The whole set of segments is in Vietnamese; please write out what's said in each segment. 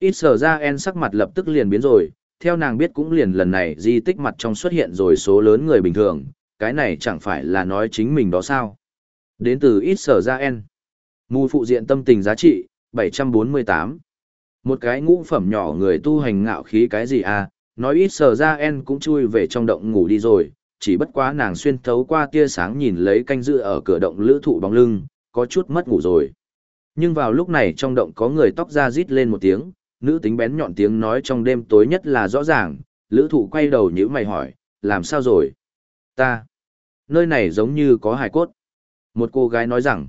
Ít sở ra en sắc mặt lập tức liền biến rồi, theo nàng biết cũng liền lần này di tích mặt trong xuất hiện rồi số lớn người bình thường, cái này chẳng phải là nói chính mình đó sao. Đến từ ít sở ra en. Mù phụ diện tâm tình giá trị, 748. Một cái ngũ phẩm nhỏ người tu hành ngạo khí cái gì à, nói ít sở ra en cũng chui về trong động ngủ đi rồi, chỉ bất quá nàng xuyên thấu qua tia sáng nhìn lấy canh dự ở cửa động lữ thụ bóng lưng, có chút mất ngủ rồi. Nhưng vào lúc này trong động có người tóc ra rít lên một tiếng, nữ tính bén nhọn tiếng nói trong đêm tối nhất là rõ ràng, lữ thụ quay đầu nhữ mày hỏi, làm sao rồi? Ta. Nơi này giống như có hài cốt. Một cô gái nói rằng,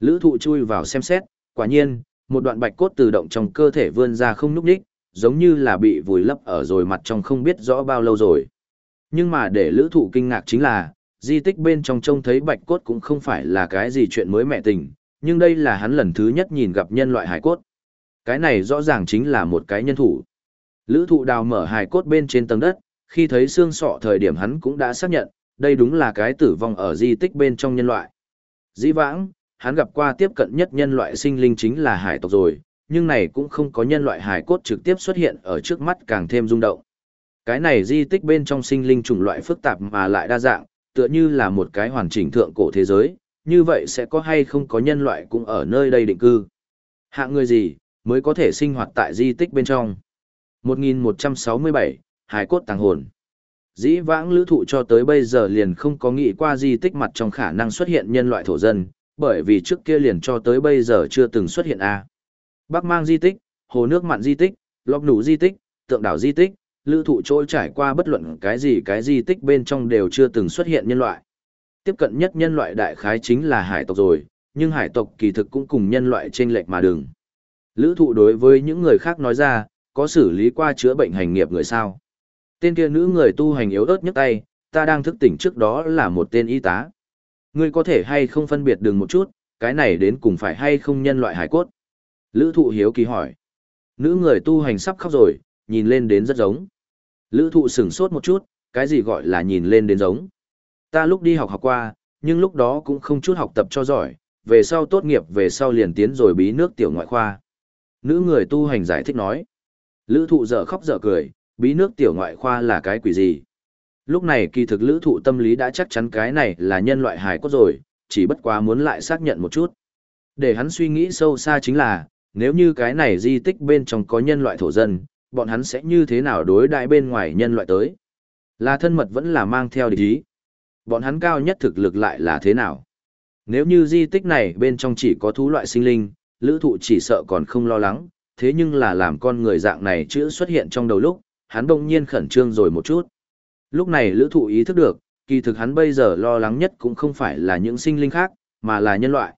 lữ thụ chui vào xem xét, quả nhiên, một đoạn bạch cốt tự động trong cơ thể vươn ra không núp đích, giống như là bị vùi lấp ở rồi mặt trong không biết rõ bao lâu rồi. Nhưng mà để lữ thụ kinh ngạc chính là, di tích bên trong trông thấy bạch cốt cũng không phải là cái gì chuyện mới mẹ tình, nhưng đây là hắn lần thứ nhất nhìn gặp nhân loại hải cốt. Cái này rõ ràng chính là một cái nhân thủ. Lữ thụ đào mở hải cốt bên trên tầng đất, khi thấy xương sọ thời điểm hắn cũng đã xác nhận, đây đúng là cái tử vong ở di tích bên trong nhân loại. Dĩ vãng, hắn gặp qua tiếp cận nhất nhân loại sinh linh chính là hải tộc rồi, nhưng này cũng không có nhân loại hải cốt trực tiếp xuất hiện ở trước mắt càng thêm rung động. Cái này di tích bên trong sinh linh chủng loại phức tạp mà lại đa dạng, tựa như là một cái hoàn chỉnh thượng cổ thế giới, như vậy sẽ có hay không có nhân loại cũng ở nơi đây định cư. Hạng người gì, mới có thể sinh hoạt tại di tích bên trong. 1167, Hải cốt tàng hồn. Dĩ vãng lữ thụ cho tới bây giờ liền không có nghĩ qua di tích mặt trong khả năng xuất hiện nhân loại thổ dân, bởi vì trước kia liền cho tới bây giờ chưa từng xuất hiện A. Bắc mang di tích, hồ nước mặn di tích, lọc nủ di tích, tượng đảo di tích, lữ thụ trôi trải qua bất luận cái gì cái di tích bên trong đều chưa từng xuất hiện nhân loại. Tiếp cận nhất nhân loại đại khái chính là hải tộc rồi, nhưng hải tộc kỳ thực cũng cùng nhân loại trên lệch mà đừng. Lữ thụ đối với những người khác nói ra, có xử lý qua chữa bệnh hành nghiệp người sao. Tên kia nữ người tu hành yếu ớt nhất tay, ta đang thức tỉnh trước đó là một tên y tá. Ngươi có thể hay không phân biệt đường một chút, cái này đến cùng phải hay không nhân loại hải cốt. Lữ thụ hiếu kỳ hỏi. Nữ người tu hành sắp khóc rồi, nhìn lên đến rất giống. Lữ thụ sửng sốt một chút, cái gì gọi là nhìn lên đến giống. Ta lúc đi học học qua, nhưng lúc đó cũng không chút học tập cho giỏi, về sau tốt nghiệp về sau liền tiến rồi bí nước tiểu ngoại khoa. Nữ người tu hành giải thích nói. Lữ thụ dở khóc dở cười, bí nước tiểu ngoại khoa là cái quỷ gì? Lúc này kỳ thực lữ thụ tâm lý đã chắc chắn cái này là nhân loại hài cốt rồi, chỉ bất quá muốn lại xác nhận một chút. Để hắn suy nghĩ sâu xa chính là, nếu như cái này di tích bên trong có nhân loại thổ dân, bọn hắn sẽ như thế nào đối đại bên ngoài nhân loại tới? Là thân mật vẫn là mang theo địch ý. Bọn hắn cao nhất thực lực lại là thế nào? Nếu như di tích này bên trong chỉ có thú loại sinh linh, lữ thụ chỉ sợ còn không lo lắng, thế nhưng là làm con người dạng này chữ xuất hiện trong đầu lúc, hắn đông nhiên khẩn trương rồi một chút. Lúc này lữ thụ ý thức được, kỳ thực hắn bây giờ lo lắng nhất cũng không phải là những sinh linh khác, mà là nhân loại.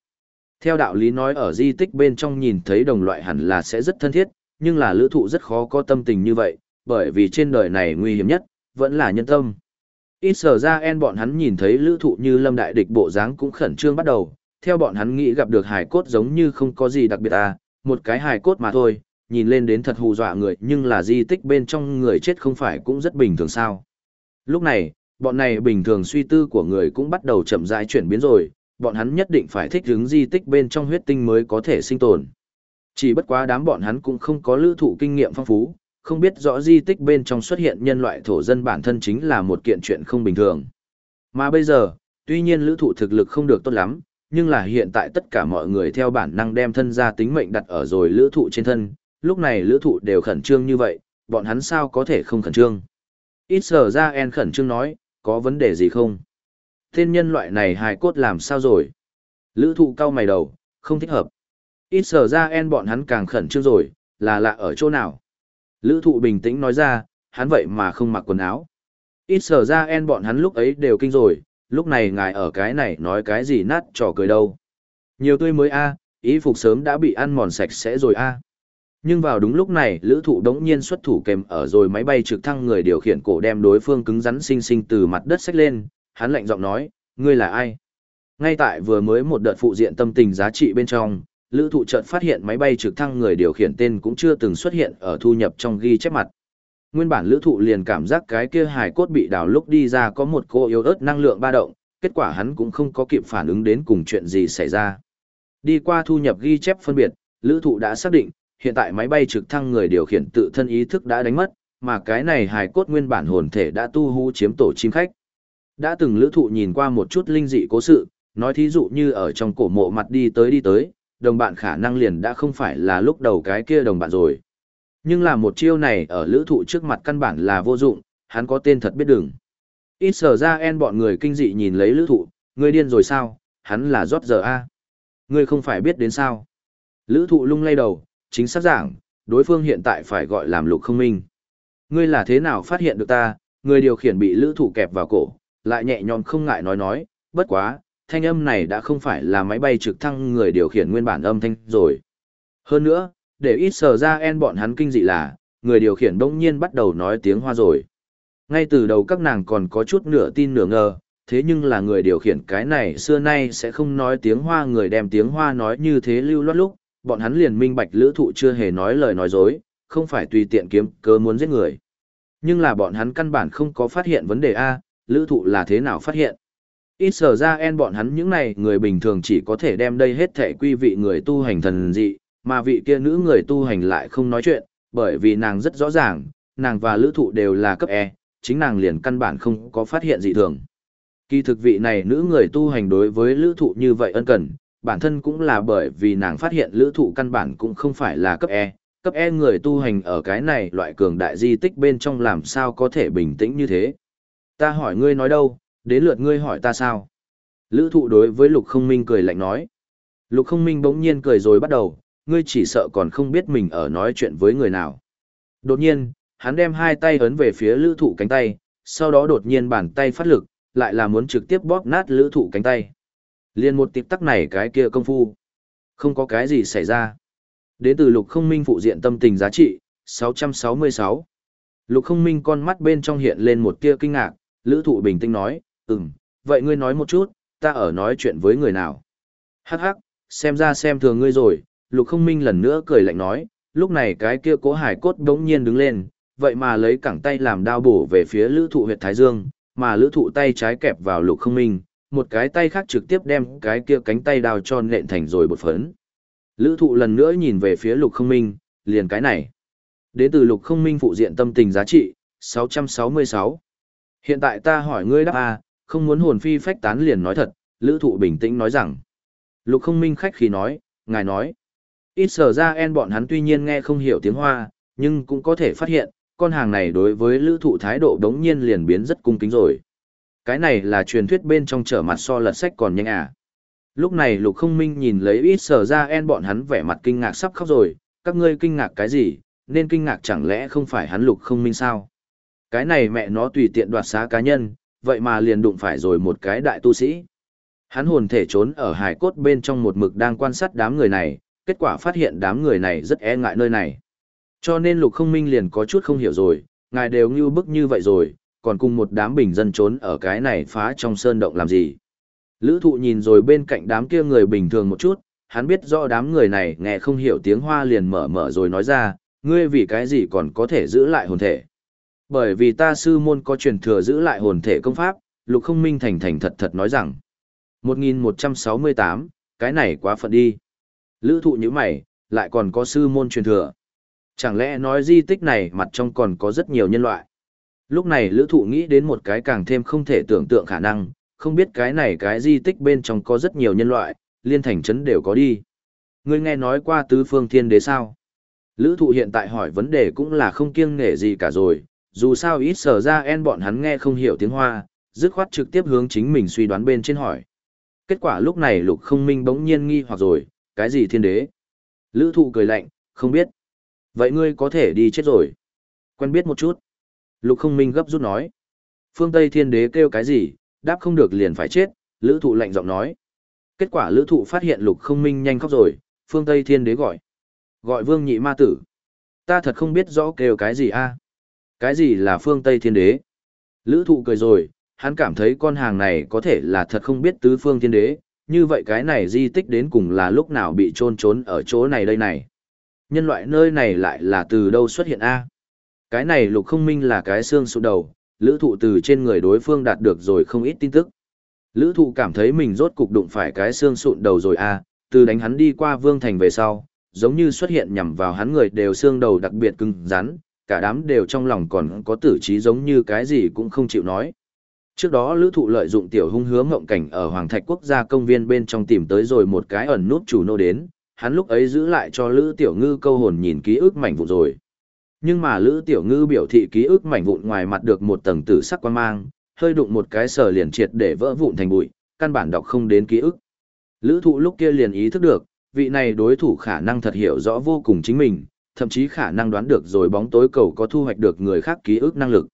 Theo đạo lý nói ở di tích bên trong nhìn thấy đồng loại hẳn là sẽ rất thân thiết, nhưng là lữ thụ rất khó có tâm tình như vậy, bởi vì trên đời này nguy hiểm nhất, vẫn là nhân tâm. Ít sở ra en bọn hắn nhìn thấy lữ thụ như lâm đại địch bộ dáng cũng khẩn trương bắt đầu, theo bọn hắn nghĩ gặp được hài cốt giống như không có gì đặc biệt à, một cái hài cốt mà thôi, nhìn lên đến thật hù dọa người nhưng là di tích bên trong người chết không phải cũng rất bình thường sao. Lúc này, bọn này bình thường suy tư của người cũng bắt đầu chậm rãi chuyển biến rồi, bọn hắn nhất định phải thích ứng di tích bên trong huyết tinh mới có thể sinh tồn. Chỉ bất quá đám bọn hắn cũng không có lữ thụ kinh nghiệm phong phú, không biết rõ di tích bên trong xuất hiện nhân loại thổ dân bản thân chính là một kiện chuyện không bình thường. Mà bây giờ, tuy nhiên lữ thụ thực lực không được tốt lắm, nhưng là hiện tại tất cả mọi người theo bản năng đem thân ra tính mệnh đặt ở rồi lữ thụ trên thân, lúc này lữ thụ đều khẩn trương như vậy, bọn hắn sao có thể không khẩn trương. Ít sở ra en khẩn trương nói, có vấn đề gì không? Tên nhân loại này hài cốt làm sao rồi? Lữ thụ cao mày đầu, không thích hợp. Ít sở ra en bọn hắn càng khẩn trương rồi, là lạ ở chỗ nào? Lữ thụ bình tĩnh nói ra, hắn vậy mà không mặc quần áo. Ít sở ra en bọn hắn lúc ấy đều kinh rồi, lúc này ngài ở cái này nói cái gì nát trò cười đâu. Nhiều tươi mới a ý phục sớm đã bị ăn mòn sạch sẽ rồi a Nhưng vào đúng lúc này, lữ thụ đống nhiên xuất thủ kèm ở rồi máy bay trực thăng người điều khiển cổ đem đối phương cứng rắn sinh sinh từ mặt đất xách lên, hắn lạnh giọng nói, ngươi là ai? Ngay tại vừa mới một đợt phụ diện tâm tình giá trị bên trong, lữ thụ chợt phát hiện máy bay trực thăng người điều khiển tên cũng chưa từng xuất hiện ở thu nhập trong ghi chép mặt. Nguyên bản lữ thụ liền cảm giác cái kia hài cốt bị đào lúc đi ra có một cô yếu ớt năng lượng ba động, kết quả hắn cũng không có kịp phản ứng đến cùng chuyện gì xảy ra. Đi qua thu nhập ghi chép phân biệt, lữ thụ đã xác định, hiện tại máy bay trực thăng người điều khiển tự thân ý thức đã đánh mất, mà cái này hài cốt nguyên bản hồn thể đã tu hú chiếm tổ chim khách. Đã từng lữ thụ nhìn qua một chút linh dị cố sự, nói thí dụ như ở trong cổ mộ mặt đi tới đi tới, đồng bạn khả năng liền đã không phải là lúc đầu cái kia đồng bạn rồi. Nhưng là một chiêu này ở lữ thụ trước mặt căn bản là vô dụng, hắn có tên thật biết đừng. Ít sở ra en bọn người kinh dị nhìn lấy lữ thụ, người điên rồi sao, hắn là rót giờ A. người không phải biết đến sao. Lữ thụ lung lay đầu, chính xác giảng, đối phương hiện tại phải gọi làm lục không minh. Ngươi là thế nào phát hiện được ta, người điều khiển bị lữ thụ kẹp vào cổ, lại nhẹ nhõm không ngại nói nói, bất quá, thanh âm này đã không phải là máy bay trực thăng người điều khiển nguyên bản âm thanh rồi. Hơn nữa, để ít sờ ra en bọn hắn kinh dị là, người điều khiển đông nhiên bắt đầu nói tiếng hoa rồi. Ngay từ đầu các nàng còn có chút nửa tin nửa ngờ, thế nhưng là người điều khiển cái này xưa nay sẽ không nói tiếng hoa người đem tiếng hoa nói như thế lưu loát lúc, bọn hắn liền minh bạch lữ thụ chưa hề nói lời nói dối, không phải tùy tiện kiếm cớ muốn giết người. Nhưng là bọn hắn căn bản không có phát hiện vấn đề A, lữ thụ là thế nào phát hiện. Ít sở ra en bọn hắn những này người bình thường chỉ có thể đem đây hết thể quy vị người tu hành thần dị, mà vị kia nữ người tu hành lại không nói chuyện, bởi vì nàng rất rõ ràng, nàng và lữ thụ đều là cấp E, chính nàng liền căn bản không có phát hiện dị thường. Kỳ thực vị này nữ người tu hành đối với lữ thụ như vậy ân cần, bản thân cũng là bởi vì nàng phát hiện lữ thụ căn bản cũng không phải là cấp E, cấp E người tu hành ở cái này loại cường đại di tích bên trong làm sao có thể bình tĩnh như thế. Ta hỏi ngươi nói đâu, đến lượt ngươi hỏi ta sao? Lữ thụ đối với lục không minh cười lạnh nói. Lục không minh bỗng nhiên cười rồi bắt đầu, ngươi chỉ sợ còn không biết mình ở nói chuyện với người nào. Đột nhiên, hắn đem hai tay ấn về phía lữ thụ cánh tay, sau đó đột nhiên bàn tay phát lực, lại là muốn trực tiếp bóp nát lữ thụ cánh tay. Liên một tịp tắc này cái kia công phu. Không có cái gì xảy ra. Đến từ lục không minh phụ diện tâm tình giá trị, 666. Lục không minh con mắt bên trong hiện lên một tia kinh ngạc, lữ thụ bình tĩnh nói, ừm, vậy ngươi nói một chút, ta ở nói chuyện với người nào. Hắc hắc, xem ra xem thường ngươi rồi, lục không minh lần nữa cười lạnh nói, lúc này cái kia cố hải cốt đống nhiên đứng lên, vậy mà lấy cẳng tay làm đao bổ về phía lữ thụ huyệt thái dương, mà lữ thụ tay trái kẹp vào lục không minh, một cái tay khác trực tiếp đem cái kia cánh tay đao cho nện thành rồi bột phấn. Lữ thụ lần nữa nhìn về phía lục không minh, liền cái này. Đến từ lục không minh phụ diện tâm tình giá trị, 666. Hiện tại ta hỏi ngươi đáp A, không muốn hồn phi phách tán liền nói thật, lữ thụ bình tĩnh nói rằng. Lục không minh khách khí nói, ngài nói. Ít sở ra en bọn hắn tuy nhiên nghe không hiểu tiếng Hoa, nhưng cũng có thể phát hiện, con hàng này đối với lữ thụ thái độ đống nhiên liền biến rất cung kính rồi. Cái này là truyền thuyết bên trong trở mặt so lật sách còn nhanh à. Lúc này lục không minh nhìn lấy ít sở ra en bọn hắn vẻ mặt kinh ngạc sắp khóc rồi, các ngươi kinh ngạc cái gì, nên kinh ngạc chẳng lẽ không phải hắn lục không minh sao. Cái này mẹ nó tùy tiện đoạt xá cá nhân, vậy mà liền đụng phải rồi một cái đại tu sĩ. Hắn hồn thể trốn ở hải cốt bên trong một mực đang quan sát đám người này, kết quả phát hiện đám người này rất e ngại nơi này. Cho nên lục không minh liền có chút không hiểu rồi, ngài đều như bức như vậy rồi, còn cùng một đám bình dân trốn ở cái này phá trong sơn động làm gì. Lữ thụ nhìn rồi bên cạnh đám kia người bình thường một chút, hắn biết rõ đám người này nghe không hiểu tiếng hoa liền mở mở rồi nói ra, ngươi vì cái gì còn có thể giữ lại hồn thể. Bởi vì ta sư môn có truyền thừa giữ lại hồn thể công pháp, lục không minh thành thành thật thật nói rằng. 1168, cái này quá phận đi. Lữ thụ như mày, lại còn có sư môn truyền thừa. Chẳng lẽ nói di tích này mặt trong còn có rất nhiều nhân loại. Lúc này lữ thụ nghĩ đến một cái càng thêm không thể tưởng tượng khả năng, không biết cái này cái di tích bên trong có rất nhiều nhân loại, liên thành trấn đều có đi. Ngươi nghe nói qua tứ phương thiên đế sao? Lữ thụ hiện tại hỏi vấn đề cũng là không kiêng nể gì cả rồi, dù sao ít sở ra en bọn hắn nghe không hiểu tiếng Hoa, dứt khoát trực tiếp hướng chính mình suy đoán bên trên hỏi. Kết quả lúc này lục không minh bỗng nhiên nghi hoặc rồi, cái gì thiên đế? Lữ thụ cười lạnh, không biết. Vậy ngươi có thể đi chết rồi. Quen biết một chút. Lục không minh gấp rút nói. Phương Tây thiên đế kêu cái gì, đáp không được liền phải chết, lữ thụ lạnh giọng nói. Kết quả lữ thụ phát hiện lục không minh nhanh khóc rồi, phương Tây thiên đế gọi. Gọi vương nhị ma tử. Ta thật không biết rõ kêu cái gì a Cái gì là phương Tây thiên đế? Lữ thụ cười rồi, hắn cảm thấy con hàng này có thể là thật không biết tứ phương thiên đế, như vậy cái này di tích đến cùng là lúc nào bị trôn trốn ở chỗ này đây này. Nhân loại nơi này lại là từ đâu xuất hiện a Cái này lục không minh là cái xương sụn đầu, lữ thụ từ trên người đối phương đạt được rồi không ít tin tức. Lữ thụ cảm thấy mình rốt cục đụng phải cái xương sụn đầu rồi a từ đánh hắn đi qua vương thành về sau, giống như xuất hiện nhằm vào hắn người đều xương đầu đặc biệt cứng rắn, cả đám đều trong lòng còn có tử trí giống như cái gì cũng không chịu nói. Trước đó lữ thụ lợi dụng tiểu hung hứa mộng cảnh ở Hoàng Thạch Quốc gia công viên bên trong tìm tới rồi một cái ẩn nút chủ nô đến, hắn lúc ấy giữ lại cho lữ tiểu ngư câu hồn nhìn ký ức mảnh vụn rồi. Nhưng mà lữ tiểu ngư biểu thị ký ức mảnh vụn ngoài mặt được một tầng tử sắc quan mang, hơi đụng một cái sờ liền triệt để vỡ vụn thành bụi, căn bản đọc không đến ký ức. Lữ thụ lúc kia liền ý thức được, vị này đối thủ khả năng thật hiểu rõ vô cùng chính mình, thậm chí khả năng đoán được rồi bóng tối cầu có thu hoạch được người khác ký ức năng lực.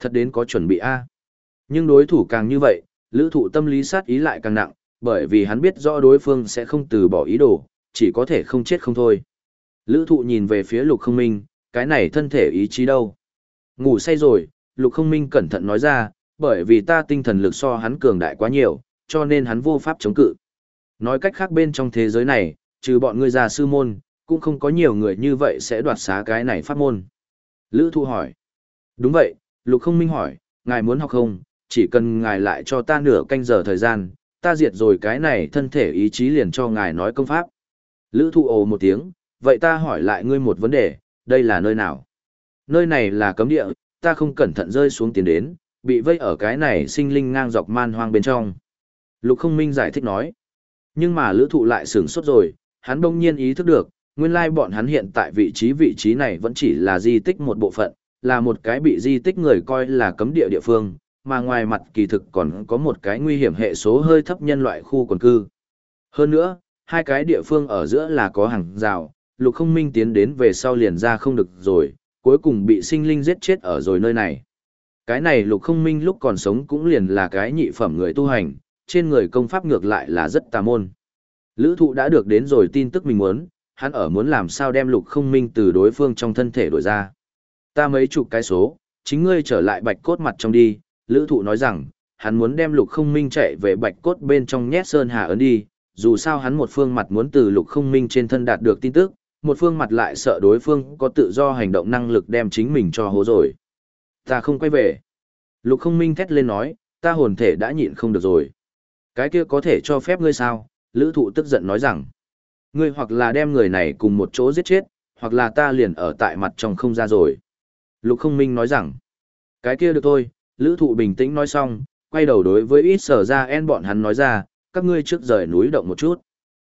Thật đến có chuẩn bị A. Nhưng đối thủ càng như vậy, lữ thụ tâm lý sát ý lại càng nặng, bởi vì hắn biết rõ đối phương sẽ không từ bỏ ý đồ, chỉ có thể không chết không thôi. Lữ thụ nhìn về phía lục không minh, cái này thân thể ý chí đâu. Ngủ say rồi, lục không minh cẩn thận nói ra, bởi vì ta tinh thần lực so hắn cường đại quá nhiều, cho nên hắn vô pháp chống cự. Nói cách khác bên trong thế giới này, trừ bọn ngươi già sư môn, cũng không có nhiều người như vậy sẽ đoạt xá cái này pháp môn. Lữ thụ hỏi. Đúng vậy, lục không minh hỏi, ngài muốn học không, chỉ cần ngài lại cho ta nửa canh giờ thời gian, ta diệt rồi cái này thân thể ý chí liền cho ngài nói công pháp. Lữ thụ ồ một tiếng, vậy ta hỏi lại ngươi một vấn đề, đây là nơi nào? Nơi này là cấm địa, ta không cẩn thận rơi xuống tiến đến, bị vây ở cái này sinh linh ngang dọc man hoang bên trong. Lục không minh giải thích nói. Nhưng mà lữ thụ lại sửng sốt rồi, hắn đông nhiên ý thức được, nguyên lai bọn hắn hiện tại vị trí vị trí này vẫn chỉ là di tích một bộ phận, là một cái bị di tích người coi là cấm địa địa phương, mà ngoài mặt kỳ thực còn có một cái nguy hiểm hệ số hơi thấp nhân loại khu quần cư. Hơn nữa, hai cái địa phương ở giữa là có hàng rào, lục không minh tiến đến về sau liền ra không được rồi, cuối cùng bị sinh linh giết chết ở rồi nơi này. Cái này lục không minh lúc còn sống cũng liền là cái nhị phẩm người tu hành, trên người công pháp ngược lại là rất tà môn. Lữ thụ đã được đến rồi tin tức mình muốn, hắn ở muốn làm sao đem lục không minh từ đối phương trong thân thể đổi ra. Ta mấy chục cái số, chính ngươi trở lại bạch cốt mặt trong đi, lữ thụ nói rằng, hắn muốn đem lục không minh chạy về bạch cốt bên trong nhét sơn hà ấn đi, dù sao hắn một phương mặt muốn từ lục không minh trên thân đạt được tin tức, một phương mặt lại sợ đối phương có tự do hành động năng lực đem chính mình cho hố rồi. Ta không quay về. Lục không minh thét lên nói, ta hồn thể đã nhịn không được rồi. Cái kia có thể cho phép ngươi sao? Lữ thụ tức giận nói rằng, ngươi hoặc là đem người này cùng một chỗ giết chết, hoặc là ta liền ở tại mặt trong không ra rồi. Lục không minh nói rằng, cái kia được thôi, lữ thụ bình tĩnh nói xong, quay đầu đối với ít sở ra en bọn hắn nói ra, các ngươi trước rời núi động một chút.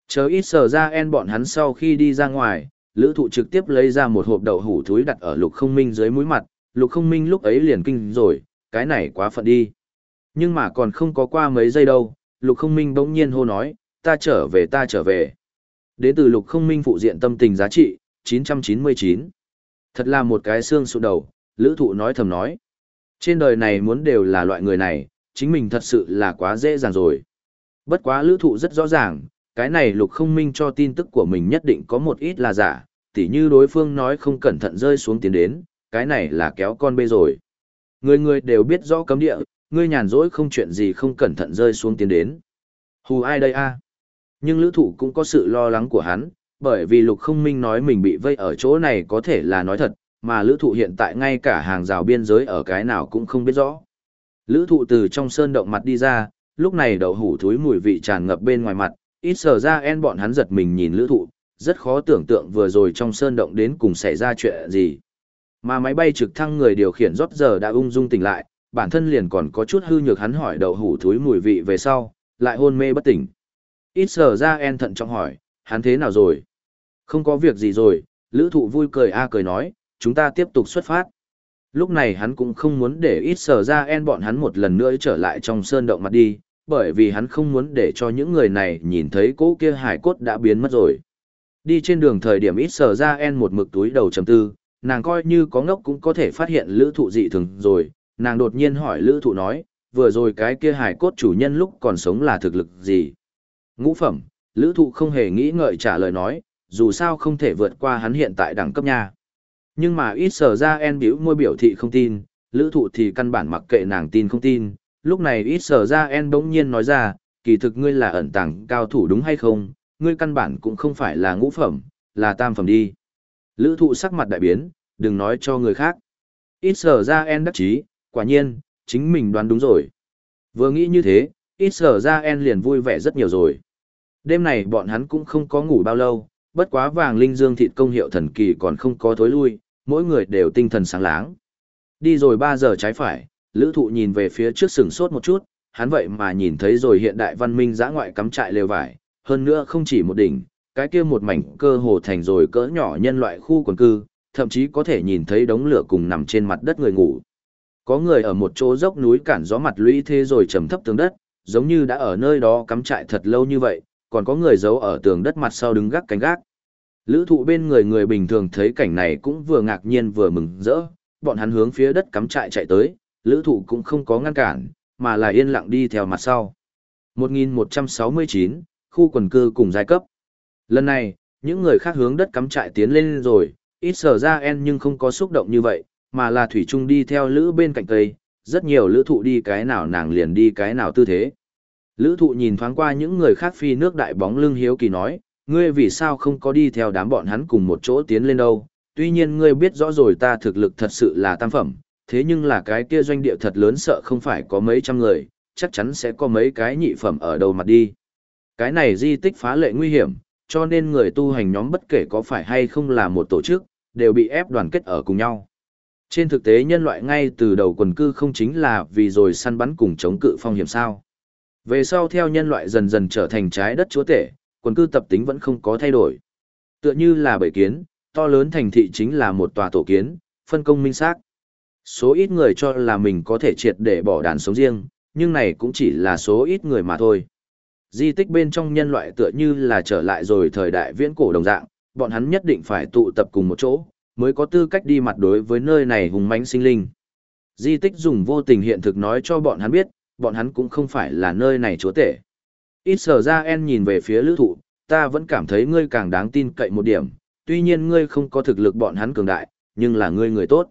Chờ ít sở ra en bọn hắn sau khi đi ra ngoài, lữ thụ trực tiếp lấy ra một hộp đậu hủ thúi đặt ở lục không minh dưới mũi mặt, lục không minh lúc ấy liền kinh rồi, cái này quá phận đi. Nhưng mà còn không có qua mấy giây đâu, lục không minh bỗng nhiên hô nói, ta trở về ta trở về. Đến từ lục không minh phụ diện tâm tình giá trị, 999. Thật là một cái xương sụn đầu, lữ thụ nói thầm nói. Trên đời này muốn đều là loại người này, chính mình thật sự là quá dễ dàng rồi. Bất quá lữ thụ rất rõ ràng, cái này lục không minh cho tin tức của mình nhất định có một ít là giả, tỉ như đối phương nói không cẩn thận rơi xuống tiến đến, cái này là kéo con bê rồi. Người người đều biết rõ cấm địa, ngươi nhàn rỗi không chuyện gì không cẩn thận rơi xuống tiến đến. Hù ai đây a? Nhưng lữ thụ cũng có sự lo lắng của hắn, bởi vì lục không minh nói mình bị vây ở chỗ này có thể là nói thật, mà lữ thụ hiện tại ngay cả hàng rào biên giới ở cái nào cũng không biết rõ. Lữ thụ từ trong sơn động mặt đi ra, lúc này đậu hủ thúi mùi vị tràn ngập bên ngoài mặt, ít sở ra en bọn hắn giật mình nhìn lữ thụ, rất khó tưởng tượng vừa rồi trong sơn động đến cùng xảy ra chuyện gì. Mà máy bay trực thăng người điều khiển rót giờ đã ung dung tỉnh lại, bản thân liền còn có chút hư nhược hắn hỏi đậu hủ thúi mùi vị về sau, lại hôn mê bất tỉnh. Ít sở ra en thận trọng hỏi, hắn thế nào rồi? Không có việc gì rồi, lữ thụ vui cười a cười nói, chúng ta tiếp tục xuất phát. Lúc này hắn cũng không muốn để ít sở ra en bọn hắn một lần nữa trở lại trong sơn động mặt đi, bởi vì hắn không muốn để cho những người này nhìn thấy cỗ kia hải cốt đã biến mất rồi. Đi trên đường thời điểm ít sở ra en một mực túi đầu chầm tư, nàng coi như có ngốc cũng có thể phát hiện lữ thụ dị thường rồi, nàng đột nhiên hỏi lữ thụ nói, vừa rồi cái kia hải cốt chủ nhân lúc còn sống là thực lực gì? Ngũ phẩm, lữ thụ không hề nghĩ ngợi trả lời nói, dù sao không thể vượt qua hắn hiện tại đẳng cấp nha. Nhưng mà ít sở ra en biểu môi biểu thị không tin, lữ thụ thì căn bản mặc kệ nàng tin không tin, lúc này ít sở ra en bỗng nhiên nói ra, kỳ thực ngươi là ẩn tàng cao thủ đúng hay không, ngươi căn bản cũng không phải là ngũ phẩm, là tam phẩm đi. Lữ thụ sắc mặt đại biến, đừng nói cho người khác. Ít sở ra en đắc chí, quả nhiên, chính mình đoán đúng rồi. Vừa nghĩ như thế, ít sở ra en liền vui vẻ rất nhiều rồi. Đêm này bọn hắn cũng không có ngủ bao lâu, bất quá vàng linh dương thịt công hiệu thần kỳ còn không có thối lui, mỗi người đều tinh thần sáng láng. Đi rồi 3 giờ trái phải, lữ thụ nhìn về phía trước sừng sốt một chút, hắn vậy mà nhìn thấy rồi hiện đại văn minh giã ngoại cắm trại lều vải, hơn nữa không chỉ một đỉnh, cái kia một mảnh cơ hồ thành rồi cỡ nhỏ nhân loại khu quần cư, thậm chí có thể nhìn thấy đống lửa cùng nằm trên mặt đất người ngủ. Có người ở một chỗ dốc núi cản gió mặt lũy thế rồi trầm thấp tường đất, giống như đã ở nơi đó cắm trại thật lâu như vậy, còn có người giấu ở tường đất mặt sau đứng gác cánh gác. Lữ thụ bên người người bình thường thấy cảnh này cũng vừa ngạc nhiên vừa mừng rỡ, bọn hắn hướng phía đất cắm trại chạy tới, lữ thụ cũng không có ngăn cản, mà là yên lặng đi theo mặt sau. 1169, khu quần cư cùng giai cấp. Lần này, những người khác hướng đất cắm trại tiến lên rồi, ít sở ra en nhưng không có xúc động như vậy, mà là thủy trung đi theo lữ bên cạnh cây, rất nhiều lữ thụ đi cái nào nàng liền đi cái nào tư thế. Lữ thụ nhìn thoáng qua những người khác phi nước đại bóng lưng hiếu kỳ nói, ngươi vì sao không có đi theo đám bọn hắn cùng một chỗ tiến lên đâu, tuy nhiên ngươi biết rõ rồi ta thực lực thật sự là tam phẩm, thế nhưng là cái kia doanh địa thật lớn sợ không phải có mấy trăm người, chắc chắn sẽ có mấy cái nhị phẩm ở đầu mặt đi. Cái này di tích phá lệ nguy hiểm, cho nên người tu hành nhóm bất kể có phải hay không là một tổ chức, đều bị ép đoàn kết ở cùng nhau. Trên thực tế nhân loại ngay từ đầu quần cư không chính là vì rồi săn bắn cùng chống cự phong hiểm sao. Về sau theo nhân loại dần dần trở thành trái đất chúa tể, quần cư tập tính vẫn không có thay đổi. Tựa như là bảy kiến, to lớn thành thị chính là một tòa tổ kiến, phân công minh xác. Số ít người cho là mình có thể triệt để bỏ đàn sống riêng, nhưng này cũng chỉ là số ít người mà thôi. Di tích bên trong nhân loại tựa như là trở lại rồi thời đại viễn cổ đồng dạng, bọn hắn nhất định phải tụ tập cùng một chỗ, mới có tư cách đi mặt đối với nơi này hùng mãnh sinh linh. Di tích dùng vô tình hiện thực nói cho bọn hắn biết, bọn hắn cũng không phải là nơi này chúa tể. Ít sở ra en nhìn về phía lữ thụ, ta vẫn cảm thấy ngươi càng đáng tin cậy một điểm, tuy nhiên ngươi không có thực lực bọn hắn cường đại, nhưng là ngươi người tốt.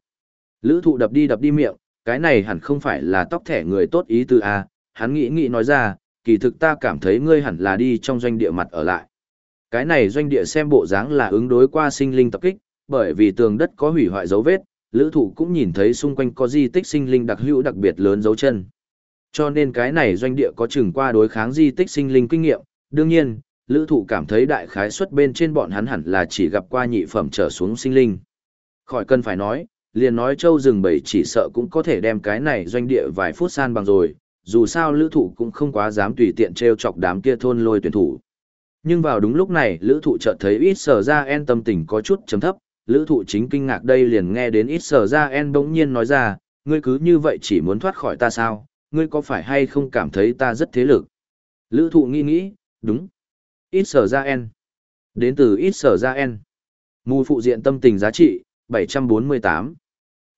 Lữ thụ đập đi đập đi miệng, cái này hẳn không phải là tóc thẻ người tốt ý tư A, hắn nghĩ nghĩ nói ra, kỳ thực ta cảm thấy ngươi hẳn là đi trong doanh địa mặt ở lại. Cái này doanh địa xem bộ dáng là ứng đối qua sinh linh tập kích, bởi vì tường đất có hủy hoại dấu vết, lữ thụ cũng nhìn thấy xung quanh có di tích sinh linh đặc hữu đặc biệt lớn dấu chân. Cho nên cái này doanh địa có chừng qua đối kháng di tích sinh linh kinh nghiệm, đương nhiên, lữ thụ cảm thấy đại khái suất bên trên bọn hắn hẳn là chỉ gặp qua nhị phẩm trở xuống sinh linh. Khỏi cần phải nói, liền nói châu rừng bảy chỉ sợ cũng có thể đem cái này doanh địa vài phút san bằng rồi, dù sao lữ thụ cũng không quá dám tùy tiện treo chọc đám kia thôn lôi tuyển thủ. Nhưng vào đúng lúc này, lữ thụ chợt thấy ít sở ra en tâm tình có chút chấm thấp, lữ thụ chính kinh ngạc đây liền nghe đến ít sở ra en bỗng nhiên nói ra, ngươi cứ như vậy chỉ muốn thoát khỏi ta sao, ngươi có phải hay không cảm thấy ta rất thế lực? Lữ thụ nghĩ nghĩ, đúng. Ít sở ra en. Đến từ ít sở ra en. Mù phụ diện tâm tình giá trị, 748.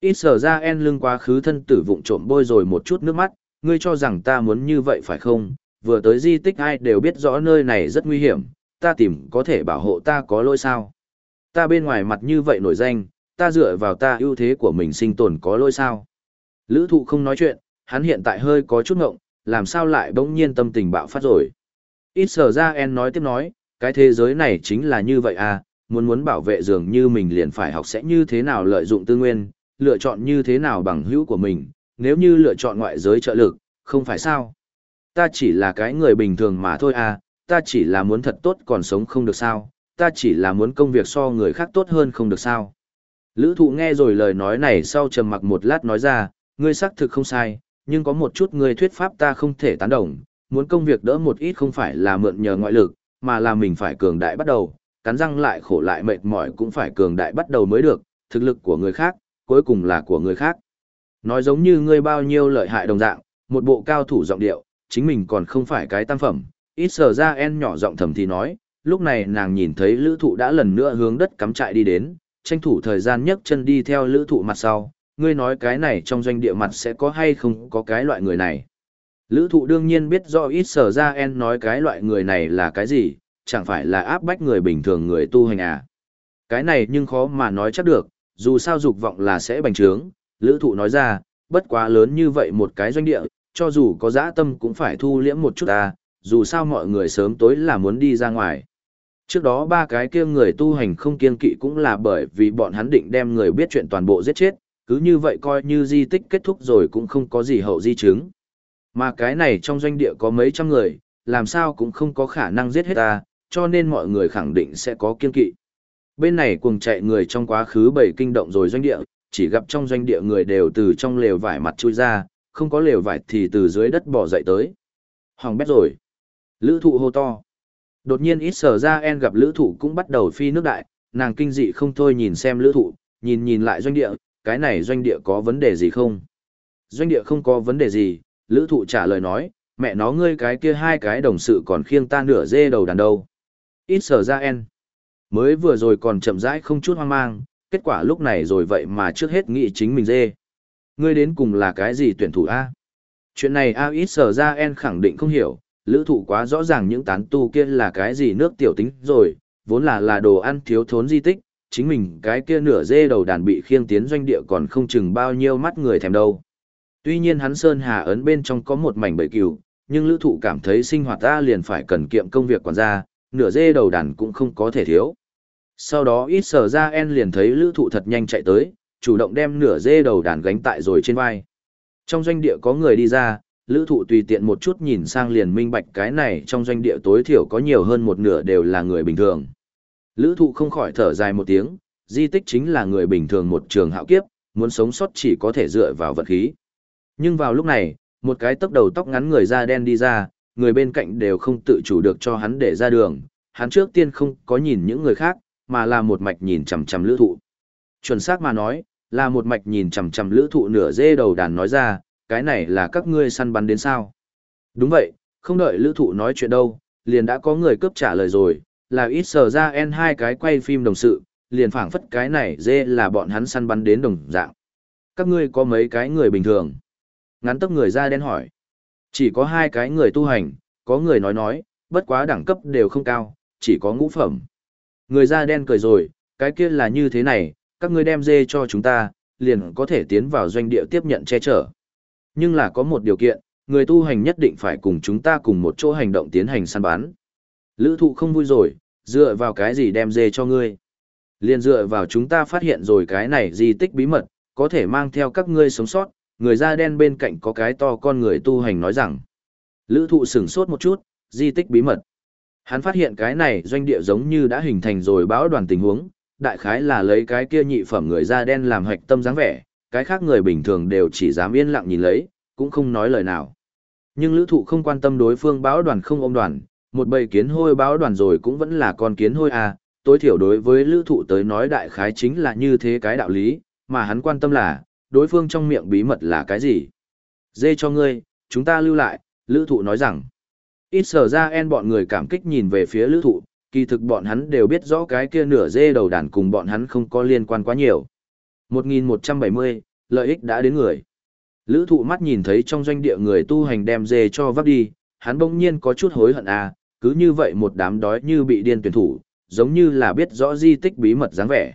Ít sở ra en lưng quá khứ thân tử vụng trộm bôi rồi một chút nước mắt, ngươi cho rằng ta muốn như vậy phải không? Vừa tới di tích ai đều biết rõ nơi này rất nguy hiểm, ta tìm có thể bảo hộ ta có lỗi sao? Ta bên ngoài mặt như vậy nổi danh, ta dựa vào ta ưu thế của mình sinh tồn có lỗi sao? Lữ thụ không nói chuyện, hắn hiện tại hơi có chút ngộng, làm sao lại bỗng nhiên tâm tình bạo phát rồi. Ít sở ra en nói tiếp nói, cái thế giới này chính là như vậy à, muốn muốn bảo vệ dường như mình liền phải học sẽ như thế nào lợi dụng tư nguyên, lựa chọn như thế nào bằng hữu của mình, nếu như lựa chọn ngoại giới trợ lực, không phải sao. Ta chỉ là cái người bình thường mà thôi à, ta chỉ là muốn thật tốt còn sống không được sao, ta chỉ là muốn công việc so người khác tốt hơn không được sao. Lữ thụ nghe rồi lời nói này sau trầm mặc một lát nói ra, ngươi xác thực không sai, nhưng có một chút người thuyết pháp ta không thể tán đồng, muốn công việc đỡ một ít không phải là mượn nhờ ngoại lực, mà là mình phải cường đại bắt đầu, cắn răng lại khổ lại mệt mỏi cũng phải cường đại bắt đầu mới được, thực lực của người khác, cuối cùng là của người khác. Nói giống như ngươi bao nhiêu lợi hại đồng dạng, một bộ cao thủ giọng điệu, chính mình còn không phải cái tam phẩm, ít sở ra en nhỏ giọng thầm thì nói, lúc này nàng nhìn thấy lữ thụ đã lần nữa hướng đất cắm trại đi đến, tranh thủ thời gian nhấc chân đi theo lữ thụ mặt sau, ngươi nói cái này trong doanh địa mặt sẽ có hay không có cái loại người này. Lữ thụ đương nhiên biết do ít sở ra en nói cái loại người này là cái gì, chẳng phải là áp bách người bình thường người tu hành à. Cái này nhưng khó mà nói chắc được, dù sao dục vọng là sẽ bành trướng, lữ thụ nói ra, bất quá lớn như vậy một cái doanh địa, cho dù có dã tâm cũng phải thu liễm một chút à, dù sao mọi người sớm tối là muốn đi ra ngoài. Trước đó ba cái kia người tu hành không kiên kỵ cũng là bởi vì bọn hắn định đem người biết chuyện toàn bộ giết chết, cứ như vậy coi như di tích kết thúc rồi cũng không có gì hậu di chứng. Mà cái này trong doanh địa có mấy trăm người, làm sao cũng không có khả năng giết hết ta, cho nên mọi người khẳng định sẽ có kiên kỵ. Bên này cuồng chạy người trong quá khứ bảy kinh động rồi doanh địa, chỉ gặp trong doanh địa người đều từ trong lều vải mặt chui ra, không có lều vải thì từ dưới đất bò dậy tới. Hoàng bét rồi. Lữ thụ hô to. Đột nhiên ít sở ra en gặp lữ thụ cũng bắt đầu phi nước đại, nàng kinh dị không thôi nhìn xem lữ thụ, nhìn nhìn lại doanh địa, cái này doanh địa có vấn đề gì không? Doanh địa không có vấn đề gì, lữ thụ trả lời nói, mẹ nó ngươi cái kia hai cái đồng sự còn khiêng ta nửa dê đầu đàn đâu. Ít sở ra en. Mới vừa rồi còn chậm rãi không chút hoang mang, kết quả lúc này rồi vậy mà trước hết nghĩ chính mình dê. Ngươi đến cùng là cái gì tuyển thủ A? Chuyện này A ít sở ra en khẳng định không hiểu, lữ thụ quá rõ ràng những tán tu kia là cái gì nước tiểu tính rồi, vốn là là đồ ăn thiếu thốn di tích, chính mình cái kia nửa dê đầu đàn bị khiêng tiến doanh địa còn không chừng bao nhiêu mắt người thèm đâu. Tuy nhiên hắn Sơn Hà ấn bên trong có một mảnh bầy cừu, nhưng lữ thụ cảm thấy sinh hoạt ta liền phải cần kiệm công việc quản gia, nửa dê đầu đàn cũng không có thể thiếu. Sau đó ít sở ra en liền thấy lữ thụ thật nhanh chạy tới, chủ động đem nửa dê đầu đàn gánh tại rồi trên vai. Trong doanh địa có người đi ra, lữ thụ tùy tiện một chút nhìn sang liền minh bạch cái này trong doanh địa tối thiểu có nhiều hơn một nửa đều là người bình thường. Lữ thụ không khỏi thở dài một tiếng, di tích chính là người bình thường một trường hạo kiếp, muốn sống sót chỉ có thể dựa vào vật khí. Nhưng vào lúc này, một cái tóc đầu tóc ngắn người da đen đi ra, người bên cạnh đều không tự chủ được cho hắn để ra đường, hắn trước tiên không có nhìn những người khác, mà là một mạch nhìn chằm chằm lữ thụ. Chuẩn xác mà nói, là một mạch nhìn chằm chằm lữ thụ nửa dê đầu đàn nói ra, cái này là các ngươi săn bắn đến sao? Đúng vậy, không đợi lữ thụ nói chuyện đâu, liền đã có người cướp trả lời rồi, là ít sờ ra n hai cái quay phim đồng sự, liền phảng phất cái này dê là bọn hắn săn bắn đến đồng dạng. Các ngươi có mấy cái người bình thường? Ngắn tấp người ra đen hỏi. Chỉ có hai cái người tu hành, có người nói nói, bất quá đẳng cấp đều không cao, chỉ có ngũ phẩm. Người da đen cười rồi, cái kia là như thế này, các ngươi đem dê cho chúng ta, liền có thể tiến vào doanh địa tiếp nhận che chở. Nhưng là có một điều kiện, người tu hành nhất định phải cùng chúng ta cùng một chỗ hành động tiến hành săn bán. Lữ thụ không vui rồi, dựa vào cái gì đem dê cho ngươi. Liên dựa vào chúng ta phát hiện rồi cái này di tích bí mật, có thể mang theo các ngươi sống sót, người da đen bên cạnh có cái to con người tu hành nói rằng. Lữ thụ sửng sốt một chút, di tích bí mật. Hắn phát hiện cái này doanh địa giống như đã hình thành rồi báo đoàn tình huống, đại khái là lấy cái kia nhị phẩm người da đen làm hạch tâm dáng vẻ, cái khác người bình thường đều chỉ dám yên lặng nhìn lấy, cũng không nói lời nào. Nhưng lữ thụ không quan tâm đối phương báo đoàn không ôm đoàn, một bầy kiến hôi báo đoàn rồi cũng vẫn là con kiến hôi à, tối thiểu đối với lữ thụ tới nói đại khái chính là như thế cái đạo lý, mà hắn quan tâm là, đối phương trong miệng bí mật là cái gì. Dê cho ngươi, chúng ta lưu lại, lữ thụ nói rằng, ít sở ra en bọn người cảm kích nhìn về phía lữ thụ, kỳ thực bọn hắn đều biết rõ cái kia nửa dê đầu đàn cùng bọn hắn không có liên quan quá nhiều. 1170, lợi ích đã đến người. Lữ thụ mắt nhìn thấy trong doanh địa người tu hành đem dê cho vác đi, hắn bỗng nhiên có chút hối hận à, cứ như vậy một đám đói như bị điên tuyển thủ, giống như là biết rõ di tích bí mật dáng vẻ.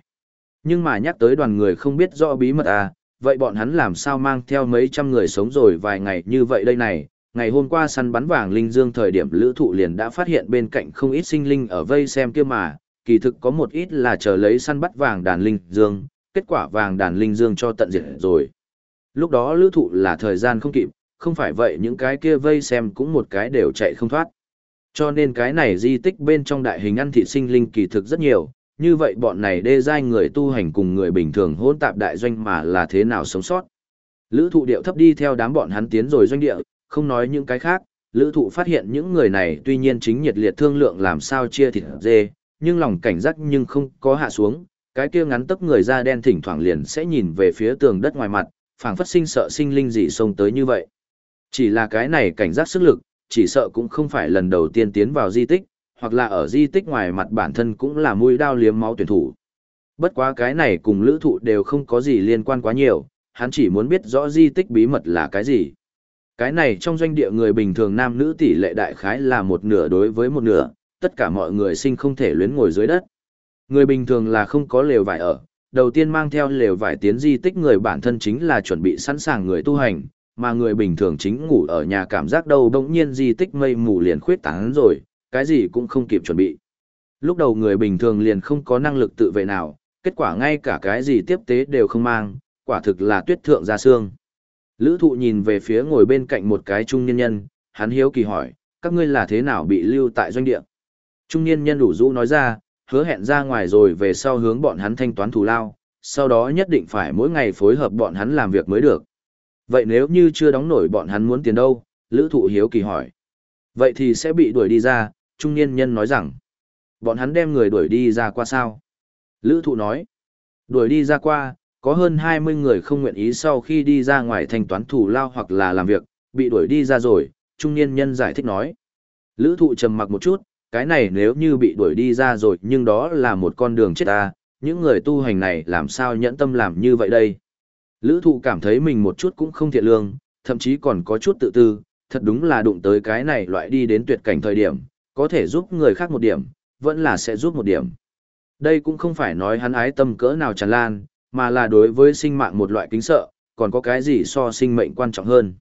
Nhưng mà nhắc tới đoàn người không biết rõ bí mật à, vậy bọn hắn làm sao mang theo mấy trăm người sống rồi vài ngày như vậy đây này. Ngày hôm qua săn bắn vàng linh dương thời điểm lữ thụ liền đã phát hiện bên cạnh không ít sinh linh ở vây xem kia mà, kỳ thực có một ít là chờ lấy săn bắt vàng đàn linh dương, kết quả vàng đàn linh dương cho tận diệt rồi. Lúc đó lữ thụ là thời gian không kịp, không phải vậy những cái kia vây xem cũng một cái đều chạy không thoát. Cho nên cái này di tích bên trong đại hình ăn thị sinh linh kỳ thực rất nhiều, như vậy bọn này đê giai người tu hành cùng người bình thường hôn tạp đại doanh mà là thế nào sống sót. Lữ thụ điệu thấp đi theo đám bọn hắn tiến rồi doanh địa, không nói những cái khác, lữ thụ phát hiện những người này tuy nhiên chính nhiệt liệt thương lượng làm sao chia thịt dê, nhưng lòng cảnh giác nhưng không có hạ xuống, cái kia ngắn tấp người da đen thỉnh thoảng liền sẽ nhìn về phía tường đất ngoài mặt, phảng phất sinh sợ sinh linh gì xông tới như vậy. Chỉ là cái này cảnh giác sức lực, chỉ sợ cũng không phải lần đầu tiên tiến vào di tích, hoặc là ở di tích ngoài mặt bản thân cũng là mũi đao liếm máu tuyển thủ. Bất quá cái này cùng lữ thụ đều không có gì liên quan quá nhiều, hắn chỉ muốn biết rõ di tích bí mật là cái gì. Cái này trong doanh địa người bình thường nam nữ tỷ lệ đại khái là một nửa đối với một nửa, tất cả mọi người sinh không thể luyến ngồi dưới đất. Người bình thường là không có lều vải ở, đầu tiên mang theo lều vải tiến di tích người bản thân chính là chuẩn bị sẵn sàng người tu hành, mà người bình thường chính ngủ ở nhà cảm giác đâu bỗng nhiên di tích mây mù liền khuyết tán rồi, cái gì cũng không kịp chuẩn bị. Lúc đầu người bình thường liền không có năng lực tự vệ nào, kết quả ngay cả cái gì tiếp tế đều không mang, quả thực là tuyết thượng ra xương. Lữ thụ nhìn về phía ngồi bên cạnh một cái trung nhân nhân, hắn hiếu kỳ hỏi, các ngươi là thế nào bị lưu tại doanh địa? Trung niên nhân đủ rũ nói ra, hứa hẹn ra ngoài rồi về sau hướng bọn hắn thanh toán thù lao, sau đó nhất định phải mỗi ngày phối hợp bọn hắn làm việc mới được. Vậy nếu như chưa đóng nổi bọn hắn muốn tiền đâu? Lữ thụ hiếu kỳ hỏi. Vậy thì sẽ bị đuổi đi ra, trung niên nhân nói rằng. Bọn hắn đem người đuổi đi ra qua sao? Lữ thụ nói. Đuổi đi ra qua, có hơn 20 người không nguyện ý sau khi đi ra ngoài thanh toán thủ lao hoặc là làm việc, bị đuổi đi ra rồi, trung niên nhân giải thích nói. Lữ thụ trầm mặc một chút, cái này nếu như bị đuổi đi ra rồi nhưng đó là một con đường chết ta, những người tu hành này làm sao nhẫn tâm làm như vậy đây? Lữ thụ cảm thấy mình một chút cũng không thiện lương, thậm chí còn có chút tự tư, thật đúng là đụng tới cái này loại đi đến tuyệt cảnh thời điểm, có thể giúp người khác một điểm, vẫn là sẽ giúp một điểm. Đây cũng không phải nói hắn ái tâm cỡ nào tràn lan, mà là đối với sinh mạng một loại kính sợ, còn có cái gì so sinh mệnh quan trọng hơn.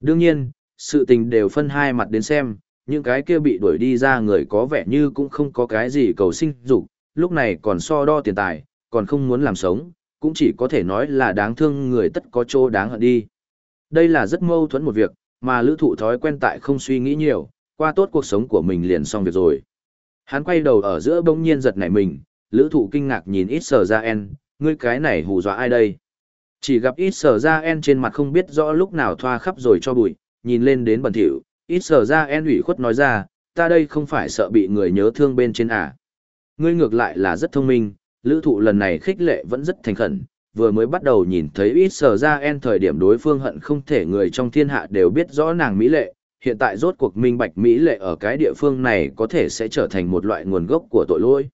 Đương nhiên, sự tình đều phân hai mặt đến xem, những cái kia bị đuổi đi ra người có vẻ như cũng không có cái gì cầu sinh dục, lúc này còn so đo tiền tài, còn không muốn làm sống, cũng chỉ có thể nói là đáng thương người tất có chỗ đáng hận đi. Đây là rất mâu thuẫn một việc, mà lữ thụ thói quen tại không suy nghĩ nhiều, qua tốt cuộc sống của mình liền xong việc rồi. Hắn quay đầu ở giữa bỗng nhiên giật nảy mình, lữ thụ kinh ngạc nhìn ít sở ra en, ngươi cái này hù dọa ai đây? Chỉ gặp ít sở ra en trên mặt không biết rõ lúc nào thoa khắp rồi cho bụi, nhìn lên đến bẩn thỉu, ít sở ra en ủy khuất nói ra, ta đây không phải sợ bị người nhớ thương bên trên à. Ngươi ngược lại là rất thông minh, lữ thụ lần này khích lệ vẫn rất thành khẩn, vừa mới bắt đầu nhìn thấy ít sở ra en thời điểm đối phương hận không thể người trong thiên hạ đều biết rõ nàng Mỹ lệ, hiện tại rốt cuộc minh bạch Mỹ lệ ở cái địa phương này có thể sẽ trở thành một loại nguồn gốc của tội lỗi.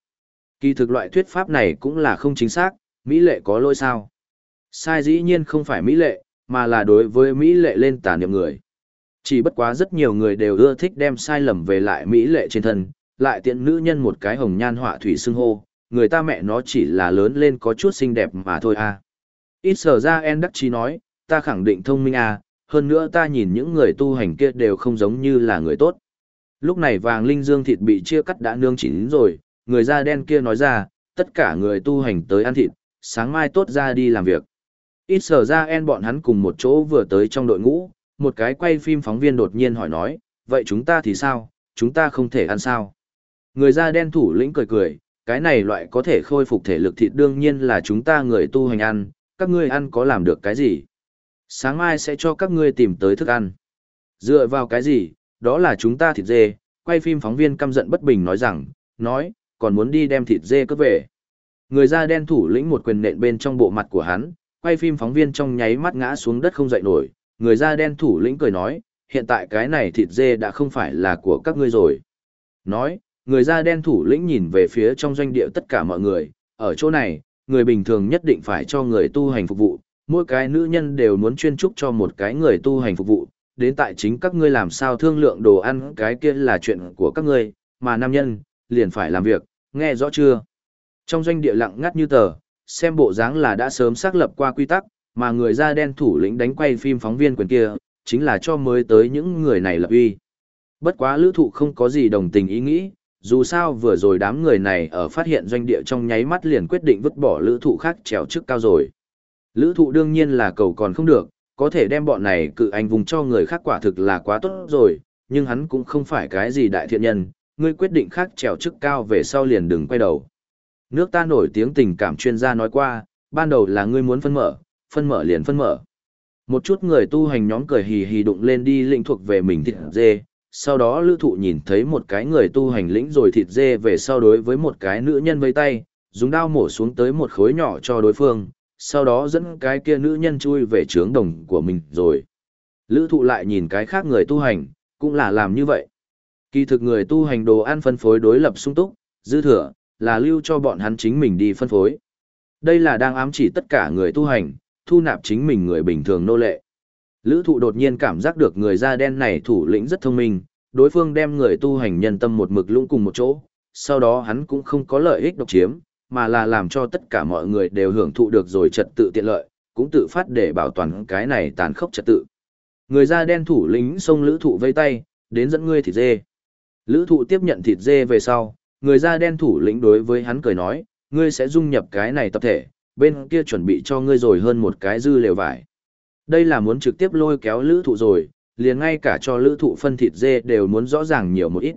Kỳ thực loại thuyết pháp này cũng là không chính xác, Mỹ lệ có lỗi sao? Sai dĩ nhiên không phải Mỹ lệ, mà là đối với Mỹ lệ lên tà niệm người. Chỉ bất quá rất nhiều người đều ưa thích đem sai lầm về lại Mỹ lệ trên thân, lại tiện nữ nhân một cái hồng nhan họa thủy xưng hô, người ta mẹ nó chỉ là lớn lên có chút xinh đẹp mà thôi à. Ít sở ra en đắc chí nói, ta khẳng định thông minh à, hơn nữa ta nhìn những người tu hành kia đều không giống như là người tốt. Lúc này vàng linh dương thịt bị chia cắt đã nương chín rồi, người da đen kia nói ra, tất cả người tu hành tới ăn thịt, sáng mai tốt ra đi làm việc. Ít sở ra en bọn hắn cùng một chỗ vừa tới trong đội ngũ, một cái quay phim phóng viên đột nhiên hỏi nói, vậy chúng ta thì sao, chúng ta không thể ăn sao? Người da đen thủ lĩnh cười cười, cái này loại có thể khôi phục thể lực thịt đương nhiên là chúng ta người tu hành ăn, các ngươi ăn có làm được cái gì? Sáng mai sẽ cho các ngươi tìm tới thức ăn. Dựa vào cái gì, đó là chúng ta thịt dê, quay phim phóng viên căm giận bất bình nói rằng, nói, còn muốn đi đem thịt dê cướp về. Người da đen thủ lĩnh một quyền nện bên trong bộ mặt của hắn, quay phim phóng viên trong nháy mắt ngã xuống đất không dậy nổi, người da đen thủ lĩnh cười nói, hiện tại cái này thịt dê đã không phải là của các ngươi rồi. Nói, người da đen thủ lĩnh nhìn về phía trong doanh địa tất cả mọi người, ở chỗ này, người bình thường nhất định phải cho người tu hành phục vụ, mỗi cái nữ nhân đều muốn chuyên trúc cho một cái người tu hành phục vụ, đến tại chính các ngươi làm sao thương lượng đồ ăn cái kia là chuyện của các ngươi, mà nam nhân, liền phải làm việc, nghe rõ chưa? Trong doanh địa lặng ngắt như tờ, xem bộ dáng là đã sớm xác lập qua quy tắc, mà người da đen thủ lĩnh đánh quay phim phóng viên quyền kia, chính là cho mới tới những người này lập uy. Bất quá lữ thụ không có gì đồng tình ý nghĩ, dù sao vừa rồi đám người này ở phát hiện doanh địa trong nháy mắt liền quyết định vứt bỏ lữ thụ khác trèo chức cao rồi. Lữ thụ đương nhiên là cầu còn không được, có thể đem bọn này cự anh vùng cho người khác quả thực là quá tốt rồi, nhưng hắn cũng không phải cái gì đại thiện nhân, ngươi quyết định khác trèo chức cao về sau liền đừng quay đầu. Nước ta nổi tiếng tình cảm chuyên gia nói qua, ban đầu là ngươi muốn phân mở, phân mở liền phân mở. Một chút người tu hành nhóm cười hì hì đụng lên đi lĩnh thuộc về mình thịt dê, sau đó lữ thụ nhìn thấy một cái người tu hành lĩnh rồi thịt dê về sau đối với một cái nữ nhân vây tay, dùng đao mổ xuống tới một khối nhỏ cho đối phương, sau đó dẫn cái kia nữ nhân chui về trướng đồng của mình rồi. Lữ thụ lại nhìn cái khác người tu hành, cũng là làm như vậy. Kỳ thực người tu hành đồ ăn phân phối đối lập sung túc, dư thừa, là lưu cho bọn hắn chính mình đi phân phối. Đây là đang ám chỉ tất cả người tu hành, thu nạp chính mình người bình thường nô lệ. Lữ thụ đột nhiên cảm giác được người da đen này thủ lĩnh rất thông minh, đối phương đem người tu hành nhân tâm một mực lũng cùng một chỗ, sau đó hắn cũng không có lợi ích độc chiếm, mà là làm cho tất cả mọi người đều hưởng thụ được rồi trật tự tiện lợi, cũng tự phát để bảo toàn cái này tàn khốc trật tự. Người da đen thủ lĩnh xông lữ thụ vây tay, đến dẫn ngươi thịt dê. Lữ thụ tiếp nhận thịt dê về sau, người da đen thủ lĩnh đối với hắn cười nói, ngươi sẽ dung nhập cái này tập thể, bên kia chuẩn bị cho ngươi rồi hơn một cái dư lều vải. Đây là muốn trực tiếp lôi kéo lữ thụ rồi, liền ngay cả cho lữ thụ phân thịt dê đều muốn rõ ràng nhiều một ít.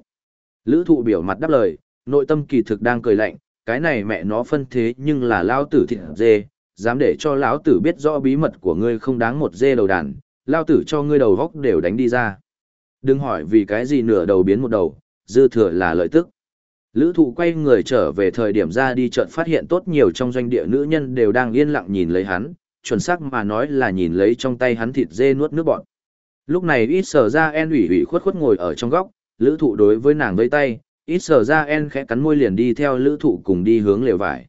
Lữ thụ biểu mặt đáp lời, nội tâm kỳ thực đang cười lạnh, cái này mẹ nó phân thế nhưng là lao tử thịt dê, dám để cho lão tử biết rõ bí mật của ngươi không đáng một dê đầu đàn, lao tử cho ngươi đầu góc đều đánh đi ra. Đừng hỏi vì cái gì nửa đầu biến một đầu, dư thừa là lợi tức. Lữ thụ quay người trở về thời điểm ra đi chợt phát hiện tốt nhiều trong doanh địa nữ nhân đều đang yên lặng nhìn lấy hắn, chuẩn xác mà nói là nhìn lấy trong tay hắn thịt dê nuốt nước bọt. Lúc này ít sở ra en ủy ủy khuất khuất ngồi ở trong góc, lữ thụ đối với nàng vây tay, ít sở ra en khẽ cắn môi liền đi theo lữ thụ cùng đi hướng lều vải.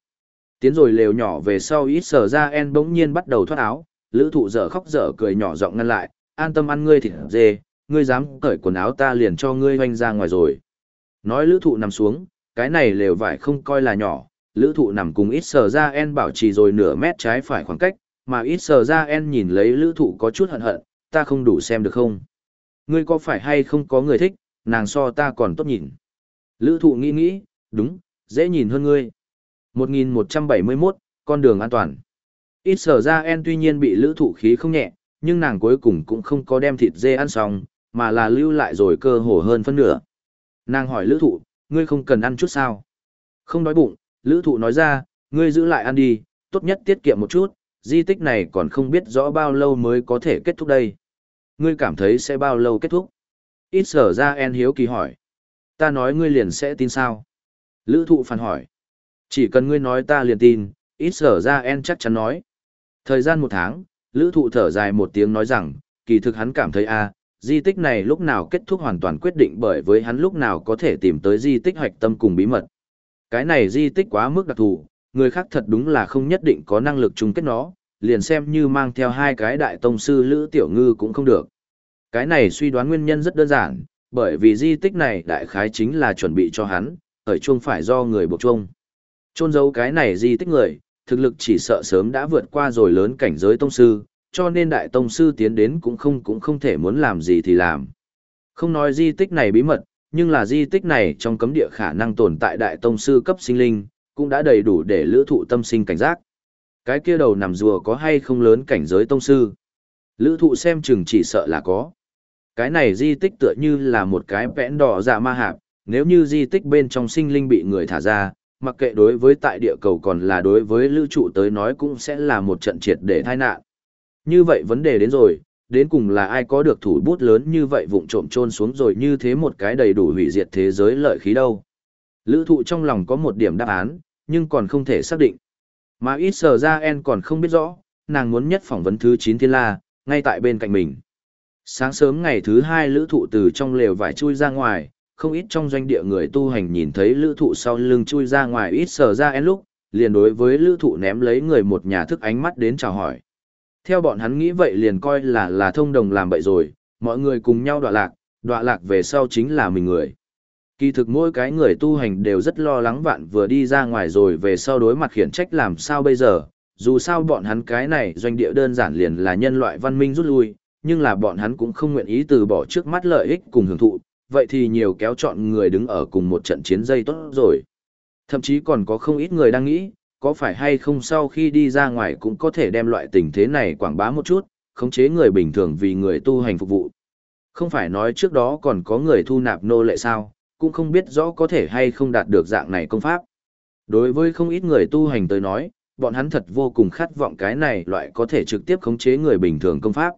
Tiến rồi lều nhỏ về sau ít sở ra en bỗng nhiên bắt đầu thoát áo, lữ thụ dở khóc dở cười nhỏ giọng ngăn lại, an tâm ăn ngươi thịt dê, ngươi dám cởi quần áo ta liền cho ngươi hoanh ra ngoài rồi. Nói lữ thụ nằm xuống, cái này lều vải không coi là nhỏ, lữ thụ nằm cùng ít sở ra en bảo trì rồi nửa mét trái phải khoảng cách, mà ít sờ ra en nhìn lấy lữ thụ có chút hận hận, ta không đủ xem được không? Ngươi có phải hay không có người thích, nàng so ta còn tốt nhìn. Lữ thụ nghĩ nghĩ, đúng, dễ nhìn hơn ngươi. 1171, con đường an toàn. Ít sở ra en tuy nhiên bị lữ thụ khí không nhẹ, nhưng nàng cuối cùng cũng không có đem thịt dê ăn xong, mà là lưu lại rồi cơ hồ hơn phân nửa. Nàng hỏi lữ thụ, ngươi không cần ăn chút sao? Không đói bụng, lữ thụ nói ra, ngươi giữ lại ăn đi, tốt nhất tiết kiệm một chút, di tích này còn không biết rõ bao lâu mới có thể kết thúc đây. Ngươi cảm thấy sẽ bao lâu kết thúc? Ít sở ra en hiếu kỳ hỏi. Ta nói ngươi liền sẽ tin sao? Lữ thụ phản hỏi. Chỉ cần ngươi nói ta liền tin, ít sở ra en chắc chắn nói. Thời gian một tháng, lữ thụ thở dài một tiếng nói rằng, kỳ thực hắn cảm thấy a di tích này lúc nào kết thúc hoàn toàn quyết định bởi với hắn lúc nào có thể tìm tới di tích hoạch tâm cùng bí mật. Cái này di tích quá mức đặc thù, người khác thật đúng là không nhất định có năng lực chung kết nó, liền xem như mang theo hai cái đại tông sư Lữ Tiểu Ngư cũng không được. Cái này suy đoán nguyên nhân rất đơn giản, bởi vì di tích này đại khái chính là chuẩn bị cho hắn, ở chung phải do người buộc chung. trôn giấu cái này di tích người, thực lực chỉ sợ sớm đã vượt qua rồi lớn cảnh giới tông sư, cho nên đại tông sư tiến đến cũng không cũng không thể muốn làm gì thì làm. Không nói di tích này bí mật, nhưng là di tích này trong cấm địa khả năng tồn tại đại tông sư cấp sinh linh, cũng đã đầy đủ để lữ thụ tâm sinh cảnh giác. Cái kia đầu nằm rùa có hay không lớn cảnh giới tông sư? Lữ thụ xem chừng chỉ sợ là có. Cái này di tích tựa như là một cái vẽn đỏ dạ ma hạp, nếu như di tích bên trong sinh linh bị người thả ra, mặc kệ đối với tại địa cầu còn là đối với lữ trụ tới nói cũng sẽ là một trận triệt để thai nạn. Như vậy vấn đề đến rồi, đến cùng là ai có được thủ bút lớn như vậy vụng trộm trôn xuống rồi như thế một cái đầy đủ hủy diệt thế giới lợi khí đâu. Lữ thụ trong lòng có một điểm đáp án, nhưng còn không thể xác định. Mà ít sở ra en còn không biết rõ, nàng muốn nhất phỏng vấn thứ 9 thiên la, ngay tại bên cạnh mình. Sáng sớm ngày thứ hai lữ thụ từ trong lều vải chui ra ngoài, không ít trong doanh địa người tu hành nhìn thấy lữ thụ sau lưng chui ra ngoài ít sở ra en lúc, liền đối với lữ thụ ném lấy người một nhà thức ánh mắt đến chào hỏi. Theo bọn hắn nghĩ vậy liền coi là là thông đồng làm bậy rồi, mọi người cùng nhau đọa lạc, đọa lạc về sau chính là mình người. Kỳ thực mỗi cái người tu hành đều rất lo lắng vạn vừa đi ra ngoài rồi về sau đối mặt khiển trách làm sao bây giờ, dù sao bọn hắn cái này doanh địa đơn giản liền là nhân loại văn minh rút lui, nhưng là bọn hắn cũng không nguyện ý từ bỏ trước mắt lợi ích cùng hưởng thụ, vậy thì nhiều kéo chọn người đứng ở cùng một trận chiến dây tốt rồi. Thậm chí còn có không ít người đang nghĩ, có phải hay không sau khi đi ra ngoài cũng có thể đem loại tình thế này quảng bá một chút, khống chế người bình thường vì người tu hành phục vụ. Không phải nói trước đó còn có người thu nạp nô lệ sao, cũng không biết rõ có thể hay không đạt được dạng này công pháp. Đối với không ít người tu hành tới nói, bọn hắn thật vô cùng khát vọng cái này loại có thể trực tiếp khống chế người bình thường công pháp.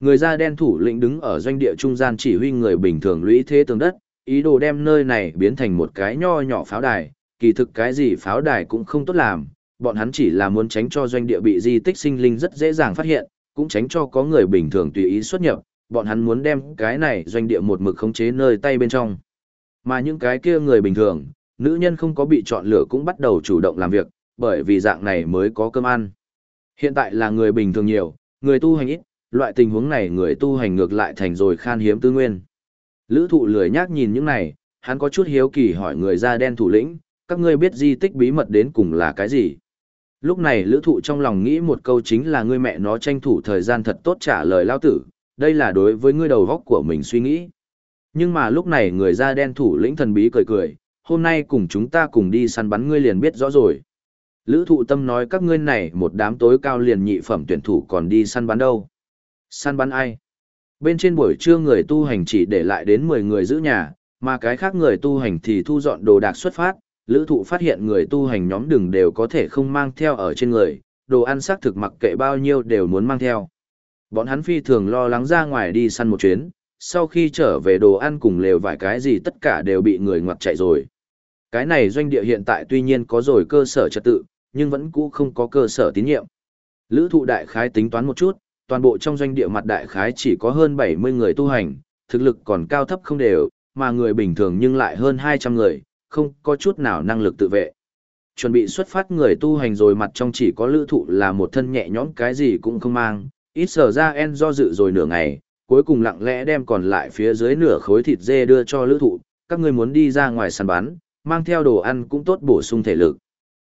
Người da đen thủ lĩnh đứng ở doanh địa trung gian chỉ huy người bình thường lũy thế tường đất, ý đồ đem nơi này biến thành một cái nho nhỏ pháo đài, kỳ thực cái gì pháo đài cũng không tốt làm, bọn hắn chỉ là muốn tránh cho doanh địa bị di tích sinh linh rất dễ dàng phát hiện, cũng tránh cho có người bình thường tùy ý xuất nhập, bọn hắn muốn đem cái này doanh địa một mực khống chế nơi tay bên trong. Mà những cái kia người bình thường, nữ nhân không có bị chọn lựa cũng bắt đầu chủ động làm việc, bởi vì dạng này mới có cơm ăn. Hiện tại là người bình thường nhiều, người tu hành ít, loại tình huống này người tu hành ngược lại thành rồi khan hiếm tư nguyên. Lữ thụ lười nhác nhìn những này, hắn có chút hiếu kỳ hỏi người da đen thủ lĩnh, các ngươi biết di tích bí mật đến cùng là cái gì? Lúc này lữ thụ trong lòng nghĩ một câu chính là ngươi mẹ nó tranh thủ thời gian thật tốt trả lời lao tử, đây là đối với ngươi đầu góc của mình suy nghĩ. Nhưng mà lúc này người da đen thủ lĩnh thần bí cười cười, hôm nay cùng chúng ta cùng đi săn bắn ngươi liền biết rõ rồi. Lữ thụ tâm nói các ngươi này một đám tối cao liền nhị phẩm tuyển thủ còn đi săn bắn đâu. Săn bắn ai? Bên trên buổi trưa người tu hành chỉ để lại đến 10 người giữ nhà, Mà cái khác người tu hành thì thu dọn đồ đạc xuất phát, lữ thụ phát hiện người tu hành nhóm đường đều có thể không mang theo ở trên người, đồ ăn xác thực mặc kệ bao nhiêu đều muốn mang theo. Bọn hắn phi thường lo lắng ra ngoài đi săn một chuyến, sau khi trở về đồ ăn cùng lều vài cái gì tất cả đều bị người ngoặt chạy rồi. Cái này doanh địa hiện tại tuy nhiên có rồi cơ sở trật tự, nhưng vẫn cũ không có cơ sở tín nhiệm. Lữ thụ đại khái tính toán một chút, toàn bộ trong doanh địa mặt đại khái chỉ có hơn 70 người tu hành, thực lực còn cao thấp không đều, mà người bình thường nhưng lại hơn 200 người, không có chút nào năng lực tự vệ. Chuẩn bị xuất phát người tu hành rồi mặt trong chỉ có lữ thụ là một thân nhẹ nhõm cái gì cũng không mang, ít sở ra en do dự rồi nửa ngày, cuối cùng lặng lẽ đem còn lại phía dưới nửa khối thịt dê đưa cho lữ thụ, các người muốn đi ra ngoài săn bán, mang theo đồ ăn cũng tốt bổ sung thể lực.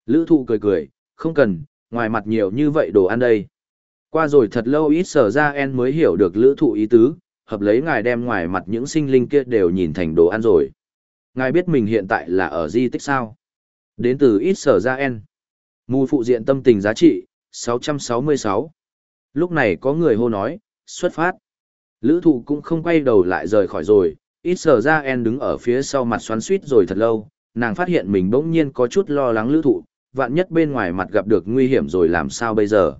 Lữ thụ cười cười, không cần, ngoài mặt nhiều như vậy đồ ăn đây. Qua rồi thật lâu ít sở ra en mới hiểu được lữ thụ ý tứ, hợp lấy ngài đem ngoài mặt những sinh linh kia đều nhìn thành đồ ăn rồi. Ngài biết mình hiện tại là ở di tích sao? Đến từ ít sở ra en. Mù phụ diện tâm tình giá trị, 666. Lúc này có người hô nói, xuất phát. Lữ thụ cũng không quay đầu lại rời khỏi rồi, ít sở ra en đứng ở phía sau mặt xoắn suýt rồi thật lâu, nàng phát hiện mình bỗng nhiên có chút lo lắng lữ thụ, vạn nhất bên ngoài mặt gặp được nguy hiểm rồi làm sao bây giờ.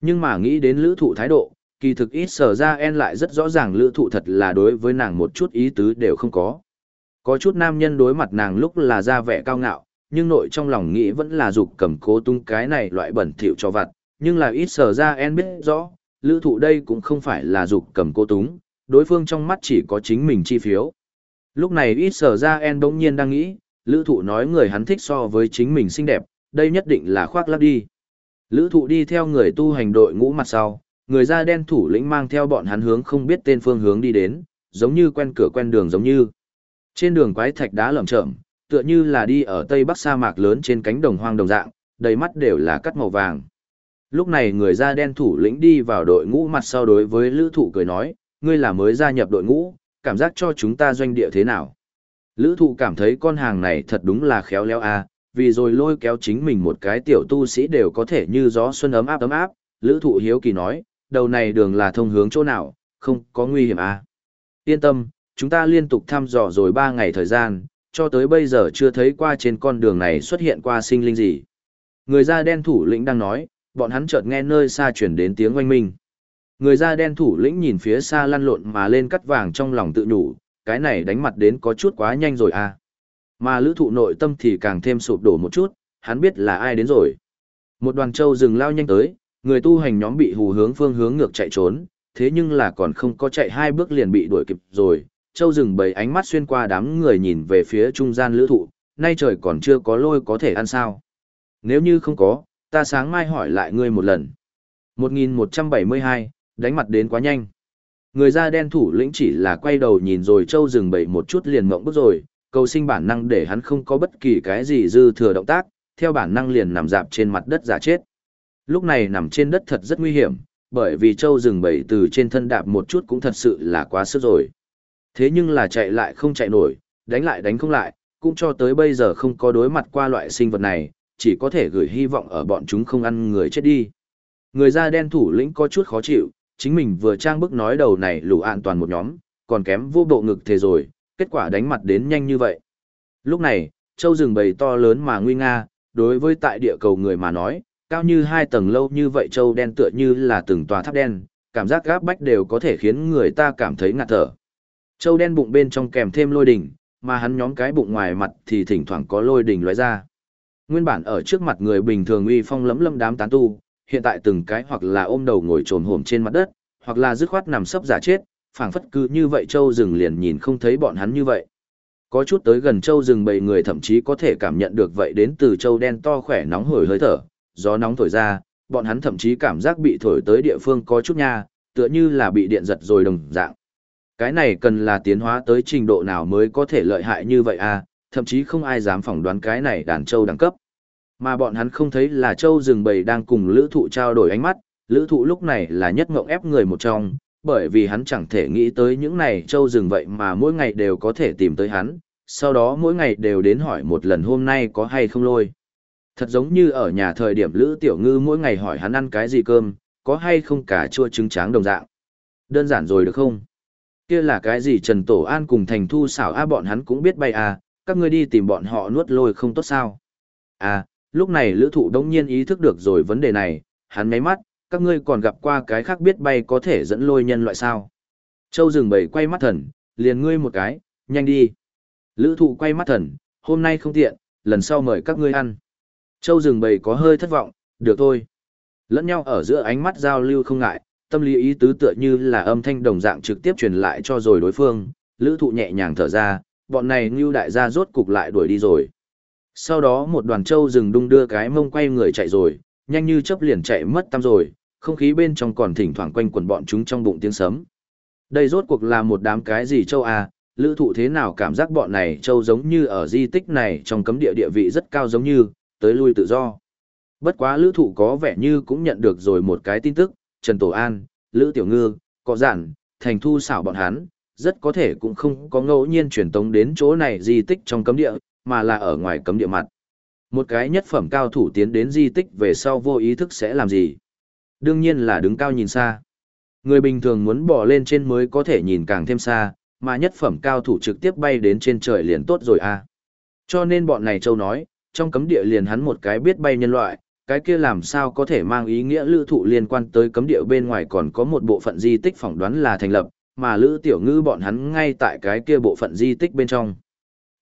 Nhưng mà nghĩ đến lữ thụ thái độ, kỳ thực ít sở ra en lại rất rõ ràng lữ thụ thật là đối với nàng một chút ý tứ đều không có. Có chút nam nhân đối mặt nàng lúc là ra vẻ cao ngạo, nhưng nội trong lòng nghĩ vẫn là dục cầm cố tung cái này loại bẩn thỉu cho vặt, nhưng là ít sở ra en biết rõ, lữ thụ đây cũng không phải là dục cầm cố túng, đối phương trong mắt chỉ có chính mình chi phiếu. Lúc này ít sở ra en đống nhiên đang nghĩ, lữ thụ nói người hắn thích so với chính mình xinh đẹp, đây nhất định là khoác lắp đi. Lữ thụ đi theo người tu hành đội ngũ mặt sau, người da đen thủ lĩnh mang theo bọn hắn hướng không biết tên phương hướng đi đến, giống như quen cửa quen đường giống như. Trên đường quái thạch đá lởm chởm, tựa như là đi ở tây bắc sa mạc lớn trên cánh đồng hoang đồng dạng, đầy mắt đều là cắt màu vàng. Lúc này người da đen thủ lĩnh đi vào đội ngũ mặt sau đối với lữ thụ cười nói, ngươi là mới gia nhập đội ngũ, cảm giác cho chúng ta doanh địa thế nào. Lữ thụ cảm thấy con hàng này thật đúng là khéo léo a à, vì rồi lôi kéo chính mình một cái tiểu tu sĩ đều có thể như gió xuân ấm áp ấm áp. Lữ thụ hiếu kỳ nói, đầu này đường là thông hướng chỗ nào, không có nguy hiểm à. Yên tâm, chúng ta liên tục thăm dò rồi 3 ngày thời gian, cho tới bây giờ chưa thấy qua trên con đường này xuất hiện qua sinh linh gì. Người da đen thủ lĩnh đang nói, bọn hắn chợt nghe nơi xa chuyển đến tiếng oanh minh. Người da đen thủ lĩnh nhìn phía xa lăn lộn mà lên cắt vàng trong lòng tự nhủ, cái này đánh mặt đến có chút quá nhanh rồi à. Mà lữ thụ nội tâm thì càng thêm sụp đổ một chút, hắn biết là ai đến rồi. Một đoàn châu rừng lao nhanh tới, người tu hành nhóm bị hù hướng phương hướng ngược chạy trốn, thế nhưng là còn không có chạy hai bước liền bị đuổi kịp rồi. Châu rừng bầy ánh mắt xuyên qua đám người nhìn về phía trung gian lữ thụ, nay trời còn chưa có lôi có thể ăn sao. Nếu như không có, ta sáng mai hỏi lại ngươi một lần. 1172, đánh mặt đến quá nhanh. Người da đen thủ lĩnh chỉ là quay đầu nhìn rồi châu rừng bậy một chút liền mộng bức rồi, cầu sinh bản năng để hắn không có bất kỳ cái gì dư thừa động tác, theo bản năng liền nằm dạp trên mặt đất giả chết. Lúc này nằm trên đất thật rất nguy hiểm, bởi vì châu rừng bậy từ trên thân đạp một chút cũng thật sự là quá sức rồi. Thế nhưng là chạy lại không chạy nổi, đánh lại đánh không lại, cũng cho tới bây giờ không có đối mặt qua loại sinh vật này, chỉ có thể gửi hy vọng ở bọn chúng không ăn người chết đi. Người da đen thủ lĩnh có chút khó chịu, chính mình vừa trang bức nói đầu này lũ an toàn một nhóm, còn kém vô bộ ngực thế rồi, kết quả đánh mặt đến nhanh như vậy. Lúc này, châu rừng bầy to lớn mà nguy nga, đối với tại địa cầu người mà nói, cao như hai tầng lâu như vậy châu đen tựa như là từng tòa tháp đen, cảm giác gáp bách đều có thể khiến người ta cảm thấy ngạt thở. Châu đen bụng bên trong kèm thêm lôi đỉnh, mà hắn nhóm cái bụng ngoài mặt thì thỉnh thoảng có lôi đỉnh lóe ra. Nguyên bản ở trước mặt người bình thường uy phong lấm lấm đám tán tu, hiện tại từng cái hoặc là ôm đầu ngồi trồn hổm trên mặt đất, hoặc là dứt khoát nằm sấp giả chết, phảng phất cứ như vậy châu rừng liền nhìn không thấy bọn hắn như vậy. Có chút tới gần châu rừng bầy người thậm chí có thể cảm nhận được vậy đến từ châu đen to khỏe nóng hổi hơi thở, gió nóng thổi ra, bọn hắn thậm chí cảm giác bị thổi tới địa phương có chút nha, tựa như là bị điện giật rồi đồng dạng. Cái này cần là tiến hóa tới trình độ nào mới có thể lợi hại như vậy à, thậm chí không ai dám phỏng đoán cái này đàn châu đẳng cấp. Mà bọn hắn không thấy là châu rừng bầy đang cùng lữ thụ trao đổi ánh mắt, lữ thụ lúc này là nhất ngộng ép người một trong, bởi vì hắn chẳng thể nghĩ tới những này châu rừng vậy mà mỗi ngày đều có thể tìm tới hắn, sau đó mỗi ngày đều đến hỏi một lần hôm nay có hay không lôi. Thật giống như ở nhà thời điểm Lữ Tiểu Ngư mỗi ngày hỏi hắn ăn cái gì cơm, có hay không cả chua trứng tráng đồng dạng. Đơn giản rồi được không? Kia là cái gì Trần Tổ An cùng Thành Thu xảo a bọn hắn cũng biết bay à, các ngươi đi tìm bọn họ nuốt lôi không tốt sao. À, lúc này lữ thụ đống nhiên ý thức được rồi vấn đề này, hắn ngáy mắt, các ngươi còn gặp qua cái khác biết bay có thể dẫn lôi nhân loại sao. Châu rừng bầy quay mắt thần, liền ngươi một cái, nhanh đi. Lữ thụ quay mắt thần, hôm nay không tiện, lần sau mời các ngươi ăn. Châu rừng bầy có hơi thất vọng, được thôi. Lẫn nhau ở giữa ánh mắt giao lưu không ngại, tâm lý ý tứ tựa như là âm thanh đồng dạng trực tiếp truyền lại cho rồi đối phương, lữ thụ nhẹ nhàng thở ra, bọn này ngưu đại gia rốt cục lại đuổi đi rồi. Sau đó một đoàn châu rừng đung đưa cái mông quay người chạy rồi, nhanh như chớp liền chạy mất tăm rồi, không khí bên trong còn thỉnh thoảng quanh quần bọn chúng trong bụng tiếng sấm. Đây rốt cuộc là một đám cái gì châu à, lữ thụ thế nào cảm giác bọn này châu giống như ở di tích này trong cấm địa địa vị rất cao giống như, tới lui tự do. Bất quá lữ thụ có vẻ như cũng nhận được rồi một cái tin tức, Trần Tổ An, Lữ Tiểu Ngư, có giản, thành thu xảo bọn hắn, rất có thể cũng không có ngẫu nhiên truyền tống đến chỗ này di tích trong cấm địa, mà là ở ngoài cấm địa mặt. Một cái nhất phẩm cao thủ tiến đến di tích về sau vô ý thức sẽ làm gì? Đương nhiên là đứng cao nhìn xa. Người bình thường muốn bỏ lên trên mới có thể nhìn càng thêm xa, mà nhất phẩm cao thủ trực tiếp bay đến trên trời liền tốt rồi à. Cho nên bọn này châu nói, trong cấm địa liền hắn một cái biết bay nhân loại, cái kia làm sao có thể mang ý nghĩa lữ thụ liên quan tới cấm địa bên ngoài còn có một bộ phận di tích phỏng đoán là thành lập, mà lữ tiểu ngư bọn hắn ngay tại cái kia bộ phận di tích bên trong.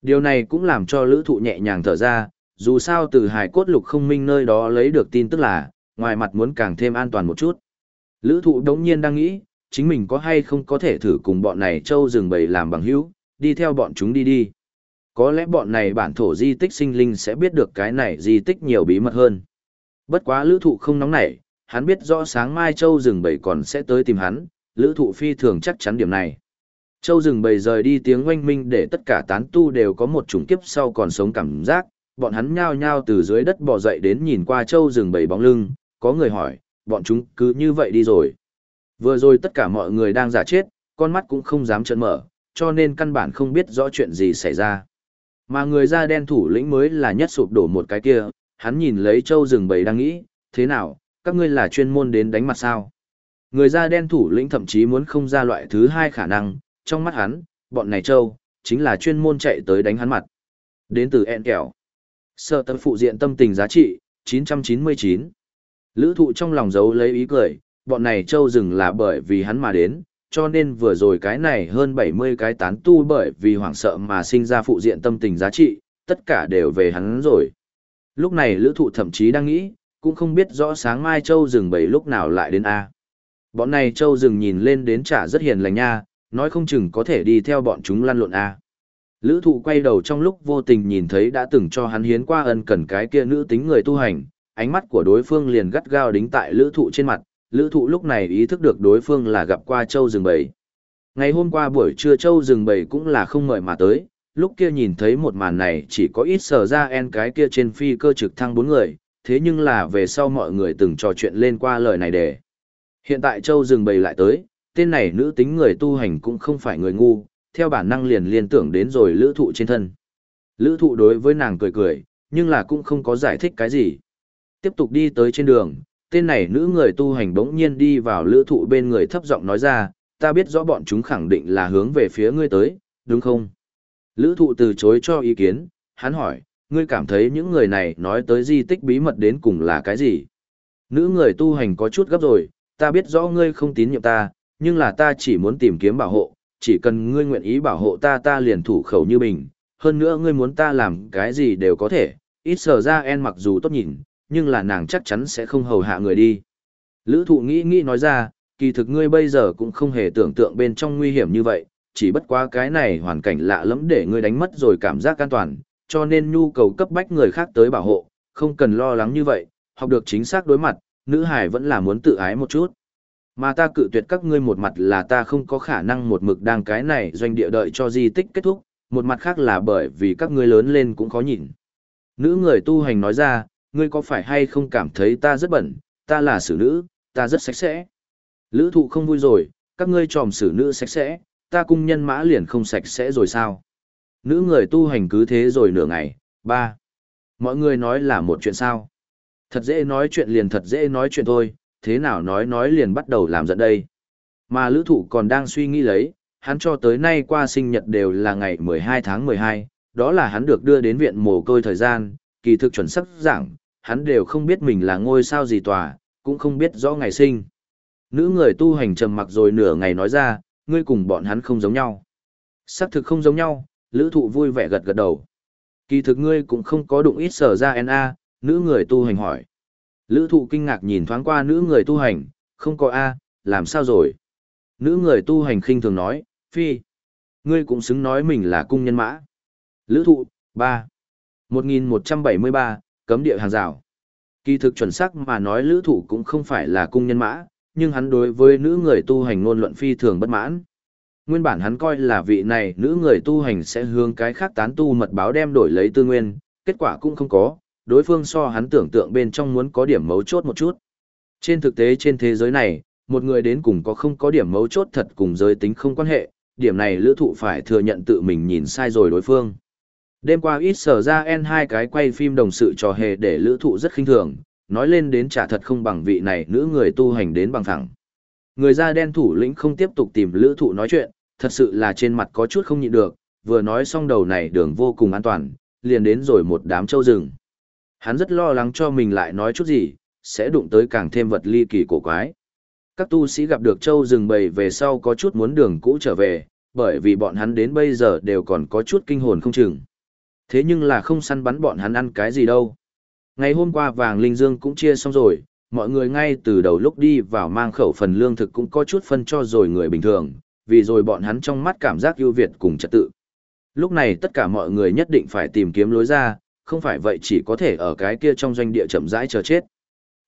Điều này cũng làm cho lữ thụ nhẹ nhàng thở ra, dù sao từ hải cốt lục không minh nơi đó lấy được tin tức là, ngoài mặt muốn càng thêm an toàn một chút. Lữ thụ đống nhiên đang nghĩ, chính mình có hay không có thể thử cùng bọn này châu rừng bầy làm bằng hữu, đi theo bọn chúng đi đi. Có lẽ bọn này bản thổ di tích sinh linh sẽ biết được cái này di tích nhiều bí mật hơn. Bất quá lữ thụ không nóng nảy, hắn biết rõ sáng mai châu rừng bầy còn sẽ tới tìm hắn, lữ thụ phi thường chắc chắn điểm này. Châu rừng bầy rời đi tiếng oanh minh để tất cả tán tu đều có một chủng kiếp sau còn sống cảm giác, bọn hắn nhao nhao từ dưới đất bò dậy đến nhìn qua châu rừng bầy bóng lưng, có người hỏi, bọn chúng cứ như vậy đi rồi. Vừa rồi tất cả mọi người đang giả chết, con mắt cũng không dám trợn mở, cho nên căn bản không biết rõ chuyện gì xảy ra. Mà người da đen thủ lĩnh mới là nhất sụp đổ một cái kia, hắn nhìn lấy châu rừng bầy đang nghĩ, thế nào, các ngươi là chuyên môn đến đánh mặt sao? Người da đen thủ lĩnh thậm chí muốn không ra loại thứ hai khả năng, trong mắt hắn, bọn này châu, chính là chuyên môn chạy tới đánh hắn mặt. Đến từ En Kẹo. Sở tâm phụ diện tâm tình giá trị, 999. Lữ thụ trong lòng giấu lấy ý cười, bọn này châu rừng là bởi vì hắn mà đến, cho nên vừa rồi cái này hơn 70 cái tán tu bởi vì hoảng sợ mà sinh ra phụ diện tâm tình giá trị, tất cả đều về hắn rồi. Lúc này lữ thụ thậm chí đang nghĩ, cũng không biết rõ sáng mai châu rừng bầy lúc nào lại đến A. Bọn này châu rừng nhìn lên đến trả rất hiền lành nha, nói không chừng có thể đi theo bọn chúng lăn lộn A. Lữ thụ quay đầu trong lúc vô tình nhìn thấy đã từng cho hắn hiến qua ân cần cái kia nữ tính người tu hành, ánh mắt của đối phương liền gắt gao đính tại lữ thụ trên mặt, lữ thụ lúc này ý thức được đối phương là gặp qua châu rừng bầy. Ngày hôm qua buổi trưa châu rừng bầy cũng là không mời mà tới, lúc kia nhìn thấy một màn này chỉ có ít sờ ra en cái kia trên phi cơ trực thăng bốn người, thế nhưng là về sau mọi người từng trò chuyện lên qua lời này để. Hiện tại châu rừng bầy lại tới, tên này nữ tính người tu hành cũng không phải người ngu, theo bản năng liền liên tưởng đến rồi lữ thụ trên thân. Lữ thụ đối với nàng cười cười, nhưng là cũng không có giải thích cái gì. Tiếp tục đi tới trên đường, tên này nữ người tu hành bỗng nhiên đi vào lữ thụ bên người thấp giọng nói ra, ta biết rõ bọn chúng khẳng định là hướng về phía ngươi tới, đúng không? Lữ thụ từ chối cho ý kiến, hắn hỏi, ngươi cảm thấy những người này nói tới di tích bí mật đến cùng là cái gì? Nữ người tu hành có chút gấp rồi, ta biết rõ ngươi không tín nhiệm ta, nhưng là ta chỉ muốn tìm kiếm bảo hộ, chỉ cần ngươi nguyện ý bảo hộ ta ta liền thủ khẩu như bình, hơn nữa ngươi muốn ta làm cái gì đều có thể, ít sở ra en mặc dù tốt nhìn, nhưng là nàng chắc chắn sẽ không hầu hạ người đi. Lữ thụ nghĩ nghĩ nói ra, kỳ thực ngươi bây giờ cũng không hề tưởng tượng bên trong nguy hiểm như vậy, chỉ bất quá cái này hoàn cảnh lạ lẫm để ngươi đánh mất rồi cảm giác an toàn, cho nên nhu cầu cấp bách người khác tới bảo hộ, không cần lo lắng như vậy, học được chính xác đối mặt, nữ hải vẫn là muốn tự ái một chút. Mà ta cự tuyệt các ngươi một mặt là ta không có khả năng một mực đang cái này doanh địa đợi cho di tích kết thúc, một mặt khác là bởi vì các ngươi lớn lên cũng khó nhìn. Nữ người tu hành nói ra, ngươi có phải hay không cảm thấy ta rất bẩn, ta là xử nữ, ta rất sạch sẽ. Lữ thụ không vui rồi, các ngươi tròm xử nữ sạch sẽ, ta cung nhân mã liền không sạch sẽ rồi sao? Nữ người tu hành cứ thế rồi nửa ngày, ba. Mọi người nói là một chuyện sao? Thật dễ nói chuyện liền thật dễ nói chuyện thôi, thế nào nói nói liền bắt đầu làm giận đây. Mà lữ thụ còn đang suy nghĩ lấy, hắn cho tới nay qua sinh nhật đều là ngày 12 tháng 12, đó là hắn được đưa đến viện mồ côi thời gian, kỳ thực chuẩn sắc giảng, hắn đều không biết mình là ngôi sao gì tòa, cũng không biết rõ ngày sinh. Nữ người tu hành trầm mặc rồi nửa ngày nói ra, ngươi cùng bọn hắn không giống nhau. Sắc thực không giống nhau, lữ thụ vui vẻ gật gật đầu. Kỳ thực ngươi cũng không có đụng ít sở ra NA, nữ người tu hành hỏi. Lữ thụ kinh ngạc nhìn thoáng qua nữ người tu hành, không có A, làm sao rồi? Nữ người tu hành khinh thường nói, phi. Ngươi cũng xứng nói mình là cung nhân mã. Lữ thụ, 3. 1173, cấm địa hàng rào. Kỳ thực chuẩn xác mà nói lữ thụ cũng không phải là cung nhân mã, nhưng hắn đối với nữ người tu hành ngôn luận phi thường bất mãn. Nguyên bản hắn coi là vị này nữ người tu hành sẽ hướng cái khác tán tu mật báo đem đổi lấy tư nguyên, kết quả cũng không có, đối phương so hắn tưởng tượng bên trong muốn có điểm mấu chốt một chút. Trên thực tế trên thế giới này, một người đến cùng có không có điểm mấu chốt thật cùng giới tính không quan hệ, điểm này lữ thụ phải thừa nhận tự mình nhìn sai rồi đối phương. Đêm qua ít sở ra N hai cái quay phim đồng sự trò hề để lữ thụ rất khinh thường, nói lên đến trả thật không bằng vị này nữ người tu hành đến bằng thẳng. Người da đen thủ lĩnh không tiếp tục tìm lữ thụ nói chuyện, thật sự là trên mặt có chút không nhịn được, vừa nói xong đầu này đường vô cùng an toàn, liền đến rồi một đám châu rừng. Hắn rất lo lắng cho mình lại nói chút gì, sẽ đụng tới càng thêm vật ly kỳ cổ quái. Các tu sĩ gặp được châu rừng bầy về sau có chút muốn đường cũ trở về, bởi vì bọn hắn đến bây giờ đều còn có chút kinh hồn không chừng. Thế nhưng là không săn bắn bọn hắn ăn cái gì đâu. Ngày hôm qua vàng linh dương cũng chia xong rồi, mọi người ngay từ đầu lúc đi vào mang khẩu phần lương thực cũng có chút phân cho rồi người bình thường, vì rồi bọn hắn trong mắt cảm giác ưu việt cùng trật tự. Lúc này tất cả mọi người nhất định phải tìm kiếm lối ra, không phải vậy chỉ có thể ở cái kia trong doanh địa chậm rãi chờ chết.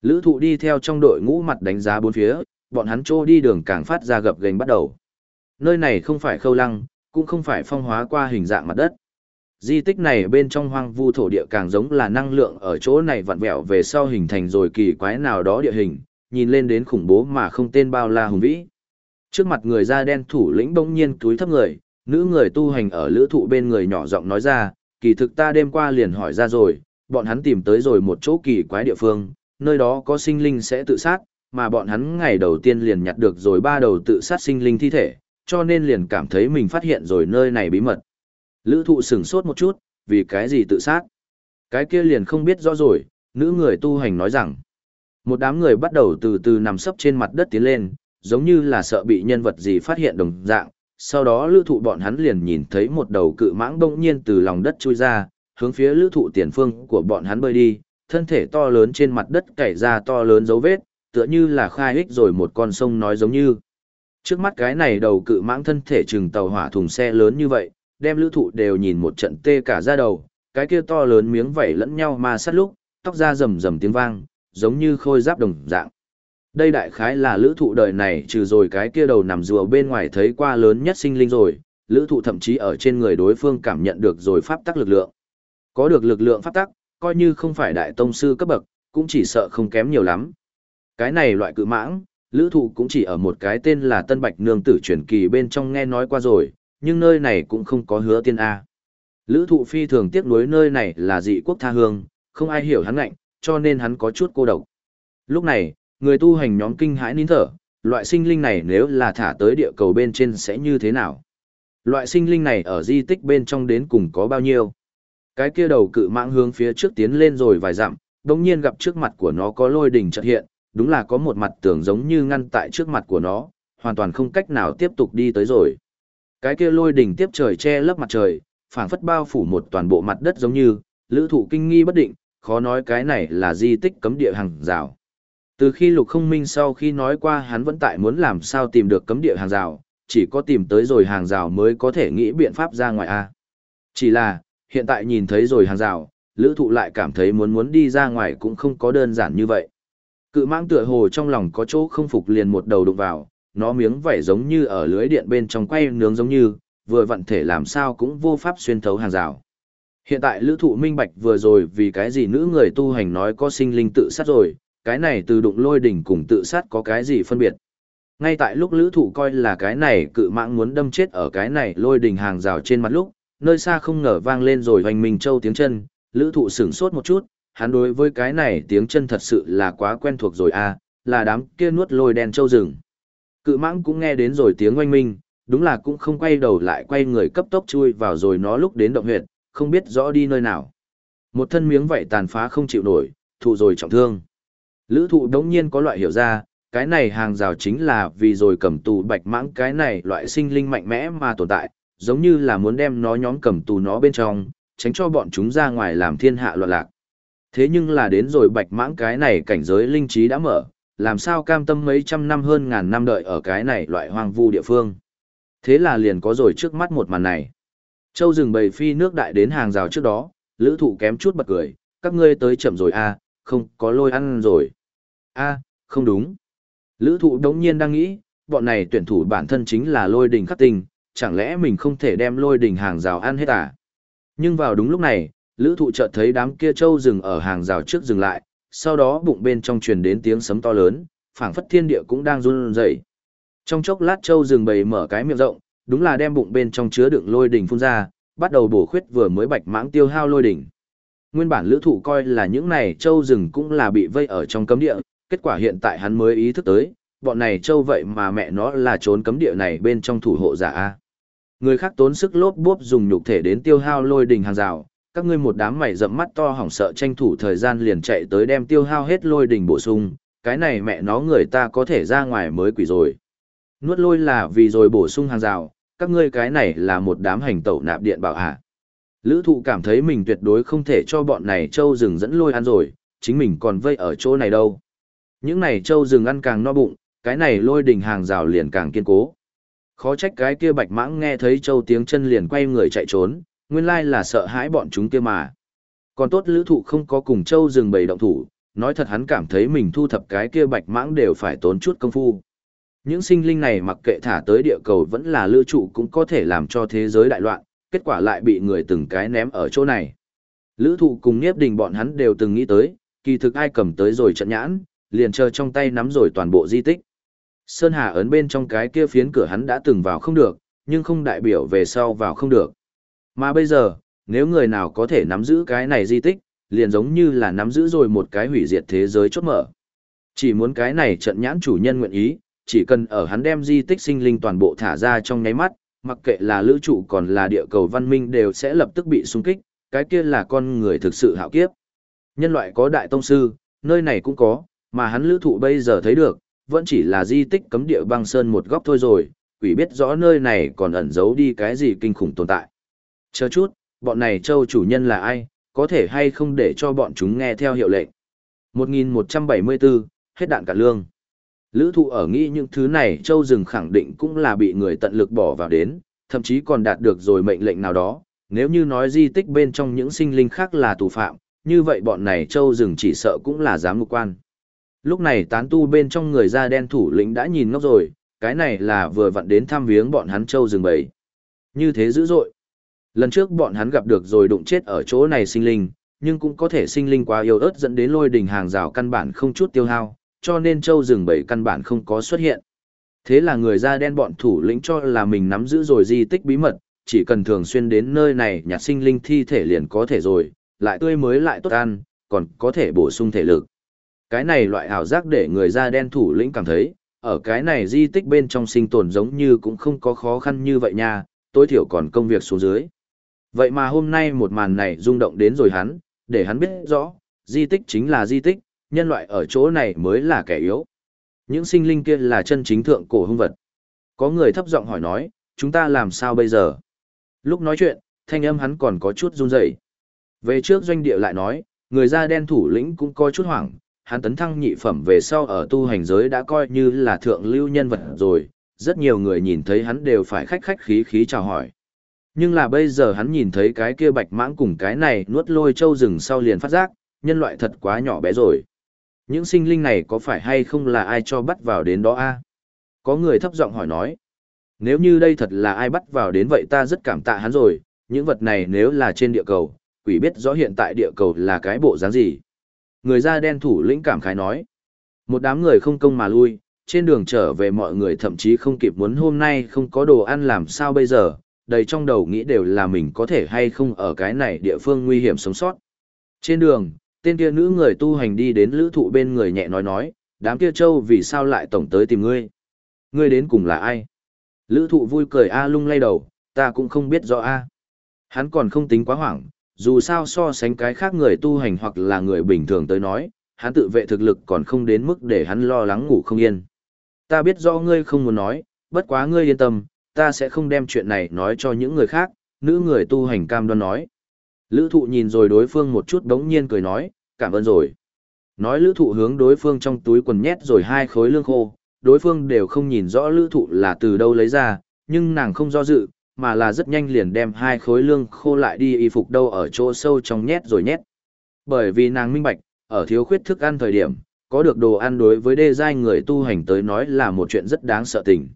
Lữ thụ đi theo trong đội ngũ mặt đánh giá bốn phía, bọn hắn trô đi đường càng phát ra gập gành bắt đầu. Nơi này không phải khâu lăng, cũng không phải phong hóa qua hình dạng mặt đất. Di tích này bên trong hoang vu thổ địa càng giống là năng lượng ở chỗ này vặn vẹo về sau hình thành rồi kỳ quái nào đó địa hình, nhìn lên đến khủng bố mà không tên bao la hùng vĩ. Trước mặt người da đen thủ lĩnh bỗng nhiên túi thấp người, nữ người tu hành ở lữ thụ bên người nhỏ giọng nói ra, kỳ thực ta đêm qua liền hỏi ra rồi, bọn hắn tìm tới rồi một chỗ kỳ quái địa phương, nơi đó có sinh linh sẽ tự sát, mà bọn hắn ngày đầu tiên liền nhặt được rồi ba đầu tự sát sinh linh thi thể, cho nên liền cảm thấy mình phát hiện rồi nơi này bí mật. Lữ thụ sửng sốt một chút, vì cái gì tự sát? Cái kia liền không biết rõ rồi, nữ người tu hành nói rằng, một đám người bắt đầu từ từ nằm sấp trên mặt đất tiến lên, giống như là sợ bị nhân vật gì phát hiện đồng dạng. Sau đó lữ thụ bọn hắn liền nhìn thấy một đầu cự mãng đông nhiên từ lòng đất chui ra, hướng phía lữ thụ tiền phương của bọn hắn bơi đi, thân thể to lớn trên mặt đất cày ra to lớn dấu vết, tựa như là khai hích rồi một con sông nói giống như. Trước mắt cái này đầu cự mãng thân thể trừng tàu hỏa thùng xe lớn như vậy, đem lữ thụ đều nhìn một trận tê cả ra đầu, cái kia to lớn miếng vảy lẫn nhau mà sát lúc, tóc ra rầm rầm tiếng vang, giống như khôi giáp đồng dạng. Đây đại khái là lữ thụ đời này trừ rồi cái kia đầu nằm rùa bên ngoài thấy qua lớn nhất sinh linh rồi, lữ thụ thậm chí ở trên người đối phương cảm nhận được rồi pháp tắc lực lượng. Có được lực lượng pháp tắc, coi như không phải đại tông sư cấp bậc, cũng chỉ sợ không kém nhiều lắm. Cái này loại cự mãng, lữ thụ cũng chỉ ở một cái tên là Tân Bạch Nương Tử truyền kỳ bên trong nghe nói qua rồi, nhưng nơi này cũng không có hứa tiên A. Lữ thụ phi thường tiếc nuối nơi này là dị quốc tha hương, không ai hiểu hắn ngạnh, cho nên hắn có chút cô độc. Lúc này, người tu hành nhóm kinh hãi nín thở, loại sinh linh này nếu là thả tới địa cầu bên trên sẽ như thế nào? Loại sinh linh này ở di tích bên trong đến cùng có bao nhiêu? Cái kia đầu cự mạng hướng phía trước tiến lên rồi vài dặm, đồng nhiên gặp trước mặt của nó có lôi đỉnh chợt hiện, đúng là có một mặt tường giống như ngăn tại trước mặt của nó, hoàn toàn không cách nào tiếp tục đi tới rồi. Cái kia lôi đỉnh tiếp trời che lấp mặt trời, phảng phất bao phủ một toàn bộ mặt đất giống như, lữ thụ kinh nghi bất định, khó nói cái này là di tích cấm địa hàng rào. Từ khi lục không minh sau khi nói qua hắn vẫn tại muốn làm sao tìm được cấm địa hàng rào, chỉ có tìm tới rồi hàng rào mới có thể nghĩ biện pháp ra ngoài A. Chỉ là, hiện tại nhìn thấy rồi hàng rào, lữ thụ lại cảm thấy muốn muốn đi ra ngoài cũng không có đơn giản như vậy. Cự mãng tựa hồ trong lòng có chỗ không phục liền một đầu đụng vào, nó miếng vảy giống như ở lưới điện bên trong quay nướng giống như, vừa vận thể làm sao cũng vô pháp xuyên thấu hàng rào. Hiện tại lữ thụ minh bạch vừa rồi vì cái gì nữ người tu hành nói có sinh linh tự sát rồi, cái này từ đụng lôi đỉnh cùng tự sát có cái gì phân biệt. Ngay tại lúc lữ thụ coi là cái này cự mạng muốn đâm chết ở cái này lôi đỉnh hàng rào trên mặt lúc, nơi xa không ngờ vang lên rồi hoành mình châu tiếng chân, lữ thụ sửng sốt một chút, hắn đối với cái này tiếng chân thật sự là quá quen thuộc rồi à, là đám kia nuốt lôi đen châu rừng. Cự mãng cũng nghe đến rồi tiếng oanh minh, đúng là cũng không quay đầu lại quay người cấp tốc chui vào rồi nó lúc đến động huyệt, không biết rõ đi nơi nào. Một thân miếng vậy tàn phá không chịu nổi, thụ rồi trọng thương. Lữ thụ đống nhiên có loại hiểu ra, cái này hàng rào chính là vì rồi cầm tù bạch mãng cái này loại sinh linh mạnh mẽ mà tồn tại, giống như là muốn đem nó nhóm cầm tù nó bên trong, tránh cho bọn chúng ra ngoài làm thiên hạ loạn lạc. Thế nhưng là đến rồi bạch mãng cái này cảnh giới linh trí đã mở, làm sao cam tâm mấy trăm năm hơn ngàn năm đợi ở cái này loại hoang vu địa phương. Thế là liền có rồi trước mắt một màn này. Châu rừng bầy phi nước đại đến hàng rào trước đó, lữ thụ kém chút bật cười, các ngươi tới chậm rồi à, không có lôi ăn rồi a không đúng. Lữ thụ đống nhiên đang nghĩ, bọn này tuyển thủ bản thân chính là lôi đình khắc tình, chẳng lẽ mình không thể đem lôi đình hàng rào ăn hết à? Nhưng vào đúng lúc này, lữ thụ chợt thấy đám kia trâu rừng ở hàng rào trước dừng lại, sau đó bụng bên trong truyền đến tiếng sấm to lớn, phảng phất thiên địa cũng đang run rẩy. Trong chốc lát trâu rừng bầy mở cái miệng rộng, đúng là đem bụng bên trong chứa đựng lôi đỉnh phun ra, bắt đầu bổ khuyết vừa mới bạch mãng tiêu hao lôi đỉnh. Nguyên bản lữ thụ coi là những này trâu rừng cũng là bị vây ở trong cấm địa, kết quả hiện tại hắn mới ý thức tới, bọn này trâu vậy mà mẹ nó là trốn cấm địa này bên trong thủ hộ giả. a. Người khác tốn sức lốp bốp dùng nhục thể đến tiêu hao lôi đỉnh hàng rào, các ngươi một đám mày rậm mắt to hỏng sợ tranh thủ thời gian liền chạy tới đem tiêu hao hết lôi đỉnh bổ sung, cái này mẹ nó người ta có thể ra ngoài mới quỷ rồi. Nuốt lôi là vì rồi bổ sung hàng rào, các ngươi cái này là một đám hành tẩu nạp điện bảo hạ. Lữ thụ cảm thấy mình tuyệt đối không thể cho bọn này trâu rừng dẫn lôi ăn rồi, chính mình còn vây ở chỗ này đâu. Những này trâu rừng ăn càng no bụng, cái này lôi đỉnh hàng rào liền càng kiên cố. Khó trách cái kia bạch mãng nghe thấy trâu tiếng chân liền quay người chạy trốn, nguyên lai là sợ hãi bọn chúng kia mà. Còn tốt lữ thụ không có cùng trâu rừng bầy động thủ, nói thật hắn cảm thấy mình thu thập cái kia bạch mãng đều phải tốn chút công phu. Những sinh linh này mặc kệ thả tới địa cầu vẫn là lưu trụ cũng có thể làm cho thế giới đại loạn, kết quả lại bị người từng cái ném ở chỗ này. Lữ thụ cùng Niếp Đình bọn hắn đều từng nghĩ tới, kỳ thực ai cầm tới rồi trận nhãn, liền chờ trong tay nắm rồi toàn bộ di tích. Sơn Hà ấn bên trong cái kia phiến cửa hắn đã từng vào không được, nhưng không đại biểu về sau vào không được. Mà bây giờ, nếu người nào có thể nắm giữ cái này di tích, liền giống như là nắm giữ rồi một cái hủy diệt thế giới chốt mở. Chỉ muốn cái này trận nhãn chủ nhân nguyện ý, chỉ cần ở hắn đem di tích sinh linh toàn bộ thả ra trong nháy mắt, mặc kệ là lữ trụ còn là địa cầu văn minh đều sẽ lập tức bị xung kích, cái kia là con người thực sự hạo kiếp. Nhân loại có đại tông sư, nơi này cũng có, mà hắn lữ thụ bây giờ thấy được, vẫn chỉ là di tích cấm địa băng sơn một góc thôi rồi, quỷ biết rõ nơi này còn ẩn giấu đi cái gì kinh khủng tồn tại. Chờ chút, bọn này châu chủ nhân là ai, có thể hay không để cho bọn chúng nghe theo hiệu lệnh. 1174, hết đạn cả lương. Lữ thụ ở nghĩ những thứ này châu rừng khẳng định cũng là bị người tận lực bỏ vào đến, thậm chí còn đạt được rồi mệnh lệnh nào đó, nếu như nói di tích bên trong những sinh linh khác là tù phạm, như vậy bọn này châu rừng chỉ sợ cũng là giám ngục quan. Lúc này tán tu bên trong người da đen thủ lĩnh đã nhìn ngốc rồi, cái này là vừa vặn đến thăm viếng bọn hắn châu rừng bầy. Như thế dữ dội. Lần trước bọn hắn gặp được rồi đụng chết ở chỗ này sinh linh, nhưng cũng có thể sinh linh quá yếu ớt dẫn đến lôi đình hàng rào căn bản không chút tiêu hao, cho nên châu rừng bầy căn bản không có xuất hiện. Thế là người da đen bọn thủ lĩnh cho là mình nắm giữ rồi di tích bí mật, chỉ cần thường xuyên đến nơi này nhặt sinh linh thi thể liền có thể rồi, lại tươi mới lại tốt ăn, còn có thể bổ sung thể lực. Cái này loại ảo giác để người da đen thủ lĩnh cảm thấy, ở cái này di tích bên trong sinh tồn giống như cũng không có khó khăn như vậy nha, tối thiểu còn công việc xuống dưới. Vậy mà hôm nay một màn này rung động đến rồi hắn, để hắn biết rõ, di tích chính là di tích, nhân loại ở chỗ này mới là kẻ yếu. Những sinh linh kia là chân chính thượng cổ hung vật. Có người thấp giọng hỏi nói, chúng ta làm sao bây giờ? Lúc nói chuyện, thanh âm hắn còn có chút run rẩy. Về trước doanh địa lại nói, người da đen thủ lĩnh cũng có chút hoảng, hắn tấn thăng nhị phẩm về sau ở tu hành giới đã coi như là thượng lưu nhân vật rồi, rất nhiều người nhìn thấy hắn đều phải khách khách khí khí chào hỏi. Nhưng là bây giờ hắn nhìn thấy cái kia bạch mãng cùng cái này nuốt lôi châu rừng sau liền phát giác, nhân loại thật quá nhỏ bé rồi. Những sinh linh này có phải hay không là ai cho bắt vào đến đó a? Có người thấp giọng hỏi nói. Nếu như đây thật là ai bắt vào đến vậy ta rất cảm tạ hắn rồi, những vật này nếu là trên địa cầu, quỷ biết rõ hiện tại địa cầu là cái bộ dáng gì. Người da đen thủ lĩnh cảm khái nói. Một đám người không công mà lui, trên đường trở về mọi người thậm chí không kịp muốn hôm nay không có đồ ăn làm sao bây giờ, đầy trong đầu nghĩ đều là mình có thể hay không ở cái này địa phương nguy hiểm sống sót. Trên đường, tên kia nữ người tu hành đi đến lữ thụ bên người nhẹ nói nói, đám kia châu vì sao lại tổng tới tìm ngươi? Ngươi đến cùng là ai? Lữ thụ vui cười A lung lay đầu, ta cũng không biết rõ A. Hắn còn không tính quá hoảng, dù sao so sánh cái khác người tu hành hoặc là người bình thường tới nói, hắn tự vệ thực lực còn không đến mức để hắn lo lắng ngủ không yên. Ta biết rõ ngươi không muốn nói, bất quá ngươi yên tâm, ta sẽ không đem chuyện này nói cho những người khác, nữ người tu hành cam đoan nói. Lữ thụ nhìn rồi đối phương một chút đống nhiên cười nói, cảm ơn rồi. Nói lữ thụ hướng đối phương trong túi quần nhét rồi hai khối lương khô, đối phương đều không nhìn rõ lữ thụ là từ đâu lấy ra, nhưng nàng không do dự, mà là rất nhanh liền đem hai khối lương khô lại đi y phục đâu ở chỗ sâu trong nhét rồi nhét. Bởi vì nàng minh bạch, ở thiếu khuyết thức ăn thời điểm, có được đồ ăn đối với đê giai người tu hành tới nói là một chuyện rất đáng sợ tình.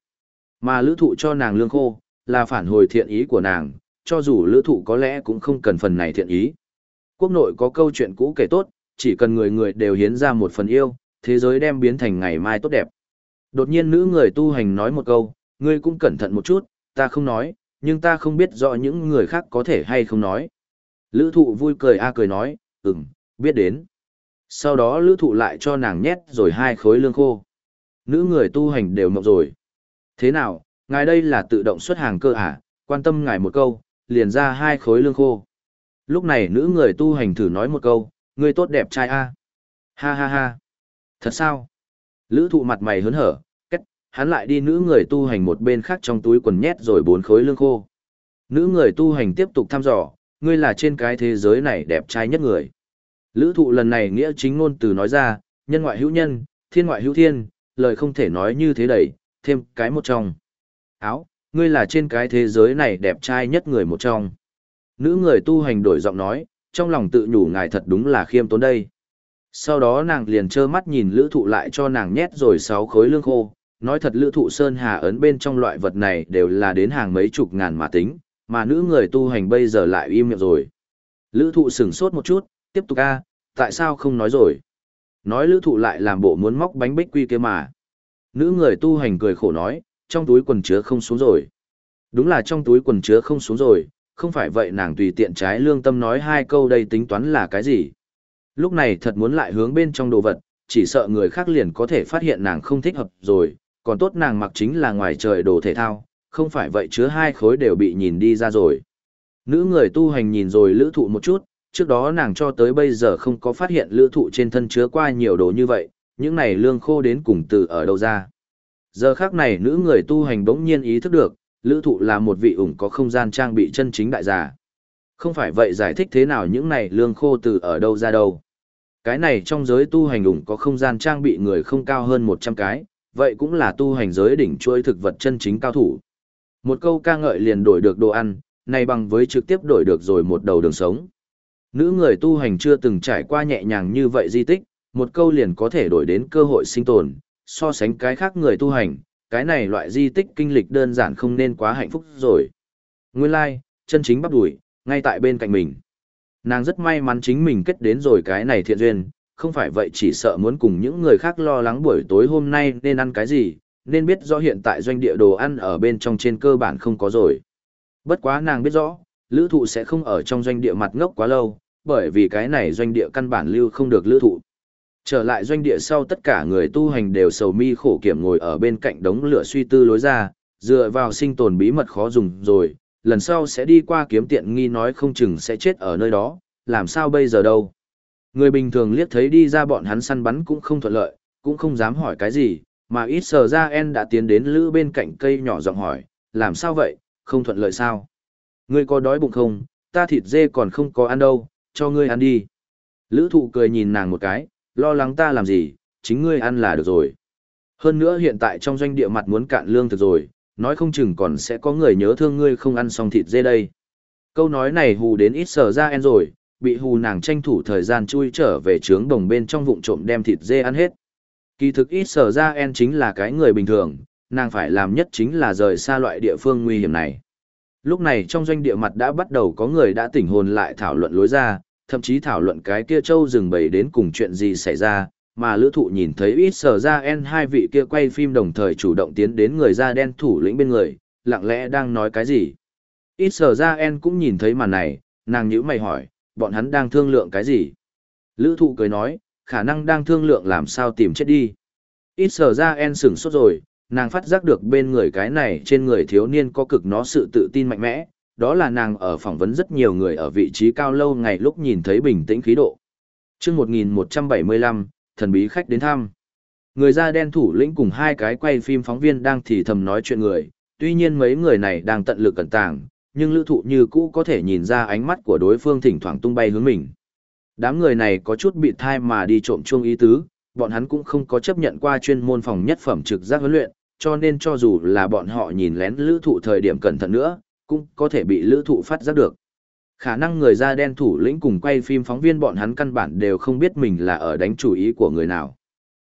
Mà lữ thụ cho nàng lương khô, là phản hồi thiện ý của nàng, cho dù lữ thụ có lẽ cũng không cần phần này thiện ý. Quốc nội có câu chuyện cũ kể tốt, chỉ cần người người đều hiến ra một phần yêu, thế giới đem biến thành ngày mai tốt đẹp. Đột nhiên nữ người tu hành nói một câu, ngươi cũng cẩn thận một chút, ta không nói, nhưng ta không biết rõ những người khác có thể hay không nói. Lữ thụ vui cười a cười nói, ừm, biết đến. Sau đó lữ thụ lại cho nàng nhét rồi hai khối lương khô. Nữ người tu hành đều mộng rồi. Thế nào, ngài đây là tự động xuất hàng cơ à, quan tâm ngài một câu, liền ra hai khối lương khô. Lúc này nữ người tu hành thử nói một câu, ngươi tốt đẹp trai a Ha ha ha. Thật sao? Lữ thụ mặt mày hớn hở, hắn lại đi nữ người tu hành một bên khác trong túi quần nhét rồi bốn khối lương khô. Nữ người tu hành tiếp tục thăm dò, ngươi là trên cái thế giới này đẹp trai nhất người. Lữ thụ lần này nghĩa chính ngôn từ nói ra, nhân ngoại hữu nhân, thiên ngoại hữu thiên, lời không thể nói như thế đầy thêm cái một trong. Áo, ngươi là trên cái thế giới này đẹp trai nhất người một trong. Nữ người tu hành đổi giọng nói, trong lòng tự nhủ ngài thật đúng là khiêm tốn đây. Sau đó nàng liền trơ mắt nhìn lữ thụ lại cho nàng nhét rồi 6 khối lương khô, nói thật lữ thụ sơn hà ấn bên trong loại vật này đều là đến hàng mấy chục ngàn mà tính, mà nữ người tu hành bây giờ lại im miệng rồi. Lữ thụ sửng sốt một chút, tiếp tục a tại sao không nói rồi? Nói lữ thụ lại làm bộ muốn móc bánh bích quy kia mà. Nữ người tu hành cười khổ nói, trong túi quần chứa không xuống rồi. Đúng là trong túi quần chứa không xuống rồi, không phải vậy nàng tùy tiện trái lương tâm nói hai câu đây tính toán là cái gì. Lúc này thật muốn lại hướng bên trong đồ vật, chỉ sợ người khác liền có thể phát hiện nàng không thích hợp rồi, còn tốt nàng mặc chính là ngoài trời đồ thể thao, không phải vậy chứa hai khối đều bị nhìn đi ra rồi. Nữ người tu hành nhìn rồi lữ thụ một chút, trước đó nàng cho tới bây giờ không có phát hiện lữ thụ trên thân chứa qua nhiều đồ như vậy, những này lương khô đến cùng từ ở đâu ra. Giờ khác này nữ người tu hành bỗng nhiên ý thức được, lữ thụ là một vị ủng có không gian trang bị chân chính đại giả. Không phải vậy giải thích thế nào những này lương khô từ ở đâu ra đâu. Cái này trong giới tu hành ủng có không gian trang bị người không cao hơn 100 cái, vậy cũng là tu hành giới đỉnh chuỗi thực vật chân chính cao thủ. Một câu ca ngợi liền đổi được đồ ăn, này bằng với trực tiếp đổi được rồi một đầu đường sống. Nữ người tu hành chưa từng trải qua nhẹ nhàng như vậy di tích, một câu liền có thể đổi đến cơ hội sinh tồn, so sánh cái khác người tu hành, cái này loại di tích kinh lịch đơn giản không nên quá hạnh phúc rồi. Nguyên lai, like, chân chính bắt đuổi, ngay tại bên cạnh mình. Nàng rất may mắn chính mình kết đến rồi cái này thiện duyên, không phải vậy chỉ sợ muốn cùng những người khác lo lắng buổi tối hôm nay nên ăn cái gì, nên biết rõ hiện tại doanh địa đồ ăn ở bên trong trên cơ bản không có rồi. Bất quá nàng biết rõ, lữ thụ sẽ không ở trong doanh địa mặt ngốc quá lâu, bởi vì cái này doanh địa căn bản lưu không được lữ thụ. Trở lại doanh địa sau tất cả người tu hành đều sầu mi khổ kiểm ngồi ở bên cạnh đống lửa suy tư lối ra, dựa vào sinh tồn bí mật khó dùng rồi, lần sau sẽ đi qua kiếm tiện nghi nói không chừng sẽ chết ở nơi đó, làm sao bây giờ đâu. Người bình thường liếc thấy đi ra bọn hắn săn bắn cũng không thuận lợi, cũng không dám hỏi cái gì, mà ít sờ ra en đã tiến đến lữ bên cạnh cây nhỏ giọng hỏi, làm sao vậy, không thuận lợi sao? Ngươi có đói bụng không, ta thịt dê còn không có ăn đâu, cho ngươi ăn đi. Lữ thụ cười nhìn nàng một cái, lo lắng ta làm gì, chính ngươi ăn là được rồi. Hơn nữa hiện tại trong doanh địa mặt muốn cạn lương thực rồi, nói không chừng còn sẽ có người nhớ thương ngươi không ăn xong thịt dê đây. Câu nói này hù đến ít sờ ra en rồi, bị hù nàng tranh thủ thời gian chui trở về trướng đồng bên trong vụn trộm đem thịt dê ăn hết. Kỳ thực ít sở ra en chính là cái người bình thường, nàng phải làm nhất chính là rời xa loại địa phương nguy hiểm này. Lúc này trong doanh địa mặt đã bắt đầu có người đã tỉnh hồn lại thảo luận lối ra, thậm chí thảo luận cái kia châu rừng bầy đến cùng chuyện gì xảy ra, mà lữ thụ nhìn thấy ít sở ra en hai vị kia quay phim đồng thời chủ động tiến đến người da đen thủ lĩnh bên người, lặng lẽ đang nói cái gì. Ít sở ra en cũng nhìn thấy màn này, nàng nhữ mày hỏi, bọn hắn đang thương lượng cái gì? Lữ thụ cười nói, khả năng đang thương lượng làm sao tìm chết đi. Ít sở ra en sửng sốt rồi, nàng phát giác được bên người cái này trên người thiếu niên có cực nó sự tự tin mạnh mẽ, đó là nàng ở phỏng vấn rất nhiều người ở vị trí cao lâu ngày lúc nhìn thấy bình tĩnh khí độ. Trước 1175, thần bí khách đến thăm. Người da đen thủ lĩnh cùng hai cái quay phim phóng viên đang thì thầm nói chuyện người, tuy nhiên mấy người này đang tận lực cẩn tàng, nhưng lữ thụ như cũ có thể nhìn ra ánh mắt của đối phương thỉnh thoảng tung bay hướng mình. Đám người này có chút bị thai mà đi trộm chuông ý tứ, bọn hắn cũng không có chấp nhận qua chuyên môn phòng nhất phẩm trực giác huấn luyện, cho nên cho dù là bọn họ nhìn lén lữ thụ thời điểm cẩn thận nữa, cũng có thể bị lữ thụ phát giác được. Khả năng người da đen thủ lĩnh cùng quay phim phóng viên bọn hắn căn bản đều không biết mình là ở đánh chủ ý của người nào.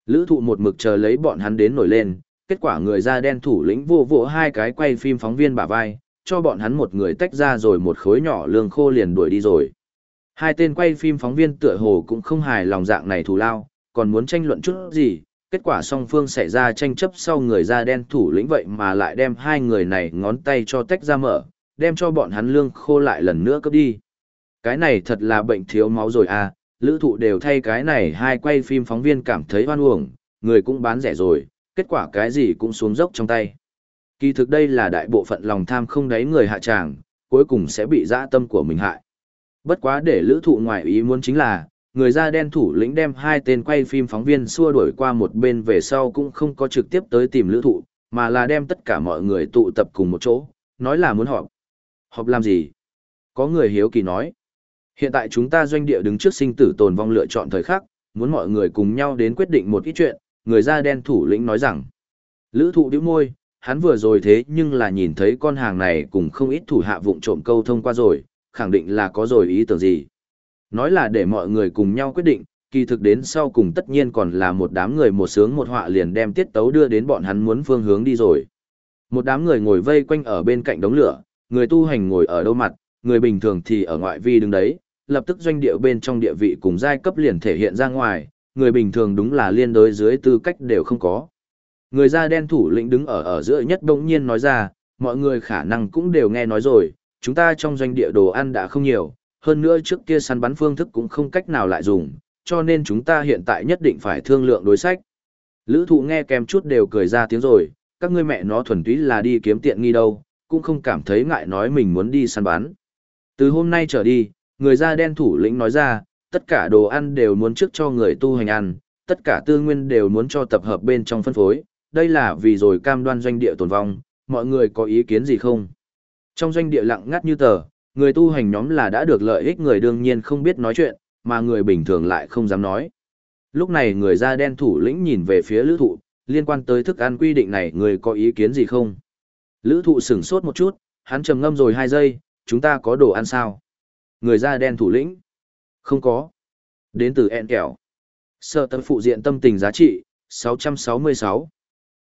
Lữ thụ một mực chờ lấy bọn hắn đến nổi lên, kết quả người da đen thủ lĩnh vô vỗ hai cái quay phim phóng viên bả vai, cho bọn hắn một người tách ra rồi một khối nhỏ lương khô liền đuổi đi rồi. Hai tên quay phim phóng viên tựa hồ cũng không hài lòng dạng này thù lao, còn muốn tranh luận chút gì, kết quả song phương xảy ra tranh chấp sau người da đen thủ lĩnh vậy mà lại đem hai người này ngón tay cho tách ra mở, đem cho bọn hắn lương khô lại lần nữa cấp đi. Cái này thật là bệnh thiếu máu rồi à, lữ thụ đều thay cái này hai quay phim phóng viên cảm thấy hoan uổng, người cũng bán rẻ rồi, kết quả cái gì cũng xuống dốc trong tay. Kỳ thực đây là đại bộ phận lòng tham không đáy người hạ tràng, cuối cùng sẽ bị dã tâm của mình hại. Bất quá để lữ thụ ngoại ý muốn chính là, người da đen thủ lĩnh đem hai tên quay phim phóng viên xua đuổi qua một bên về sau cũng không có trực tiếp tới tìm lữ thụ, mà là đem tất cả mọi người tụ tập cùng một chỗ, nói là muốn họp. Họp làm gì? Có người hiếu kỳ nói. Hiện tại chúng ta doanh địa đứng trước sinh tử tồn vong lựa chọn thời khắc, muốn mọi người cùng nhau đến quyết định một ít chuyện, người da đen thủ lĩnh nói rằng. Lữ thụ điếu môi, hắn vừa rồi thế nhưng là nhìn thấy con hàng này cùng không ít thủ hạ vụng trộm câu thông qua rồi, khẳng định là có rồi ý tưởng gì. Nói là để mọi người cùng nhau quyết định, kỳ thực đến sau cùng tất nhiên còn là một đám người một sướng một họa liền đem tiết tấu đưa đến bọn hắn muốn phương hướng đi rồi. Một đám người ngồi vây quanh ở bên cạnh đống lửa, người tu hành ngồi ở đâu mặt, người bình thường thì ở ngoại vi đứng đấy, lập tức doanh địa bên trong địa vị cùng giai cấp liền thể hiện ra ngoài, người bình thường đúng là liên đối dưới tư cách đều không có. Người da đen thủ lĩnh đứng ở ở giữa nhất đông nhiên nói ra, mọi người khả năng cũng đều nghe nói rồi, chúng ta trong doanh địa đồ ăn đã không nhiều, hơn nữa trước kia săn bắn phương thức cũng không cách nào lại dùng, cho nên chúng ta hiện tại nhất định phải thương lượng đối sách. Lữ thụ nghe kèm chút đều cười ra tiếng rồi, các ngươi mẹ nó thuần túy là đi kiếm tiện nghi đâu, cũng không cảm thấy ngại nói mình muốn đi săn bắn. Từ hôm nay trở đi, người da đen thủ lĩnh nói ra, tất cả đồ ăn đều muốn trước cho người tu hành ăn, tất cả tư nguyên đều muốn cho tập hợp bên trong phân phối, đây là vì rồi cam đoan doanh địa tồn vong, mọi người có ý kiến gì không? Trong doanh địa lặng ngắt như tờ, người tu hành nhóm là đã được lợi ích người đương nhiên không biết nói chuyện, mà người bình thường lại không dám nói. Lúc này người da đen thủ lĩnh nhìn về phía lữ thụ, liên quan tới thức ăn quy định này người có ý kiến gì không? Lữ thụ sửng sốt một chút, hắn trầm ngâm rồi 2 giây, chúng ta có đồ ăn sao? Người da đen thủ lĩnh? Không có. Đến từ ẹn kẹo. Sở tâm phụ diện tâm tình giá trị, 666.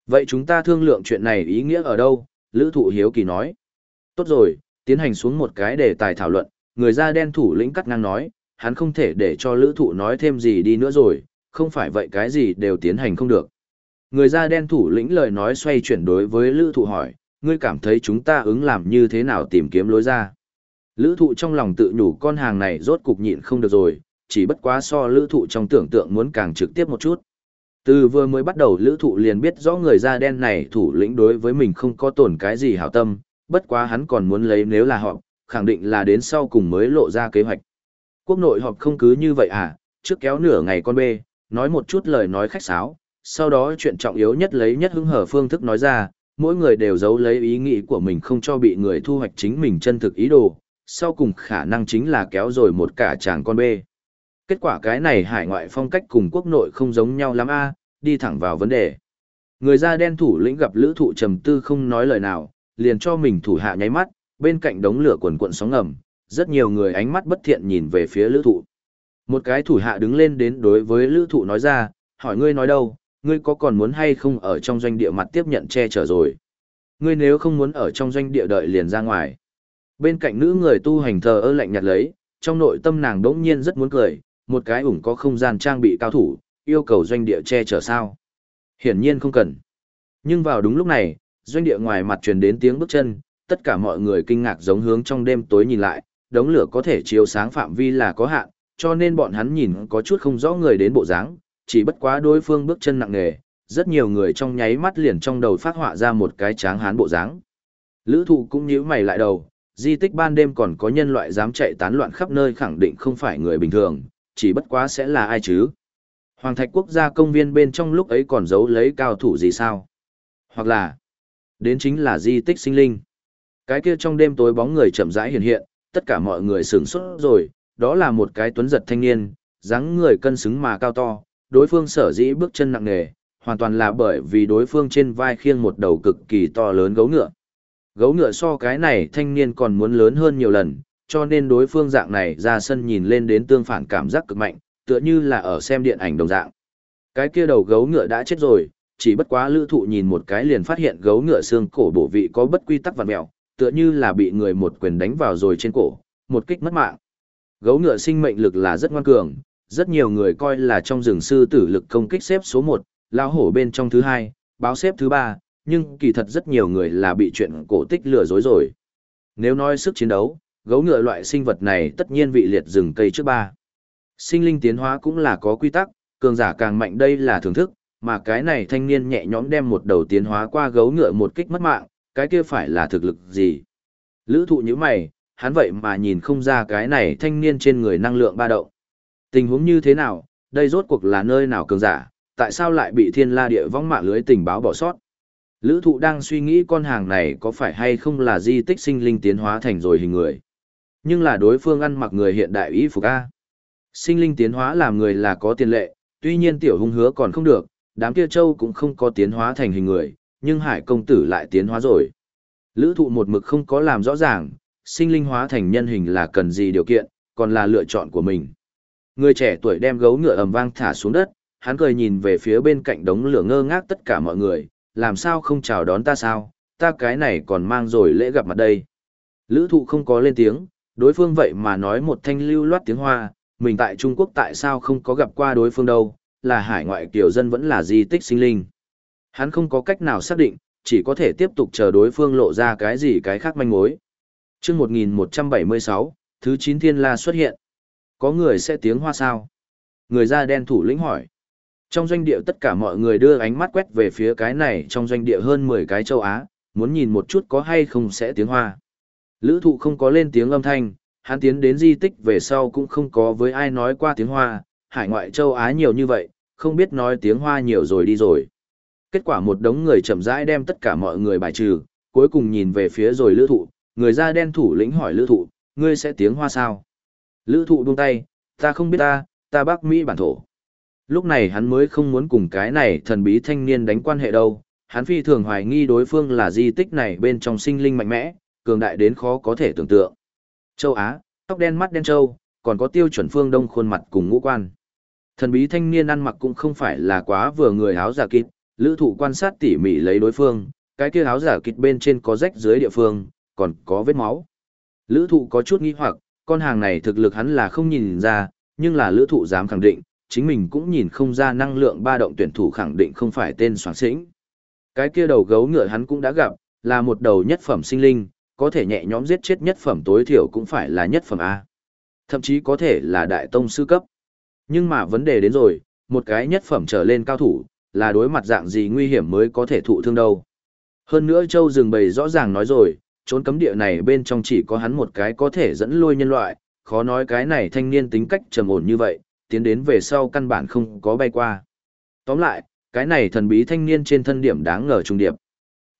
Vậy chúng ta thương lượng chuyện này ý nghĩa ở đâu? Lữ thụ hiếu kỳ nói. Tốt rồi, tiến hành xuống một cái đề tài thảo luận, người da đen thủ lĩnh cắt ngang nói, hắn không thể để cho lữ thụ nói thêm gì đi nữa rồi, không phải vậy cái gì đều tiến hành không được. Người da đen thủ lĩnh lời nói xoay chuyển đối với lữ thụ hỏi, ngươi cảm thấy chúng ta ứng làm như thế nào tìm kiếm lối ra. Lữ thụ trong lòng tự nhủ con hàng này rốt cục nhịn không được rồi, chỉ bất quá so lữ thụ trong tưởng tượng muốn càng trực tiếp một chút. Từ vừa mới bắt đầu lữ thụ liền biết rõ người da đen này thủ lĩnh đối với mình không có tổn cái gì hảo tâm, bất quá hắn còn muốn lấy nếu là họ, khẳng định là đến sau cùng mới lộ ra kế hoạch. Quốc nội họp không cứ như vậy à, trước kéo nửa ngày con bê, nói một chút lời nói khách sáo, sau đó chuyện trọng yếu nhất lấy nhất hứng hở phương thức nói ra, mỗi người đều giấu lấy ý nghĩ của mình không cho bị người thu hoạch chính mình chân thực ý đồ, sau cùng khả năng chính là kéo rồi một cả chàng con bê. Kết quả cái này hải ngoại phong cách cùng quốc nội không giống nhau lắm a đi thẳng vào vấn đề. Người da đen thủ lĩnh gặp lữ thụ trầm tư không nói lời nào, liền cho mình thủ hạ nháy mắt, bên cạnh đống lửa quần cuộn sóng ngầm, rất nhiều người ánh mắt bất thiện nhìn về phía lữ thụ. Một cái thủ hạ đứng lên đến đối với lữ thụ nói ra, hỏi ngươi nói đâu, ngươi có còn muốn hay không ở trong doanh địa mặt tiếp nhận che chở rồi. Ngươi nếu không muốn ở trong doanh địa đợi liền ra ngoài. Bên cạnh nữ người tu hành thờ ơ lạnh nhạt lấy, trong nội tâm nàng đỗng nhiên rất muốn cười, một cái ủng có không gian trang bị cao thủ, yêu cầu doanh địa che chở sao. Hiển nhiên không cần. Nhưng vào đúng lúc này, doanh địa ngoài mặt truyền đến tiếng bước chân, tất cả mọi người kinh ngạc giống hướng trong đêm tối nhìn lại, đống lửa có thể chiếu sáng phạm vi là có hạn, cho nên bọn hắn nhìn có chút không rõ người đến bộ dáng, chỉ bất quá đối phương bước chân nặng nề, rất nhiều người trong nháy mắt liền trong đầu phát họa ra một cái tráng hán bộ dáng. Lữ thụ cũng nhíu mày lại đầu, di tích ban đêm còn có nhân loại dám chạy tán loạn khắp nơi khẳng định không phải người bình thường, chỉ bất quá sẽ là ai chứ. Hoàng thạch quốc gia công viên bên trong lúc ấy còn giấu lấy cao thủ gì sao? Hoặc là, đến chính là di tích sinh linh. Cái kia trong đêm tối bóng người chậm rãi hiện hiện, tất cả mọi người sửng sốt rồi, đó là một cái tuấn giật thanh niên, dáng người cân xứng mà cao to, đối phương sở dĩ bước chân nặng nề, hoàn toàn là bởi vì đối phương trên vai khiêng một đầu cực kỳ to lớn gấu ngựa. Gấu ngựa so cái này thanh niên còn muốn lớn hơn nhiều lần, cho nên đối phương dạng này ra sân nhìn lên đến tương phản cảm giác cực mạnh, tựa như là ở xem điện ảnh đồng dạng. Cái kia đầu gấu ngựa đã chết rồi, chỉ bất quá lữ thụ nhìn một cái liền phát hiện gấu ngựa xương cổ bổ vị có bất quy tắc vằn mèo, tựa như là bị người một quyền đánh vào rồi trên cổ, một kích mất mạng. Gấu ngựa sinh mệnh lực là rất ngoan cường, rất nhiều người coi là trong rừng sư tử lực công kích xếp số 1, lão hổ bên trong thứ 2, báo xếp thứ 3, nhưng kỳ thật rất nhiều người là bị chuyện cổ tích lừa dối rồi. Nếu nói sức chiến đấu, gấu ngựa loại sinh vật này tất nhiên vị liệt rừng cây trước ba. Sinh linh tiến hóa cũng là có quy tắc, cường giả càng mạnh đây là thưởng thức, mà cái này thanh niên nhẹ nhõm đem một đầu tiến hóa qua gấu ngựa một kích mất mạng, cái kia phải là thực lực gì? Lữ thụ như mày, hắn vậy mà nhìn không ra cái này thanh niên trên người năng lượng ba động. Tình huống như thế nào, đây rốt cuộc là nơi nào cường giả, tại sao lại bị thiên la địa vong mạng lưới tình báo bỏ sót? Lữ thụ đang suy nghĩ con hàng này có phải hay không là di tích sinh linh tiến hóa thành rồi hình người. Nhưng là đối phương ăn mặc người hiện đại y phục A. Sinh linh tiến hóa làm người là có tiền lệ, tuy nhiên tiểu hung hứa còn không được, đám kia châu cũng không có tiến hóa thành hình người, nhưng hải công tử lại tiến hóa rồi. Lữ thụ một mực không có làm rõ ràng, sinh linh hóa thành nhân hình là cần gì điều kiện, còn là lựa chọn của mình. Người trẻ tuổi đem gấu ngựa ầm vang thả xuống đất, hắn cười nhìn về phía bên cạnh đống lửa ngơ ngác tất cả mọi người, làm sao không chào đón ta sao, ta cái này còn mang rồi lễ gặp mặt đây. Lữ thụ không có lên tiếng, đối phương vậy mà nói một thanh lưu loát tiếng hoa, mình tại Trung Quốc tại sao không có gặp qua đối phương đâu, là hải ngoại kiểu dân vẫn là di tích sinh linh. Hắn không có cách nào xác định, chỉ có thể tiếp tục chờ đối phương lộ ra cái gì cái khác manh mối. chương 1176, thứ 9 thiên la xuất hiện. Có người sẽ tiếng hoa sao? Người da đen thủ lĩnh hỏi. Trong doanh địa tất cả mọi người đưa ánh mắt quét về phía cái này trong doanh địa hơn 10 cái châu Á, muốn nhìn một chút có hay không sẽ tiếng hoa. Lữ thụ không có lên tiếng âm thanh, hắn tiến đến di tích về sau cũng không có với ai nói qua tiếng hoa, hải ngoại châu Á nhiều như vậy, không biết nói tiếng hoa nhiều rồi đi rồi. Kết quả một đống người chậm rãi đem tất cả mọi người bài trừ, cuối cùng nhìn về phía rồi lữ thụ, người da đen thủ lĩnh hỏi lữ thụ, ngươi sẽ tiếng hoa sao? Lữ thụ buông tay, ta không biết ta, ta bác Mỹ bản thổ. Lúc này hắn mới không muốn cùng cái này thần bí thanh niên đánh quan hệ đâu, hắn phi thường hoài nghi đối phương là di tích này bên trong sinh linh mạnh mẽ, cường đại đến khó có thể tưởng tượng. Châu Á, tóc đen mắt đen châu, còn có tiêu chuẩn phương đông khuôn mặt cùng ngũ quan. Thần bí thanh niên ăn mặc cũng không phải là quá vừa người áo giả kịt, lữ thụ quan sát tỉ mỉ lấy đối phương, cái kia áo giả kịt bên trên có rách dưới địa phương, còn có vết máu. Lữ thụ có chút nghi hoặc, con hàng này thực lực hắn là không nhìn ra, nhưng là lữ thụ dám khẳng định, chính mình cũng nhìn không ra năng lượng ba động tuyển thủ khẳng định không phải tên soáng sĩnh. Cái kia đầu gấu ngựa hắn cũng đã gặp, là một đầu nhất phẩm sinh linh, có thể nhẹ nhõm giết chết nhất phẩm tối thiểu cũng phải là nhất phẩm A. Thậm chí có thể là đại tông sư cấp. Nhưng mà vấn đề đến rồi, một cái nhất phẩm trở lên cao thủ, là đối mặt dạng gì nguy hiểm mới có thể thụ thương đâu. Hơn nữa Châu Dừng bầy rõ ràng nói rồi, trốn cấm địa này bên trong chỉ có hắn một cái có thể dẫn lôi nhân loại, khó nói cái này thanh niên tính cách trầm ổn như vậy, tiến đến về sau căn bản không có bay qua. Tóm lại, cái này thần bí thanh niên trên thân điểm đáng ngờ trung điệp.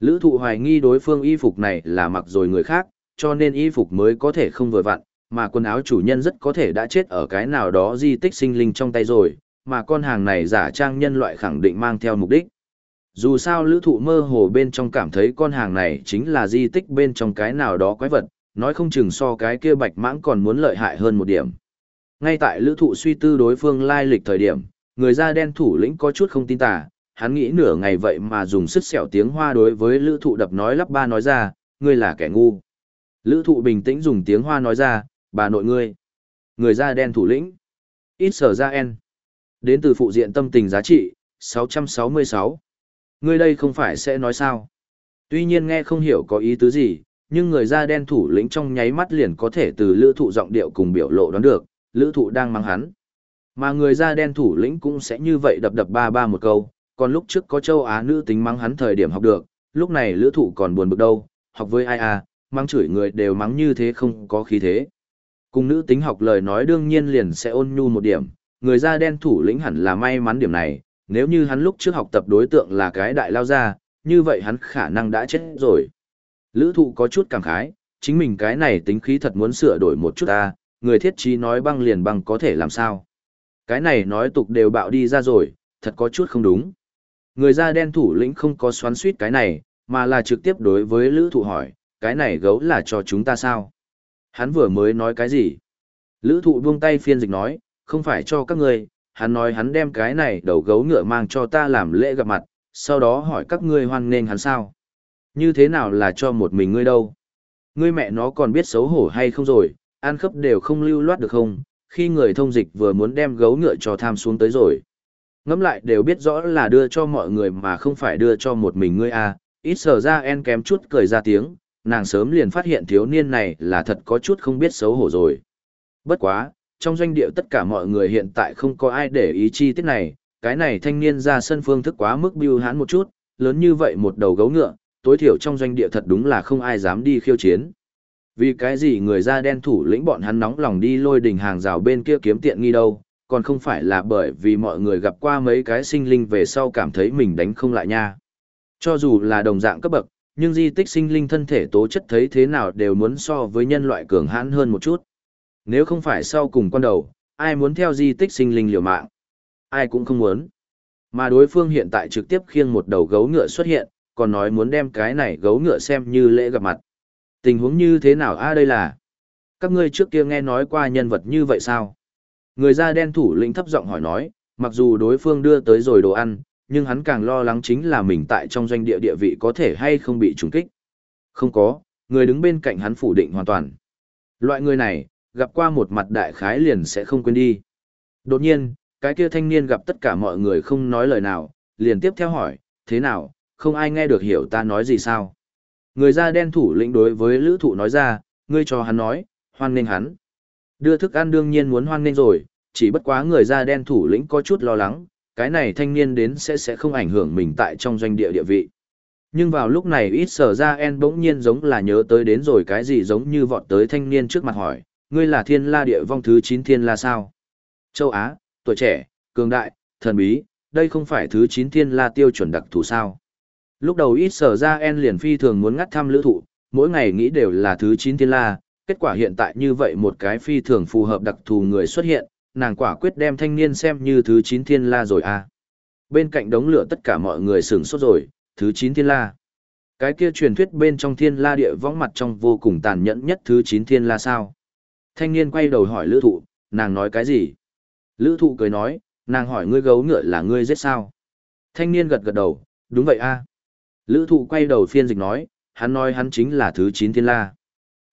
Lữ thụ hoài nghi đối phương y phục này là mặc rồi người khác, cho nên y phục mới có thể không vừa vặn, mà quần áo chủ nhân rất có thể đã chết ở cái nào đó di tích sinh linh trong tay rồi, mà con hàng này giả trang nhân loại khẳng định mang theo mục đích. Dù sao lữ thụ mơ hồ bên trong cảm thấy con hàng này chính là di tích bên trong cái nào đó quái vật, nói không chừng so cái kia bạch mãng còn muốn lợi hại hơn một điểm. Ngay tại lữ thụ suy tư đối phương lai lịch thời điểm, người da đen thủ lĩnh có chút không tin tà, hắn nghĩ nửa ngày vậy mà dùng sức sẹo tiếng hoa đối với lữ thụ đập nói lắp ba nói ra, ngươi là kẻ ngu. Lữ thụ bình tĩnh dùng tiếng hoa nói ra, bà nội ngươi. Người da đen thủ lĩnh. Ít sở ra en. Đến từ phụ diện tâm tình giá trị, 666. Ngươi đây không phải sẽ nói sao. Tuy nhiên nghe không hiểu có ý tứ gì, nhưng người da đen thủ lĩnh trong nháy mắt liền có thể từ lữ thụ giọng điệu cùng biểu lộ đoán được, lữ thụ đang mang hắn. Mà người da đen thủ lĩnh cũng sẽ như vậy đập đập ba ba một câu, còn lúc trước có châu Á nữ tính mắng hắn thời điểm học được, lúc này lữ thụ còn buồn bực đâu, học với ai à, mắng chửi người đều mắng như thế không có khí thế. Cùng nữ tính học lời nói đương nhiên liền sẽ ôn nhu một điểm, người da đen thủ lĩnh hẳn là may mắn điểm này, nếu như hắn lúc trước học tập đối tượng là cái đại lao ra, như vậy hắn khả năng đã chết rồi. Lữ thụ có chút cảm khái, chính mình cái này tính khí thật muốn sửa đổi một chút ta, người thiết trí nói băng liền băng có thể làm sao. Cái này nói tục đều bạo đi ra rồi, thật có chút không đúng. Người da đen thủ lĩnh không có xoắn suýt cái này, mà là trực tiếp đối với lữ thụ hỏi, cái này gấu là cho chúng ta sao? Hắn vừa mới nói cái gì? Lữ thụ buông tay phiên dịch nói, không phải cho các ngươi, hắn nói hắn đem cái này đầu gấu ngựa mang cho ta làm lễ gặp mặt, sau đó hỏi các ngươi hoan nghênh hắn sao? Như thế nào là cho một mình ngươi đâu? Ngươi mẹ nó còn biết xấu hổ hay không rồi, ăn khớp đều không lưu loát được không? Khi người thông dịch vừa muốn đem gấu ngựa cho tham xuống tới rồi. Ngẫm lại đều biết rõ là đưa cho mọi người mà không phải đưa cho một mình ngươi à, ít sở ra en kém chút cười ra tiếng, nàng sớm liền phát hiện thiếu niên này là thật có chút không biết xấu hổ rồi. Bất quá, trong doanh địa tất cả mọi người hiện tại không có ai để ý chi tiết này, cái này thanh niên ra sân phương thức quá mức biêu hán một chút, lớn như vậy một đầu gấu ngựa, tối thiểu trong doanh địa thật đúng là không ai dám đi khiêu chiến. Vì cái gì người da đen thủ lĩnh bọn hắn nóng lòng đi lôi đỉnh hàng rào bên kia kiếm tiện nghi đâu, còn không phải là bởi vì mọi người gặp qua mấy cái sinh linh về sau cảm thấy mình đánh không lại nha. Cho dù là đồng dạng cấp bậc, nhưng di tích sinh linh thân thể tố chất thấy thế nào đều muốn so với nhân loại cường hãn hơn một chút. Nếu không phải sau cùng con đầu, ai muốn theo di tích sinh linh liều mạng? Ai cũng không muốn. Mà đối phương hiện tại trực tiếp khiêng một đầu gấu ngựa xuất hiện, còn nói muốn đem cái này gấu ngựa xem như lễ gặp mặt. Tình huống như thế nào a đây là? Các ngươi trước kia nghe nói qua nhân vật như vậy sao? Người da đen thủ lĩnh thấp giọng hỏi nói, mặc dù đối phương đưa tới rồi đồ ăn, nhưng hắn càng lo lắng chính là mình tại trong doanh địa địa vị có thể hay không bị trùng kích. Không có, người đứng bên cạnh hắn phủ định hoàn toàn. Loại người này, gặp qua một mặt đại khái liền sẽ không quên đi. Đột nhiên, cái kia thanh niên gặp tất cả mọi người không nói lời nào, liền tiếp theo hỏi, thế nào, không ai nghe được hiểu ta nói gì sao? Người da đen thủ lĩnh đối với lữ thụ nói ra, ngươi cho hắn nói, hoan nghênh hắn. Đưa thức ăn đương nhiên muốn hoan nghênh rồi, chỉ bất quá người da đen thủ lĩnh có chút lo lắng, cái này thanh niên đến sẽ sẽ không ảnh hưởng mình tại trong doanh địa địa vị. Nhưng vào lúc này ít sở ra en bỗng nhiên giống là nhớ tới đến rồi cái gì giống như vọt tới thanh niên trước mặt hỏi, ngươi là thiên la địa vong thứ 9 thiên la sao? Châu Á, tuổi trẻ, cường đại, thần bí, đây không phải thứ 9 thiên la tiêu chuẩn đặc thù sao? Lúc đầu ít sở ra en liền phi thường muốn ngắt thăm lữ thụ, mỗi ngày nghĩ đều là thứ 9 thiên la, kết quả hiện tại như vậy một cái phi thường phù hợp đặc thù người xuất hiện, nàng quả quyết đem thanh niên xem như thứ 9 thiên la rồi à. Bên cạnh đống lửa tất cả mọi người sửng sốt rồi, thứ 9 thiên la. Cái kia truyền thuyết bên trong thiên la địa võng mặt trong vô cùng tàn nhẫn nhất thứ 9 thiên la sao. Thanh niên quay đầu hỏi lữ thụ, nàng nói cái gì? Lữ thụ cười nói, nàng hỏi ngươi gấu ngựa là ngươi giết sao? Thanh niên gật gật đầu, đúng vậy a Lữ thụ quay đầu phiên dịch nói, hắn nói hắn chính là thứ 9 thiên la.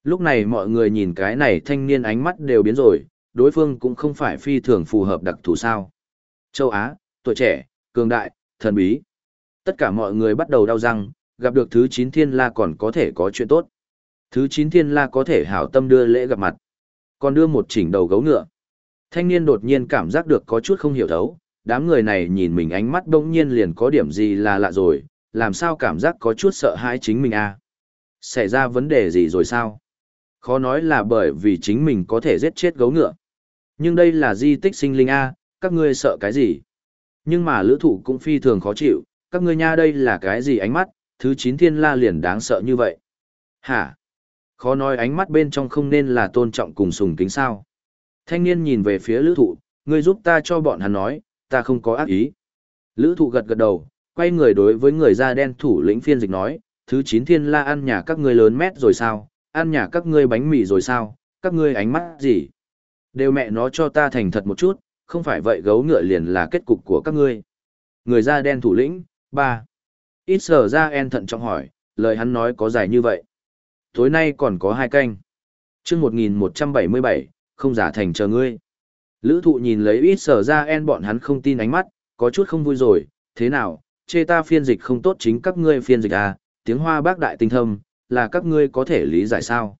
Lúc này mọi người nhìn cái này thanh niên ánh mắt đều biến rồi, đối phương cũng không phải phi thường phù hợp đặc thù sao. Châu Á, tuổi trẻ, cường đại, thần bí. Tất cả mọi người bắt đầu đau răng, gặp được thứ 9 thiên la còn có thể có chuyện tốt. Thứ 9 thiên la có thể hảo tâm đưa lễ gặp mặt, còn đưa một chỉnh đầu gấu ngựa. Thanh niên đột nhiên cảm giác được có chút không hiểu thấu, đám người này nhìn mình ánh mắt đông nhiên liền có điểm gì là lạ rồi, làm sao cảm giác có chút sợ hãi chính mình à? Xảy ra vấn đề gì rồi sao? Khó nói là bởi vì chính mình có thể giết chết gấu ngựa. Nhưng đây là di tích sinh linh A, các ngươi sợ cái gì? Nhưng mà lữ thụ cũng phi thường khó chịu, các ngươi nha đây là cái gì ánh mắt, thứ 9 thiên la liền đáng sợ như vậy. Hả? Khó nói ánh mắt bên trong không nên là tôn trọng cùng sùng kính sao. Thanh niên nhìn về phía lữ thụ, ngươi giúp ta cho bọn hắn nói, ta không có ác ý. Lữ thụ gật gật đầu, quay người đối với người da đen thủ lĩnh phiên dịch nói, thứ 9 thiên la ăn nhà các ngươi lớn mét rồi sao, ăn nhà các ngươi bánh mì rồi sao, các ngươi ánh mắt gì? Đều mẹ nó cho ta thành thật một chút, không phải vậy gấu ngựa liền là kết cục của các ngươi. Người da đen thủ lĩnh, ba. Ít sở ra en thận trọng hỏi, lời hắn nói có dài như vậy. Tối nay còn có hai canh. chương 1177, không giả thành chờ ngươi. Lữ thụ nhìn lấy ít sở ra en bọn hắn không tin ánh mắt, có chút không vui rồi, thế nào, chê ta phiên dịch không tốt chính các ngươi phiên dịch à, tiếng hoa bác đại tinh thâm, là các ngươi có thể lý giải sao.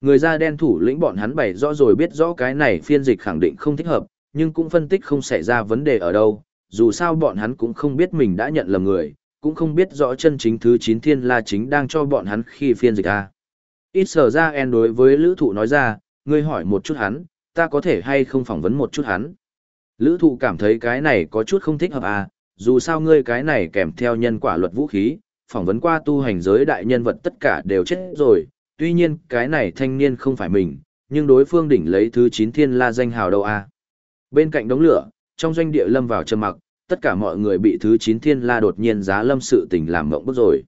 Người da đen thủ lĩnh bọn hắn bày rõ rồi biết rõ cái này phiên dịch khẳng định không thích hợp, nhưng cũng phân tích không xảy ra vấn đề ở đâu, dù sao bọn hắn cũng không biết mình đã nhận lầm người, cũng không biết rõ chân chính thứ 9 thiên la chính đang cho bọn hắn khi phiên dịch a. Ít sở ra en đối với lữ thụ nói ra, ngươi hỏi một chút hắn, ta có thể hay không phỏng vấn một chút hắn. Lữ thụ cảm thấy cái này có chút không thích hợp à, dù sao ngươi cái này kèm theo nhân quả luật vũ khí, phỏng vấn qua tu hành giới đại nhân vật tất cả đều chết rồi, tuy nhiên cái này thanh niên không phải mình, nhưng đối phương đỉnh lấy thứ 9 thiên la danh hào đâu à. Bên cạnh đống lửa, trong doanh địa lâm vào trầm mặc, tất cả mọi người bị thứ 9 thiên la đột nhiên giá lâm sự tình làm mộng bức rồi.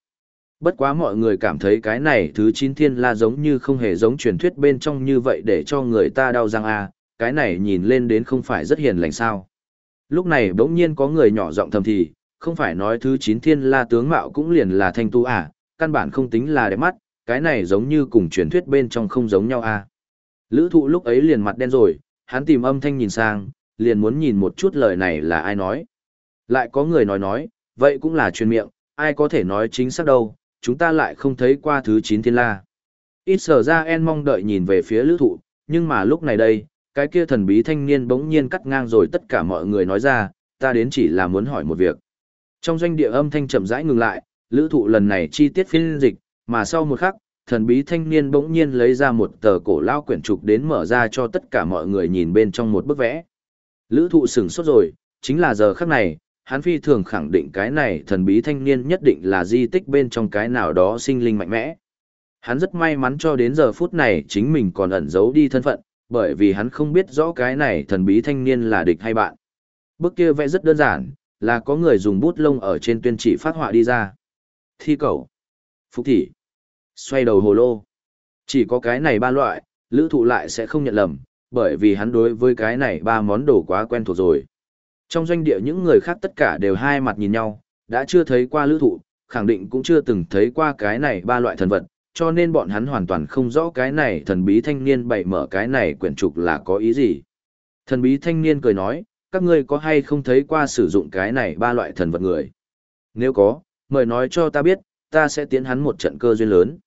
Bất quá mọi người cảm thấy cái này thứ 9 thiên la giống như không hề giống truyền thuyết bên trong như vậy để cho người ta đau răng à, cái này nhìn lên đến không phải rất hiền lành sao. Lúc này bỗng nhiên có người nhỏ giọng thầm thì, không phải nói thứ chín thiên la tướng mạo cũng liền là thanh tu à, căn bản không tính là đẹp mắt, cái này giống như cùng truyền thuyết bên trong không giống nhau à. Lữ thụ lúc ấy liền mặt đen rồi, hắn tìm âm thanh nhìn sang, liền muốn nhìn một chút lời này là ai nói. Lại có người nói nói, vậy cũng là truyền miệng, ai có thể nói chính xác đâu, chúng ta lại không thấy qua thứ chín thiên la. Ít sở ra en mong đợi nhìn về phía lữ thụ, nhưng mà lúc này đây, cái kia thần bí thanh niên bỗng nhiên cắt ngang rồi tất cả mọi người nói ra, ta đến chỉ là muốn hỏi một việc. Trong doanh địa âm thanh chậm rãi ngừng lại, lữ thụ lần này chi tiết phiên dịch, mà sau một khắc, thần bí thanh niên bỗng nhiên lấy ra một tờ cổ lao quyển trục đến mở ra cho tất cả mọi người nhìn bên trong một bức vẽ. Lữ thụ sửng sốt rồi, chính là giờ khắc này, hắn phi thường khẳng định cái này thần bí thanh niên nhất định là di tích bên trong cái nào đó sinh linh mạnh mẽ. Hắn rất may mắn cho đến giờ phút này chính mình còn ẩn giấu đi thân phận, bởi vì hắn không biết rõ cái này thần bí thanh niên là địch hay bạn. Bức kia vẽ rất đơn giản, là có người dùng bút lông ở trên tuyên chỉ phát họa đi ra. Thi cầu, phúc thị, xoay đầu hồ lô. Chỉ có cái này ba loại, lữ thụ lại sẽ không nhận lầm, bởi vì hắn đối với cái này ba món đồ quá quen thuộc rồi. Trong doanh địa những người khác tất cả đều hai mặt nhìn nhau, đã chưa thấy qua lữ thụ, khẳng định cũng chưa từng thấy qua cái này ba loại thần vật, cho nên bọn hắn hoàn toàn không rõ cái này thần bí thanh niên bày mở cái này quyển trục là có ý gì. Thần bí thanh niên cười nói, các ngươi có hay không thấy qua sử dụng cái này ba loại thần vật người? Nếu có, mời nói cho ta biết, ta sẽ tiến hắn một trận cơ duyên lớn.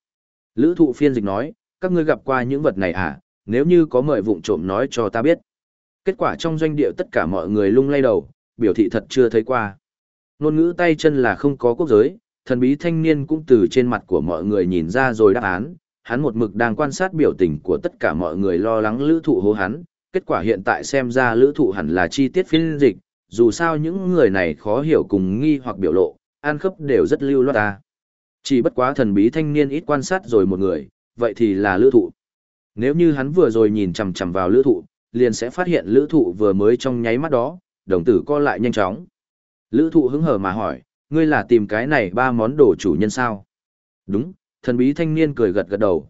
Lữ thụ phiên dịch nói, các ngươi gặp qua những vật này à, nếu như có mời vụng trộm nói cho ta biết. Kết quả trong doanh địa tất cả mọi người lung lay đầu, biểu thị thật chưa thấy qua. Nôn ngữ tay chân là không có quốc giới, thần bí thanh niên cũng từ trên mặt của mọi người nhìn ra rồi đáp án, hắn một mực đang quan sát biểu tình của tất cả mọi người lo lắng lữ thụ hô hắn, kết quả hiện tại xem ra lữ thụ hẳn là chi tiết phiên dịch, dù sao những người này khó hiểu cùng nghi hoặc biểu lộ, an khớp đều rất lưu loát ta. Chỉ bất quá thần bí thanh niên ít quan sát rồi một người, vậy thì là lữ thụ. Nếu như hắn vừa rồi nhìn chằm chằm vào lữ thụ, liền sẽ phát hiện lữ thụ vừa mới trong nháy mắt đó, đồng tử co lại nhanh chóng. Lữ thụ hứng hở mà hỏi, ngươi là tìm cái này ba món đồ chủ nhân sao? Đúng, thần bí thanh niên cười gật gật đầu.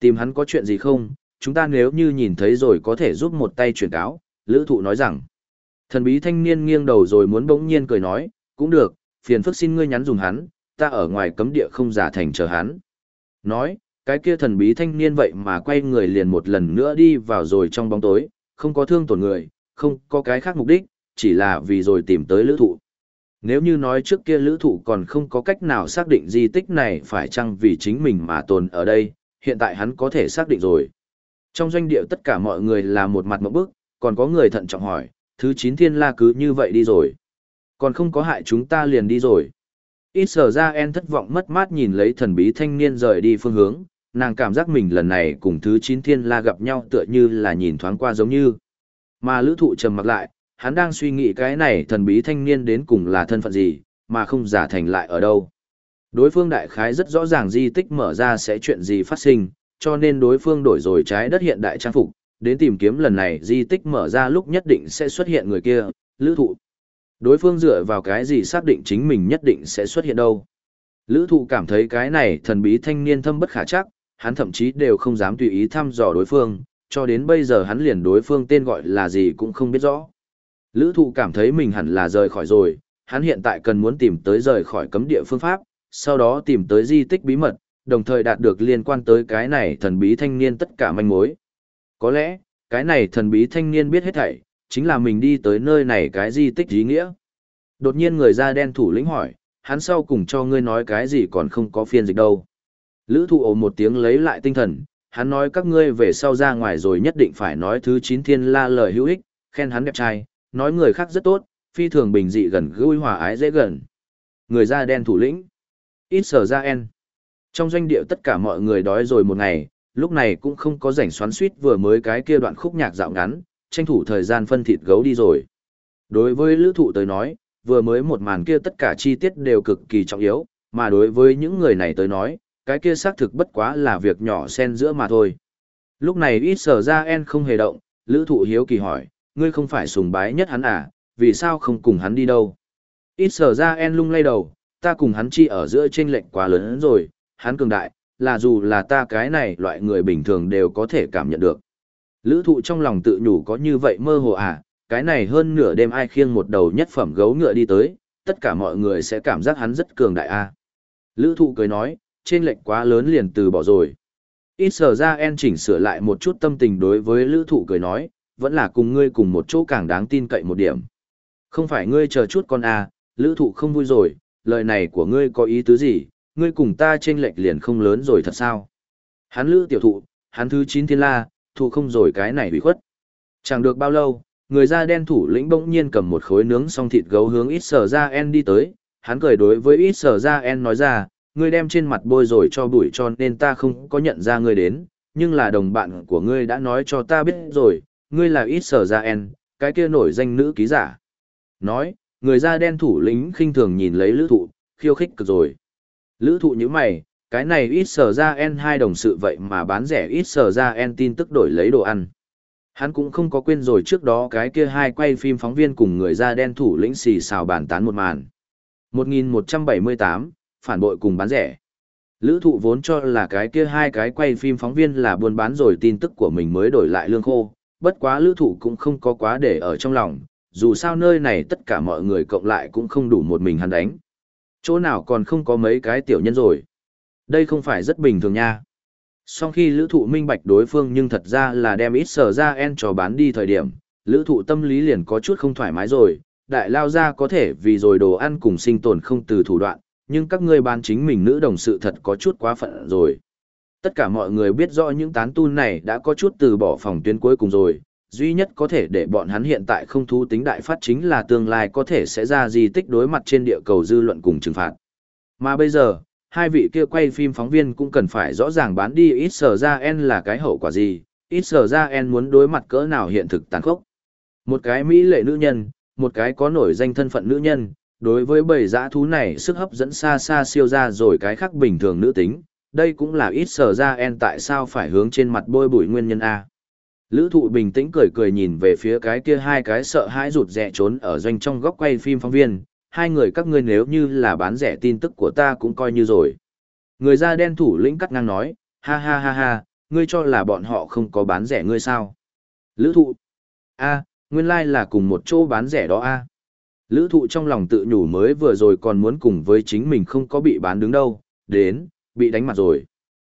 Tìm hắn có chuyện gì không, chúng ta nếu như nhìn thấy rồi có thể giúp một tay truyền cáo, lữ thụ nói rằng. Thần bí thanh niên nghiêng đầu rồi muốn bỗng nhiên cười nói, cũng được, phiền phức xin ngươi nhắn dùng hắn, ta ở ngoài cấm địa không giả thành chờ hắn. Nói, cái kia thần bí thanh niên vậy mà quay người liền một lần nữa đi vào rồi trong bóng tối, không có thương tổn người, không có cái khác mục đích, chỉ là vì rồi tìm tới lữ thụ. Nếu như nói trước kia lữ thụ còn không có cách nào xác định di tích này phải chăng vì chính mình mà tồn ở đây, hiện tại hắn có thể xác định rồi. Trong doanh địa tất cả mọi người là một mặt một bức, còn có người thận trọng hỏi, thứ 9 thiên la cứ như vậy đi rồi. Còn không có hại chúng ta liền đi rồi. Ít sở ra en thất vọng mất mát nhìn lấy thần bí thanh niên rời đi phương hướng, nàng cảm giác mình lần này cùng thứ 9 thiên la gặp nhau tựa như là nhìn thoáng qua giống như. Mà lữ thụ trầm mặc lại, hắn đang suy nghĩ cái này thần bí thanh niên đến cùng là thân phận gì, mà không giả thành lại ở đâu. Đối phương đại khái rất rõ ràng di tích mở ra sẽ chuyện gì phát sinh, cho nên đối phương đổi rồi trái đất hiện đại trang phục, đến tìm kiếm lần này di tích mở ra lúc nhất định sẽ xuất hiện người kia, lữ thụ. Đối phương dựa vào cái gì xác định chính mình nhất định sẽ xuất hiện đâu. Lữ thụ cảm thấy cái này thần bí thanh niên thâm bất khả chắc, hắn thậm chí đều không dám tùy ý thăm dò đối phương, cho đến bây giờ hắn liền đối phương tên gọi là gì cũng không biết rõ. Lữ thụ cảm thấy mình hẳn là rời khỏi rồi, hắn hiện tại cần muốn tìm tới rời khỏi cấm địa phương pháp, sau đó tìm tới di tích bí mật, đồng thời đạt được liên quan tới cái này thần bí thanh niên tất cả manh mối. Có lẽ, cái này thần bí thanh niên biết hết thảy, chính là mình đi tới nơi này cái di tích ý nghĩa. Đột nhiên người da đen thủ lĩnh hỏi, hắn sau cùng cho ngươi nói cái gì còn không có phiên dịch đâu. Lữ thụ ồ một tiếng lấy lại tinh thần, hắn nói các ngươi về sau ra ngoài rồi nhất định phải nói thứ 9 thiên la lời hữu ích, khen hắn đẹp trai, nói người khác rất tốt, phi thường bình dị gần gũi hòa ái dễ gần. Người da đen thủ lĩnh. Ít sở ra en. Trong doanh địa tất cả mọi người đói rồi một ngày, lúc này cũng không có rảnh xoắn suýt vừa mới cái kia đoạn khúc nhạc dạo ngắn, tranh thủ thời gian phân thịt gấu đi rồi. Đối với lữ thụ tới nói, vừa mới một màn kia tất cả chi tiết đều cực kỳ trọng yếu, mà đối với những người này tới nói, cái kia xác thực bất quá là việc nhỏ xen giữa mà thôi. Lúc này ít sở ra en không hề động, lữ thụ hiếu kỳ hỏi, ngươi không phải sùng bái nhất hắn à, vì sao không cùng hắn đi đâu? Ít sở ra en lung lay đầu, ta cùng hắn chi ở giữa chênh lệnh quá lớn rồi, hắn cường đại, là dù là ta cái này loại người bình thường đều có thể cảm nhận được. Lữ thụ trong lòng tự nhủ có như vậy mơ hồ à, cái này hơn nửa đêm ai khiêng một đầu nhất phẩm gấu ngựa đi tới, tất cả mọi người sẽ cảm giác hắn rất cường đại à. Lữ thụ cười nói, trên lệnh quá lớn liền từ bỏ rồi. Ít sở ra en chỉnh sửa lại một chút tâm tình đối với lữ thụ cười nói, vẫn là cùng ngươi cùng một chỗ càng đáng tin cậy một điểm. Không phải ngươi chờ chút con à, lữ thụ không vui rồi, lời này của ngươi có ý tứ gì, ngươi cùng ta trên lệch liền không lớn rồi thật sao? Hắn lữ tiểu thụ, hắn thứ 9 thiên la, thụ không rồi cái này bị khuất. Chẳng được bao lâu, người da đen thủ lĩnh bỗng nhiên cầm một khối nướng xong thịt gấu hướng ít sở ra en đi tới, hắn cười đối với ít sở ra en nói ra, ngươi đem trên mặt bôi rồi cho bụi cho nên ta không có nhận ra ngươi đến, nhưng là đồng bạn của ngươi đã nói cho ta biết rồi, ngươi là ít sở ra en, cái kia nổi danh nữ ký giả. Nói, người da đen thủ lĩnh khinh thường nhìn lấy lữ thụ, khiêu khích cực rồi. Lữ thụ như mày, cái này ít sở ra en hai đồng sự vậy mà bán rẻ ít sở ra en tin tức đổi lấy đồ ăn. Hắn cũng không có quên rồi trước đó cái kia hai quay phim phóng viên cùng người da đen thủ lĩnh xì xào bàn tán một màn. 1178, phản bội cùng bán rẻ. Lữ thụ vốn cho là cái kia hai cái quay phim phóng viên là buôn bán rồi tin tức của mình mới đổi lại lương khô, bất quá lữ thụ cũng không có quá để ở trong lòng, dù sao nơi này tất cả mọi người cộng lại cũng không đủ một mình hắn đánh. Chỗ nào còn không có mấy cái tiểu nhân rồi. Đây không phải rất bình thường nha. Sau khi lữ thụ minh bạch đối phương nhưng thật ra là đem ít sở ra en cho bán đi thời điểm, lữ thụ tâm lý liền có chút không thoải mái rồi, đại lao ra có thể vì rồi đồ ăn cùng sinh tồn không từ thủ đoạn, nhưng các ngươi bán chính mình nữ đồng sự thật có chút quá phận rồi. Tất cả mọi người biết rõ những tán tu này đã có chút từ bỏ phòng tuyến cuối cùng rồi, duy nhất có thể để bọn hắn hiện tại không thú tính đại phát chính là tương lai có thể sẽ ra di tích đối mặt trên địa cầu dư luận cùng trừng phạt. Mà bây giờ, hai vị kia quay phim phóng viên cũng cần phải rõ ràng bán đi ít sở ra en là cái hậu quả gì, ít sở ra en muốn đối mặt cỡ nào hiện thực tàn khốc. Một cái mỹ lệ nữ nhân, một cái có nổi danh thân phận nữ nhân, đối với bầy dã thú này sức hấp dẫn xa xa siêu ra rồi cái khác bình thường nữ tính, đây cũng là ít sở ra en tại sao phải hướng trên mặt bôi bụi nguyên nhân A. Lữ thụ bình tĩnh cười cười nhìn về phía cái kia hai cái sợ hãi rụt rẻ trốn ở doanh trong góc quay phim phóng viên, hai người các ngươi nếu như là bán rẻ tin tức của ta cũng coi như rồi. Người da đen thủ lĩnh cắt ngang nói, ha ha ha ha, ngươi cho là bọn họ không có bán rẻ ngươi sao? Lữ thụ, a nguyên lai like là cùng một chỗ bán rẻ đó a Lữ thụ trong lòng tự nhủ mới vừa rồi còn muốn cùng với chính mình không có bị bán đứng đâu, đến, bị đánh mặt rồi.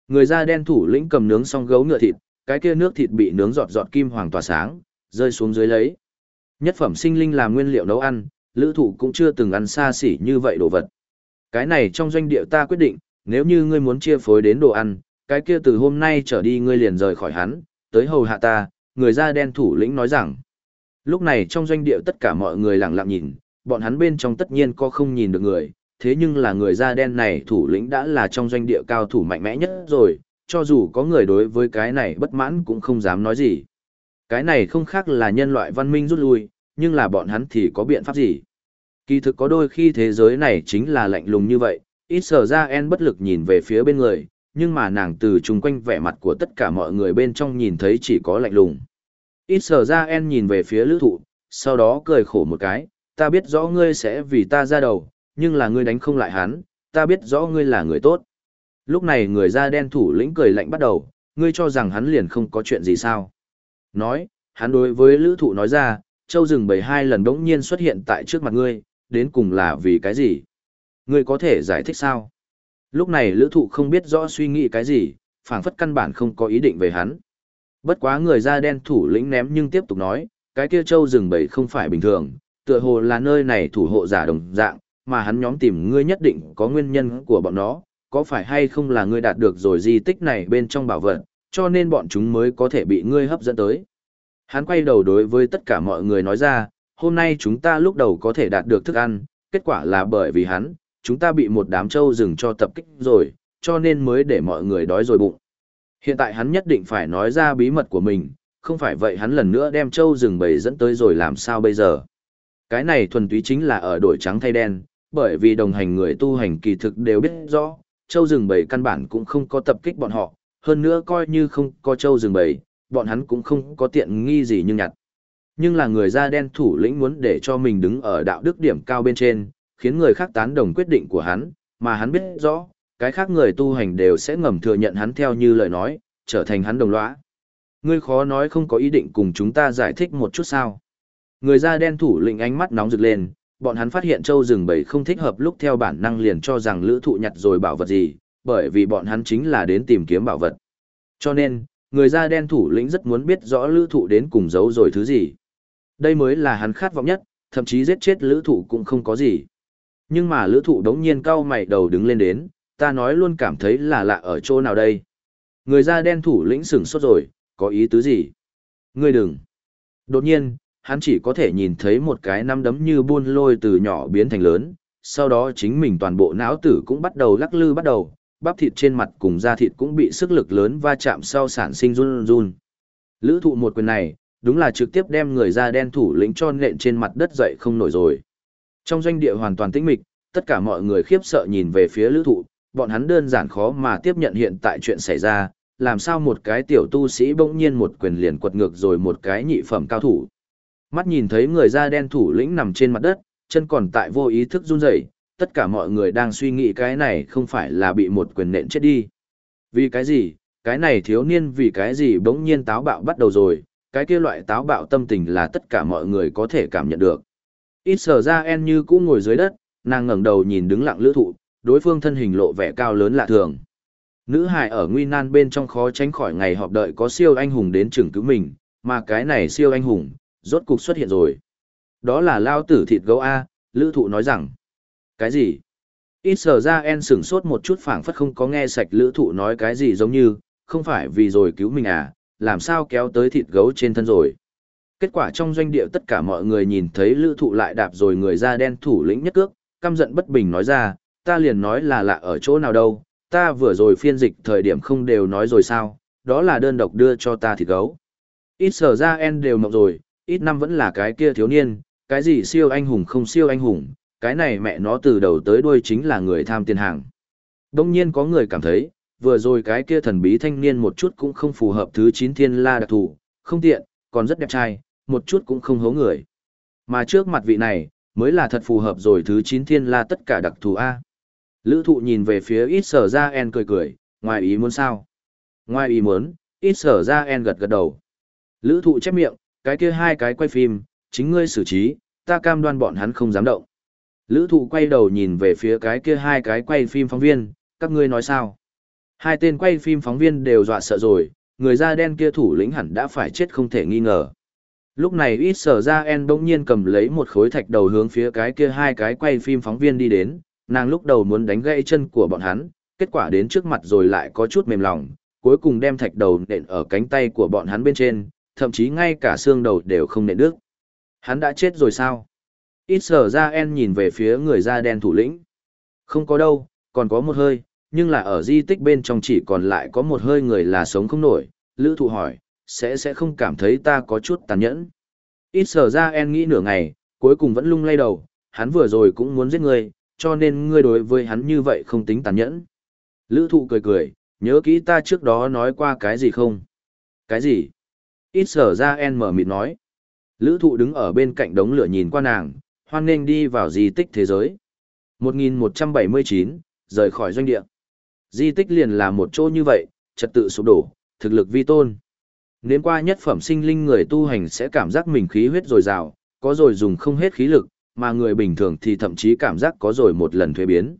Người da đen thủ lĩnh cầm nướng xong gấu ngựa thịt, cái kia nước thịt bị nướng giọt giọt kim hoàng tỏa sáng, rơi xuống dưới lấy. Nhất phẩm sinh linh làm nguyên liệu nấu ăn, lữ thụ cũng chưa từng ăn xa xỉ như vậy đồ vật. Cái này trong doanh địa ta quyết định, nếu như ngươi muốn chia phối đến đồ ăn, cái kia từ hôm nay trở đi ngươi liền rời khỏi hắn, tới hầu hạ ta, người da đen thủ lĩnh nói rằng. Lúc này trong doanh địa tất cả mọi người lặng lặng nhìn, bọn hắn bên trong tất nhiên có không nhìn được người, thế nhưng là người da đen này thủ lĩnh đã là trong doanh địa cao thủ mạnh mẽ nhất rồi, cho dù có người đối với cái này bất mãn cũng không dám nói gì. Cái này không khác là nhân loại văn minh rút lui, nhưng là bọn hắn thì có biện pháp gì? Kỳ thực có đôi khi thế giới này chính là lạnh lùng như vậy, ít sở ra en bất lực nhìn về phía bên người, nhưng mà nàng từ chung quanh vẻ mặt của tất cả mọi người bên trong nhìn thấy chỉ có lạnh lùng. Ít sở ra en nhìn về phía lữ thụ, sau đó cười khổ một cái, ta biết rõ ngươi sẽ vì ta ra đầu, nhưng là ngươi đánh không lại hắn, ta biết rõ ngươi là người tốt. Lúc này người da đen thủ lĩnh cười lạnh bắt đầu, ngươi cho rằng hắn liền không có chuyện gì sao. Nói, hắn đối với lữ thụ nói ra, châu rừng bầy hai lần đống nhiên xuất hiện tại trước mặt ngươi, đến cùng là vì cái gì? Ngươi có thể giải thích sao? Lúc này lữ thụ không biết rõ suy nghĩ cái gì, phản phất căn bản không có ý định về hắn. Bất quá người da đen thủ lĩnh ném nhưng tiếp tục nói, cái kia châu rừng bầy không phải bình thường, tựa hồ là nơi này thủ hộ giả đồng dạng, mà hắn nhóm tìm ngươi nhất định có nguyên nhân của bọn nó, có phải hay không là ngươi đạt được rồi di tích này bên trong bảo vật, cho nên bọn chúng mới có thể bị ngươi hấp dẫn tới. Hắn quay đầu đối với tất cả mọi người nói ra, hôm nay chúng ta lúc đầu có thể đạt được thức ăn, kết quả là bởi vì hắn, chúng ta bị một đám trâu rừng cho tập kích rồi, cho nên mới để mọi người đói rồi bụng. Hiện tại hắn nhất định phải nói ra bí mật của mình, không phải vậy hắn lần nữa đem trâu rừng bầy dẫn tới rồi làm sao bây giờ. Cái này thuần túy chính là ở đổi trắng thay đen, bởi vì đồng hành người tu hành kỳ thực đều biết rõ, châu rừng bầy căn bản cũng không có tập kích bọn họ, hơn nữa coi như không có châu rừng bầy, bọn hắn cũng không có tiện nghi gì nhưng nhặt. Nhưng là người da đen thủ lĩnh muốn để cho mình đứng ở đạo đức điểm cao bên trên, khiến người khác tán đồng quyết định của hắn, mà hắn biết rõ, cái khác người tu hành đều sẽ ngầm thừa nhận hắn theo như lời nói, trở thành hắn đồng lõa. Ngươi khó nói không có ý định cùng chúng ta giải thích một chút sao. Người da đen thủ lĩnh ánh mắt nóng rực lên, bọn hắn phát hiện châu rừng bầy không thích hợp lúc theo bản năng liền cho rằng lữ thụ nhặt rồi bảo vật gì, bởi vì bọn hắn chính là đến tìm kiếm bảo vật. Cho nên, người da đen thủ lĩnh rất muốn biết rõ lữ thụ đến cùng giấu rồi thứ gì. Đây mới là hắn khát vọng nhất, thậm chí giết chết lữ thụ cũng không có gì. Nhưng mà lữ thụ đống nhiên cao mày đầu đứng lên đến, ta nói luôn cảm thấy là lạ ở chỗ nào đây. Người da đen thủ lĩnh sửng sốt rồi, có ý tứ gì? Ngươi đừng. Đột nhiên, hắn chỉ có thể nhìn thấy một cái nắm đấm như buôn lôi từ nhỏ biến thành lớn, sau đó chính mình toàn bộ não tử cũng bắt đầu lắc lư bắt đầu, bắp thịt trên mặt cùng da thịt cũng bị sức lực lớn va chạm sau sản sinh run run. Lữ thụ một quyền này, đúng là trực tiếp đem người da đen thủ lĩnh cho nện trên mặt đất dậy không nổi rồi. Trong doanh địa hoàn toàn tĩnh mịch, tất cả mọi người khiếp sợ nhìn về phía lữ thụ, bọn hắn đơn giản khó mà tiếp nhận hiện tại chuyện xảy ra, làm sao một cái tiểu tu sĩ bỗng nhiên một quyền liền quật ngược rồi một cái nhị phẩm cao thủ. Mắt nhìn thấy người da đen thủ lĩnh nằm trên mặt đất, chân còn tại vô ý thức run rẩy, tất cả mọi người đang suy nghĩ cái này không phải là bị một quyền nện chết đi. Vì cái gì, cái này thiếu niên vì cái gì bỗng nhiên táo bạo bắt đầu rồi, cái kia loại táo bạo tâm tình là tất cả mọi người có thể cảm nhận được. Ít sở ra en như cũ ngồi dưới đất, nàng ngẩng đầu nhìn đứng lặng lữ thụ, đối phương thân hình lộ vẻ cao lớn lạ thường. Nữ hài ở nguy nan bên trong khó tránh khỏi ngày họp đợi có siêu anh hùng đến trường cứu mình, mà cái này siêu anh hùng, rốt cục xuất hiện rồi. Đó là lao tử thịt gấu A, lữ thụ nói rằng. Cái gì? Ít sở ra en sửng sốt một chút phảng phất không có nghe sạch lữ thụ nói cái gì giống như, không phải vì rồi cứu mình à, làm sao kéo tới thịt gấu trên thân rồi. Kết quả trong doanh địa tất cả mọi người nhìn thấy lữ thụ lại đạp rồi người da đen thủ lĩnh nhất cước, căm giận bất bình nói ra, ta liền nói là lạ ở chỗ nào đâu, ta vừa rồi phiên dịch thời điểm không đều nói rồi sao, đó là đơn độc đưa cho ta thịt gấu. Ít sở ra en đều mộng rồi, ít năm vẫn là cái kia thiếu niên, cái gì siêu anh hùng không siêu anh hùng, cái này mẹ nó từ đầu tới đuôi chính là người tham tiền hàng. Đông nhiên có người cảm thấy, vừa rồi cái kia thần bí thanh niên một chút cũng không phù hợp thứ 9 thiên la đặc thủ, không tiện, còn rất đẹp trai, một chút cũng không hố người. Mà trước mặt vị này, mới là thật phù hợp rồi thứ 9 thiên la tất cả đặc thù A. Lữ thụ nhìn về phía ít sở ra en cười cười, ngoài ý muốn sao? Ngoài ý muốn, ít sở ra en gật gật đầu. Lữ thụ chép miệng, cái kia hai cái quay phim, chính ngươi xử trí, ta cam đoan bọn hắn không dám động. Lữ thụ quay đầu nhìn về phía cái kia hai cái quay phim phóng viên, các ngươi nói sao? Hai tên quay phim phóng viên đều dọa sợ rồi, người da đen kia thủ lĩnh hẳn đã phải chết không thể nghi ngờ. Lúc này ít sở ra en bỗng nhiên cầm lấy một khối thạch đầu hướng phía cái kia hai cái quay phim phóng viên đi đến, nàng lúc đầu muốn đánh gãy chân của bọn hắn, kết quả đến trước mặt rồi lại có chút mềm lòng, cuối cùng đem thạch đầu nện ở cánh tay của bọn hắn bên trên, thậm chí ngay cả xương đầu đều không nện đứt. Hắn đã chết rồi sao? Ít sở ra en nhìn về phía người da đen thủ lĩnh. Không có đâu, còn có một hơi, nhưng là ở di tích bên trong chỉ còn lại có một hơi người là sống không nổi. Lữ thụ hỏi, sẽ sẽ không cảm thấy ta có chút tàn nhẫn. Ít sở ra en nghĩ nửa ngày, cuối cùng vẫn lung lay đầu, hắn vừa rồi cũng muốn giết ngươi, cho nên ngươi đối với hắn như vậy không tính tàn nhẫn. Lữ thụ cười cười, nhớ kỹ ta trước đó nói qua cái gì không? Cái gì? Ít sở ra en mở mịt nói. Lữ thụ đứng ở bên cạnh đống lửa nhìn qua nàng, hoan nghênh đi vào di tích thế giới. 1179, rời khỏi doanh địa. Di tích liền là một chỗ như vậy, trật tự sụp đổ, thực lực vi tôn. Nếu qua nhất phẩm sinh linh người tu hành sẽ cảm giác mình khí huyết dồi dào, có rồi dùng không hết khí lực, mà người bình thường thì thậm chí cảm giác có rồi một lần thuế biến.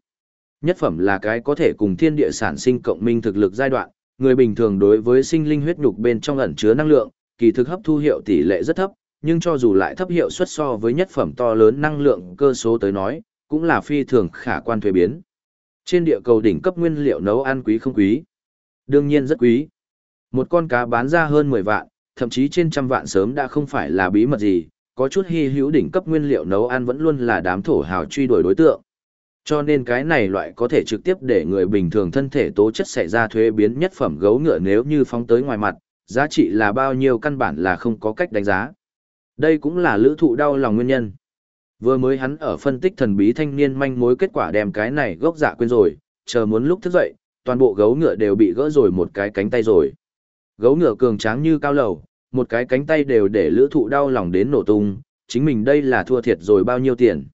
Nhất phẩm là cái có thể cùng thiên địa sản sinh cộng minh thực lực giai đoạn, người bình thường đối với sinh linh huyết nhục bên trong ẩn chứa năng lượng, kỳ thực hấp thu hiệu tỷ lệ rất thấp, nhưng cho dù lại thấp hiệu suất so với nhất phẩm to lớn năng lượng cơ số tới nói, cũng là phi thường khả quan thuế biến. Trên địa cầu đỉnh cấp nguyên liệu nấu ăn quý không quý? Đương nhiên rất quý. Một con cá bán ra hơn 10 vạn, thậm chí trên trăm vạn sớm đã không phải là bí mật gì, có chút hy hữu đỉnh cấp nguyên liệu nấu ăn vẫn luôn là đám thổ hào truy đuổi đối tượng. Cho nên cái này loại có thể trực tiếp để người bình thường thân thể tố chất xảy ra thuế biến nhất phẩm gấu ngựa nếu như phóng tới ngoài mặt, giá trị là bao nhiêu căn bản là không có cách đánh giá. Đây cũng là lữ thụ đau lòng nguyên nhân. Vừa mới hắn ở phân tích thần bí thanh niên manh mối kết quả đem cái này gốc dạ quên rồi, chờ muốn lúc thức dậy, toàn bộ gấu ngựa đều bị gỡ rồi một cái cánh tay rồi. Gấu ngựa cường tráng như cao lầu, một cái cánh tay đều để lữ thụ đau lòng đến nổ tung, chính mình đây là thua thiệt rồi bao nhiêu tiền.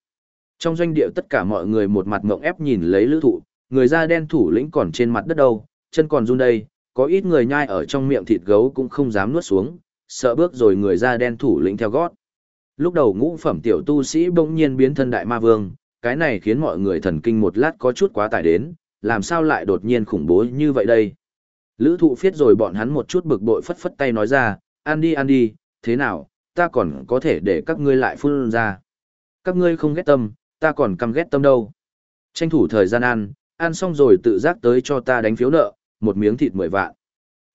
Trong doanh địa tất cả mọi người một mặt mộng ép nhìn lấy lữ thụ, người da đen thủ lĩnh còn trên mặt đất đâu, chân còn run đây, có ít người nhai ở trong miệng thịt gấu cũng không dám nuốt xuống, sợ bước rồi người da đen thủ lĩnh theo gót. Lúc đầu ngũ phẩm tiểu tu sĩ bỗng nhiên biến thân đại ma vương, cái này khiến mọi người thần kinh một lát có chút quá tải đến, làm sao lại đột nhiên khủng bố như vậy đây. Lữ thụ phiết rồi bọn hắn một chút bực bội phất phất tay nói ra, ăn đi ăn đi, thế nào, ta còn có thể để các ngươi lại phun ra. Các ngươi không ghét tâm, ta còn căm ghét tâm đâu. Tranh thủ thời gian ăn, ăn xong rồi tự giác tới cho ta đánh phiếu nợ, một miếng thịt mười vạn.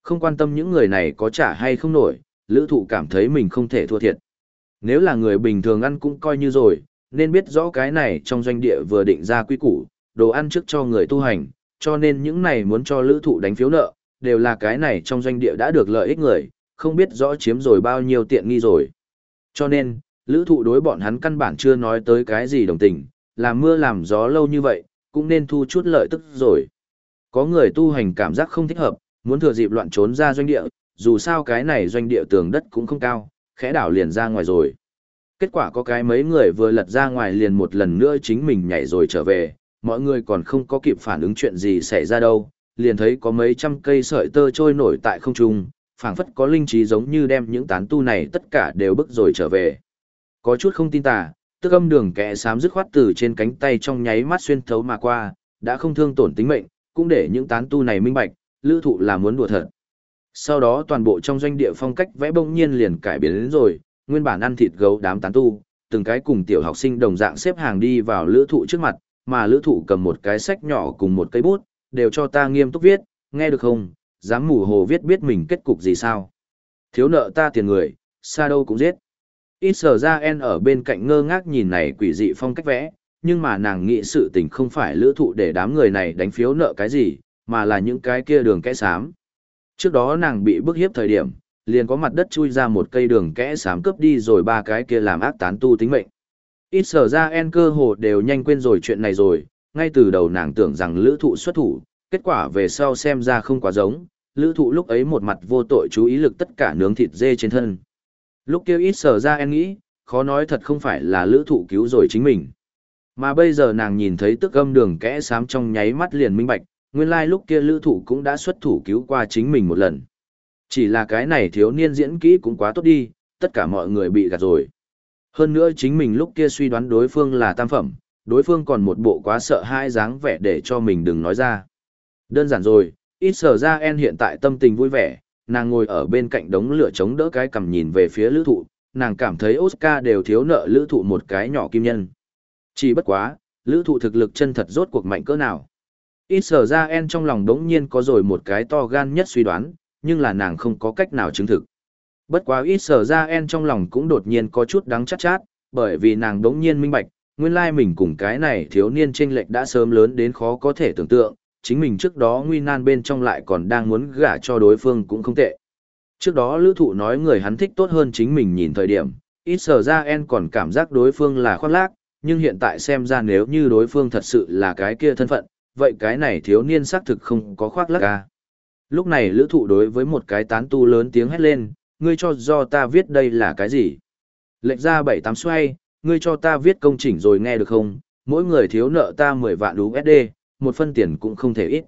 Không quan tâm những người này có trả hay không nổi, lữ thụ cảm thấy mình không thể thua thiệt. Nếu là người bình thường ăn cũng coi như rồi, nên biết rõ cái này trong doanh địa vừa định ra quy củ, đồ ăn trước cho người tu hành, cho nên những này muốn cho lữ thụ đánh phiếu nợ, đều là cái này trong doanh địa đã được lợi ích người, không biết rõ chiếm rồi bao nhiêu tiện nghi rồi. Cho nên, lữ thụ đối bọn hắn căn bản chưa nói tới cái gì đồng tình, làm mưa làm gió lâu như vậy, cũng nên thu chút lợi tức rồi. Có người tu hành cảm giác không thích hợp, muốn thừa dịp loạn trốn ra doanh địa, dù sao cái này doanh địa tường đất cũng không cao, khẽ đảo liền ra ngoài rồi. Kết quả có cái mấy người vừa lật ra ngoài liền một lần nữa chính mình nhảy rồi trở về, mọi người còn không có kịp phản ứng chuyện gì xảy ra đâu, liền thấy có mấy trăm cây sợi tơ trôi nổi tại không trung, phảng phất có linh trí giống như đem những tán tu này tất cả đều bức rồi trở về. Có chút không tin tà, tức âm đường kẻ sám dứt khoát từ trên cánh tay trong nháy mắt xuyên thấu mà qua, đã không thương tổn tính mệnh, cũng để những tán tu này minh bạch, lữ thụ là muốn đùa thật. Sau đó toàn bộ trong doanh địa phong cách vẽ bỗng nhiên liền cải biến đến rồi, nguyên bản ăn thịt gấu đám tán tu, từng cái cùng tiểu học sinh đồng dạng xếp hàng đi vào lữ thụ trước mặt, mà lữ thụ cầm một cái sách nhỏ cùng một cây bút, đều cho ta nghiêm túc viết, nghe được không, dám mù hồ viết biết mình kết cục gì sao. Thiếu nợ ta tiền người, xa đâu cũng giết. Ít sở ra en ở bên cạnh ngơ ngác nhìn này quỷ dị phong cách vẽ, nhưng mà nàng nghĩ sự tình không phải lữ thụ để đám người này đánh phiếu nợ cái gì, mà là những cái kia đường kẽ xám. Trước đó nàng bị bức hiếp thời điểm, liền có mặt đất chui ra một cây đường kẽ xám cướp đi rồi ba cái kia làm ác tán tu tính mệnh. Ít sở ra en cơ hồ đều nhanh quên rồi chuyện này rồi, ngay từ đầu nàng tưởng rằng lữ thụ xuất thủ, kết quả về sau xem ra không quá giống, lữ thụ lúc ấy một mặt vô tội chú ý lực tất cả nướng thịt dê trên thân. Lúc kêu ít sở ra en nghĩ, khó nói thật không phải là lữ thụ cứu rồi chính mình. Mà bây giờ nàng nhìn thấy tức âm đường kẽ xám trong nháy mắt liền minh bạch, nguyên lai like lúc kia lữ thụ cũng đã xuất thủ cứu qua chính mình một lần. Chỉ là cái này thiếu niên diễn kỹ cũng quá tốt đi, tất cả mọi người bị gạt rồi. Hơn nữa chính mình lúc kia suy đoán đối phương là tam phẩm, đối phương còn một bộ quá sợ hai dáng vẻ để cho mình đừng nói ra. Đơn giản rồi, ít sở ra en hiện tại tâm tình vui vẻ, nàng ngồi ở bên cạnh đống lửa chống đỡ cái cầm nhìn về phía lữ thụ, nàng cảm thấy Oscar đều thiếu nợ lữ thụ một cái nhỏ kim nhân. Chỉ bất quá, lữ thụ thực lực chân thật rốt cuộc mạnh cỡ nào. Ít sở ra en trong lòng đống nhiên có rồi một cái to gan nhất suy đoán, nhưng là nàng không có cách nào chứng thực. Bất quá ít sở ra en trong lòng cũng đột nhiên có chút đắng chát chát, bởi vì nàng đống nhiên minh bạch, nguyên lai mình cùng cái này thiếu niên chênh lệch đã sớm lớn đến khó có thể tưởng tượng, chính mình trước đó nguy nan bên trong lại còn đang muốn gả cho đối phương cũng không tệ. Trước đó lữ thụ nói người hắn thích tốt hơn chính mình nhìn thời điểm, ít sở ra en còn cảm giác đối phương là khoác lác, nhưng hiện tại xem ra nếu như đối phương thật sự là cái kia thân phận, vậy cái này thiếu niên xác thực không có khoác lác ca. Lúc này lữ thụ đối với một cái tán tu lớn tiếng hét lên, ngươi cho do ta viết đây là cái gì? Lệnh ra 7-8 xoay, ngươi cho ta viết công chỉnh rồi nghe được không? Mỗi người thiếu nợ ta 10 vạn USD, một phân tiền cũng không thể ít.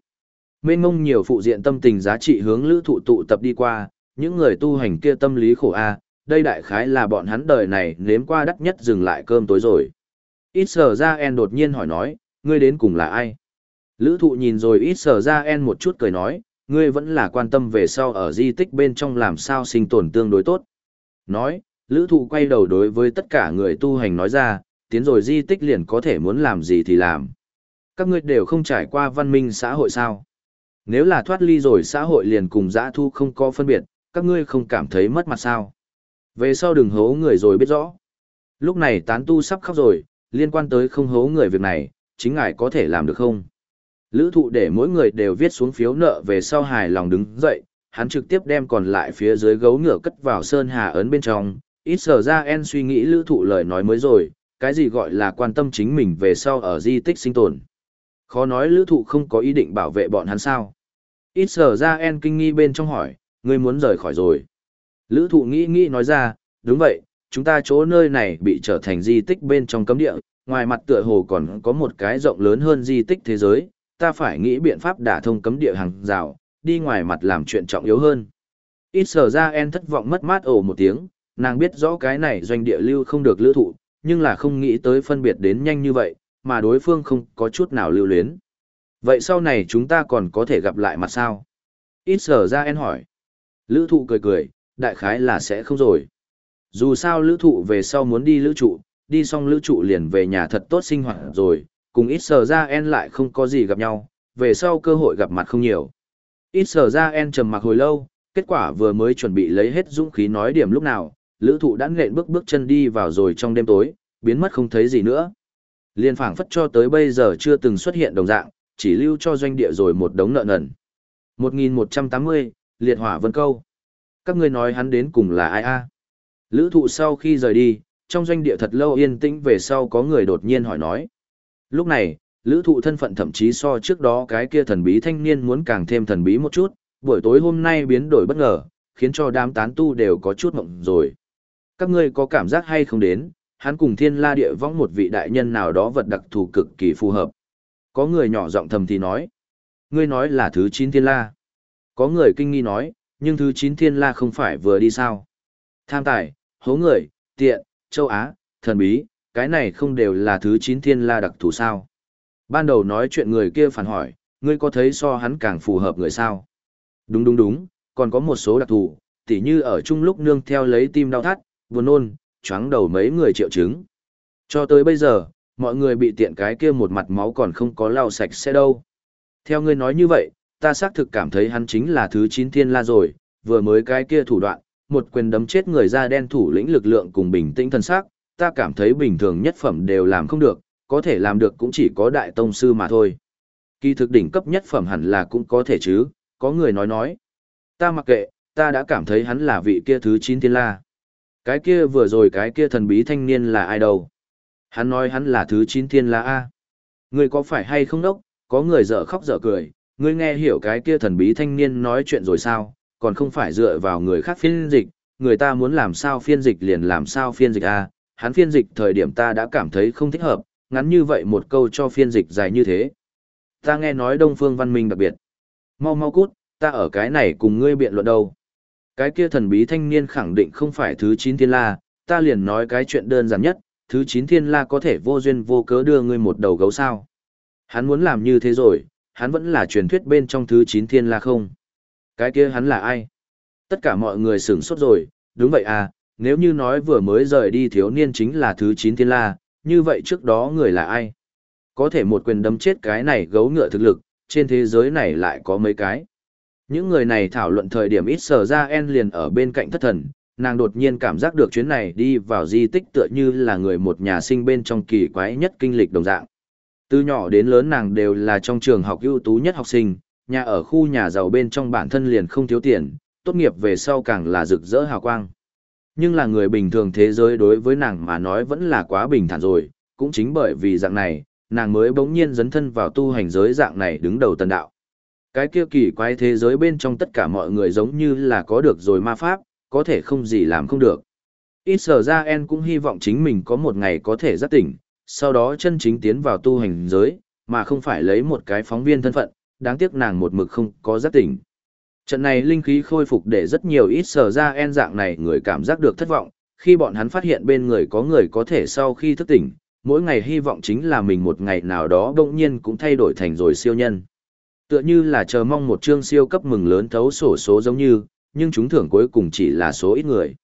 Mên ngông nhiều phụ diện tâm tình giá trị hướng lữ thụ tụ tập đi qua, những người tu hành kia tâm lý khổ a đây đại khái là bọn hắn đời này nếm qua đắt nhất dừng lại cơm tối rồi. Ít sở ra en đột nhiên hỏi nói, ngươi đến cùng là ai? Lữ thụ nhìn rồi ít sở ra en một chút cười nói, ngươi vẫn là quan tâm về sau ở di tích bên trong làm sao sinh tồn tương đối tốt. Nói, lữ thụ quay đầu đối với tất cả người tu hành nói ra, tiến rồi di tích liền có thể muốn làm gì thì làm. Các ngươi đều không trải qua văn minh xã hội sao? Nếu là thoát ly rồi xã hội liền cùng dã thu không có phân biệt, các ngươi không cảm thấy mất mặt sao? Về sau đừng hố người rồi biết rõ. Lúc này tán tu sắp khóc rồi, liên quan tới không hố người việc này, chính ngài có thể làm được không? Lữ thụ để mỗi người đều viết xuống phiếu nợ về sau hài lòng đứng dậy, hắn trực tiếp đem còn lại phía dưới gấu ngựa cất vào sơn hà ấn bên trong, ít sở ra en suy nghĩ lữ thụ lời nói mới rồi, cái gì gọi là quan tâm chính mình về sau ở di tích sinh tồn. Khó nói lữ thụ không có ý định bảo vệ bọn hắn sao. Ít sở ra en kinh nghi bên trong hỏi, ngươi muốn rời khỏi rồi. Lữ thụ nghĩ nghĩ nói ra, đúng vậy, chúng ta chỗ nơi này bị trở thành di tích bên trong cấm địa, ngoài mặt tựa hồ còn có một cái rộng lớn hơn di tích thế giới, ta phải nghĩ biện pháp đả thông cấm địa hàng rào, đi ngoài mặt làm chuyện trọng yếu hơn. Ít sở ra en thất vọng mất mát ổ một tiếng, nàng biết rõ cái này doanh địa lưu không được lữ thụ, nhưng là không nghĩ tới phân biệt đến nhanh như vậy, mà đối phương không có chút nào lưu luyến. Vậy sau này chúng ta còn có thể gặp lại mặt sao? Ít sở ra en hỏi. Lữ thụ cười cười, đại khái là sẽ không rồi. Dù sao lữ thụ về sau muốn đi lữ trụ, đi xong lữ trụ liền về nhà thật tốt sinh hoạt rồi, cùng ít sở ra en lại không có gì gặp nhau, về sau cơ hội gặp mặt không nhiều. Ít sở ra en trầm mặc hồi lâu, kết quả vừa mới chuẩn bị lấy hết dũng khí nói điểm lúc nào, lữ thụ đã nện bước bước chân đi vào rồi trong đêm tối, biến mất không thấy gì nữa. Liên phảng phất cho tới bây giờ chưa từng xuất hiện đồng dạng, chỉ lưu cho doanh địa rồi một đống nợ nần. 1180, Liệt Hỏa Vân Câu. Các ngươi nói hắn đến cùng là ai a? Lữ thụ sau khi rời đi, trong doanh địa thật lâu yên tĩnh về sau có người đột nhiên hỏi nói. Lúc này, lữ thụ thân phận thậm chí so trước đó cái kia thần bí thanh niên muốn càng thêm thần bí một chút, buổi tối hôm nay biến đổi bất ngờ, khiến cho đám tán tu đều có chút mộng rồi. Các ngươi có cảm giác hay không đến, hắn cùng thiên la địa vong một vị đại nhân nào đó vật đặc thù cực kỳ phù hợp. Có người nhỏ giọng thầm thì nói, ngươi nói là thứ 9 thiên la. Có người kinh nghi nói, nhưng thứ 9 thiên la không phải vừa đi sao. Tham tài, hố người, tiện, châu Á, thần bí, cái này không đều là thứ chín thiên la đặc thù sao. Ban đầu nói chuyện người kia phản hỏi, ngươi có thấy so hắn càng phù hợp người sao? Đúng đúng đúng, còn có một số đặc thù, tỉ như ở chung lúc nương theo lấy tim đau thắt, buồn nôn, chóng đầu mấy người triệu chứng. Cho tới bây giờ, mọi người bị tiện cái kia một mặt máu còn không có lau sạch sẽ đâu. Theo ngươi nói như vậy, ta xác thực cảm thấy hắn chính là thứ chín thiên la rồi, vừa mới cái kia thủ đoạn, một quyền đấm chết người da đen thủ lĩnh lực lượng cùng bình tĩnh thân xác, ta cảm thấy bình thường nhất phẩm đều làm không được, có thể làm được cũng chỉ có đại tông sư mà thôi. Kỳ thực đỉnh cấp nhất phẩm hẳn là cũng có thể chứ, có người nói nói. Ta mặc kệ, ta đã cảm thấy hắn là vị kia thứ 9 thiên la. Cái kia vừa rồi cái kia thần bí thanh niên là ai đâu? Hắn nói hắn là thứ 9 thiên la A. Người có phải hay không đốc, có người dở khóc dở cười, ngươi nghe hiểu cái kia thần bí thanh niên nói chuyện rồi sao, còn không phải dựa vào người khác phiên dịch, người ta muốn làm sao phiên dịch liền làm sao phiên dịch A, hắn phiên dịch thời điểm ta đã cảm thấy không thích hợp, ngắn như vậy một câu cho phiên dịch dài như thế. Ta nghe nói Đông Phương Văn Minh đặc biệt. Mau mau cút, ta ở cái này cùng ngươi biện luận đâu. Cái kia thần bí thanh niên khẳng định không phải thứ 9 thiên la, ta liền nói cái chuyện đơn giản nhất, thứ 9 thiên la có thể vô duyên vô cớ đưa ngươi một đầu gấu sao. Hắn muốn làm như thế rồi, hắn vẫn là truyền thuyết bên trong thứ 9 thiên la không. Cái kia hắn là ai? Tất cả mọi người sửng sốt rồi, đúng vậy à, nếu như nói vừa mới rời đi thiếu niên chính là thứ 9 thiên la, như vậy trước đó người là ai? Có thể một quyền đấm chết cái này gấu ngựa thực lực, trên thế giới này lại có mấy cái. Những người này thảo luận thời điểm ít sở ra en liền ở bên cạnh thất thần, nàng đột nhiên cảm giác được chuyến này đi vào di tích tựa như là người một nhà sinh bên trong kỳ quái nhất kinh lịch đồng dạng. Từ nhỏ đến lớn nàng đều là trong trường học ưu tú nhất học sinh, nhà ở khu nhà giàu bên trong bản thân liền không thiếu tiền, tốt nghiệp về sau càng là rực rỡ hào quang. Nhưng là người bình thường thế giới đối với nàng mà nói vẫn là quá bình thản rồi, cũng chính bởi vì dạng này, nàng mới bỗng nhiên dấn thân vào tu hành giới dạng này đứng đầu tần đạo. Cái kia kỳ quái thế giới bên trong tất cả mọi người giống như là có được rồi ma pháp, có thể không gì làm không được. Ít sở ra en cũng hy vọng chính mình có một ngày có thể giác tỉnh, sau đó chân chính tiến vào tu hành giới, mà không phải lấy một cái phóng viên thân phận, đáng tiếc nàng một mực không có giác tỉnh. Trận này linh khí khôi phục để rất nhiều ít sở ra en dạng này người cảm giác được thất vọng, khi bọn hắn phát hiện bên người có người có thể sau khi thức tỉnh, mỗi ngày hy vọng chính là mình một ngày nào đó đông nhiên cũng thay đổi thành rồi siêu nhân. Tựa như là chờ mong một chương siêu cấp mừng lớn thấu sổ số giống như, nhưng chúng thưởng cuối cùng chỉ là số ít người.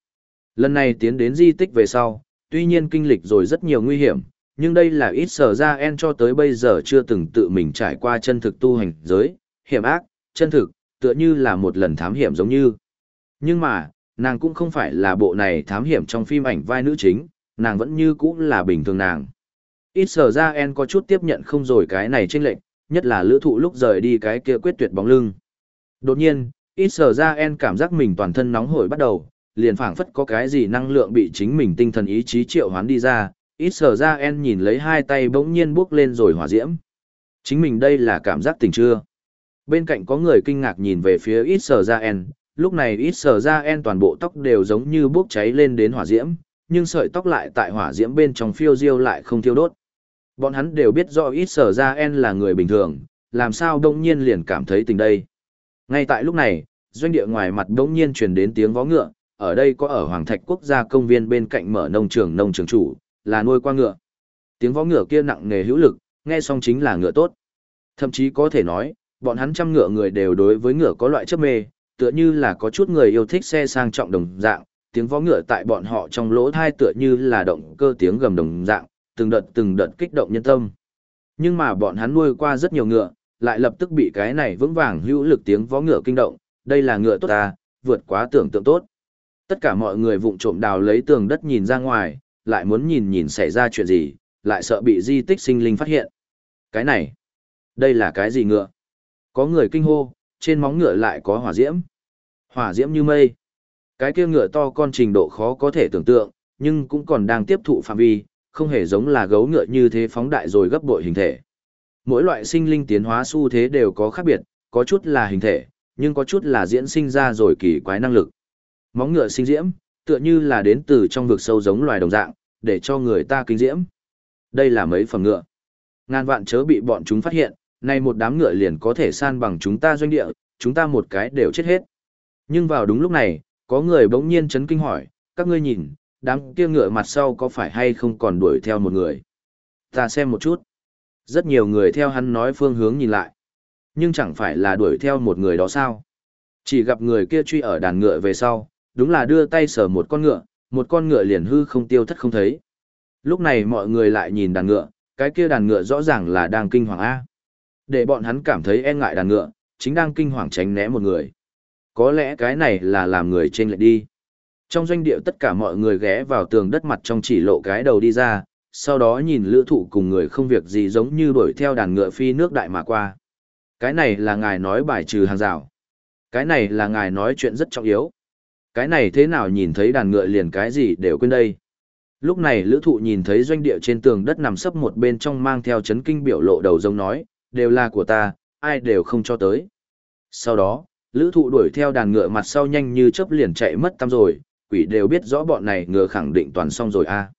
Lần này tiến đến di tích về sau, tuy nhiên kinh lịch rồi rất nhiều nguy hiểm, nhưng đây là ít sở ra en cho tới bây giờ chưa từng tự mình trải qua chân thực tu hành giới, hiểm ác, chân thực, tựa như là một lần thám hiểm giống như. Nhưng mà, nàng cũng không phải là bộ này thám hiểm trong phim ảnh vai nữ chính, nàng vẫn như cũ là bình thường nàng. Ít sở ra en có chút tiếp nhận không rồi cái này trên lệnh, nhất là lữ thụ lúc rời đi cái kia quyết tuyệt bóng lưng. Đột nhiên, ít sở ra en cảm giác mình toàn thân nóng hổi bắt đầu, liền phảng phất có cái gì năng lượng bị chính mình tinh thần ý chí triệu hoán đi ra, ít sở ra en nhìn lấy hai tay bỗng nhiên bước lên rồi hỏa diễm. Chính mình đây là cảm giác tình chưa? Bên cạnh có người kinh ngạc nhìn về phía ít sở ra en, lúc này ít sở ra en toàn bộ tóc đều giống như bốc cháy lên đến hỏa diễm, nhưng sợi tóc lại tại hỏa diễm bên trong phiêu diêu lại không thiêu đốt. Bọn hắn đều biết rõ ít sở ra en là người bình thường, làm sao đông nhiên liền cảm thấy tình đây. Ngay tại lúc này, doanh địa ngoài mặt đông nhiên truyền đến tiếng vó ngựa, ở đây có ở Hoàng Thạch Quốc gia công viên bên cạnh mở nông trường nông trường chủ, là nuôi qua ngựa. Tiếng vó ngựa kia nặng nề hữu lực, nghe xong chính là ngựa tốt. Thậm chí có thể nói, bọn hắn trăm ngựa người đều đối với ngựa có loại chấp mê, tựa như là có chút người yêu thích xe sang trọng đồng dạng, tiếng vó ngựa tại bọn họ trong lỗ thai tựa như là động cơ tiếng gầm đồng dạng, từng đợt từng đợt kích động nhân tâm. Nhưng mà bọn hắn nuôi qua rất nhiều ngựa, lại lập tức bị cái này vững vàng hữu lực tiếng vó ngựa kinh động, đây là ngựa tốt ta, vượt quá tưởng tượng tốt. Tất cả mọi người vụng trộm đào lấy tường đất nhìn ra ngoài, lại muốn nhìn nhìn xảy ra chuyện gì, lại sợ bị di tích sinh linh phát hiện. Cái này, đây là cái gì ngựa? Có người kinh hô, trên móng ngựa lại có hỏa diễm. Hỏa diễm như mây. Cái kia ngựa to con trình độ khó có thể tưởng tượng, nhưng cũng còn đang tiếp thụ phạm vi, không hề giống là gấu ngựa như thế phóng đại rồi gấp bội hình thể. Mỗi loại sinh linh tiến hóa xu thế đều có khác biệt, có chút là hình thể, nhưng có chút là diễn sinh ra rồi kỳ quái năng lực. Móng ngựa sinh diễm, tựa như là đến từ trong vực sâu giống loài đồng dạng, để cho người ta kinh diễm. Đây là mấy phẩm ngựa. Ngàn vạn chớ bị bọn chúng phát hiện, nay một đám ngựa liền có thể san bằng chúng ta doanh địa, chúng ta một cái đều chết hết. Nhưng vào đúng lúc này, có người bỗng nhiên chấn kinh hỏi, các ngươi nhìn, đám kia ngựa mặt sau có phải hay không còn đuổi theo một người. Ta xem một chút. Rất nhiều người theo hắn nói phương hướng nhìn lại. Nhưng chẳng phải là đuổi theo một người đó sao. Chỉ gặp người kia truy ở đàn ngựa về sau, đúng là đưa tay sờ một con ngựa, một con ngựa liền hư không tiêu thất không thấy. Lúc này mọi người lại nhìn đàn ngựa, cái kia đàn ngựa rõ ràng là đang kinh hoàng A. Để bọn hắn cảm thấy e ngại đàn ngựa, chính đang kinh hoàng tránh né một người. Có lẽ cái này là làm người trên lại đi. Trong doanh địa tất cả mọi người ghé vào tường đất mặt trong chỉ lộ cái đầu đi ra, sau đó nhìn lữ thụ cùng người không việc gì giống như đuổi theo đàn ngựa phi nước đại mà qua. Cái này là ngài nói bài trừ hàng rào. Cái này là ngài nói chuyện rất trọng yếu. Cái này thế nào nhìn thấy đàn ngựa liền cái gì đều quên đây. Lúc này lữ thụ nhìn thấy doanh địa trên tường đất nằm sấp một bên trong mang theo chấn kinh biểu lộ đầu giống nói, đều là của ta, ai đều không cho tới. Sau đó, lữ thụ đuổi theo đàn ngựa mặt sau nhanh như chớp liền chạy mất tăm rồi, quỷ đều biết rõ bọn này ngựa khẳng định toàn xong rồi a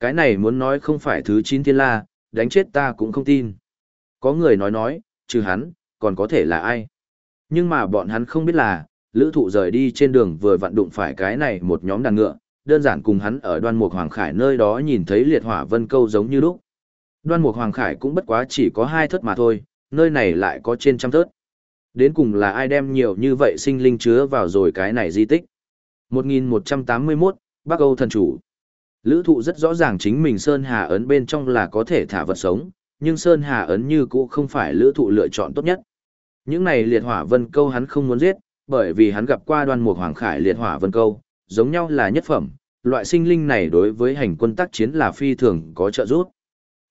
Cái này muốn nói không phải thứ 9 thiên la, đánh chết ta cũng không tin. Có người nói nói, trừ hắn, còn có thể là ai. Nhưng mà bọn hắn không biết là, lữ thụ rời đi trên đường vừa vặn đụng phải cái này một nhóm đàn ngựa, đơn giản cùng hắn ở đoan mục Hoàng Khải nơi đó nhìn thấy liệt hỏa vân câu giống như lúc. Đoan mục Hoàng Khải cũng bất quá chỉ có hai thất mà thôi, nơi này lại có trên trăm thớt. Đến cùng là ai đem nhiều như vậy sinh linh chứa vào rồi cái này di tích. 1181, Bắc Âu thần chủ. Lữ thụ rất rõ ràng chính mình Sơn Hà ấn bên trong là có thể thả vật sống, nhưng Sơn Hà ấn như cũ không phải lữ thụ lựa chọn tốt nhất. Những này liệt hỏa vân câu hắn không muốn giết, bởi vì hắn gặp qua đoan mục hoàng khải liệt hỏa vân câu, giống nhau là nhất phẩm, loại sinh linh này đối với hành quân tác chiến là phi thường có trợ giúp.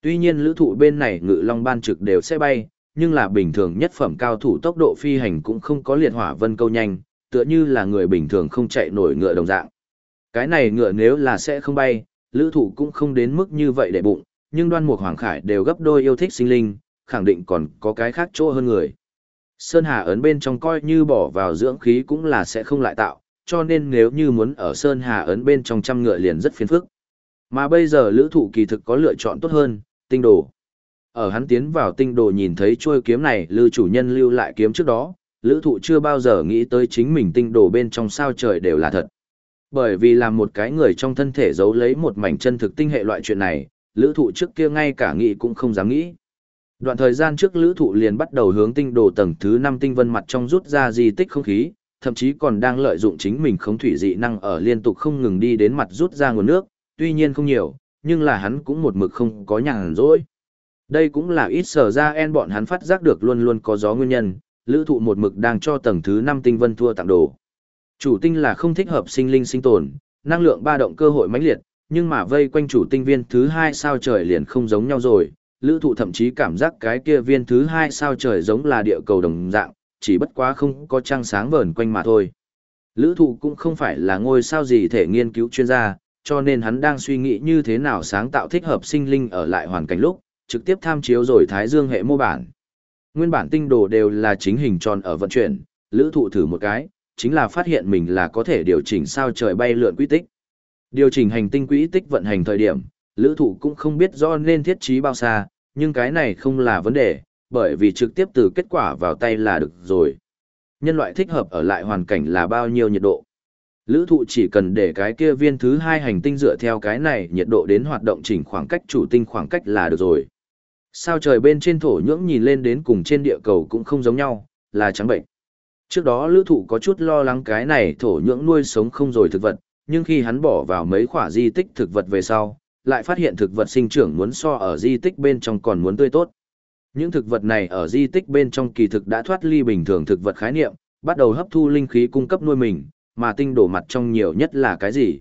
Tuy nhiên lữ thụ bên này ngự long ban trực đều sẽ bay, nhưng là bình thường nhất phẩm cao thủ tốc độ phi hành cũng không có liệt hỏa vân câu nhanh, tựa như là người bình thường không chạy nổi ngựa đồng dạng. Cái này ngựa nếu là sẽ không bay, lữ thụ cũng không đến mức như vậy để bụng, nhưng đoan mục hoàng khải đều gấp đôi yêu thích sinh linh, khẳng định còn có cái khác chỗ hơn người. Sơn Hà ấn bên trong coi như bỏ vào dưỡng khí cũng là sẽ không lại tạo, cho nên nếu như muốn ở Sơn Hà ấn bên trong trăm ngựa liền rất phiền phức. Mà bây giờ lữ thụ kỳ thực có lựa chọn tốt hơn, tinh đồ. Ở hắn tiến vào tinh đồ nhìn thấy chuôi kiếm này lưu chủ nhân lưu lại kiếm trước đó, lữ thụ chưa bao giờ nghĩ tới chính mình tinh đồ bên trong sao trời đều là thật. Bởi vì làm một cái người trong thân thể giấu lấy một mảnh chân thực tinh hệ loại chuyện này, lữ thụ trước kia ngay cả nghĩ cũng không dám nghĩ. Đoạn thời gian trước lữ thụ liền bắt đầu hướng tinh đồ tầng thứ 5 tinh vân mặt trong rút ra di tích không khí, thậm chí còn đang lợi dụng chính mình không thủy dị năng ở liên tục không ngừng đi đến mặt rút ra nguồn nước, tuy nhiên không nhiều, nhưng là hắn cũng một mực không có nhàn rỗi. Đây cũng là ít sở ra en bọn hắn phát giác được luôn luôn có gió nguyên nhân, lữ thụ một mực đang cho tầng thứ 5 tinh vân thua tặng đồ. Chủ tinh là không thích hợp sinh linh sinh tồn, năng lượng ba động cơ hội mãnh liệt, nhưng mà vây quanh chủ tinh viên thứ hai sao trời liền không giống nhau rồi. Lữ thụ thậm chí cảm giác cái kia viên thứ hai sao trời giống là địa cầu đồng dạng, chỉ bất quá không có trăng sáng vờn quanh mà thôi. Lữ thụ cũng không phải là ngôi sao gì thể nghiên cứu chuyên gia, cho nên hắn đang suy nghĩ như thế nào sáng tạo thích hợp sinh linh ở lại hoàn cảnh lúc, trực tiếp tham chiếu rồi Thái Dương hệ mô bản. Nguyên bản tinh đồ đều là chính hình tròn ở vận chuyển, lữ thụ thử một cái, chính là phát hiện mình là có thể điều chỉnh sao trời bay lượn quỹ tích. Điều chỉnh hành tinh quỹ tích vận hành thời điểm, lữ thụ cũng không biết do nên thiết trí bao xa, nhưng cái này không là vấn đề, bởi vì trực tiếp từ kết quả vào tay là được rồi. Nhân loại thích hợp ở lại hoàn cảnh là bao nhiêu nhiệt độ. Lữ thụ chỉ cần để cái kia viên thứ hai hành tinh dựa theo cái này nhiệt độ đến hoạt động chỉnh khoảng cách chủ tinh khoảng cách là được rồi. Sao trời bên trên thổ nhưỡng nhìn lên đến cùng trên địa cầu cũng không giống nhau, là trắng bệnh. Trước đó lữ thụ có chút lo lắng cái này thổ nhưỡng nuôi sống không rồi thực vật, nhưng khi hắn bỏ vào mấy khỏa di tích thực vật về sau, lại phát hiện thực vật sinh trưởng muốn so ở di tích bên trong còn muốn tươi tốt. Những thực vật này ở di tích bên trong kỳ thực đã thoát ly bình thường thực vật khái niệm, bắt đầu hấp thu linh khí cung cấp nuôi mình, mà tinh đổ mặt trong nhiều nhất là cái gì?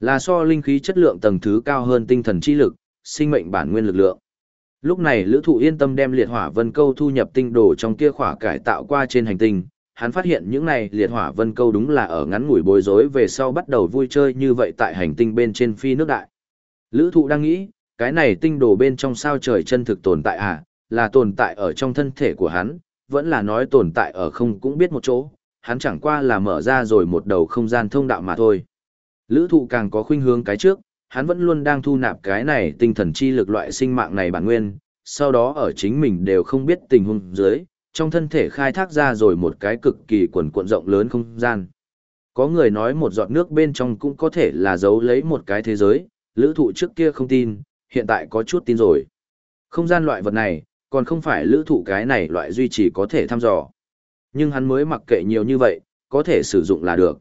Là so linh khí chất lượng tầng thứ cao hơn tinh thần chi lực, sinh mệnh bản nguyên lực lượng. Lúc này Lữ Thụ yên tâm đem liệt hỏa vân câu thu nhập tinh đồ trong kia khỏa cải tạo qua trên hành tinh, hắn phát hiện những này liệt hỏa vân câu đúng là ở ngắn ngủi bối rối về sau bắt đầu vui chơi như vậy tại hành tinh bên trên phi nước đại. Lữ Thụ đang nghĩ, cái này tinh đồ bên trong sao trời chân thực tồn tại à, là tồn tại ở trong thân thể của hắn, vẫn là nói tồn tại ở không cũng biết một chỗ, hắn chẳng qua là mở ra rồi một đầu không gian thông đạo mà thôi. Lữ thụ càng có khuynh hướng cái trước, hắn vẫn luôn đang thu nạp cái này tinh thần chi lực loại sinh mạng này bản nguyên, sau đó ở chính mình đều không biết tình huống dưới, trong thân thể khai thác ra rồi một cái cực kỳ quần cuộn rộng lớn không gian. Có người nói một giọt nước bên trong cũng có thể là giấu lấy một cái thế giới, lữ thụ trước kia không tin, hiện tại có chút tin rồi. Không gian loại vật này, còn không phải lữ thụ cái này loại duy trì có thể thăm dò. Nhưng hắn mới mặc kệ nhiều như vậy, có thể sử dụng là được.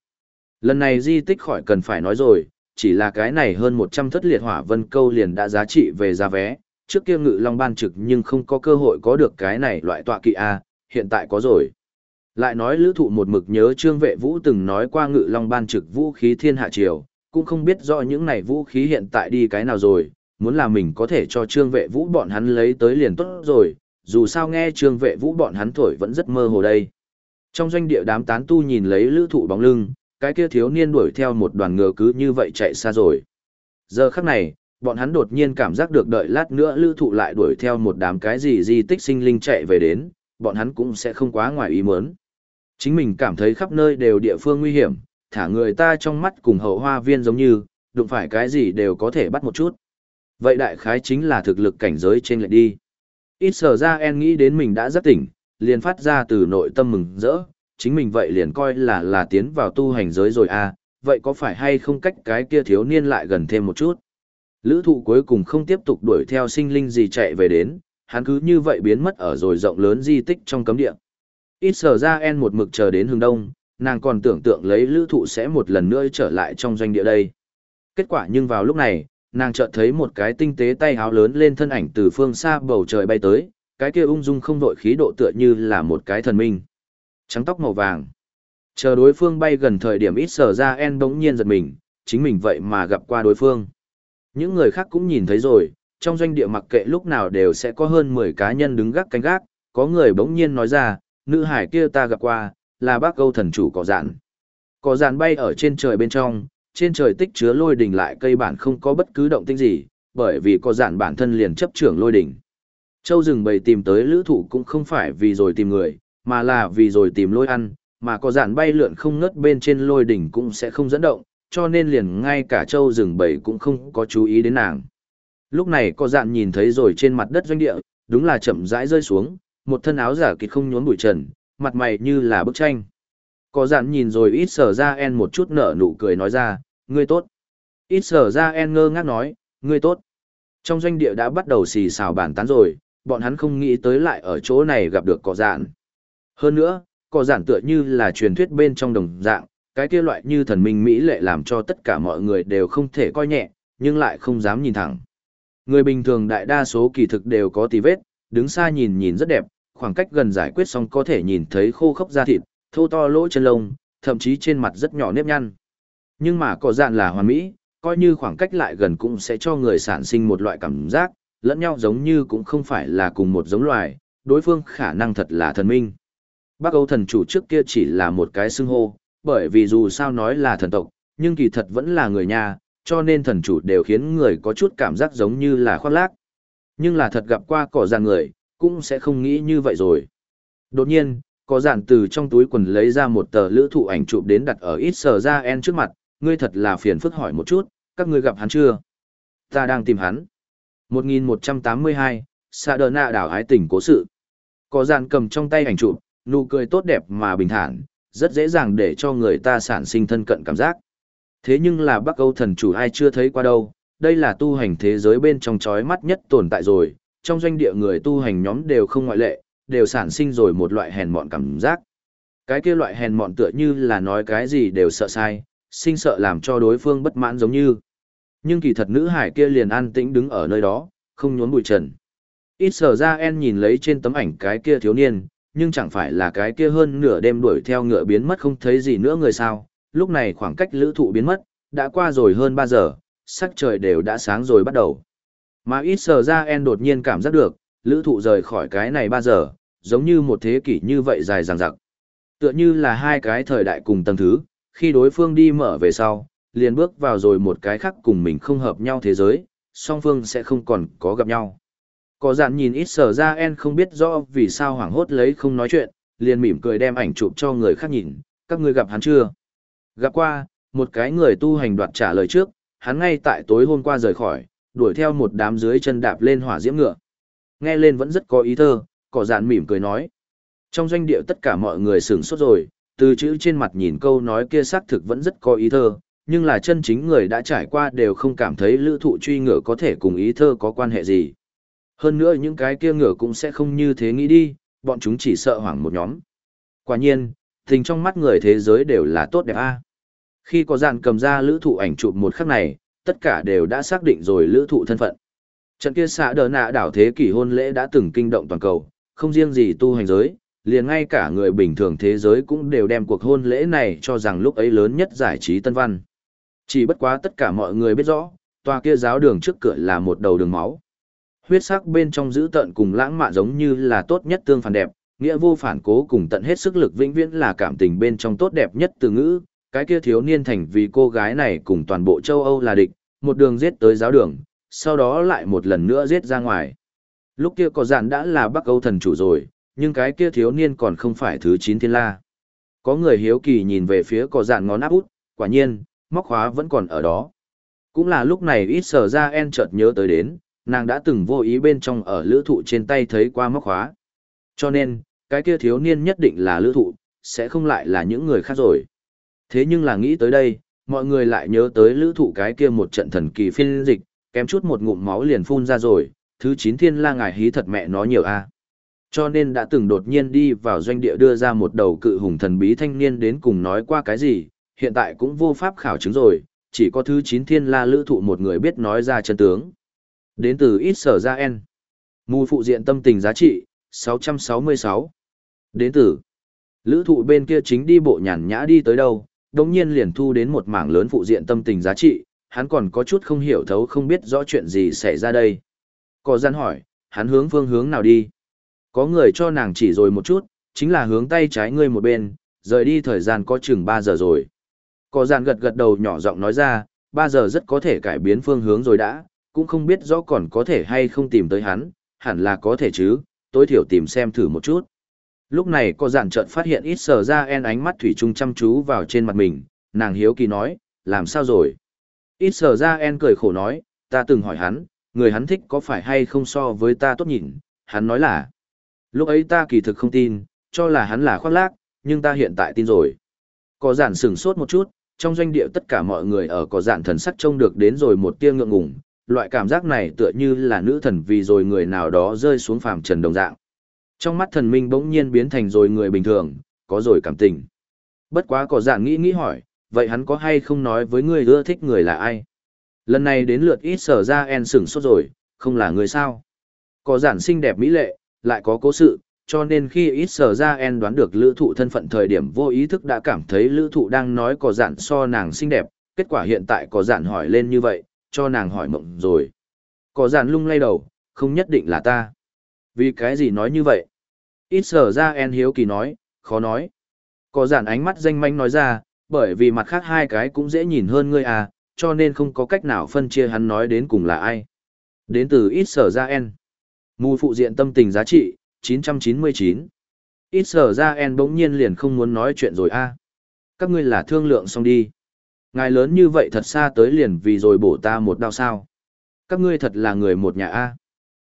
Lần này di tích khỏi cần phải nói rồi, chỉ là cái này hơn 100 thất liệt hỏa vân câu liền đã giá trị về giá vé, trước kia ngự long ban trực nhưng không có cơ hội có được cái này loại tọa kỵ A, hiện tại có rồi. Lại nói lữ thụ một mực nhớ trương vệ vũ từng nói qua ngự long ban trực vũ khí thiên hạ triều, cũng không biết rõ những này vũ khí hiện tại đi cái nào rồi, muốn là mình có thể cho trương vệ vũ bọn hắn lấy tới liền tốt rồi, dù sao nghe trương vệ vũ bọn hắn thổi vẫn rất mơ hồ đây. Trong doanh địa đám tán tu nhìn lấy lữ thụ bóng lưng, cái kia thiếu niên đuổi theo một đoàn ngựa cứ như vậy chạy xa rồi. Giờ khắc này, bọn hắn đột nhiên cảm giác được đợi lát nữa lữ thụ lại đuổi theo một đám cái gì di tích sinh linh chạy về đến, bọn hắn cũng sẽ không quá ngoài ý muốn. Chính mình cảm thấy khắp nơi đều địa phương nguy hiểm, thả người ta trong mắt cùng hậu hoa viên giống như, đụng phải cái gì đều có thể bắt một chút. Vậy đại khái chính là thực lực cảnh giới trên lệ đi. Ít sở ra en nghĩ đến mình đã rất tỉnh, liền phát ra từ nội tâm mừng rỡ, chính mình vậy liền coi là là tiến vào tu hành giới rồi à, vậy có phải hay không cách cái kia thiếu niên lại gần thêm một chút. Lữ thụ cuối cùng không tiếp tục đuổi theo sinh linh gì chạy về đến, hắn cứ như vậy biến mất ở rồi rộng lớn di tích trong cấm địa. Ít sở ra en một mực chờ đến hướng đông, nàng còn tưởng tượng lấy lữ thụ sẽ một lần nữa trở lại trong doanh địa đây. Kết quả nhưng vào lúc này, nàng chợt thấy một cái tinh tế tay háo lớn lên thân ảnh từ phương xa bầu trời bay tới, cái kia ung dung không đội khí độ tựa như là một cái thần minh. Trắng tóc màu vàng. Chờ đối phương bay gần thời điểm ít sở ra en bỗng nhiên giật mình, chính mình vậy mà gặp qua đối phương. Những người khác cũng nhìn thấy rồi, trong doanh địa mặc kệ lúc nào đều sẽ có hơn 10 cá nhân đứng gác canh gác, có người bỗng nhiên nói ra, nữ hải kia ta gặp qua, là bác câu thần chủ cỏ dạn. Cỏ dạn bay ở trên trời bên trong, trên trời tích chứa lôi đỉnh lại cây bản không có bất cứ động tĩnh gì, bởi vì cỏ dạn bản thân liền chấp trưởng lôi đỉnh. Châu rừng bầy tìm tới lữ thụ cũng không phải vì rồi tìm người, mà là vì rồi tìm lôi ăn, mà cỏ dạn bay lượn không ngớt bên trên lôi đỉnh cũng sẽ không dẫn động, cho nên liền ngay cả châu rừng bầy cũng không có chú ý đến nàng. Lúc này có dạn nhìn thấy rồi trên mặt đất doanh địa, đúng là chậm rãi rơi xuống, một thân áo giả kịt không nhốn bụi trần, mặt mày như là bức tranh. Có dặn nhìn rồi ít sở ra en một chút nở nụ cười nói ra, ngươi tốt. Ít sở ra en ngơ ngác nói, ngươi tốt. Trong doanh địa đã bắt đầu xì xào bàn tán rồi, bọn hắn không nghĩ tới lại ở chỗ này gặp được cỏ dạn. Hơn nữa, cỏ dạn tựa như là truyền thuyết bên trong đồng dạng, cái kia loại như thần minh Mỹ lệ làm cho tất cả mọi người đều không thể coi nhẹ, nhưng lại không dám nhìn thẳng. Người bình thường đại đa số kỳ thực đều có tì vết, đứng xa nhìn nhìn rất đẹp, khoảng cách gần giải quyết xong có thể nhìn thấy khô khốc da thịt, thô to lỗ chân lông, thậm chí trên mặt rất nhỏ nếp nhăn. Nhưng mà cỏ dạn là hoàn mỹ, coi như khoảng cách lại gần cũng sẽ cho người sản sinh một loại cảm giác, lẫn nhau giống như cũng không phải là cùng một giống loài, đối phương khả năng thật là thần minh. Bắc Âu thần chủ trước kia chỉ là một cái xưng hô, bởi vì dù sao nói là thần tộc, nhưng kỳ thật vẫn là người nhà, cho nên thần chủ đều khiến người có chút cảm giác giống như là khoác lác. Nhưng là thật gặp qua cỏ giàn người, cũng sẽ không nghĩ như vậy rồi. Đột nhiên, có giản từ trong túi quần lấy ra một tờ lữ thụ ảnh chụp đến đặt ở ít sờ ra en trước mặt, ngươi thật là phiền phức hỏi một chút, các ngươi gặp hắn chưa? Ta đang tìm hắn. 1182, Sa Đờ Nạ đảo ái tình cố sự. Có giản cầm trong tay ảnh chụp, nụ cười tốt đẹp mà bình thản, rất dễ dàng để cho người ta sản sinh thân cận cảm giác. Thế nhưng là Bắc Âu thần chủ ai chưa thấy qua đâu, đây là tu hành thế giới bên trong chói mắt nhất tồn tại rồi, trong doanh địa người tu hành nhóm đều không ngoại lệ, đều sản sinh rồi một loại hèn mọn cảm giác. Cái kia loại hèn mọn tựa như là nói cái gì đều sợ sai, sinh sợ làm cho đối phương bất mãn giống như. Nhưng kỳ thật nữ hải kia liền an tĩnh đứng ở nơi đó, không nhốn bụi trần. Ít sở ra en nhìn lấy trên tấm ảnh cái kia thiếu niên, nhưng chẳng phải là cái kia hơn nửa đêm đuổi theo ngựa biến mất không thấy gì nữa người sao. Lúc này khoảng cách lữ thụ biến mất, đã qua rồi hơn 3 giờ, sắc trời đều đã sáng rồi bắt đầu. Mà ít sờ ra en đột nhiên cảm giác được, lữ thụ rời khỏi cái này 3 giờ, giống như một thế kỷ như vậy dài dằng dặc. Tựa như là hai cái thời đại cùng tầng thứ, khi đối phương đi mở về sau, liền bước vào rồi một cái khác cùng mình không hợp nhau thế giới, song phương sẽ không còn có gặp nhau. Có dạn nhìn ít sở ra en không biết rõ vì sao hoảng hốt lấy không nói chuyện, liền mỉm cười đem ảnh chụp cho người khác nhìn, các người gặp hắn chưa? Gặp qua, một cái người tu hành đoạt trả lời trước, hắn ngay tại tối hôm qua rời khỏi, đuổi theo một đám dưới chân đạp lên hỏa diễm ngựa. Nghe lên vẫn rất có ý thơ, cỏ dạn mỉm cười nói. Trong doanh địa tất cả mọi người sửng sốt rồi, từ chữ trên mặt nhìn câu nói kia xác thực vẫn rất có ý thơ, nhưng là chân chính người đã trải qua đều không cảm thấy lữ thụ truy ngựa có thể cùng ý thơ có quan hệ gì. Hơn nữa những cái kia ngựa cũng sẽ không như thế nghĩ đi, bọn chúng chỉ sợ hoảng một nhóm. Quả nhiên, tình trong mắt người thế giới đều là tốt đẹp a Khi có dạn cầm ra lữ thụ ảnh chụp một khắc này, tất cả đều đã xác định rồi lữ thụ thân phận. Trận kia xã đờ nạ đảo thế kỷ hôn lễ đã từng kinh động toàn cầu, không riêng gì tu hành giới, liền ngay cả người bình thường thế giới cũng đều đem cuộc hôn lễ này cho rằng lúc ấy lớn nhất giải trí tân văn. Chỉ bất quá tất cả mọi người biết rõ, tòa kia giáo đường trước cửa là một đầu đường máu. Huyết sắc bên trong giữ tận cùng lãng mạn giống như là tốt nhất tương phản đẹp, nghĩa vô phản cố cùng tận hết sức lực vĩnh viễn là cảm tình bên trong tốt đẹp nhất từ ngữ, cái kia thiếu niên thành vì cô gái này cùng toàn bộ châu Âu là địch, một đường giết tới giáo đường, sau đó lại một lần nữa giết ra ngoài. Lúc kia có dạn đã là Bắc Âu thần chủ rồi, nhưng cái kia thiếu niên còn không phải thứ 9 thiên la. Có người hiếu kỳ nhìn về phía có dạn ngón áp út, quả nhiên, móc khóa vẫn còn ở đó. Cũng là lúc này ít sở ra en chợt nhớ tới đến, nàng đã từng vô ý bên trong ở lữ thụ trên tay thấy qua móc khóa. Cho nên, cái kia thiếu niên nhất định là lữ thụ, sẽ không lại là những người khác rồi. Thế nhưng là nghĩ tới đây, mọi người lại nhớ tới lữ thụ cái kia một trận thần kỳ phiên dịch, kém chút một ngụm máu liền phun ra rồi, thứ chín thiên la ngài hí thật mẹ nó nhiều a. Cho nên đã từng đột nhiên đi vào doanh địa đưa ra một đầu cự hùng thần bí thanh niên đến cùng nói qua cái gì hiện tại cũng vô pháp khảo chứng rồi chỉ có thứ chín thiên la lữ thụ một người biết nói ra chân tướng. Đến từ ít sở ra en. Mù phụ diện tâm tình giá trị 666. đến từ lữ thụ bên kia chính đi bộ nhàn nhã đi tới đâu đống nhiên liền thu đến một mảng lớn phụ diện tâm tình giá trị hắn còn có chút không hiểu thấu không biết rõ chuyện gì xảy ra đây có gian hỏi, hắn hướng phương hướng nào đi? Có người cho nàng chỉ rồi một chút, chính là hướng tay trái ngươi một bên, rời đi thời gian có chừng 3 giờ rồi. Có gian gật gật đầu nhỏ giọng nói ra, 3 giờ rất có thể cải biến phương hướng rồi đã, cũng không biết rõ còn có thể hay không tìm tới hắn, hẳn là có thể chứ, tối thiểu tìm xem thử một chút. Lúc này có giản trợn phát hiện ít sờ ra en ánh mắt thủy chung chăm chú vào trên mặt mình, nàng hiếu kỳ nói, làm sao rồi? Ít sờ ra en cười khổ nói, ta từng hỏi hắn, người hắn thích có phải hay không so với ta tốt nhìn, hắn nói là. Lúc ấy ta kỳ thực không tin, cho là hắn là khoác lác, nhưng ta hiện tại tin rồi. Có giản sửng sốt một chút, trong doanh địa tất cả mọi người ở có giản thần sắc trông được đến rồi một tia ngượng ngùng, loại cảm giác này tựa như là nữ thần vì rồi người nào đó rơi xuống phàm trần đồng dạng. Trong mắt thần minh bỗng nhiên biến thành rồi người bình thường, có rồi cảm tình. Bất quá có dạng nghĩ nghĩ hỏi, vậy hắn có hay không nói với người ưa thích người là ai? Lần này đến lượt ít sở ra en sửng sốt rồi, không là người sao. Có giản xinh đẹp mỹ lệ, lại có cố sự, cho nên khi ít sở ra en đoán được lữ thụ thân phận thời điểm vô ý thức đã cảm thấy lữ thụ đang nói có giản so nàng xinh đẹp, Kết quả hiện tại có giản hỏi lên như vậy, cho nàng hỏi mộng rồi. Có giản lung lay đầu, không nhất định là ta. Vì cái gì nói như vậy? Ít sở ra en hiếu kỳ nói, khó nói. Có giản ánh mắt danh manh nói ra, bởi vì mặt khác hai cái cũng dễ nhìn hơn ngươi à, cho nên không có cách nào phân chia hắn nói đến cùng là ai. Đến từ ít sở ra en. Mù phụ diện tâm tình giá trị, 999. Ít sở ra en bỗng nhiên liền không muốn nói chuyện rồi a Các ngươi là thương lượng xong đi. Ngài lớn như vậy thật xa tới liền vì rồi bổ ta một đau sao. Các ngươi thật là người một nhà a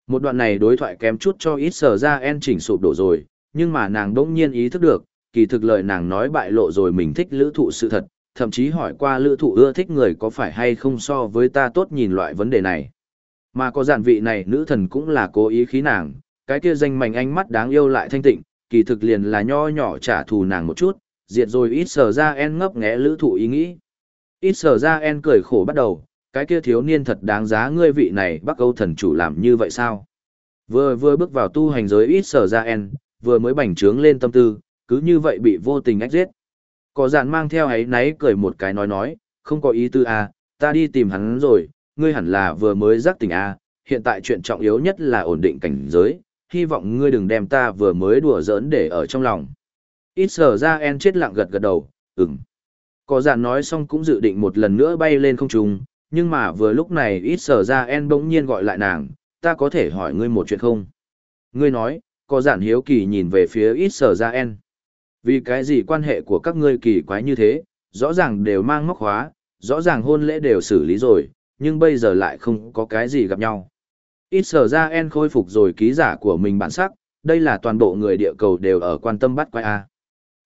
một đoạn này đối thoại kém chút cho ít sở ra en chỉnh sụp đổ rồi, nhưng mà nàng đỗng nhiên ý thức được, kỳ thực lời nàng nói bại lộ rồi mình thích lữ thụ sự thật, thậm chí hỏi qua lữ thụ ưa thích người có phải hay không so với ta tốt nhìn loại vấn đề này. Mà có giản vị này nữ thần cũng là cố ý khí nàng, cái kia danh mảnh ánh mắt đáng yêu lại thanh tịnh, kỳ thực liền là nho nhỏ trả thù nàng một chút, diệt rồi ít sở ra en ngấp nghẽ lữ thụ ý nghĩ. Ít sở ra en cười khổ bắt đầu, cái kia thiếu niên thật đáng giá ngươi vị này bắc âu thần chủ làm như vậy sao? Vừa vừa bước vào tu hành giới ít sở ra en, vừa mới bành trướng lên tâm tư, cứ như vậy bị vô tình ách giết. Có dạn mang theo ấy náy cười một cái nói nói, không có ý tư à, ta đi tìm hắn rồi, ngươi hẳn là vừa mới giác tỉnh à, hiện tại chuyện trọng yếu nhất là ổn định cảnh giới, hy vọng ngươi đừng đem ta vừa mới đùa giỡn để ở trong lòng. Ít sở ra en chết lặng gật gật đầu, ừng Có dạn nói xong cũng dự định một lần nữa bay lên không trung, nhưng mà vừa lúc này ít sở ra en bỗng nhiên gọi lại nàng, ta có thể hỏi ngươi một chuyện không? Ngươi nói, có giản hiếu kỳ nhìn về phía ít sở ra en. Vì cái gì quan hệ của các ngươi kỳ quái như thế, rõ ràng đều mang móc khóa, rõ ràng hôn lễ đều xử lý rồi, nhưng bây giờ lại không có cái gì gặp nhau. Ít sở ra en khôi phục rồi ký giả của mình bản sắc, đây là toàn bộ người địa cầu đều ở quan tâm bắt quay A.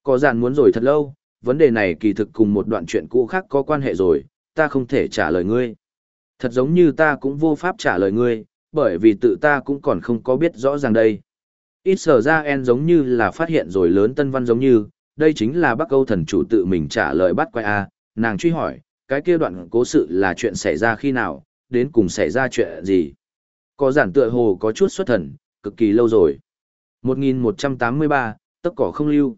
Có dàn muốn rồi thật lâu, vấn đề này kỳ thực cùng một đoạn chuyện cũ khác có quan hệ rồi, ta không thể trả lời ngươi. Thật giống như ta cũng vô pháp trả lời ngươi, bởi vì tự ta cũng còn không có biết rõ ràng đây. Ít sở ra en giống như là phát hiện rồi lớn tân văn giống như, đây chính là Bắc Âu thần chủ tự mình trả lời bắt quay A, nàng truy hỏi, cái kia đoạn cố sự là chuyện xảy ra khi nào, đến cùng xảy ra chuyện gì. Có giản tựa hồ có chút xuất thần, cực kỳ lâu rồi. 1183, tất cỏ không lưu.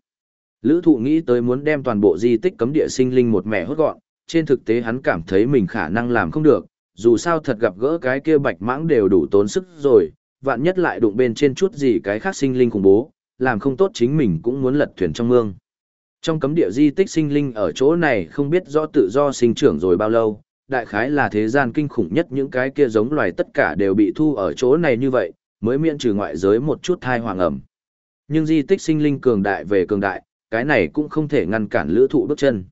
Lữ thụ nghĩ tới muốn đem toàn bộ di tích cấm địa sinh linh một mẻ hốt gọn, trên thực tế hắn cảm thấy mình khả năng làm không được, dù sao thật gặp gỡ cái kia bạch mãng đều đủ tốn sức rồi, vạn nhất lại đụng bên trên chút gì cái khác sinh linh khủng bố, làm không tốt chính mình cũng muốn lật thuyền trong mương. Trong cấm địa di tích sinh linh ở chỗ này không biết rõ tự do sinh trưởng rồi bao lâu, đại khái là thế gian kinh khủng nhất những cái kia giống loài tất cả đều bị thu ở chỗ này như vậy, mới miễn trừ ngoại giới một chút thai hoàng ẩm. Nhưng di tích sinh linh cường đại về cường đại, cái này cũng không thể ngăn cản lữ thụ bước chân.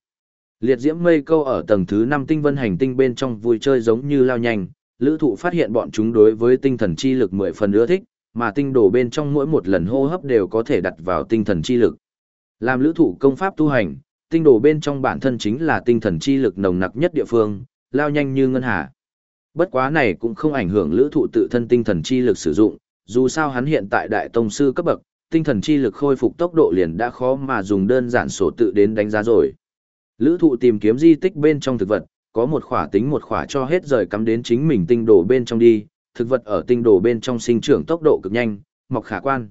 Liệt diễm mây câu ở tầng thứ 5 tinh vân hành tinh bên trong vui chơi giống như lao nhanh, lữ thụ phát hiện bọn chúng đối với tinh thần chi lực 10 phần ưa thích, mà tinh đồ bên trong mỗi một lần hô hấp đều có thể đặt vào tinh thần chi lực. Làm lữ thụ công pháp tu hành, tinh đồ bên trong bản thân chính là tinh thần chi lực nồng nặc nhất địa phương, lao nhanh như ngân hà. Bất quá này cũng không ảnh hưởng lữ thụ tự thân tinh thần chi lực sử dụng, dù sao hắn hiện tại đại tông sư cấp bậc, tinh thần chi lực khôi phục tốc độ liền đã khó mà dùng đơn giản sổ tự đến đánh giá rồi. Lữ thụ tìm kiếm di tích bên trong thực vật, có một khỏa tính một khỏa cho hết rời cắm đến chính mình tinh đồ bên trong đi, thực vật ở tinh đồ bên trong sinh trưởng tốc độ cực nhanh, mọc khả quan.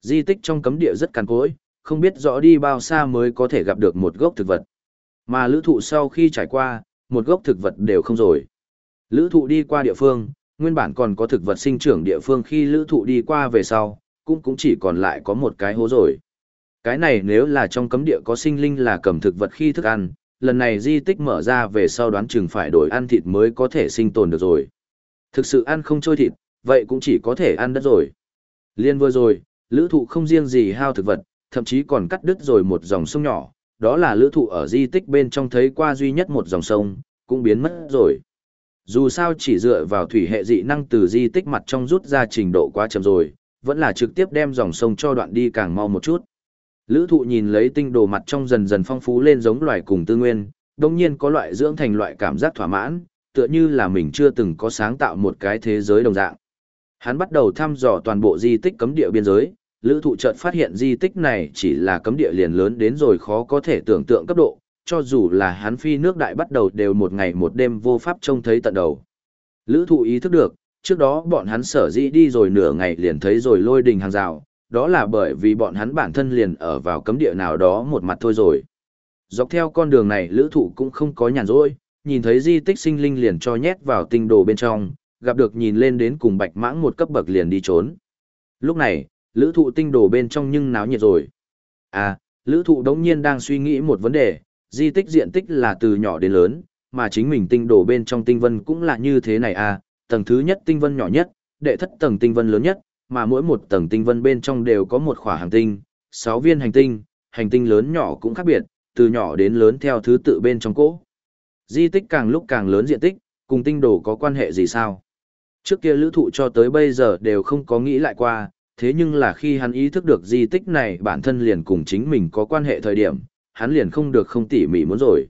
Di tích trong cấm địa rất cằn cỗi, không biết rõ đi bao xa mới có thể gặp được một gốc thực vật. Mà lữ thụ sau khi trải qua, một gốc thực vật đều không rồi. Lữ thụ đi qua địa phương, nguyên bản còn có thực vật sinh trưởng địa phương khi lữ thụ đi qua về sau, cũng cũng chỉ còn lại có một cái hố rồi. Cái này nếu là trong cấm địa có sinh linh là cầm thực vật khi thức ăn, lần này di tích mở ra về sau đoán chừng phải đổi ăn thịt mới có thể sinh tồn được rồi. Thực sự ăn không trôi thịt, vậy cũng chỉ có thể ăn đất rồi. Liên vừa rồi, lữ thụ không riêng gì hao thực vật, thậm chí còn cắt đứt rồi một dòng sông nhỏ, đó là lữ thụ ở di tích bên trong thấy qua duy nhất một dòng sông, cũng biến mất rồi. Dù sao chỉ dựa vào thủy hệ dị năng từ di tích mặt trong rút ra trình độ quá chậm rồi, vẫn là trực tiếp đem dòng sông cho đoạn đi càng mau một chút. Lữ thụ nhìn lấy tinh đồ mặt trong dần dần phong phú lên giống loài cùng tư nguyên, đồng nhiên có loại dưỡng thành loại cảm giác thỏa mãn, tựa như là mình chưa từng có sáng tạo một cái thế giới đồng dạng. Hắn bắt đầu thăm dò toàn bộ di tích cấm địa biên giới, lữ thụ chợt phát hiện di tích này chỉ là cấm địa liền lớn đến rồi khó có thể tưởng tượng cấp độ, cho dù là hắn phi nước đại bắt đầu đều một ngày một đêm vô pháp trông thấy tận đầu. Lữ thụ ý thức được, trước đó bọn hắn sở dĩ đi rồi nửa ngày liền thấy rồi lôi đình hàng rào, đó là bởi vì bọn hắn bản thân liền ở vào cấm địa nào đó một mặt thôi rồi. Dọc theo con đường này lữ thụ cũng không có nhàn rỗi, nhìn thấy di tích sinh linh liền cho nhét vào tinh đồ bên trong, gặp được nhìn lên đến cùng bạch mãng một cấp bậc liền đi trốn. Lúc này, lữ thụ tinh đồ bên trong nhưng náo nhiệt rồi. À, lữ thụ đống nhiên đang suy nghĩ một vấn đề, di tích diện tích là từ nhỏ đến lớn, mà chính mình tinh đồ bên trong tinh vân cũng là như thế này à, tầng thứ nhất tinh vân nhỏ nhất, đệ thất tầng tinh vân lớn nhất, mà mỗi một tầng tinh vân bên trong đều có một khỏa hành tinh, 6 viên hành tinh, hành tinh lớn nhỏ cũng khác biệt, từ nhỏ đến lớn theo thứ tự bên trong cỗ. Di tích càng lúc càng lớn diện tích, cùng tinh đồ có quan hệ gì sao? Trước kia lữ thụ cho tới bây giờ đều không có nghĩ lại qua, thế nhưng là khi hắn ý thức được di tích này bản thân liền cùng chính mình có quan hệ thời điểm, hắn liền không được không tỉ mỉ muốn rồi.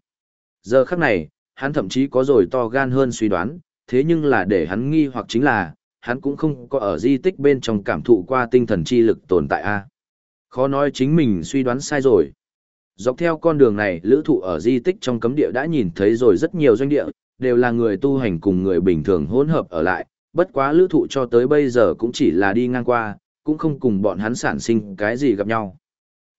Giờ khắc này, hắn thậm chí có rồi to gan hơn suy đoán, thế nhưng là để hắn nghi hoặc chính là, hắn cũng không có ở di tích bên trong cảm thụ qua tinh thần chi lực tồn tại a Khó nói chính mình suy đoán sai rồi. Dọc theo con đường này, lữ thụ ở di tích trong cấm địa đã nhìn thấy rồi rất nhiều doanh địa, đều là người tu hành cùng người bình thường hỗn hợp ở lại, bất quá lữ thụ cho tới bây giờ cũng chỉ là đi ngang qua, cũng không cùng bọn hắn sản sinh cái gì gặp nhau.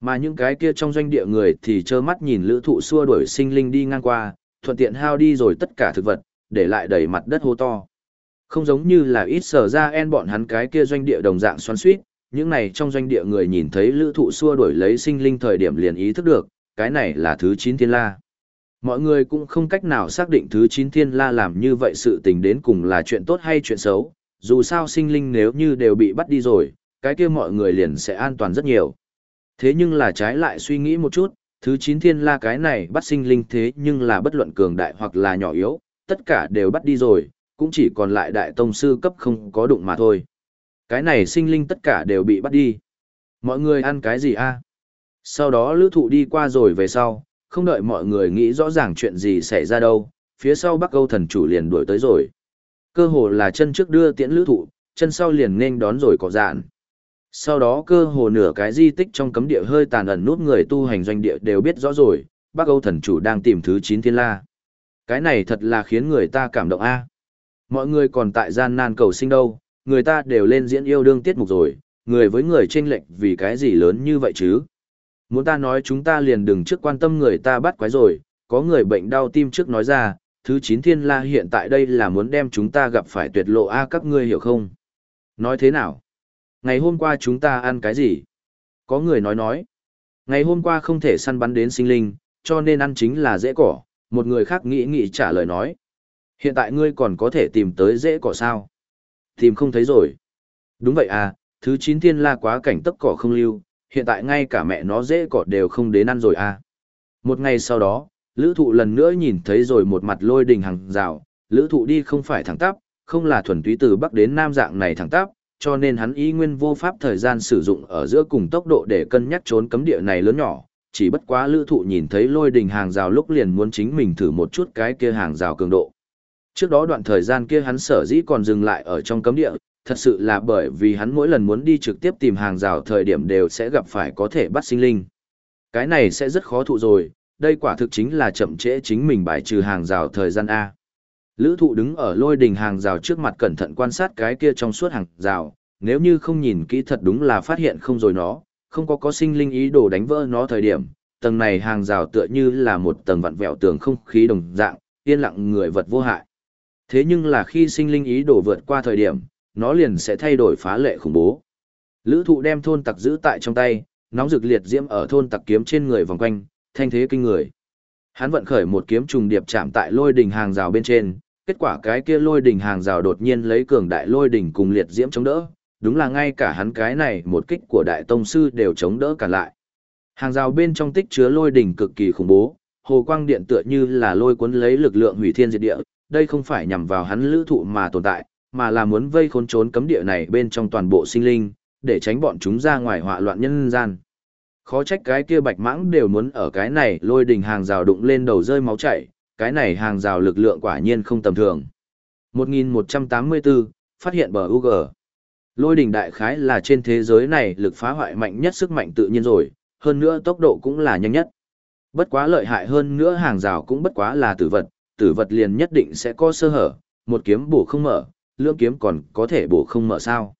Mà những cái kia trong doanh địa người thì trơ mắt nhìn lữ thụ xua đuổi sinh linh đi ngang qua, thuận tiện hao đi rồi tất cả thực vật, để lại đầy mặt đất hô to. Không giống như là ít sở ra en bọn hắn cái kia doanh địa đồng dạng xoắn suýt, những này trong doanh địa người nhìn thấy lữ thụ xua đuổi lấy sinh linh thời điểm liền ý thức được, cái này là thứ 9 thiên la. Mọi người cũng không cách nào xác định thứ 9 thiên la làm như vậy sự tình đến cùng là chuyện tốt hay chuyện xấu, dù sao sinh linh nếu như đều bị bắt đi rồi, cái kia mọi người liền sẽ an toàn rất nhiều. Thế nhưng là trái lại suy nghĩ một chút, thứ 9 thiên la cái này bắt sinh linh thế nhưng là bất luận cường đại hoặc là nhỏ yếu, tất cả đều bắt đi rồi, cũng chỉ còn lại đại tông sư cấp không có đụng mà thôi. Cái này sinh linh tất cả đều bị bắt đi. Mọi người ăn cái gì a? Sau đó lữ thụ đi qua rồi về sau, không đợi mọi người nghĩ rõ ràng chuyện gì xảy ra đâu, phía sau bắc âu thần chủ liền đuổi tới rồi. Cơ hồ là chân trước đưa tiễn lữ thụ, chân sau liền nên đón rồi có dạn. Sau đó cơ hồ nửa cái di tích trong cấm địa hơi tàn ẩn nút người tu hành doanh địa đều biết rõ rồi, Bắc Âu thần chủ đang tìm thứ 9 thiên la. Cái này thật là khiến người ta cảm động a. Mọi người còn tại gian nan cầu sinh đâu, người ta đều lên diễn yêu đương tiết mục rồi, người với người chênh lệch vì cái gì lớn như vậy chứ? Muốn ta nói chúng ta liền đừng trước quan tâm người ta bắt quái rồi, có người bệnh đau tim trước nói ra, thứ chín thiên la hiện tại đây là muốn đem chúng ta gặp phải tuyệt lộ a các ngươi hiểu không? Nói thế nào? Ngày hôm qua chúng ta ăn cái gì? Có người nói nói. Ngày hôm qua không thể săn bắn đến sinh linh, cho nên ăn chính là dễ cỏ. Một người khác nghĩ nghĩ trả lời nói. Hiện tại ngươi còn có thể tìm tới dễ cỏ sao? Tìm không thấy rồi. Đúng vậy à, thứ chín thiên la quá cảnh tấp cỏ không lưu, hiện tại ngay cả mẹ nó dễ cỏ đều không đến ăn rồi à. Một ngày sau đó, lữ thụ lần nữa nhìn thấy rồi một mặt lôi đình hàng rào, lữ thụ đi không phải thẳng tắp, không là thuần túy từ bắc đến nam dạng này thẳng tắp, cho nên hắn ý nguyên vô pháp thời gian sử dụng ở giữa cùng tốc độ để cân nhắc trốn cấm địa này lớn nhỏ, chỉ bất quá lữ thụ nhìn thấy lôi đình hàng rào lúc liền muốn chính mình thử một chút cái kia hàng rào cường độ. Trước đó đoạn thời gian kia hắn sở dĩ còn dừng lại ở trong cấm địa, thật sự là bởi vì hắn mỗi lần muốn đi trực tiếp tìm hàng rào thời điểm đều sẽ gặp phải có thể bắt sinh linh. Cái này sẽ rất khó thụ rồi, đây quả thực chính là chậm trễ chính mình bài trừ hàng rào thời gian A. Lữ thụ đứng ở lôi đình hàng rào trước mặt cẩn thận quan sát cái kia trong suốt hàng rào, nếu như không nhìn kỹ thật đúng là phát hiện không rồi nó, không có có sinh linh ý đồ đánh vỡ nó thời điểm, tầng này hàng rào tựa như là một tầng vặn vẹo tường không khí đồng dạng, yên lặng người vật vô hại. Thế nhưng là khi sinh linh ý đổ vượt qua thời điểm, nó liền sẽ thay đổi phá lệ khủng bố. Lữ thụ đem thôn tặc giữ tại trong tay, nóng rực liệt diễm ở thôn tặc kiếm trên người vòng quanh, thanh thế kinh người. Hắn vận khởi một kiếm trùng điệp chạm tại lôi đỉnh hàng rào bên trên, kết quả cái kia lôi đỉnh hàng rào đột nhiên lấy cường đại lôi đỉnh cùng liệt diễm chống đỡ, đúng là ngay cả hắn cái này một kích của đại tông sư đều chống đỡ cả lại. Hàng rào bên trong tích chứa lôi đỉnh cực kỳ khủng bố, hồ quang điện tựa như là lôi cuốn lấy lực lượng hủy thiên diệt địa, đây không phải nhằm vào hắn lữ thụ mà tồn tại, mà là muốn vây khốn trốn cấm địa này bên trong toàn bộ sinh linh, để tránh bọn chúng ra ngoài họa loạn nhân gian. Khó trách cái kia bạch mãng đều muốn ở cái này lôi đỉnh hàng rào đụng lên đầu rơi máu chảy, cái này hàng rào lực lượng quả nhiên không tầm thường. 1184, phát hiện bờ UG. Lôi đỉnh đại khái là trên thế giới này lực phá hoại mạnh nhất sức mạnh tự nhiên rồi, hơn nữa tốc độ cũng là nhanh nhất. Bất quá lợi hại hơn nữa hàng rào cũng bất quá là tử vật, tử vật liền nhất định sẽ có sơ hở, một kiếm bổ không mở, lưỡng kiếm còn có thể bổ không mở sao.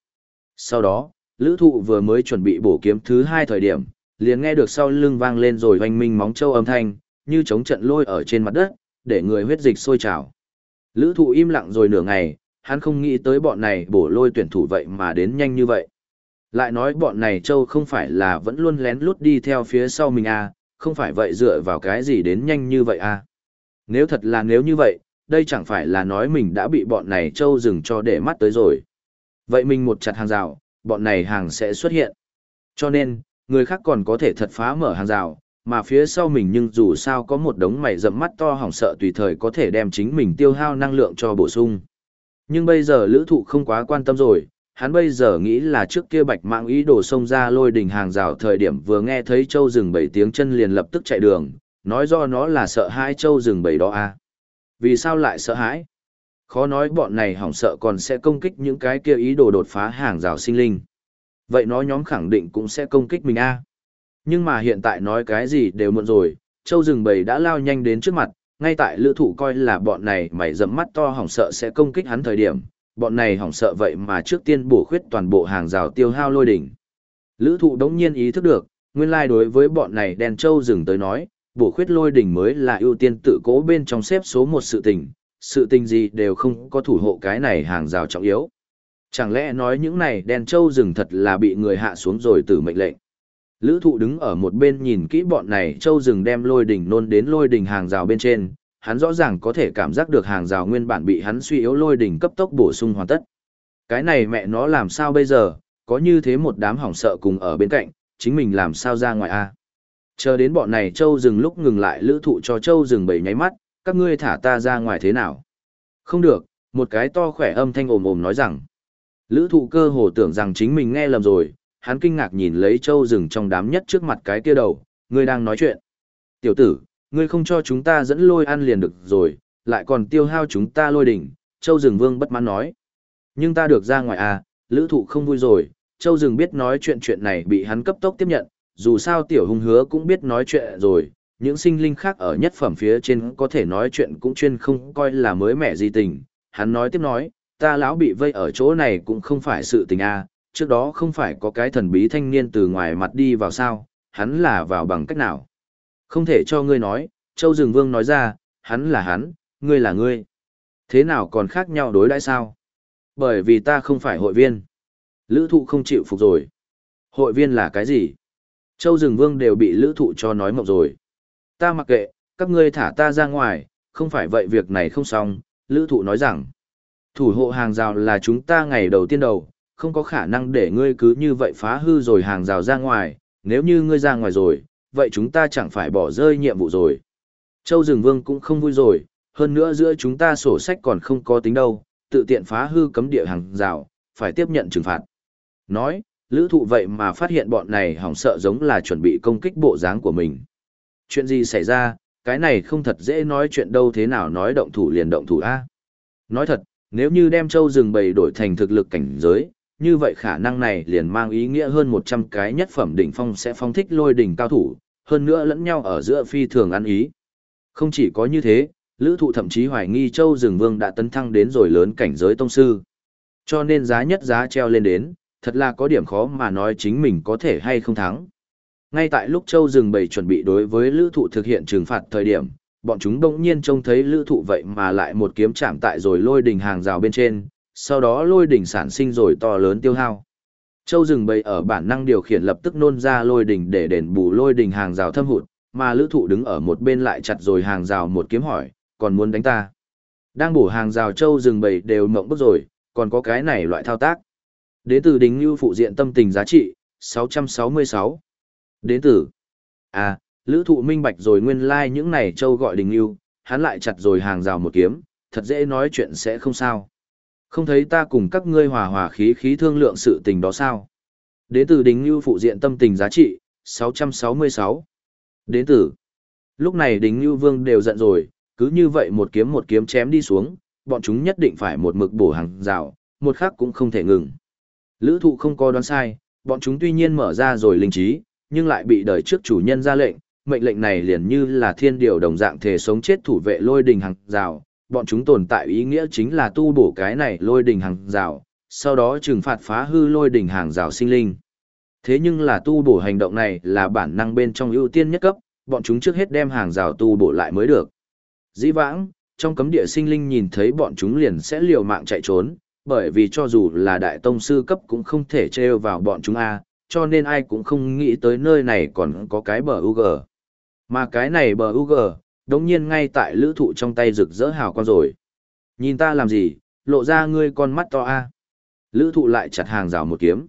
Sau đó, lữ thụ vừa mới chuẩn bị bổ kiếm thứ hai thời điểm, liền nghe được sau lưng vang lên rồi hoành minh móng châu âm thanh, như chống trận lôi ở trên mặt đất, để người huyết dịch sôi trào. Lữ thụ im lặng rồi nửa ngày, hắn không nghĩ tới bọn này bổ lôi tuyển thủ vậy mà đến nhanh như vậy. Lại nói bọn này châu không phải là vẫn luôn lén lút đi theo phía sau mình à, không phải vậy dựa vào cái gì đến nhanh như vậy à. Nếu thật là nếu như vậy, đây chẳng phải là nói mình đã bị bọn này trâu rừng cho để mắt tới rồi. Vậy mình một chặt hàng rào, bọn này hàng sẽ xuất hiện. Cho nên, người khác còn có thể thật phá mở hàng rào, mà phía sau mình nhưng dù sao có một đống mày rậm mắt to hỏng sợ tùy thời có thể đem chính mình tiêu hao năng lượng cho bổ sung. Nhưng bây giờ lữ thụ không quá quan tâm rồi, hắn bây giờ nghĩ là trước kia bạch mạng ý đồ xông ra lôi đỉnh hàng rào thời điểm vừa nghe thấy châu rừng bảy tiếng chân liền lập tức chạy đường, nói do nó là sợ hãi châu rừng bầy đó à. Vì sao lại sợ hãi? Khó nói bọn này hỏng sợ còn sẽ công kích những cái kia ý đồ đột phá hàng rào sinh linh. Vậy nó nhóm khẳng định cũng sẽ công kích mình a à. Nhưng mà hiện tại nói cái gì đều muộn rồi, châu rừng bầy đã lao nhanh đến trước mặt, ngay tại lữ thụ coi là bọn này mày dẫm mắt to hỏng sợ sẽ công kích hắn thời điểm, bọn này hỏng sợ vậy mà trước tiên bổ khuyết toàn bộ hàng rào tiêu hao lôi đỉnh. Lữ thụ đống nhiên ý thức được, nguyên lai like đối với bọn này đèn châu rừng tới nói, bổ khuyết lôi đỉnh mới là ưu tiên tự cố bên trong xếp số một sự tình, sự tình gì đều không có thủ hộ cái này hàng rào trọng yếu. Chẳng lẽ nói những này đèn châu rừng thật là bị người hạ xuống rồi từ mệnh lệnh. Lữ thụ đứng ở một bên nhìn kỹ bọn này châu rừng đem lôi đỉnh nôn đến lôi đỉnh hàng rào bên trên, hắn rõ ràng có thể cảm giác được hàng rào nguyên bản bị hắn suy yếu lôi đỉnh cấp tốc bổ sung hoàn tất. Cái này mẹ nó làm sao bây giờ, có như thế một đám hỏng sợ cùng ở bên cạnh, chính mình làm sao ra ngoài a Chờ đến bọn này châu rừng lúc ngừng lại lữ thụ cho châu rừng bảy nháy mắt, các ngươi thả ta ra ngoài thế nào? Không được, một cái to khỏe âm thanh ồm ồm nói rằng. Lữ thụ cơ hồ tưởng rằng chính mình nghe lầm rồi, hắn kinh ngạc nhìn lấy châu rừng trong đám nhất trước mặt cái kia đầu, ngươi đang nói chuyện. Tiểu tử, ngươi không cho chúng ta dẫn lôi ăn liền được rồi, lại còn tiêu hao chúng ta lôi đỉnh, châu rừng vương bất mãn nói. Nhưng ta được ra ngoài à, lữ thụ không vui rồi, châu rừng biết nói chuyện chuyện này bị hắn cấp tốc tiếp nhận, dù sao tiểu hung hứa cũng biết nói chuyện rồi, những sinh linh khác ở nhất phẩm phía trên có thể nói chuyện cũng chuyên không coi là mới mẻ gì tình. Hắn nói tiếp nói, ta lão bị vây ở chỗ này cũng không phải sự tình a trước đó không phải có cái thần bí thanh niên từ ngoài mặt đi vào sao, hắn là vào bằng cách nào. Không thể cho ngươi nói, Châu Dừng Vương nói ra, hắn là hắn, ngươi là ngươi. Thế nào còn khác nhau đối đãi sao? Bởi vì ta không phải hội viên. Lữ thụ không chịu phục rồi. Hội viên là cái gì? Châu Dừng Vương đều bị lữ thụ cho nói mộng rồi. Ta mặc kệ, các ngươi thả ta ra ngoài, không phải vậy việc này không xong, lữ thụ nói rằng. Thủ hộ hàng rào là chúng ta ngày đầu tiên đầu, không có khả năng để ngươi cứ như vậy phá hư rồi hàng rào ra ngoài, nếu như ngươi ra ngoài rồi, vậy chúng ta chẳng phải bỏ rơi nhiệm vụ rồi. Châu Dừng Vương cũng không vui rồi, hơn nữa giữa chúng ta sổ sách còn không có tính đâu, tự tiện phá hư cấm địa hàng rào, phải tiếp nhận trừng phạt. Nói, lữ thụ vậy mà phát hiện bọn này hỏng sợ giống là chuẩn bị công kích bộ dáng của mình. Chuyện gì xảy ra, cái này không thật dễ nói chuyện đâu thế nào nói động thủ liền động thủ A. Nói thật, nếu như đem châu rừng bầy đổi thành thực lực cảnh giới, như vậy khả năng này liền mang ý nghĩa hơn 100 cái nhất phẩm đỉnh phong sẽ phong thích lôi đỉnh cao thủ, hơn nữa lẫn nhau ở giữa phi thường ăn ý. Không chỉ có như thế, lữ thụ thậm chí hoài nghi châu rừng vương đã tấn thăng đến rồi lớn cảnh giới tông sư. Cho nên giá nhất giá treo lên đến, thật là có điểm khó mà nói chính mình có thể hay không thắng. Ngay tại lúc châu rừng bầy chuẩn bị đối với lữ thụ thực hiện trừng phạt thời điểm, bọn chúng đông nhiên trông thấy lữ thụ vậy mà lại một kiếm chạm tại rồi lôi đỉnh hàng rào bên trên, sau đó lôi đỉnh sản sinh rồi to lớn tiêu hao. Châu rừng bầy ở bản năng điều khiển lập tức nôn ra lôi đỉnh để đền bù lôi đỉnh hàng rào thâm hụt, mà lữ thụ đứng ở một bên lại chặt rồi hàng rào một kiếm hỏi, còn muốn đánh ta. Đang bổ hàng rào châu rừng bầy đều mộng bức rồi, còn có cái này loại thao tác. Đến từ đính như phụ diện tâm tình giá trị, 666. Đến từ, à, lữ thụ minh bạch rồi nguyên lai like những này châu gọi đính như, hắn lại chặt rồi hàng rào một kiếm, thật dễ nói chuyện sẽ không sao. Không thấy ta cùng các ngươi hòa hòa khí khí thương lượng sự tình đó sao? Đến từ đính như phụ diện tâm tình giá trị, 666. Đến từ. Lúc này đính như vương đều giận rồi, cứ như vậy một kiếm một kiếm chém đi xuống, bọn chúng nhất định phải một mực bổ hàng rào, một khắc cũng không thể ngừng. Lữ thụ không có đoán sai, bọn chúng tuy nhiên mở ra rồi linh trí, nhưng lại bị đời trước chủ nhân ra lệnh, mệnh lệnh này liền như là thiên điều đồng dạng thể sống chết thủ vệ lôi đình hàng rào, bọn chúng tồn tại ý nghĩa chính là tu bổ cái này lôi đình hàng rào, sau đó trừng phạt phá hư lôi đình hàng rào sinh linh. Thế nhưng là tu bổ hành động này là bản năng bên trong ưu tiên nhất cấp, bọn chúng trước hết đem hàng rào tu bổ lại mới được. Dĩ vãng, trong cấm địa sinh linh nhìn thấy bọn chúng liền sẽ liều mạng chạy trốn, bởi vì cho dù là đại tông sư cấp cũng không thể treo vào bọn chúng A, cho nên ai cũng không nghĩ tới nơi này còn có cái bờ UG. Mà cái này bờ UG, đống nhiên ngay tại lữ thụ trong tay rực rỡ hào con rồi. Nhìn ta làm gì, lộ ra ngươi con mắt to A. Lữ thụ lại chặt hàng rào một kiếm.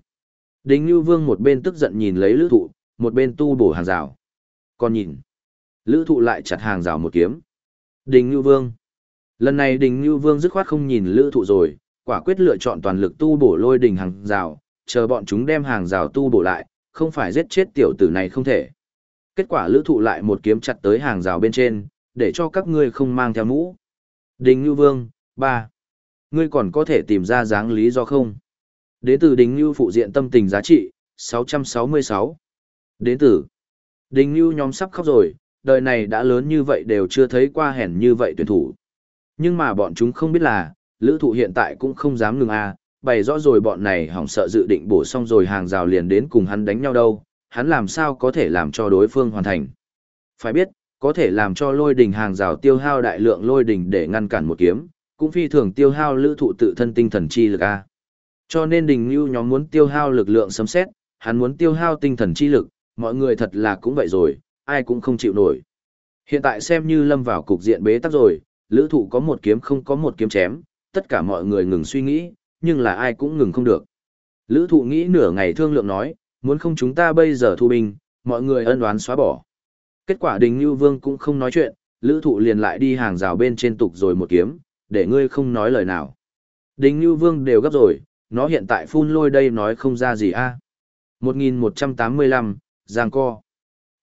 Đinh Như Vương một bên tức giận nhìn lấy lữ thụ, một bên tu bổ hàng rào. Còn nhìn, lữ thụ lại chặt hàng rào một kiếm. Đình Như Vương. Lần này Đình Như Vương dứt khoát không nhìn lữ thụ rồi, quả quyết lựa chọn toàn lực tu bổ lôi đình hàng rào, chờ bọn chúng đem hàng rào tu bổ lại, không phải giết chết tiểu tử này không thể. Kết quả lữ thụ lại một kiếm chặt tới hàng rào bên trên, để cho các ngươi không mang theo mũ. Đình Như Vương, 3. Ngươi còn có thể tìm ra dáng lý do không? Đến từ Đình Như phụ diện tâm tình giá trị, 666. Đến từ Đình Như nhóm sắp khóc rồi, đời này đã lớn như vậy đều chưa thấy qua hèn như vậy tuyển thủ. Nhưng mà bọn chúng không biết là, lữ thụ hiện tại cũng không dám ngừng a à, bày rõ rồi bọn này hỏng sợ dự định bổ xong rồi hàng rào liền đến cùng hắn đánh nhau đâu, hắn làm sao có thể làm cho đối phương hoàn thành. Phải biết, có thể làm cho lôi đỉnh hàng rào tiêu hao đại lượng lôi đỉnh để ngăn cản một kiếm, cũng phi thường tiêu hao lữ thụ tự thân tinh thần chi lực a Cho nên đình như nhóm muốn tiêu hao lực lượng sấm xét, hắn muốn tiêu hao tinh thần chi lực, mọi người thật là cũng vậy rồi, ai cũng không chịu nổi. Hiện tại xem như lâm vào cục diện bế tắc rồi, lữ thụ có một kiếm không có một kiếm chém, tất cả mọi người ngừng suy nghĩ, nhưng là ai cũng ngừng không được. Lữ thụ nghĩ nửa ngày thương lượng nói, muốn không chúng ta bây giờ thu binh, mọi người ân đoán xóa bỏ. Kết quả đình như vương cũng không nói chuyện, lữ thụ liền lại đi hàng rào bên trên tục rồi một kiếm, để ngươi không nói lời nào. Đình như vương đều gấp rồi, nó hiện tại phun lôi đây nói không ra gì a 1185, Giang Co.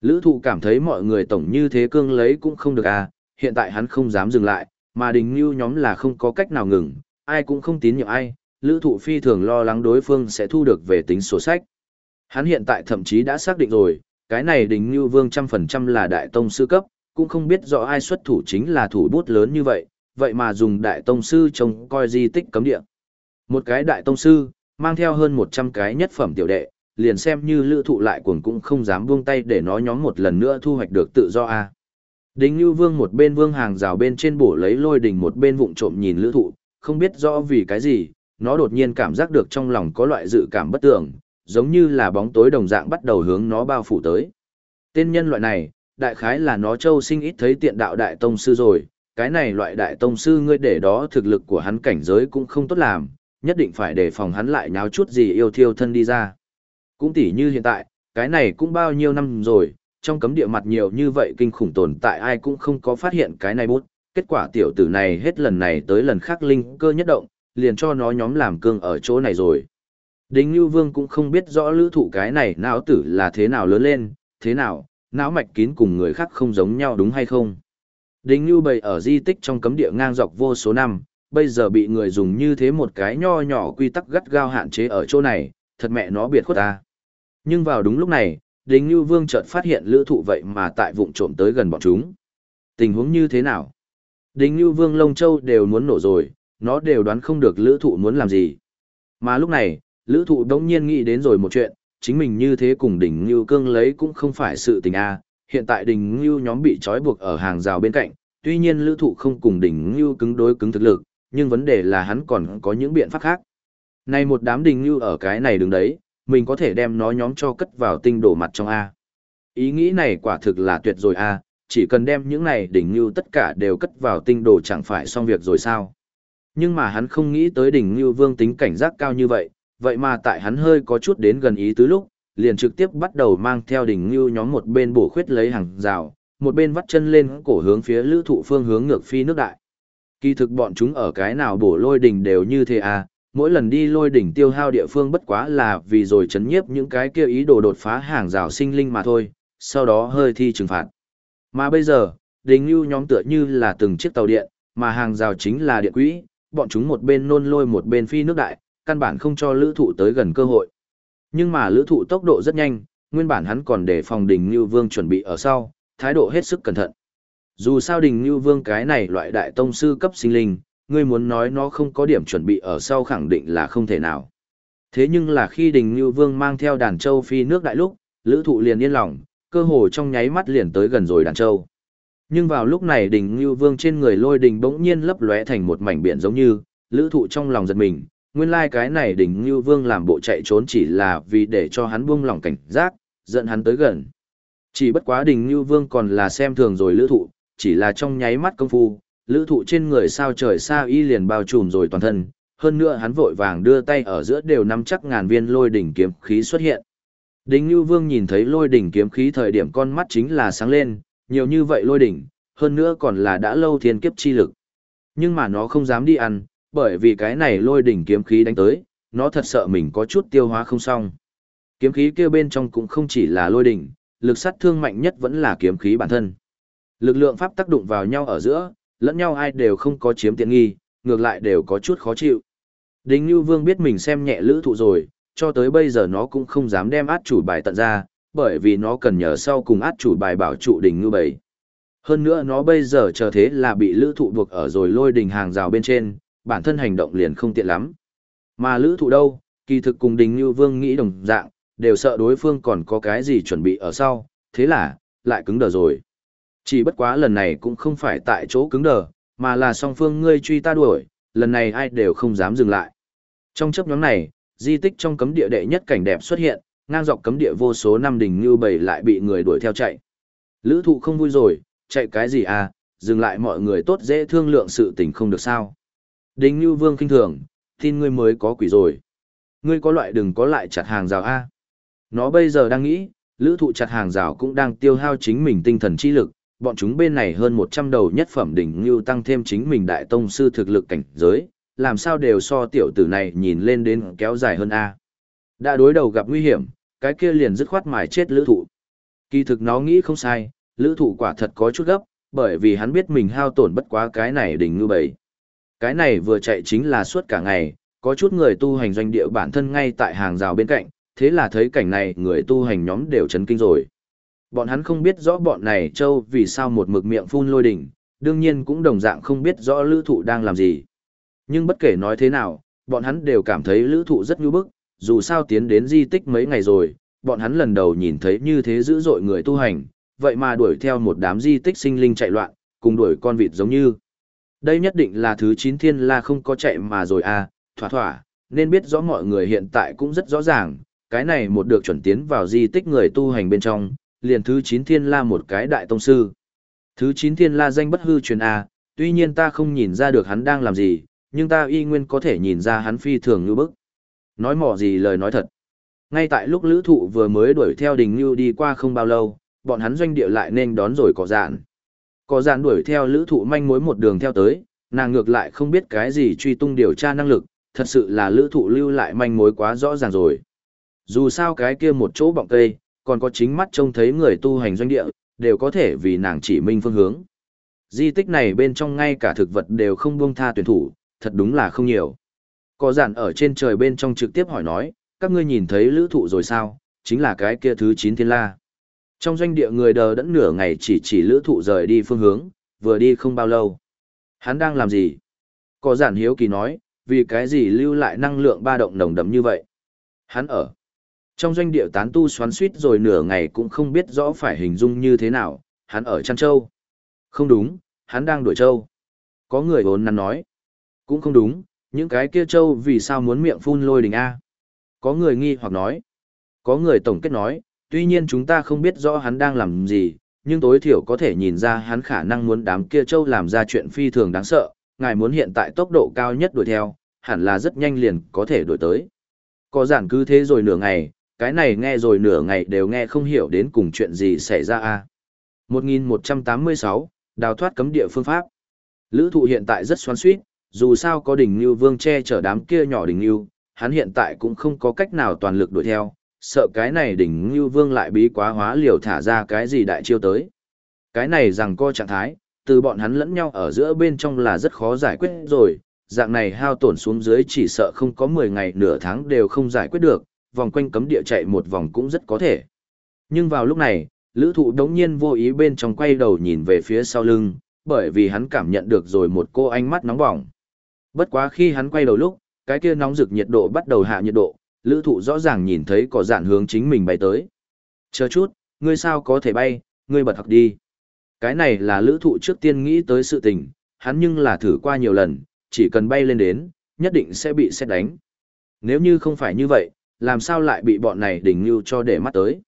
Lữ thụ cảm thấy mọi người tổng như thế cương lấy cũng không được à, hiện tại hắn không dám dừng lại, mà đình như nhóm là không có cách nào ngừng, ai cũng không tín nhiệm ai, lữ thụ phi thường lo lắng đối phương sẽ thu được về tính sổ sách. Hắn hiện tại thậm chí đã xác định rồi, cái này đình như vương trăm phần trăm là đại tông sư cấp, cũng không biết rõ ai xuất thủ chính là thủ bút lớn như vậy, vậy mà dùng đại tông sư trông coi di tích cấm địa. Một cái đại tông sư, mang theo hơn 100 cái nhất phẩm tiểu đệ, liền xem như lữ thụ lại cuồng cũng không dám buông tay để nó nhóm một lần nữa thu hoạch được tự do a Đinh Như Vương một bên vương hàng rào bên trên bổ lấy lôi đình một bên vụng trộm nhìn lữ thụ, không biết rõ vì cái gì, nó đột nhiên cảm giác được trong lòng có loại dự cảm bất tưởng, giống như là bóng tối đồng dạng bắt đầu hướng nó bao phủ tới. Tên nhân loại này, đại khái là nó châu sinh ít thấy tiện đạo đại tông sư rồi, cái này loại đại tông sư ngươi để đó thực lực của hắn cảnh giới cũng không tốt làm, nhất định phải đề phòng hắn lại nháo chút gì yêu thiêu thân đi ra. Cũng tỉ như hiện tại, cái này cũng bao nhiêu năm rồi, trong cấm địa mặt nhiều như vậy kinh khủng tồn tại ai cũng không có phát hiện cái này bút. Kết quả tiểu tử này hết lần này tới lần khác linh cơ nhất động, liền cho nó nhóm làm cương ở chỗ này rồi. Đinh Như Vương cũng không biết rõ lữ thụ cái này não tử là thế nào lớn lên, thế nào, não mạch kín cùng người khác không giống nhau đúng hay không. Đinh Như bày ở di tích trong cấm địa ngang dọc vô số năm, bây giờ bị người dùng như thế một cái nho nhỏ quy tắc gắt gao hạn chế ở chỗ này, thật mẹ nó biệt khuất ta. Nhưng vào đúng lúc này, Đình Như Vương chợt phát hiện lữ thụ vậy mà tại vụng trộm tới gần bọn chúng. Tình huống như thế nào? Đình Như Vương Lông Châu đều muốn nổ rồi, nó đều đoán không được lữ thụ muốn làm gì. Mà lúc này, lữ thụ đống nhiên nghĩ đến rồi một chuyện, chính mình như thế cùng đỉnh Như Cương lấy cũng không phải sự tình A. Hiện tại đỉnh Như nhóm bị trói buộc ở hàng rào bên cạnh, tuy nhiên lữ thụ không cùng đỉnh Như cứng đối cứng thực lực, nhưng vấn đề là hắn còn có những biện pháp khác. Này một đám đỉnh Như ở cái này đứng đấy, mình có thể đem nó nhóm cho cất vào tinh đổ mặt trong A. Ý nghĩ này quả thực là tuyệt rồi A, chỉ cần đem những này đỉnh như tất cả đều cất vào tinh đồ chẳng phải xong việc rồi sao. Nhưng mà hắn không nghĩ tới đỉnh như vương tính cảnh giác cao như vậy, vậy mà tại hắn hơi có chút đến gần ý tứ lúc, liền trực tiếp bắt đầu mang theo đỉnh như nhóm một bên bổ khuyết lấy hàng rào, một bên vắt chân lên cổ hướng phía lữ thụ phương hướng ngược phi nước đại. Kỳ thực bọn chúng ở cái nào bổ lôi đỉnh đều như thế à, mỗi lần đi lôi đỉnh tiêu hao địa phương bất quá là vì rồi chấn nhiếp những cái kia ý đồ đột phá hàng rào sinh linh mà thôi, sau đó hơi thi trừng phạt. Mà bây giờ, đình lưu nhóm tựa như là từng chiếc tàu điện, mà hàng rào chính là điện quỹ, bọn chúng một bên nôn lôi một bên phi nước đại, căn bản không cho lữ thụ tới gần cơ hội. Nhưng mà lữ thụ tốc độ rất nhanh, nguyên bản hắn còn để phòng đình lưu vương chuẩn bị ở sau, thái độ hết sức cẩn thận. Dù sao đình lưu vương cái này loại đại tông sư cấp sinh linh, ngươi muốn nói nó không có điểm chuẩn bị ở sau khẳng định là không thể nào. Thế nhưng là khi đình như vương mang theo đàn châu phi nước đại lúc, lữ thụ liền yên lòng, cơ hồ trong nháy mắt liền tới gần rồi đàn châu. Nhưng vào lúc này Đình Ngưu Vương trên người lôi đình bỗng nhiên lấp lóe thành một mảnh biển giống như, lữ thụ trong lòng giật mình, nguyên lai like cái này Đình Ngưu Vương làm bộ chạy trốn chỉ là vì để cho hắn buông lòng cảnh giác, dẫn hắn tới gần. Chỉ bất quá Đình Ngưu Vương còn là xem thường rồi lữ thụ, chỉ là trong nháy mắt công phu, lữ thụ trên người sao trời sao y liền bao trùm rồi toàn thân, hơn nữa hắn vội vàng đưa tay ở giữa đều nắm chắc ngàn viên lôi đỉnh kiếm khí xuất hiện. Đinh Nưu Vương nhìn thấy lôi đỉnh kiếm khí thời điểm con mắt chính là sáng lên, nhiều như vậy lôi đỉnh, hơn nữa còn là đã lâu thiên kiếp chi lực. Nhưng mà nó không dám đi ăn, bởi vì cái này lôi đỉnh kiếm khí đánh tới, nó thật sợ mình có chút tiêu hóa không xong. Kiếm khí kia bên trong cũng không chỉ là lôi đỉnh, lực sát thương mạnh nhất vẫn là kiếm khí bản thân. Lực lượng pháp tác đụng vào nhau ở giữa, lẫn nhau ai đều không có chiếm tiện nghi, ngược lại đều có chút khó chịu. Đinh Nhu Vương biết mình xem nhẹ lữ thụ rồi, cho tới bây giờ nó cũng không dám đem át chủ bài tận ra, bởi vì nó cần nhờ sau cùng át chủ bài bảo trụ đỉnh ngư Bảy. Hơn nữa nó bây giờ chờ thế là bị lữ thụ buộc ở rồi lôi đỉnh hàng rào bên trên, bản thân hành động liền không tiện lắm. Mà lữ thụ đâu, kỳ thực cùng đình như vương nghĩ đồng dạng, đều sợ đối phương còn có cái gì chuẩn bị ở sau, thế là, lại cứng đờ rồi. Chỉ bất quá lần này cũng không phải tại chỗ cứng đờ, mà là song phương ngươi truy ta đuổi, lần này ai đều không dám dừng lại. Trong chấp nhóm này, di tích trong cấm địa đệ nhất cảnh đẹp xuất hiện, ngang dọc cấm địa vô số năm đỉnh như bầy lại bị người đuổi theo chạy. Lữ thụ không vui rồi, chạy cái gì à, dừng lại mọi người tốt dễ thương lượng sự tình không được sao. Đinh như vương kinh thường, tin ngươi mới có quỷ rồi. Ngươi có loại đừng có lại chặt hàng rào A. Nó bây giờ đang nghĩ, lữ thụ chặt hàng rào cũng đang tiêu hao chính mình tinh thần chi lực, bọn chúng bên này hơn 100 đầu nhất phẩm đỉnh như tăng thêm chính mình đại tông sư thực lực cảnh giới, làm sao đều so tiểu tử này nhìn lên đến kéo dài hơn A. Đã đối đầu gặp nguy hiểm, cái kia liền dứt khoát mài chết lữ thụ. Kỳ thực nó nghĩ không sai, lữ thụ quả thật có chút gấp, bởi vì hắn biết mình hao tổn bất quá cái này đỉnh như bầy. Cái này vừa chạy chính là suốt cả ngày, có chút người tu hành doanh địa bản thân ngay tại hàng rào bên cạnh, thế là thấy cảnh này người tu hành nhóm đều chấn kinh rồi. Bọn hắn không biết rõ bọn này châu vì sao một mực miệng phun lôi đỉnh, đương nhiên cũng đồng dạng không biết rõ lữ thụ đang làm gì. Nhưng bất kể nói thế nào, bọn hắn đều cảm thấy lữ thụ rất nhu bức, dù sao tiến đến di tích mấy ngày rồi, bọn hắn lần đầu nhìn thấy như thế dữ dội người tu hành, vậy mà đuổi theo một đám di tích sinh linh chạy loạn, cùng đuổi con vịt giống như. Đây nhất định là thứ 9 thiên la không có chạy mà rồi à, thỏa thỏa, nên biết rõ mọi người hiện tại cũng rất rõ ràng, cái này một được chuẩn tiến vào di tích người tu hành bên trong, liền thứ 9 thiên la một cái đại tông sư. Thứ 9 thiên la danh bất hư truyền A, tuy nhiên ta không nhìn ra được hắn đang làm gì, nhưng ta y nguyên có thể nhìn ra hắn phi thường như bức. Nói mỏ gì lời nói thật. Ngay tại lúc lữ thụ vừa mới đuổi theo đình như đi qua không bao lâu, bọn hắn doanh địa lại nên đón rồi có dạn. Có dạn đuổi theo lữ thụ manh mối một đường theo tới, nàng ngược lại không biết cái gì truy tung điều tra năng lực, thật sự là lữ thụ lưu lại manh mối quá rõ ràng rồi. Dù sao cái kia một chỗ bọng cây, còn có chính mắt trông thấy người tu hành doanh địa, đều có thể vì nàng chỉ minh phương hướng. Di tích này bên trong ngay cả thực vật đều không buông tha tuyển thủ, thật đúng là không nhiều. Có giản ở trên trời bên trong trực tiếp hỏi nói, các ngươi nhìn thấy lữ thụ rồi sao, chính là cái kia thứ 9 thiên la. Trong doanh địa người đờ đẫn nửa ngày chỉ chỉ lữ thụ rời đi phương hướng, vừa đi không bao lâu. Hắn đang làm gì? Có giản hiếu kỳ nói, vì cái gì lưu lại năng lượng ba động nồng đậm như vậy? Hắn ở. Trong doanh địa tán tu xoắn suýt rồi nửa ngày cũng không biết rõ phải hình dung như thế nào, hắn ở Trăn châu. Không đúng, hắn đang đuổi châu. Có người vốn nắn nói. Cũng không đúng, những cái kia châu vì sao muốn miệng phun lôi đình A. Có người nghi hoặc nói. Có người tổng kết nói, tuy nhiên chúng ta không biết rõ hắn đang làm gì, nhưng tối thiểu có thể nhìn ra hắn khả năng muốn đám kia châu làm ra chuyện phi thường đáng sợ, ngài muốn hiện tại tốc độ cao nhất đuổi theo, hẳn là rất nhanh liền có thể đuổi tới. Có giản cứ thế rồi nửa ngày, cái này nghe rồi nửa ngày đều nghe không hiểu đến cùng chuyện gì xảy ra a. 1186, đào thoát cấm địa phương pháp. Lữ thụ hiện tại rất xoắn suýt, dù sao có đỉnh như vương che chở đám kia nhỏ đỉnh như, hắn hiện tại cũng không có cách nào toàn lực đuổi theo, sợ cái này đỉnh như vương lại bí quá hóa liều thả ra cái gì đại chiêu tới. Cái này rằng co trạng thái, từ bọn hắn lẫn nhau ở giữa bên trong là rất khó giải quyết rồi, dạng này hao tổn xuống dưới chỉ sợ không có 10 ngày nửa tháng đều không giải quyết được, vòng quanh cấm địa chạy một vòng cũng rất có thể. Nhưng vào lúc này, lữ thụ đống nhiên vô ý bên trong quay đầu nhìn về phía sau lưng, bởi vì hắn cảm nhận được rồi một cô ánh mắt nóng bỏng. Bất quá khi hắn quay đầu lúc, cái kia nóng rực nhiệt độ bắt đầu hạ nhiệt độ, lữ thụ rõ ràng nhìn thấy có dạn hướng chính mình bay tới. Chờ chút, ngươi sao có thể bay, ngươi bật học đi. Cái này là lữ thụ trước tiên nghĩ tới sự tình, hắn nhưng là thử qua nhiều lần, chỉ cần bay lên đến, nhất định sẽ bị xét đánh. Nếu như không phải như vậy, làm sao lại bị bọn này đỉnh như cho để mắt tới.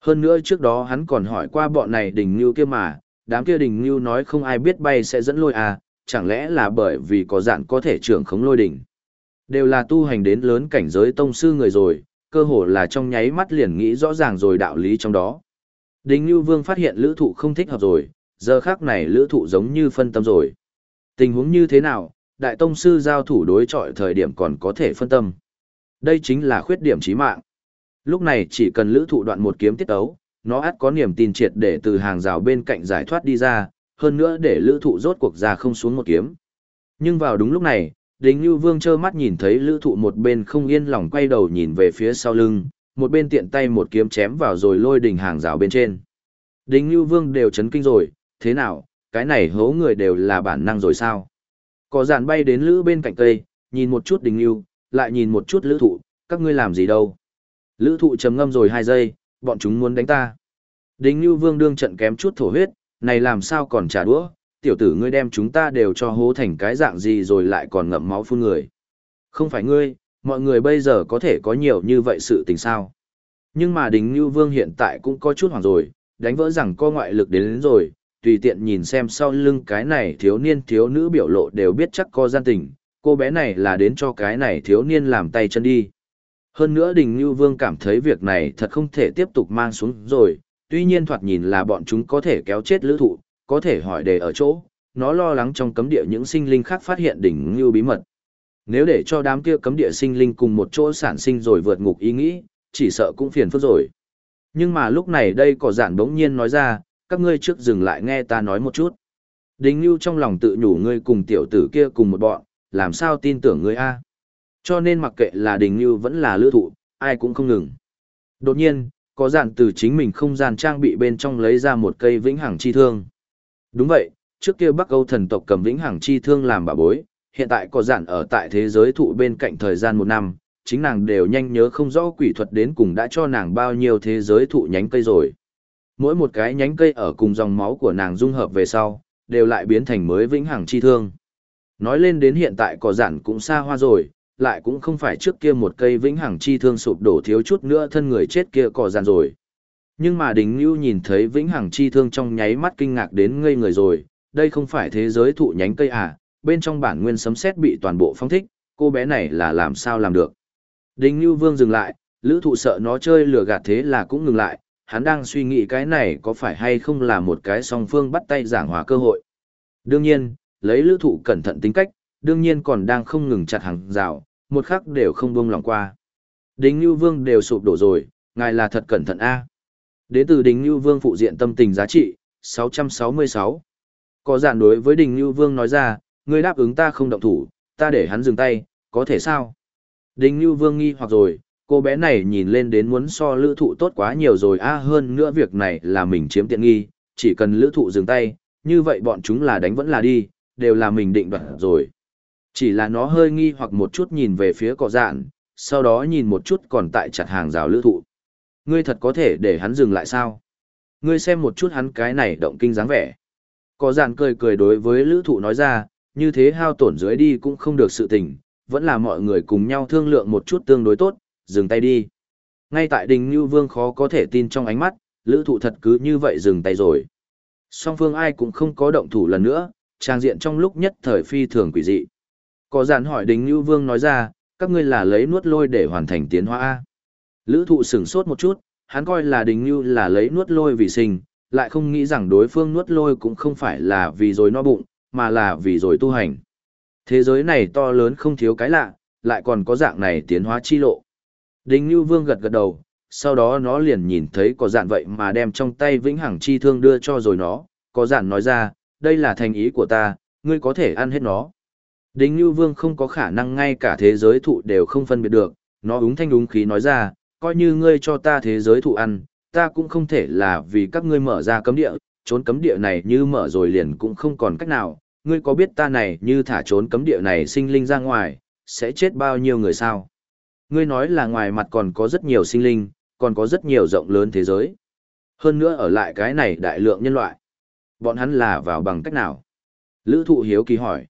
Hơn nữa trước đó hắn còn hỏi qua bọn này đỉnh như kia mà, đám kia đỉnh như nói không ai biết bay sẽ dẫn lôi à, chẳng lẽ là bởi vì có dạng có thể trưởng khống lôi đỉnh. Đều là tu hành đến lớn cảnh giới tông sư người rồi, cơ hồ là trong nháy mắt liền nghĩ rõ ràng rồi đạo lý trong đó. Đinh Nhu Vương phát hiện lữ thụ không thích hợp rồi, giờ khác này lữ thụ giống như phân tâm rồi. Tình huống như thế nào, đại tông sư giao thủ đối chọi thời điểm còn có thể phân tâm. Đây chính là khuyết điểm chí mạng. Lúc này chỉ cần lữ thụ đoạn một kiếm tiết ấu, nó ắt có niềm tin triệt để từ hàng rào bên cạnh giải thoát đi ra, hơn nữa để lữ thụ rốt cuộc ra không xuống một kiếm. Nhưng vào đúng lúc này, Đinh Nhu Vương trơ mắt nhìn thấy lữ thụ một bên không yên lòng quay đầu nhìn về phía sau lưng, một bên tiện tay một kiếm chém vào rồi lôi đỉnh hàng rào bên trên. Đinh Nhu Vương đều chấn kinh rồi, thế nào, cái này hố người đều là bản năng rồi sao? Có giản bay đến lữ bên cạnh cây, nhìn một chút Đinh Nhu, lại nhìn một chút lữ thụ, các ngươi làm gì đâu? Lữ thụ chấm ngâm rồi hai giây, bọn chúng muốn đánh ta. Đinh Nhu Vương đương trận kém chút thổ huyết, này làm sao còn trả đũa, tiểu tử ngươi đem chúng ta đều cho hố thành cái dạng gì rồi lại còn ngậm máu phun người. Không phải ngươi, mọi người bây giờ có thể có nhiều như vậy sự tình sao. Nhưng mà Đinh Nhu Vương hiện tại cũng có chút hoảng rồi, đánh vỡ rằng co ngoại lực đến, đến rồi, tùy tiện nhìn xem sau lưng cái này thiếu niên thiếu nữ biểu lộ đều biết chắc có gian tình, cô bé này là đến cho cái này thiếu niên làm tay chân đi. Hơn nữa Đình Như Vương cảm thấy việc này thật không thể tiếp tục mang xuống rồi, tuy nhiên thoạt nhìn là bọn chúng có thể kéo chết lữ thụ, có thể hỏi đề ở chỗ, nó lo lắng trong cấm địa những sinh linh khác phát hiện đỉnh như bí mật. Nếu để cho đám kia cấm địa sinh linh cùng một chỗ sản sinh rồi vượt ngục ý nghĩ, chỉ sợ cũng phiền phức rồi. Nhưng mà lúc này đây có giản đống nhiên nói ra, các ngươi trước dừng lại nghe ta nói một chút. Đình Nhu trong lòng tự nhủ ngươi cùng tiểu tử kia cùng một bọn, làm sao tin tưởng ngươi a? Cho nên mặc kệ là Đình Nhu vẫn là lữ thụ, ai cũng không ngừng. Đột nhiên, có dạn từ chính mình không gian trang bị bên trong lấy ra một cây vĩnh hằng chi thương. Đúng vậy, trước kia Bắc Âu thần tộc cầm vĩnh hằng chi thương làm bà bối, hiện tại có dạn ở tại thế giới thụ bên cạnh thời gian một năm, chính nàng đều nhanh nhớ không rõ quỷ thuật đến cùng đã cho nàng bao nhiêu thế giới thụ nhánh cây rồi. Mỗi một cái nhánh cây ở cùng dòng máu của nàng dung hợp về sau, đều lại biến thành mới vĩnh hằng chi thương. Nói lên đến hiện tại cỏ giản cũng xa hoa rồi, lại cũng không phải trước kia một cây vĩnh hằng chi thương sụp đổ thiếu chút nữa thân người chết kia cỏ giản rồi. Nhưng mà Đình Nhu nhìn thấy vĩnh hằng chi thương trong nháy mắt kinh ngạc đến ngây người rồi, đây không phải thế giới thụ nhánh cây à, bên trong bản nguyên sấm sét bị toàn bộ phong thích, cô bé này là làm sao làm được. Đình Nhu Vương dừng lại, lữ thụ sợ nó chơi lừa gạt thế là cũng ngừng lại, hắn đang suy nghĩ cái này có phải hay không là một cái song phương bắt tay giảng hòa cơ hội. Đương nhiên, lấy lữ thụ cẩn thận tính cách, đương nhiên còn đang không ngừng chặt hàng rào, một khắc đều không buông lòng qua. Đính Nhu Vương đều sụp đổ rồi, ngài là thật cẩn thận a. Đến từ Đính Nhu Vương phụ diện tâm tình giá trị 666. Có giản đối với Đính Nhu Vương nói ra, ngươi đáp ứng ta không động thủ, ta để hắn dừng tay, có thể sao? Đính Nhu Vương nghi hoặc rồi, cô bé này nhìn lên đến muốn so lữ thụ tốt quá nhiều rồi a hơn nữa việc này là mình chiếm tiện nghi, chỉ cần lữ thụ dừng tay, như vậy bọn chúng là đánh vẫn là đi, đều là mình định đoạt rồi. Chỉ là nó hơi nghi hoặc một chút nhìn về phía cỏ dạn, sau đó nhìn một chút còn tại chặt hàng rào lữ thụ. Ngươi thật có thể để hắn dừng lại sao? Ngươi xem một chút hắn cái này động kinh dáng vẻ. Cỏ dạn cười cười đối với lữ thụ nói ra, như thế hao tổn dưới đi cũng không được sự tình, vẫn là mọi người cùng nhau thương lượng một chút tương đối tốt, dừng tay đi. Ngay tại đình Như Vương khó có thể tin trong ánh mắt, lữ thụ thật cứ như vậy dừng tay rồi. Song phương ai cũng không có động thủ lần nữa, trang diện trong lúc nhất thời phi thường quỷ dị. Có giản hỏi đính như Vương nói ra, các ngươi là lấy nuốt lôi để hoàn thành tiến hóa A. Lữ thụ sửng sốt một chút, hắn coi là đính như là lấy nuốt lôi vì sinh, lại không nghĩ rằng đối phương nuốt lôi cũng không phải là vì rồi no bụng, mà là vì rồi tu hành. Thế giới này to lớn không thiếu cái lạ, lại còn có dạng này tiến hóa chi lộ. Đinh Nhu Vương gật gật đầu, sau đó nó liền nhìn thấy có dạn vậy mà đem trong tay vĩnh hằng chi thương đưa cho rồi nó, có dạn nói ra, đây là thành ý của ta, ngươi có thể ăn hết nó. Đinh Nhu Vương không có khả năng ngay cả thế giới thụ đều không phân biệt được, nó úng thanh úng khí nói ra, coi như ngươi cho ta thế giới thụ ăn, ta cũng không thể là vì các ngươi mở ra cấm địa, trốn cấm địa này như mở rồi liền cũng không còn cách nào, ngươi có biết ta này như thả trốn cấm địa này sinh linh ra ngoài, sẽ chết bao nhiêu người sao? Ngươi nói là ngoài mặt còn có rất nhiều sinh linh, còn có rất nhiều rộng lớn thế giới. Hơn nữa ở lại cái này đại lượng nhân loại. Bọn hắn là vào bằng cách nào? Lữ thụ hiếu kỳ hỏi.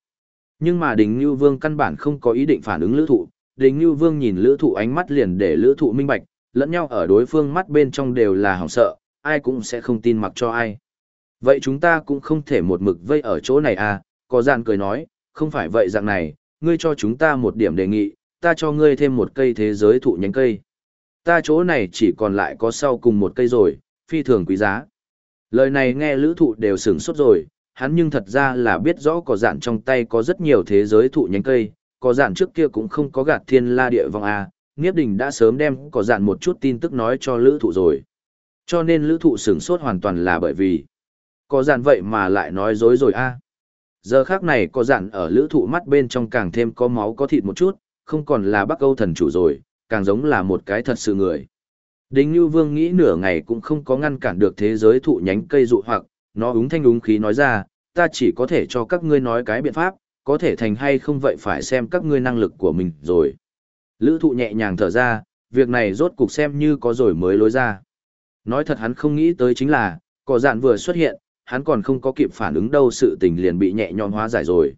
Nhưng mà Đình Như Vương căn bản không có ý định phản ứng lữ thụ. Đình Như Vương nhìn lữ thụ ánh mắt liền để lữ thụ minh bạch, lẫn nhau ở đối phương mắt bên trong đều là hỏng sợ, ai cũng sẽ không tin mặc cho ai. Vậy chúng ta cũng không thể một mực vây ở chỗ này à, có dàn cười nói, không phải vậy dạng này, ngươi cho chúng ta một điểm đề nghị, ta cho ngươi thêm một cây thế giới thụ nhánh cây. Ta chỗ này chỉ còn lại có sau cùng một cây rồi, phi thường quý giá. Lời này nghe lữ thụ đều sửng sốt rồi, hắn nhưng thật ra là biết rõ có dạn trong tay có rất nhiều thế giới thụ nhánh cây, có dạn trước kia cũng không có gạt thiên la địa vong à, A, Niếp Đình đã sớm đem có dạn một chút tin tức nói cho lữ thụ rồi. Cho nên lữ thụ sửng sốt hoàn toàn là bởi vì có dạn vậy mà lại nói dối rồi A. Giờ khác này có dạn ở lữ thụ mắt bên trong càng thêm có máu có thịt một chút, không còn là bắc âu thần chủ rồi, càng giống là một cái thật sự người. Đinh Nhu Vương nghĩ nửa ngày cũng không có ngăn cản được thế giới thụ nhánh cây dụ hoặc, nó úng thanh úng khí nói ra, ta chỉ có thể cho các ngươi nói cái biện pháp, có thể thành hay không vậy phải xem các ngươi năng lực của mình rồi. Lữ thụ nhẹ nhàng thở ra, việc này rốt cục xem như có rồi mới lối ra. Nói thật hắn không nghĩ tới chính là, cỏ dạn vừa xuất hiện, hắn còn không có kịp phản ứng đâu sự tình liền bị nhẹ nhõm hóa giải rồi.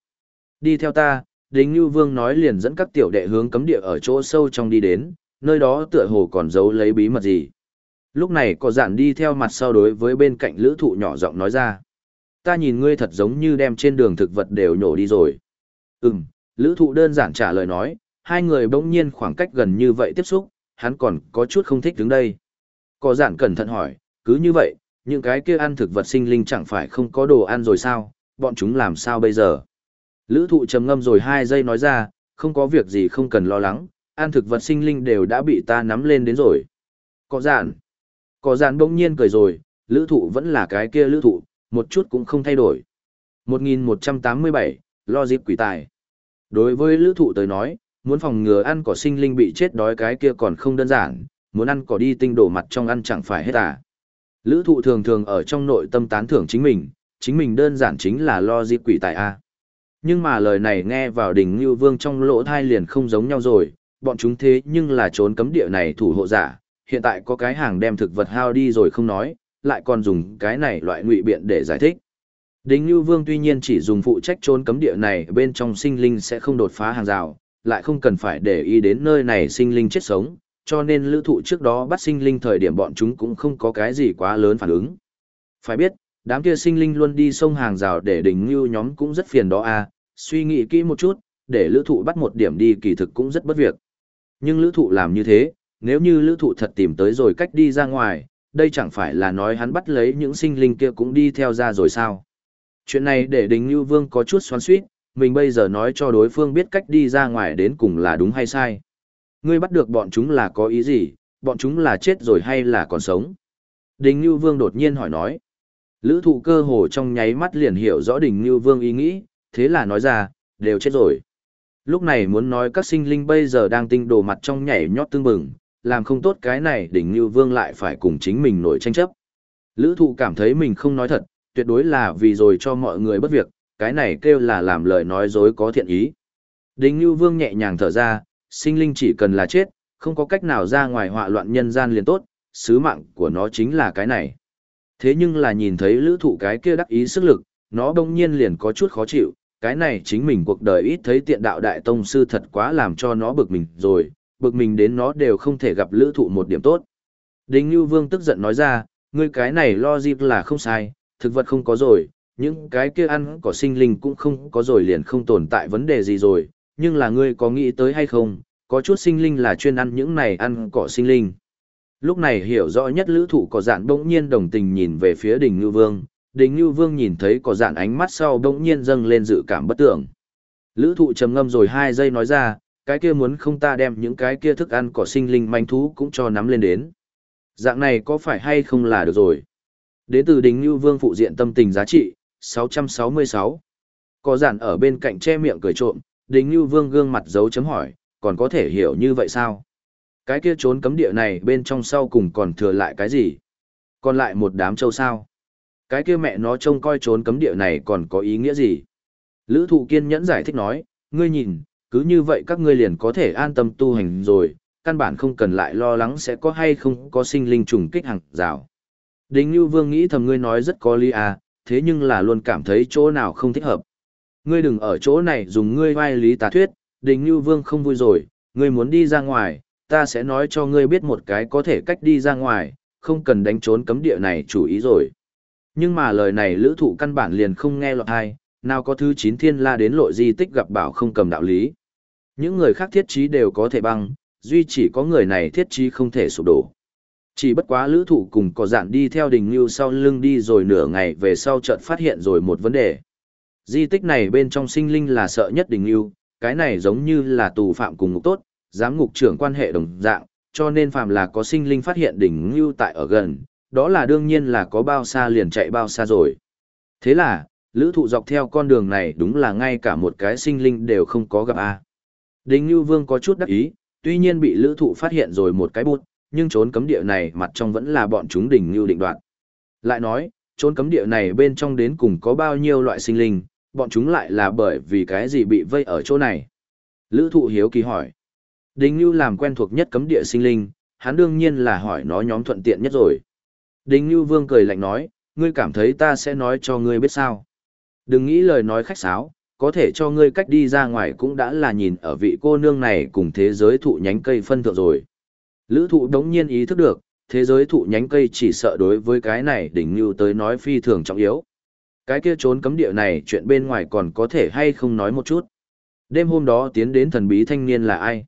Đi theo ta, Đinh Nhu Vương nói liền dẫn các tiểu đệ hướng cấm địa ở chỗ sâu trong đi đến, nơi đó tựa hồ còn giấu lấy bí mật gì. Lúc này có dạn đi theo mặt sau đối với bên cạnh lữ thụ nhỏ giọng nói ra. Ta nhìn ngươi thật giống như đem trên đường thực vật đều nhổ đi rồi. Ừm, lữ thụ đơn giản trả lời nói, hai người bỗng nhiên khoảng cách gần như vậy tiếp xúc, hắn còn có chút không thích đứng đây. Có dạn cẩn thận hỏi, cứ như vậy, những cái kia ăn thực vật sinh linh chẳng phải không có đồ ăn rồi sao, bọn chúng làm sao bây giờ? Lữ thụ trầm ngâm rồi hai giây nói ra, không có việc gì không cần lo lắng, ăn thực vật sinh linh đều đã bị ta nắm lên đến rồi. Có giản. Có giản bỗng nhiên cười rồi, lữ thụ vẫn là cái kia lữ thụ, một chút cũng không thay đổi. 1187, lo dịp quỷ tài. Đối với lữ thụ tới nói, muốn phòng ngừa ăn cỏ sinh linh bị chết đói cái kia còn không đơn giản, muốn ăn cỏ đi tinh đổ mặt trong ăn chẳng phải hết à. Lữ thụ thường thường ở trong nội tâm tán thưởng chính mình, chính mình đơn giản chính là lo dịp quỷ tài A. Nhưng mà lời này nghe vào đỉnh như vương trong lỗ thai liền không giống nhau rồi, bọn chúng thế nhưng là trốn cấm địa này thủ hộ giả, hiện tại có cái hàng đem thực vật hao đi rồi không nói, lại còn dùng cái này loại ngụy biện để giải thích. Đinh Nhu Vương tuy nhiên chỉ dùng phụ trách trốn cấm địa này bên trong sinh linh sẽ không đột phá hàng rào, lại không cần phải để ý đến nơi này sinh linh chết sống, cho nên lữ thụ trước đó bắt sinh linh thời điểm bọn chúng cũng không có cái gì quá lớn phản ứng. Phải biết, đám kia sinh linh luôn đi sông hàng rào để đỉnh như nhóm cũng rất phiền đó à, suy nghĩ kỹ một chút, để lữ thụ bắt một điểm đi kỳ thực cũng rất bất việc. Nhưng lữ thụ làm như thế, nếu như lữ thụ thật tìm tới rồi cách đi ra ngoài, đây chẳng phải là nói hắn bắt lấy những sinh linh kia cũng đi theo ra rồi sao. Chuyện này để Đình Như Vương có chút xoắn suýt, mình bây giờ nói cho đối phương biết cách đi ra ngoài đến cùng là đúng hay sai. Ngươi bắt được bọn chúng là có ý gì, bọn chúng là chết rồi hay là còn sống? Đình Như Vương đột nhiên hỏi nói. Lữ thụ cơ hồ trong nháy mắt liền hiểu rõ Đình Như Vương ý nghĩ, thế là nói ra, đều chết rồi. Lúc này muốn nói các sinh linh bây giờ đang tinh đồ mặt trong nhảy nhót tương bừng, làm không tốt cái này đỉnh như vương lại phải cùng chính mình nổi tranh chấp. Lữ thụ cảm thấy mình không nói thật, tuyệt đối là vì rồi cho mọi người bất việc, cái này kêu là làm lời nói dối có thiện ý. Đỉnh như vương nhẹ nhàng thở ra, sinh linh chỉ cần là chết, không có cách nào ra ngoài họa loạn nhân gian liền tốt, sứ mạng của nó chính là cái này. Thế nhưng là nhìn thấy lữ thụ cái kia đắc ý sức lực, nó đông nhiên liền có chút khó chịu, cái này chính mình cuộc đời ít thấy tiện đạo đại tông sư thật quá làm cho nó bực mình rồi, bực mình đến nó đều không thể gặp lữ thụ một điểm tốt. Đinh Như Vương tức giận nói ra, ngươi cái này lo dịp là không sai, thực vật không có rồi, những cái kia ăn cỏ sinh linh cũng không có rồi liền không tồn tại vấn đề gì rồi, nhưng là ngươi có nghĩ tới hay không, có chút sinh linh là chuyên ăn những này ăn cỏ sinh linh. Lúc này hiểu rõ nhất lữ thụ có giản bỗng nhiên đồng tình nhìn về phía đỉnh ngư Vương, Đình Như Vương nhìn thấy có dạn ánh mắt sau bỗng nhiên dâng lên dự cảm bất tưởng. Lữ thụ trầm ngâm rồi hai giây nói ra, cái kia muốn không ta đem những cái kia thức ăn cỏ sinh linh manh thú cũng cho nắm lên đến. Dạng này có phải hay không là được rồi. Đến từ Đình Như Vương phụ diện tâm tình giá trị, 666. Có dạn ở bên cạnh che miệng cười trộm, Đình Như Vương gương mặt dấu chấm hỏi, còn có thể hiểu như vậy sao? Cái kia trốn cấm địa này bên trong sau cùng còn thừa lại cái gì? Còn lại một đám châu sao? Cái kia mẹ nó trông coi trốn cấm địa này còn có ý nghĩa gì? Lữ thụ kiên nhẫn giải thích nói, ngươi nhìn, cứ như vậy các ngươi liền có thể an tâm tu hành rồi, căn bản không cần lại lo lắng sẽ có hay không có sinh linh trùng kích hàng rào. Đinh Như Vương nghĩ thầm ngươi nói rất có lý à, thế nhưng là luôn cảm thấy chỗ nào không thích hợp. Ngươi đừng ở chỗ này dùng ngươi vai lý tà thuyết, đình như vương không vui rồi, ngươi muốn đi ra ngoài, ta sẽ nói cho ngươi biết một cái có thể cách đi ra ngoài, không cần đánh trốn cấm địa này chủ ý rồi. Nhưng mà lời này lữ thụ căn bản liền không nghe lọt hay, nào có thứ chín thiên la đến lội di tích gặp bảo không cầm đạo lý. Những người khác thiết trí đều có thể băng, duy chỉ có người này thiết trí không thể sụp đổ. Chỉ bất quá lữ thụ cùng có dạn đi theo đình như sau lưng đi rồi nửa ngày về sau chợt phát hiện rồi một vấn đề. Di tích này bên trong sinh linh là sợ nhất đình như, cái này giống như là tù phạm cùng ngục tốt, giám ngục trưởng quan hệ đồng dạng, cho nên phạm là có sinh linh phát hiện đỉnh như tại ở gần, đó là đương nhiên là có bao xa liền chạy bao xa rồi. Thế là, lữ thụ dọc theo con đường này đúng là ngay cả một cái sinh linh đều không có gặp a Đinh Như Vương có chút đắc ý, tuy nhiên bị lữ thụ phát hiện rồi một cái bút, nhưng trốn cấm địa này mặt trong vẫn là bọn chúng đỉnh như định đoạn. Lại nói, trốn cấm địa này bên trong đến cùng có bao nhiêu loại sinh linh, bọn chúng lại là bởi vì cái gì bị vây ở chỗ này. Lữ thụ hiếu kỳ hỏi. Đinh Như làm quen thuộc nhất cấm địa sinh linh, hắn đương nhiên là hỏi nó nhóm thuận tiện nhất rồi. Đinh Nhu Vương cười lạnh nói, ngươi cảm thấy ta sẽ nói cho ngươi biết sao. Đừng nghĩ lời nói khách sáo, có thể cho ngươi cách đi ra ngoài cũng đã là nhìn ở vị cô nương này cùng thế giới thụ nhánh cây phân thượng rồi. Lữ thụ đống nhiên ý thức được, thế giới thụ nhánh cây chỉ sợ đối với cái này đỉnh như tới nói phi thường trọng yếu. Cái kia trốn cấm địa này chuyện bên ngoài còn có thể hay không nói một chút. Đêm hôm đó tiến đến thần bí thanh niên là ai?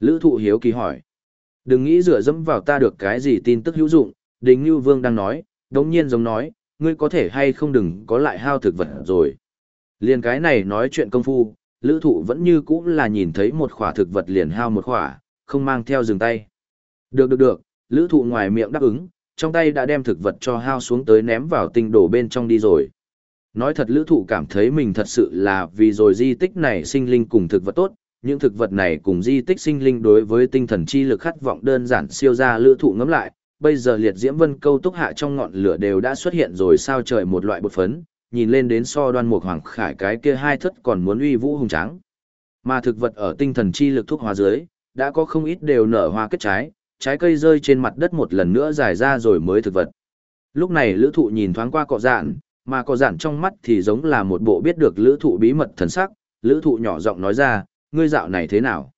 Lữ thụ hiếu kỳ hỏi. Đừng nghĩ dựa dẫm vào ta được cái gì tin tức hữu dụng, Đình Ngưu Vương đang nói, đống nhiên giống nói, ngươi có thể hay không đừng có lại hao thực vật rồi. Liền cái này nói chuyện công phu, lữ thụ vẫn như cũ là nhìn thấy một khỏa thực vật liền hao một khỏa, không mang theo dừng tay. Được được được, lữ thụ ngoài miệng đáp ứng, trong tay đã đem thực vật cho hao xuống tới ném vào tinh đổ bên trong đi rồi. Nói thật lữ thụ cảm thấy mình thật sự là vì rồi di tích này sinh linh cùng thực vật tốt, những thực vật này cùng di tích sinh linh đối với tinh thần chi lực khát vọng đơn giản siêu ra lữ thụ ngắm lại, bây giờ liệt diễm vân câu túc hạ trong ngọn lửa đều đã xuất hiện rồi sao trời một loại bột phấn, nhìn lên đến so đoan mục hoàng khải cái kia hai thất còn muốn uy vũ hùng tráng. Mà thực vật ở tinh thần chi lực thuốc hóa dưới, đã có không ít đều nở hoa kết trái, trái cây rơi trên mặt đất một lần nữa dài ra rồi mới thực vật. Lúc này lữ thụ nhìn thoáng qua cọ dạn, mà cọ dạn trong mắt thì giống là một bộ biết được lữ thụ bí mật thần sắc, lữ thụ nhỏ giọng nói ra, ngươi dạo này thế nào?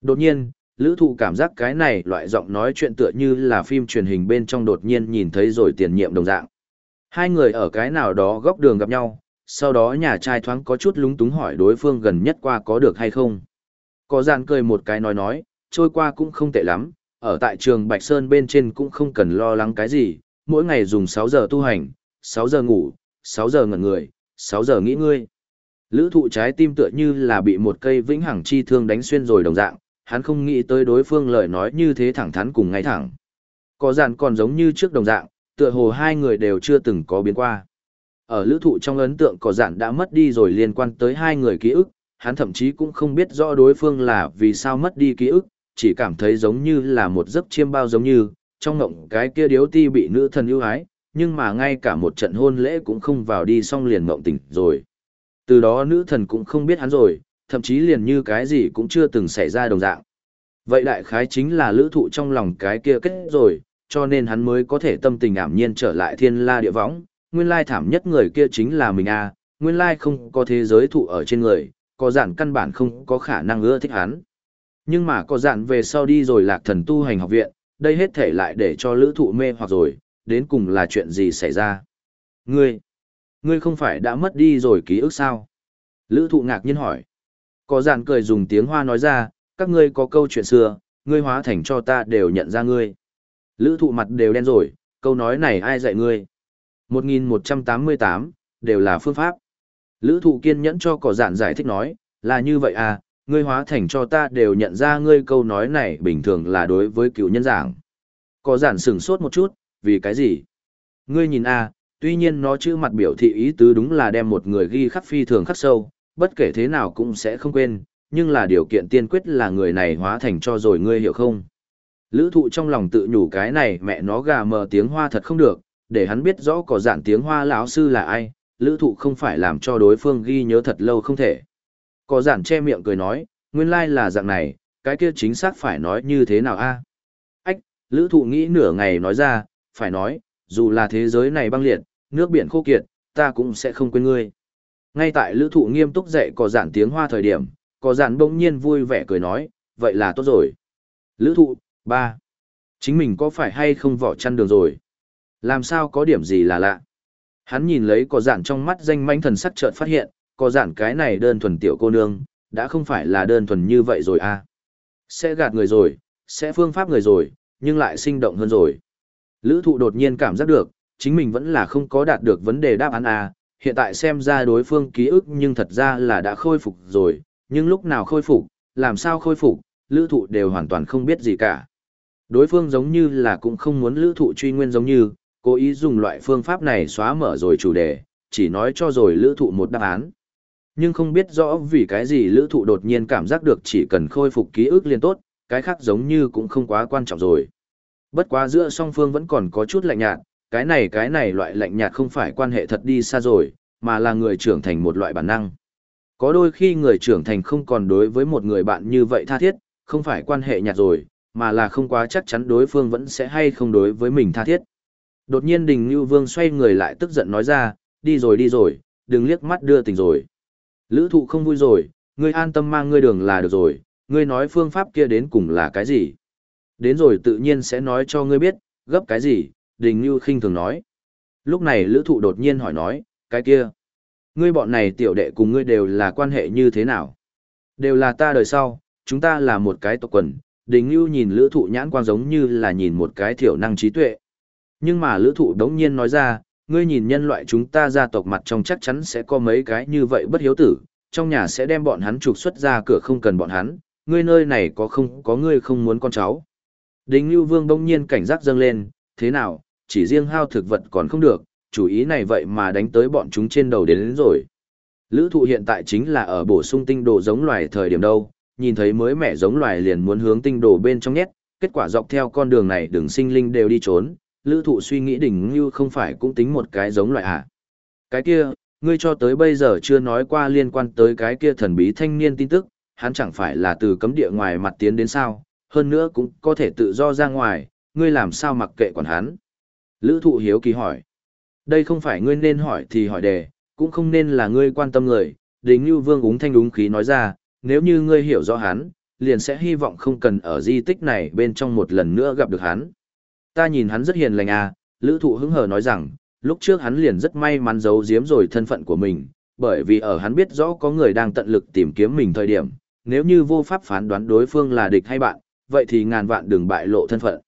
Đột nhiên, lữ thụ cảm giác cái này loại giọng nói chuyện tựa như là phim truyền hình bên trong đột nhiên nhìn thấy rồi tiền nhiệm đồng dạng. Hai người ở cái nào đó góc đường gặp nhau, sau đó nhà trai thoáng có chút lúng túng hỏi đối phương gần nhất qua có được hay không. Có giàn cười một cái nói nói, trôi qua cũng không tệ lắm, ở tại trường Bạch Sơn bên trên cũng không cần lo lắng cái gì, mỗi ngày dùng 6 giờ tu hành, 6 giờ ngủ, 6 giờ ngẩn người, 6 giờ nghỉ ngơi. Lữ thụ trái tim tựa như là bị một cây vĩnh hằng chi thương đánh xuyên rồi đồng dạng, hắn không nghĩ tới đối phương lời nói như thế thẳng thắn cùng ngay thẳng. Có dàn còn giống như trước đồng dạng, tựa hồ hai người đều chưa từng có biến qua. Ở lữ thụ trong ấn tượng có dàn đã mất đi rồi liên quan tới hai người ký ức, hắn thậm chí cũng không biết rõ đối phương là vì sao mất đi ký ức, chỉ cảm thấy giống như là một giấc chiêm bao giống như, trong ngộng cái kia điếu ti bị nữ thần ưu ái, nhưng mà ngay cả một trận hôn lễ cũng không vào đi xong liền ngộng tỉnh rồi. Từ đó nữ thần cũng không biết hắn rồi, thậm chí liền như cái gì cũng chưa từng xảy ra đồng dạng. Vậy đại khái chính là lữ thụ trong lòng cái kia kết rồi, cho nên hắn mới có thể tâm tình ảm nhiên trở lại thiên la địa võng. Nguyên lai thảm nhất người kia chính là mình a nguyên lai không có thế giới thụ ở trên người, có giản căn bản không có khả năng ưa thích hắn. Nhưng mà có giản về sau đi rồi lạc thần tu hành học viện, đây hết thể lại để cho lữ thụ mê hoặc rồi, đến cùng là chuyện gì xảy ra. Ngươi, ngươi không phải đã mất đi rồi ký ức sao? Lữ thụ ngạc nhiên hỏi. Có giản cười dùng tiếng hoa nói ra, các ngươi có câu chuyện xưa, ngươi hóa thành cho ta đều nhận ra ngươi. Lữ thụ mặt đều đen rồi, câu nói này ai dạy ngươi? 1188, đều là phương pháp. Lữ thụ kiên nhẫn cho cỏ giản giải thích nói, là như vậy à, ngươi hóa thành cho ta đều nhận ra ngươi câu nói này bình thường là đối với cựu nhân giảng. Cỏ giản sửng sốt một chút, vì cái gì? Ngươi nhìn à, tuy nhiên nó chữ mặt biểu thị ý tứ đúng là đem một người ghi khắc phi thường khắc sâu, bất kể thế nào cũng sẽ không quên, nhưng là điều kiện tiên quyết là người này hóa thành cho rồi ngươi hiểu không? Lữ thụ trong lòng tự nhủ cái này mẹ nó gà mờ tiếng hoa thật không được, để hắn biết rõ có dạn tiếng hoa lão sư là ai, lữ thụ không phải làm cho đối phương ghi nhớ thật lâu không thể. Có giản che miệng cười nói, nguyên lai là dạng này, cái kia chính xác phải nói như thế nào a Ách, lữ thụ nghĩ nửa ngày nói ra, phải nói, dù là thế giới này băng liệt, nước biển khô kiệt, ta cũng sẽ không quên ngươi. Ngay tại lữ thụ nghiêm túc dạy có giản tiếng hoa thời điểm, có giản bỗng nhiên vui vẻ cười nói, vậy là tốt rồi. Lữ thụ, ba Chính mình có phải hay không vỏ chăn đường rồi? Làm sao có điểm gì là lạ? Hắn nhìn lấy có giản trong mắt danh manh thần sắc chợt phát hiện, có giản cái này đơn thuần tiểu cô nương, đã không phải là đơn thuần như vậy rồi à. Sẽ gạt người rồi, sẽ phương pháp người rồi, nhưng lại sinh động hơn rồi. Lữ thụ đột nhiên cảm giác được, chính mình vẫn là không có đạt được vấn đề đáp án à, hiện tại xem ra đối phương ký ức nhưng thật ra là đã khôi phục rồi, nhưng lúc nào khôi phục, làm sao khôi phục, lữ thụ đều hoàn toàn không biết gì cả. Đối phương giống như là cũng không muốn lữ thụ truy nguyên giống như, cố ý dùng loại phương pháp này xóa mở rồi chủ đề, chỉ nói cho rồi lữ thụ một đáp án. Nhưng không biết rõ vì cái gì lữ thụ đột nhiên cảm giác được chỉ cần khôi phục ký ức liên tốt, cái khác giống như cũng không quá quan trọng rồi. Bất quá giữa song phương vẫn còn có chút lạnh nhạt, cái này cái này loại lạnh nhạt không phải quan hệ thật đi xa rồi, mà là người trưởng thành một loại bản năng. Có đôi khi người trưởng thành không còn đối với một người bạn như vậy tha thiết, không phải quan hệ nhạt rồi, mà là không quá chắc chắn đối phương vẫn sẽ hay không đối với mình tha thiết. Đột nhiên Đình Như Vương xoay người lại tức giận nói ra, đi rồi đi rồi, đừng liếc mắt đưa tình rồi. Lữ thụ không vui rồi, ngươi an tâm mang ngươi đường là được rồi, ngươi nói phương pháp kia đến cùng là cái gì. Đến rồi tự nhiên sẽ nói cho ngươi biết, gấp cái gì, Đình Như khinh thường nói. Lúc này lữ thụ đột nhiên hỏi nói, cái kia. Ngươi bọn này tiểu đệ cùng ngươi đều là quan hệ như thế nào? Đều là ta đời sau, chúng ta là một cái tộc quần. Đình Như nhìn lữ thụ nhãn quang giống như là nhìn một cái thiểu năng trí tuệ. Nhưng mà lữ thụ đống nhiên nói ra, ngươi nhìn nhân loại chúng ta gia tộc mặt trong chắc chắn sẽ có mấy cái như vậy bất hiếu tử, trong nhà sẽ đem bọn hắn trục xuất ra cửa không cần bọn hắn, ngươi nơi này có không có ngươi không muốn con cháu. Đình Lưu Vương đống nhiên cảnh giác dâng lên, thế nào, chỉ riêng hao thực vật còn không được, chủ ý này vậy mà đánh tới bọn chúng trên đầu đến, đến rồi. Lữ thụ hiện tại chính là ở bổ sung tinh đồ giống loài thời điểm đâu, nhìn thấy mới mẻ giống loài liền muốn hướng tinh đồ bên trong nhét, kết quả dọc theo con đường này đường sinh linh đều đi trốn, lữ thụ suy nghĩ đỉnh như không phải cũng tính một cái giống loài à. Cái kia, ngươi cho tới bây giờ chưa nói qua liên quan tới cái kia thần bí thanh niên tin tức, hắn chẳng phải là từ cấm địa ngoài mặt tiến đến sao, hơn nữa cũng có thể tự do ra ngoài, ngươi làm sao mặc kệ quản hắn. Lữ thụ hiếu kỳ hỏi. Đây không phải ngươi nên hỏi thì hỏi đề, cũng không nên là ngươi quan tâm người, đính như vương úng thanh úng khí nói ra, nếu như ngươi hiểu rõ hắn, liền sẽ hy vọng không cần ở di tích này bên trong một lần nữa gặp được hắn. Ta nhìn hắn rất hiền lành à, lữ thụ hứng hờ nói rằng, lúc trước hắn liền rất may mắn giấu giếm rồi thân phận của mình, bởi vì ở hắn biết rõ có người đang tận lực tìm kiếm mình thời điểm, nếu như vô pháp phán đoán đối phương là địch hay bạn, vậy thì ngàn vạn đừng bại lộ thân phận.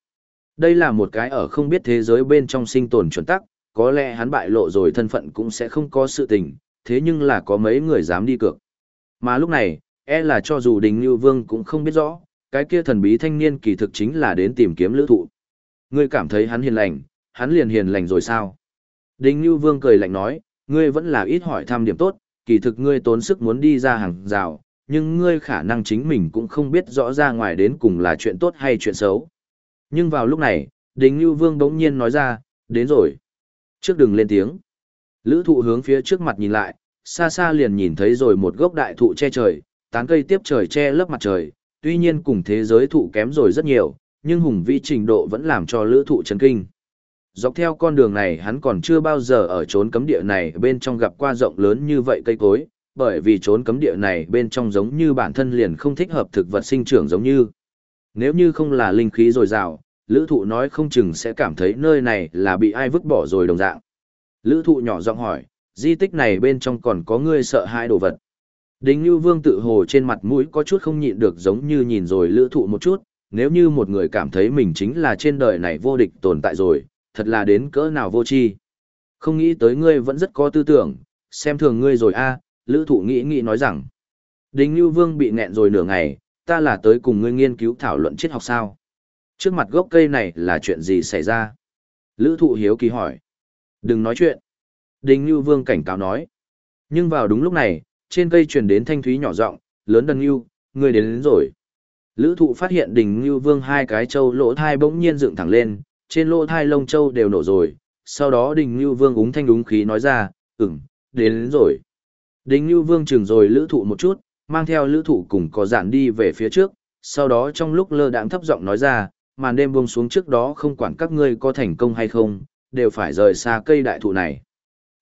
Đây là một cái ở không biết thế giới bên trong sinh tồn chuẩn tắc, có lẽ hắn bại lộ rồi thân phận cũng sẽ không có sự tình, thế nhưng là có mấy người dám đi cược. Mà lúc này, e là cho dù Đình Như Vương cũng không biết rõ, cái kia thần bí thanh niên kỳ thực chính là đến tìm kiếm lữ thụ. Ngươi cảm thấy hắn hiền lành, hắn liền hiền lành rồi sao? Đình Như Vương cười lạnh nói, ngươi vẫn là ít hỏi thăm điểm tốt, kỳ thực ngươi tốn sức muốn đi ra hàng rào, nhưng ngươi khả năng chính mình cũng không biết rõ ra ngoài đến cùng là chuyện tốt hay chuyện xấu. Nhưng vào lúc này, Đình Như Vương bỗng nhiên nói ra, đến rồi. Trước đừng lên tiếng. Lữ thụ hướng phía trước mặt nhìn lại, xa xa liền nhìn thấy rồi một gốc đại thụ che trời, tán cây tiếp trời che lớp mặt trời, tuy nhiên cùng thế giới thụ kém rồi rất nhiều, nhưng hùng vĩ trình độ vẫn làm cho lữ thụ chấn kinh. Dọc theo con đường này hắn còn chưa bao giờ ở trốn cấm địa này bên trong gặp qua rộng lớn như vậy cây cối, bởi vì trốn cấm địa này bên trong giống như bản thân liền không thích hợp thực vật sinh trưởng giống như. Nếu như không là linh khí dồi dào, lữ thụ nói không chừng sẽ cảm thấy nơi này là bị ai vứt bỏ rồi đồng dạng. Lữ thụ nhỏ giọng hỏi, di tích này bên trong còn có người sợ hai đồ vật. Đinh Như Vương tự hồ trên mặt mũi có chút không nhịn được giống như nhìn rồi lữ thụ một chút, nếu như một người cảm thấy mình chính là trên đời này vô địch tồn tại rồi, thật là đến cỡ nào vô tri Không nghĩ tới ngươi vẫn rất có tư tưởng, xem thường ngươi rồi a lữ thụ nghĩ nghĩ nói rằng. Đinh Như Vương bị nẹn rồi nửa ngày, ta là tới cùng ngươi nghiên cứu thảo luận triết học sao. Trước mặt gốc cây này là chuyện gì xảy ra? Lữ thụ hiếu kỳ hỏi. Đừng nói chuyện. Đình Như Vương cảnh cáo nói. Nhưng vào đúng lúc này, trên cây truyền đến thanh thúy nhỏ giọng lớn đần Như, người đến, đến rồi. Lữ thụ phát hiện Đình Như Vương hai cái châu lỗ thai bỗng nhiên dựng thẳng lên, trên lỗ thai lông châu đều nổ rồi. Sau đó Đình Như Vương úng thanh đúng khí nói ra, ừm, đến, đến rồi. Đình Như Vương chừng rồi lữ thụ một chút, mang theo lữ thụ cùng có giản đi về phía trước. Sau đó trong lúc lơ đãng thấp giọng nói ra, màn đêm buông xuống trước đó không quản các ngươi có thành công hay không, đều phải rời xa cây đại thụ này.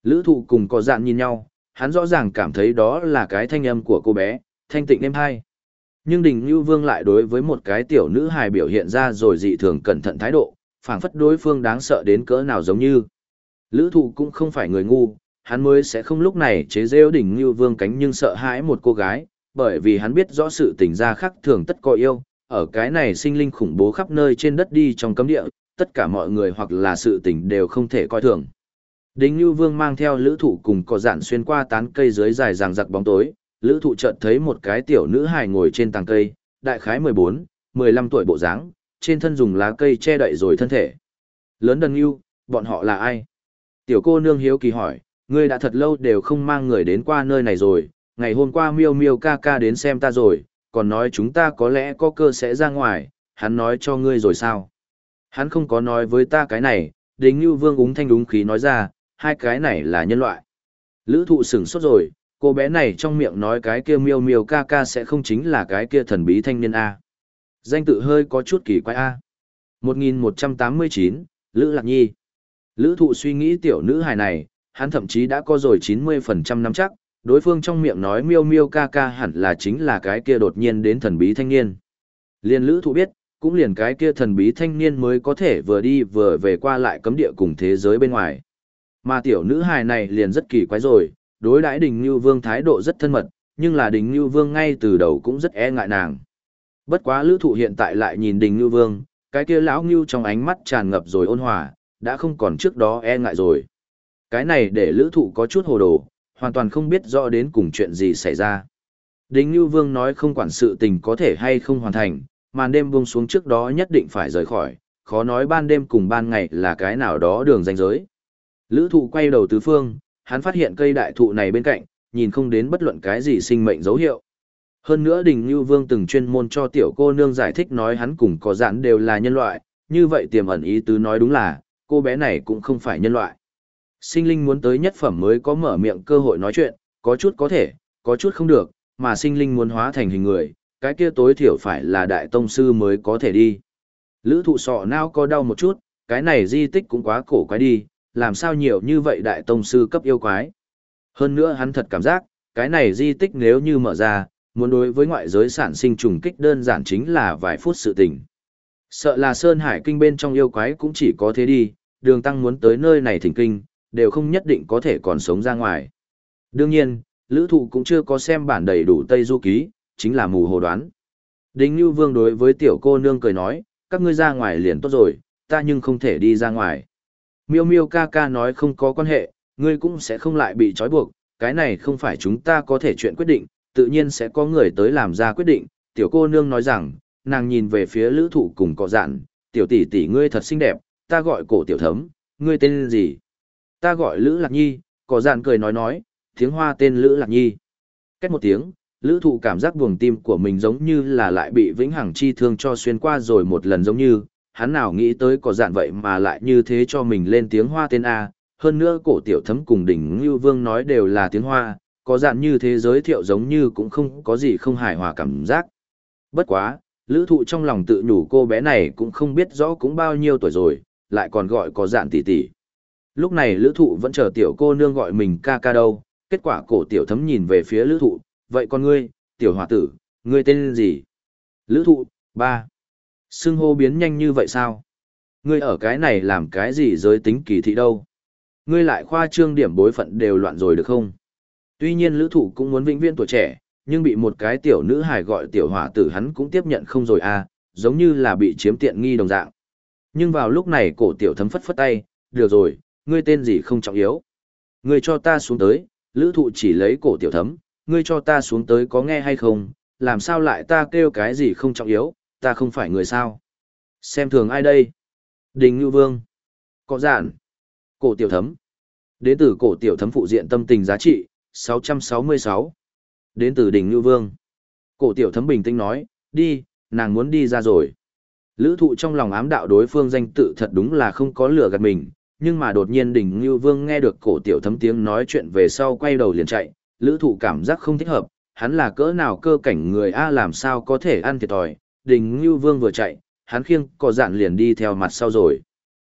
Lữ thụ cùng có dạn nhìn nhau, hắn rõ ràng cảm thấy đó là cái thanh âm của cô bé, thanh tịnh êm hai. Nhưng Đình Như Vương lại đối với một cái tiểu nữ hài biểu hiện ra rồi dị thường cẩn thận thái độ, phảng phất đối phương đáng sợ đến cỡ nào giống như. Lữ thụ cũng không phải người ngu, hắn mới sẽ không lúc này chế rêu Đình Như Vương cánh nhưng sợ hãi một cô gái, bởi vì hắn biết rõ sự tình ra khắc thường tất có yêu, ở cái này sinh linh khủng bố khắp nơi trên đất đi trong cấm địa, tất cả mọi người hoặc là sự tình đều không thể coi thường. Đinh Nhu Vương mang theo lữ thụ cùng có dạn xuyên qua tán cây dưới dài ràng giặc bóng tối, lữ thụ chợt thấy một cái tiểu nữ hài ngồi trên tàng cây, đại khái 14, 15 tuổi bộ dáng, trên thân dùng lá cây che đậy rồi thân thể. Lớn đần Nhu, bọn họ là ai? Tiểu cô nương hiếu kỳ hỏi, ngươi đã thật lâu đều không mang người đến qua nơi này rồi, ngày hôm qua miêu miêu ca ca đến xem ta rồi, còn nói chúng ta có lẽ có cơ sẽ ra ngoài, hắn nói cho ngươi rồi sao? Hắn không có nói với ta cái này, đính như vương úng thanh đúng khí nói ra, hai cái này là nhân loại. Lữ thụ sửng sốt rồi, cô bé này trong miệng nói cái kia miêu miêu ca ca sẽ không chính là cái kia thần bí thanh niên A. Danh tự hơi có chút kỳ quái A. 1189, Lữ Lạc Nhi. Lữ thụ suy nghĩ tiểu nữ hài này, hắn thậm chí đã có rồi 90% nắm chắc, đối phương trong miệng nói miêu miêu ca ca hẳn là chính là cái kia đột nhiên đến thần bí thanh niên. Liên lữ thụ biết, cũng liền cái kia thần bí thanh niên mới có thể vừa đi vừa về qua lại cấm địa cùng thế giới bên ngoài. Mà tiểu nữ hài này liền rất kỳ quái rồi, đối đãi đình như vương thái độ rất thân mật, nhưng là đình như vương ngay từ đầu cũng rất e ngại nàng. Bất quá lữ thụ hiện tại lại nhìn đình như vương, cái kia lão như trong ánh mắt tràn ngập rồi ôn hòa, đã không còn trước đó e ngại rồi. Cái này để lữ thụ có chút hồ đồ, hoàn toàn không biết rõ đến cùng chuyện gì xảy ra. Đình Nhu Vương nói không quản sự tình có thể hay không hoàn thành, màn đêm buông xuống trước đó nhất định phải rời khỏi, khó nói ban đêm cùng ban ngày là cái nào đó đường ranh giới. Lữ thụ quay đầu tứ phương, hắn phát hiện cây đại thụ này bên cạnh, nhìn không đến bất luận cái gì sinh mệnh dấu hiệu. Hơn nữa Đình Như Vương từng chuyên môn cho tiểu cô nương giải thích nói hắn cùng có giãn đều là nhân loại, như vậy tiềm ẩn ý tứ nói đúng là, cô bé này cũng không phải nhân loại. Sinh linh muốn tới nhất phẩm mới có mở miệng cơ hội nói chuyện, có chút có thể, có chút không được, mà sinh linh muốn hóa thành hình người, cái kia tối thiểu phải là đại tông sư mới có thể đi. Lữ thụ sọ nào có đau một chút, cái này di tích cũng quá cổ quái đi, làm sao nhiều như vậy đại tông sư cấp yêu quái. Hơn nữa hắn thật cảm giác, cái này di tích nếu như mở ra, muốn đối với ngoại giới sản sinh trùng kích đơn giản chính là vài phút sự tình. Sợ là Sơn Hải Kinh bên trong yêu quái cũng chỉ có thế đi, đường tăng muốn tới nơi này thỉnh kinh, đều không nhất định có thể còn sống ra ngoài. Đương nhiên, lữ thụ cũng chưa có xem bản đầy đủ Tây Du Ký, chính là mù hồ đoán. Đinh Như Vương đối với tiểu cô nương cười nói, các ngươi ra ngoài liền tốt rồi, ta nhưng không thể đi ra ngoài. Miêu miêu ca ca nói không có quan hệ, ngươi cũng sẽ không lại bị trói buộc, cái này không phải chúng ta có thể chuyện quyết định, tự nhiên sẽ có người tới làm ra quyết định. Tiểu cô nương nói rằng, nàng nhìn về phía lữ thụ cùng cọ dạn, tiểu tỷ tỷ ngươi thật xinh đẹp, ta gọi cổ tiểu thấm, ngươi tên gì? Ta gọi Lữ Lạc Nhi, cỏ dạn cười nói nói, tiếng hoa tên Lữ Lạc Nhi. Cách một tiếng, lữ thụ cảm giác buồng tim của mình giống như là lại bị vĩnh hằng chi thương cho xuyên qua rồi một lần giống như, hắn nào nghĩ tới có dạn vậy mà lại như thế cho mình lên tiếng hoa tên A, hơn nữa cổ tiểu thấm cùng đỉnh như vương nói đều là tiếng hoa, có dạn như thế giới thiệu giống như cũng không có gì không hài hòa cảm giác. Bất quá, lữ thụ trong lòng tự nhủ cô bé này cũng không biết rõ cũng bao nhiêu tuổi rồi, lại còn gọi có dạn tỷ tỷ. Lúc này lữ thụ vẫn chờ tiểu cô nương gọi mình ca ca đâu, kết quả cổ tiểu thấm nhìn về phía lữ thụ, vậy con ngươi, tiểu hòa tử, ngươi tên gì? Lữ thụ, ba. Xưng hô biến nhanh như vậy sao? Ngươi ở cái này làm cái gì giới tính kỳ thị đâu? Ngươi lại khoa trương điểm bối phận đều loạn rồi được không? Tuy nhiên lữ thụ cũng muốn vĩnh viên tuổi trẻ, nhưng bị một cái tiểu nữ hài gọi tiểu hỏa tử hắn cũng tiếp nhận không rồi à, giống như là bị chiếm tiện nghi đồng dạng. Nhưng vào lúc này cổ tiểu thấm phất phất tay, được rồi, ngươi tên gì không trọng yếu. Ngươi cho ta xuống tới, lữ thụ chỉ lấy cổ tiểu thấm, ngươi cho ta xuống tới có nghe hay không, làm sao lại ta kêu cái gì không trọng yếu, ta không phải người sao. Xem thường ai đây? Đình Ngưu Vương. Cọ giản. Cổ tiểu thấm. Đến từ cổ tiểu thấm phụ diện tâm tình giá trị, 666. Đến từ Đình Ngưu Vương. Cổ tiểu thấm bình tĩnh nói, đi, nàng muốn đi ra rồi. Lữ thụ trong lòng ám đạo đối phương danh tự thật đúng là không có lửa gạt mình, nhưng mà đột nhiên đỉnh Ngưu Vương nghe được cổ tiểu thấm tiếng nói chuyện về sau quay đầu liền chạy, lữ thụ cảm giác không thích hợp, hắn là cỡ nào cơ cảnh người A làm sao có thể ăn thiệt thòi, đỉnh Ngưu Vương vừa chạy, hắn khiêng có dạn liền đi theo mặt sau rồi.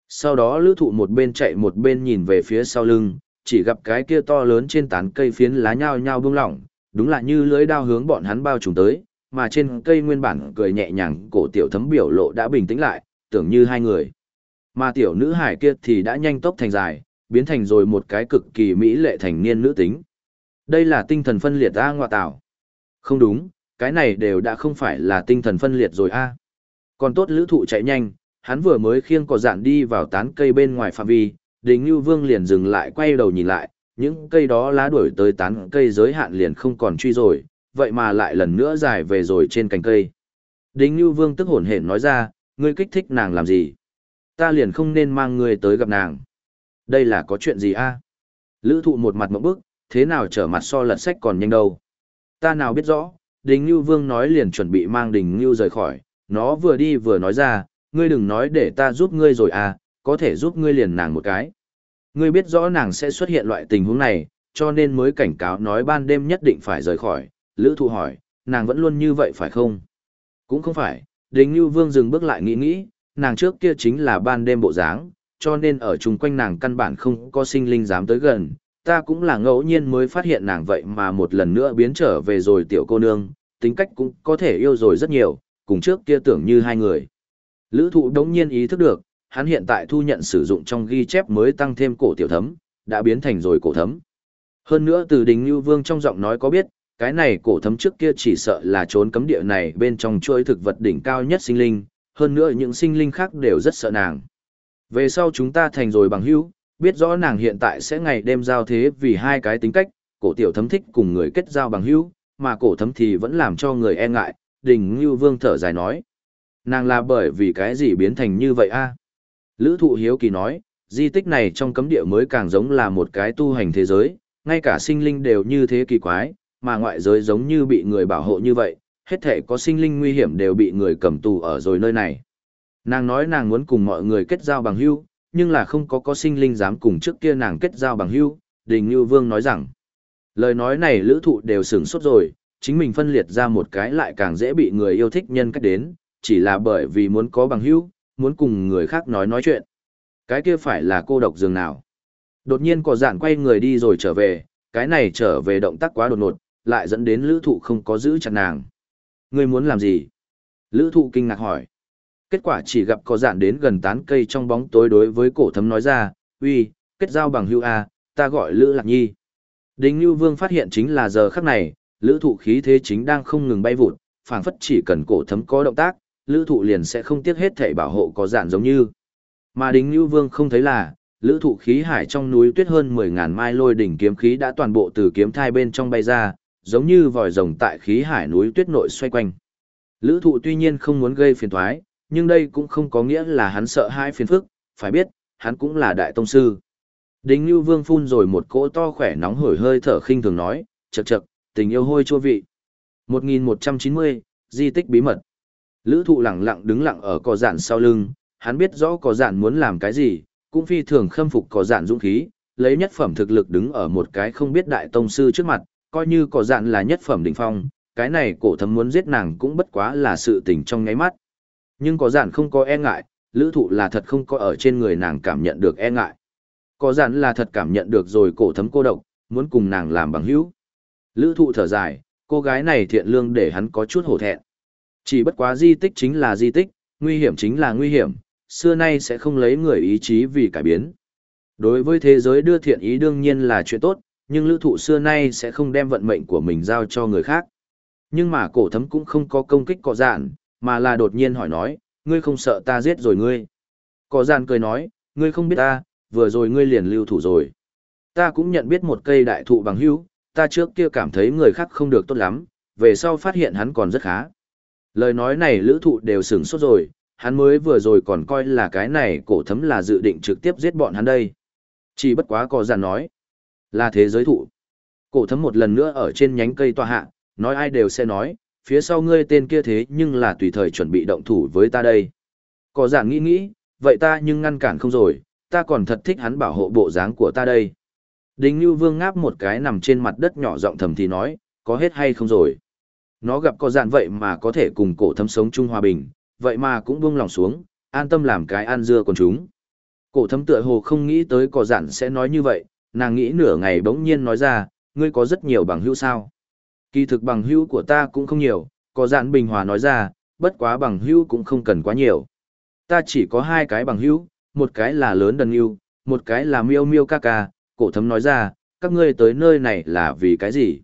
Sau đó lữ thụ một bên chạy một bên nhìn về phía sau lưng, chỉ gặp cái kia to lớn trên tán cây phiến lá nhao nhao bông lỏng, đúng là như lưới đao hướng bọn hắn bao trùm tới, mà trên cây nguyên bản cười nhẹ nhàng cổ tiểu thấm biểu lộ đã bình tĩnh lại, tưởng như hai người. Mà tiểu nữ hải kia thì đã nhanh tốc thành dài, biến thành rồi một cái cực kỳ mỹ lệ thành niên nữ tính. Đây là tinh thần phân liệt A ngoại tạo. Không đúng, cái này đều đã không phải là tinh thần phân liệt rồi A. Còn tốt lữ thụ chạy nhanh, hắn vừa mới khiêng cỏ dạn đi vào tán cây bên ngoài phạm vi, đình như vương liền dừng lại quay đầu nhìn lại, những cây đó lá đuổi tới tán cây giới hạn liền không còn truy rồi, vậy mà lại lần nữa dài về rồi trên cành cây. Đình như vương tức hổn hển nói ra, ngươi kích thích nàng làm gì? Ta liền không nên mang ngươi tới gặp nàng. Đây là có chuyện gì a? Lữ thụ một mặt mộng bức, thế nào trở mặt so lật sách còn nhanh đâu. Ta nào biết rõ, Đình Như Vương nói liền chuẩn bị mang Đình Như rời khỏi, nó vừa đi vừa nói ra, ngươi đừng nói để ta giúp ngươi rồi à, có thể giúp ngươi liền nàng một cái. Ngươi biết rõ nàng sẽ xuất hiện loại tình huống này, cho nên mới cảnh cáo nói ban đêm nhất định phải rời khỏi. Lữ thụ hỏi, nàng vẫn luôn như vậy phải không? Cũng không phải, Đình Như Vương dừng bước lại nghĩ nghĩ, nàng trước kia chính là ban đêm bộ dáng, cho nên ở chung quanh nàng căn bản không có sinh linh dám tới gần. Ta cũng là ngẫu nhiên mới phát hiện nàng vậy mà một lần nữa biến trở về rồi tiểu cô nương, tính cách cũng có thể yêu rồi rất nhiều, cùng trước kia tưởng như hai người. Lữ thụ đống nhiên ý thức được, hắn hiện tại thu nhận sử dụng trong ghi chép mới tăng thêm cổ tiểu thấm, đã biến thành rồi cổ thấm. Hơn nữa từ đình như vương trong giọng nói có biết, cái này cổ thấm trước kia chỉ sợ là trốn cấm địa này bên trong chuỗi thực vật đỉnh cao nhất sinh linh, hơn nữa những sinh linh khác đều rất sợ nàng. Về sau chúng ta thành rồi bằng hữu, biết rõ nàng hiện tại sẽ ngày đêm giao thế vì hai cái tính cách, cổ tiểu thấm thích cùng người kết giao bằng hữu, mà cổ thấm thì vẫn làm cho người e ngại, đình như vương thở dài nói. Nàng là bởi vì cái gì biến thành như vậy a Lữ thụ hiếu kỳ nói, di tích này trong cấm địa mới càng giống là một cái tu hành thế giới, ngay cả sinh linh đều như thế kỳ quái, mà ngoại giới giống như bị người bảo hộ như vậy, hết thể có sinh linh nguy hiểm đều bị người cầm tù ở rồi nơi này. Nàng nói nàng muốn cùng mọi người kết giao bằng hữu, nhưng là không có có sinh linh dám cùng trước kia nàng kết giao bằng hữu. Đình Như Vương nói rằng, lời nói này lữ thụ đều sửng sốt rồi, chính mình phân liệt ra một cái lại càng dễ bị người yêu thích nhân cách đến, chỉ là bởi vì muốn có bằng hữu, muốn cùng người khác nói nói chuyện. Cái kia phải là cô độc dường nào. Đột nhiên có dạn quay người đi rồi trở về, cái này trở về động tác quá đột ngột, lại dẫn đến lữ thụ không có giữ chặt nàng. Ngươi muốn làm gì? Lữ thụ kinh ngạc hỏi. Kết quả chỉ gặp có dạn đến gần tán cây trong bóng tối đối với cổ thấm nói ra, uy, kết giao bằng hưu A, ta gọi Lữ Lạc Nhi. Đinh Như Vương phát hiện chính là giờ khắc này, lữ thụ khí thế chính đang không ngừng bay vụt, phảng phất chỉ cần cổ thấm có động tác, lữ thụ liền sẽ không tiếc hết thể bảo hộ có dạn giống như. Mà Đinh Như Vương không thấy là, lữ thụ khí hải trong núi tuyết hơn 10.000 mai lôi đỉnh kiếm khí đã toàn bộ từ kiếm thai bên trong bay ra, giống như vòi rồng tại khí hải núi tuyết nội xoay quanh. Lữ thụ tuy nhiên không muốn gây phiền thoái, nhưng đây cũng không có nghĩa là hắn sợ hai phiền phức, phải biết, hắn cũng là đại tông sư. Đinh Như Vương phun rồi một cỗ to khỏe nóng hổi hơi thở khinh thường nói, chậc chậc, tình yêu hôi chua vị. 1190, di tích bí mật. Lữ thụ lặng lặng đứng lặng ở cỏ giản sau lưng, hắn biết rõ cỏ giản muốn làm cái gì, cũng phi thường khâm phục cỏ giản dũng khí, lấy nhất phẩm thực lực đứng ở một cái không biết đại tông sư trước mặt, coi như cỏ dạn là nhất phẩm đỉnh phong, cái này cổ thấm muốn giết nàng cũng bất quá là sự tình trong ngáy mắt. Nhưng có dạn không có e ngại, lữ thụ là thật không có ở trên người nàng cảm nhận được e ngại. Có dạn là thật cảm nhận được rồi cổ thấm cô độc, muốn cùng nàng làm bằng hữu. Lữ thụ thở dài, cô gái này thiện lương để hắn có chút hổ thẹn. Chỉ bất quá di tích chính là di tích, nguy hiểm chính là nguy hiểm, xưa nay sẽ không lấy người ý chí vì cải biến. Đối với thế giới đưa thiện ý đương nhiên là chuyện tốt, nhưng lữ thụ xưa nay sẽ không đem vận mệnh của mình giao cho người khác. Nhưng mà cổ thấm cũng không có công kích cọ dạn, mà là đột nhiên hỏi nói, ngươi không sợ ta giết rồi ngươi. Cọ dạn cười nói, ngươi không biết ta, vừa rồi ngươi liền lưu thủ rồi. Ta cũng nhận biết một cây đại thụ bằng hữu, ta trước kia cảm thấy người khác không được tốt lắm, về sau phát hiện hắn còn rất khá. Lời nói này lữ thụ đều sửng sốt rồi, hắn mới vừa rồi còn coi là cái này cổ thấm là dự định trực tiếp giết bọn hắn đây. Chỉ bất quá cỏ dạn nói, là thế giới thụ. Cổ thấm một lần nữa ở trên nhánh cây tòa hạ, nói ai đều sẽ nói, phía sau ngươi tên kia thế nhưng là tùy thời chuẩn bị động thủ với ta đây. Có giản nghĩ nghĩ, vậy ta nhưng ngăn cản không rồi, ta còn thật thích hắn bảo hộ bộ dáng của ta đây. Đinh Như Vương ngáp một cái nằm trên mặt đất nhỏ giọng thầm thì nói, có hết hay không rồi. Nó gặp có dạn vậy mà có thể cùng cổ thấm sống chung hòa bình, vậy mà cũng buông lòng xuống, an tâm làm cái an dưa con chúng. Cổ thấm tựa hồ không nghĩ tới có dạn sẽ nói như vậy, nàng nghĩ nửa ngày bỗng nhiên nói ra, ngươi có rất nhiều bằng hữu sao. Kỳ thực bằng hữu của ta cũng không nhiều, có dạn bình hòa nói ra, bất quá bằng hữu cũng không cần quá nhiều. Ta chỉ có hai cái bằng hữu, một cái là lớn đần yêu, một cái là miêu miêu ca ca, cổ thấm nói ra, các ngươi tới nơi này là vì cái gì?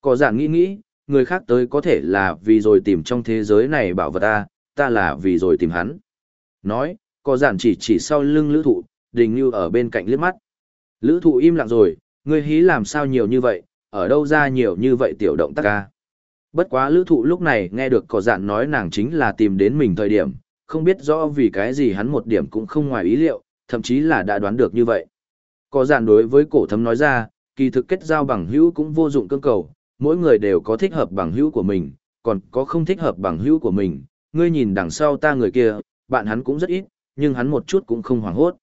Có dạn nghĩ nghĩ, người khác tới có thể là vì rồi tìm trong thế giới này bảo vật ta, ta là vì rồi tìm hắn. Nói, có dạn chỉ chỉ sau lưng lữ thụ, đình như ở bên cạnh liếc mắt. Lữ thụ im lặng rồi, ngươi hí làm sao nhiều như vậy, ở đâu ra nhiều như vậy tiểu động tác ca. Bất quá lữ thụ lúc này nghe được có dạn nói nàng chính là tìm đến mình thời điểm, không biết rõ vì cái gì hắn một điểm cũng không ngoài ý liệu, thậm chí là đã đoán được như vậy. Có dạn đối với cổ thấm nói ra, kỳ thực kết giao bằng hữu cũng vô dụng cương cầu, mỗi người đều có thích hợp bằng hữu của mình, còn có không thích hợp bằng hữu của mình, ngươi nhìn đằng sau ta người kia, bạn hắn cũng rất ít, nhưng hắn một chút cũng không hoảng hốt.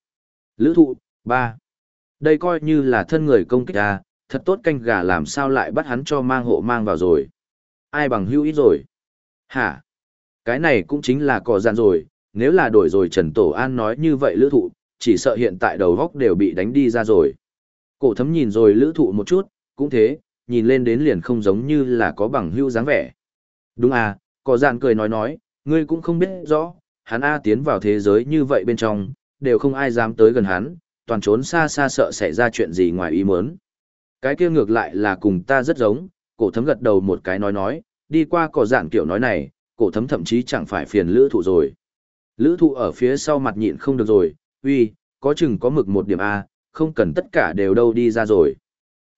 Lữ thụ, 3. Đây coi như là thân người công kích à, thật tốt canh gà làm sao lại bắt hắn cho mang hộ mang vào rồi. Ai bằng hữu ít rồi? Hả? Cái này cũng chính là cỏ gian rồi, nếu là đổi rồi Trần Tổ An nói như vậy lữ thụ, chỉ sợ hiện tại đầu góc đều bị đánh đi ra rồi. Cổ thấm nhìn rồi lữ thụ một chút, cũng thế, nhìn lên đến liền không giống như là có bằng hữu dáng vẻ. Đúng à, cỏ dạn cười nói nói, ngươi cũng không biết rõ, hắn A tiến vào thế giới như vậy bên trong, đều không ai dám tới gần hắn, toàn trốn xa xa sợ xảy ra chuyện gì ngoài ý muốn. Cái kia ngược lại là cùng ta rất giống, cổ thấm gật đầu một cái nói nói, đi qua cỏ dạn kiểu nói này, cổ thấm thậm chí chẳng phải phiền lữ thụ rồi. Lữ thụ ở phía sau mặt nhịn không được rồi, uy, có chừng có mực một điểm A, không cần tất cả đều đâu đi ra rồi.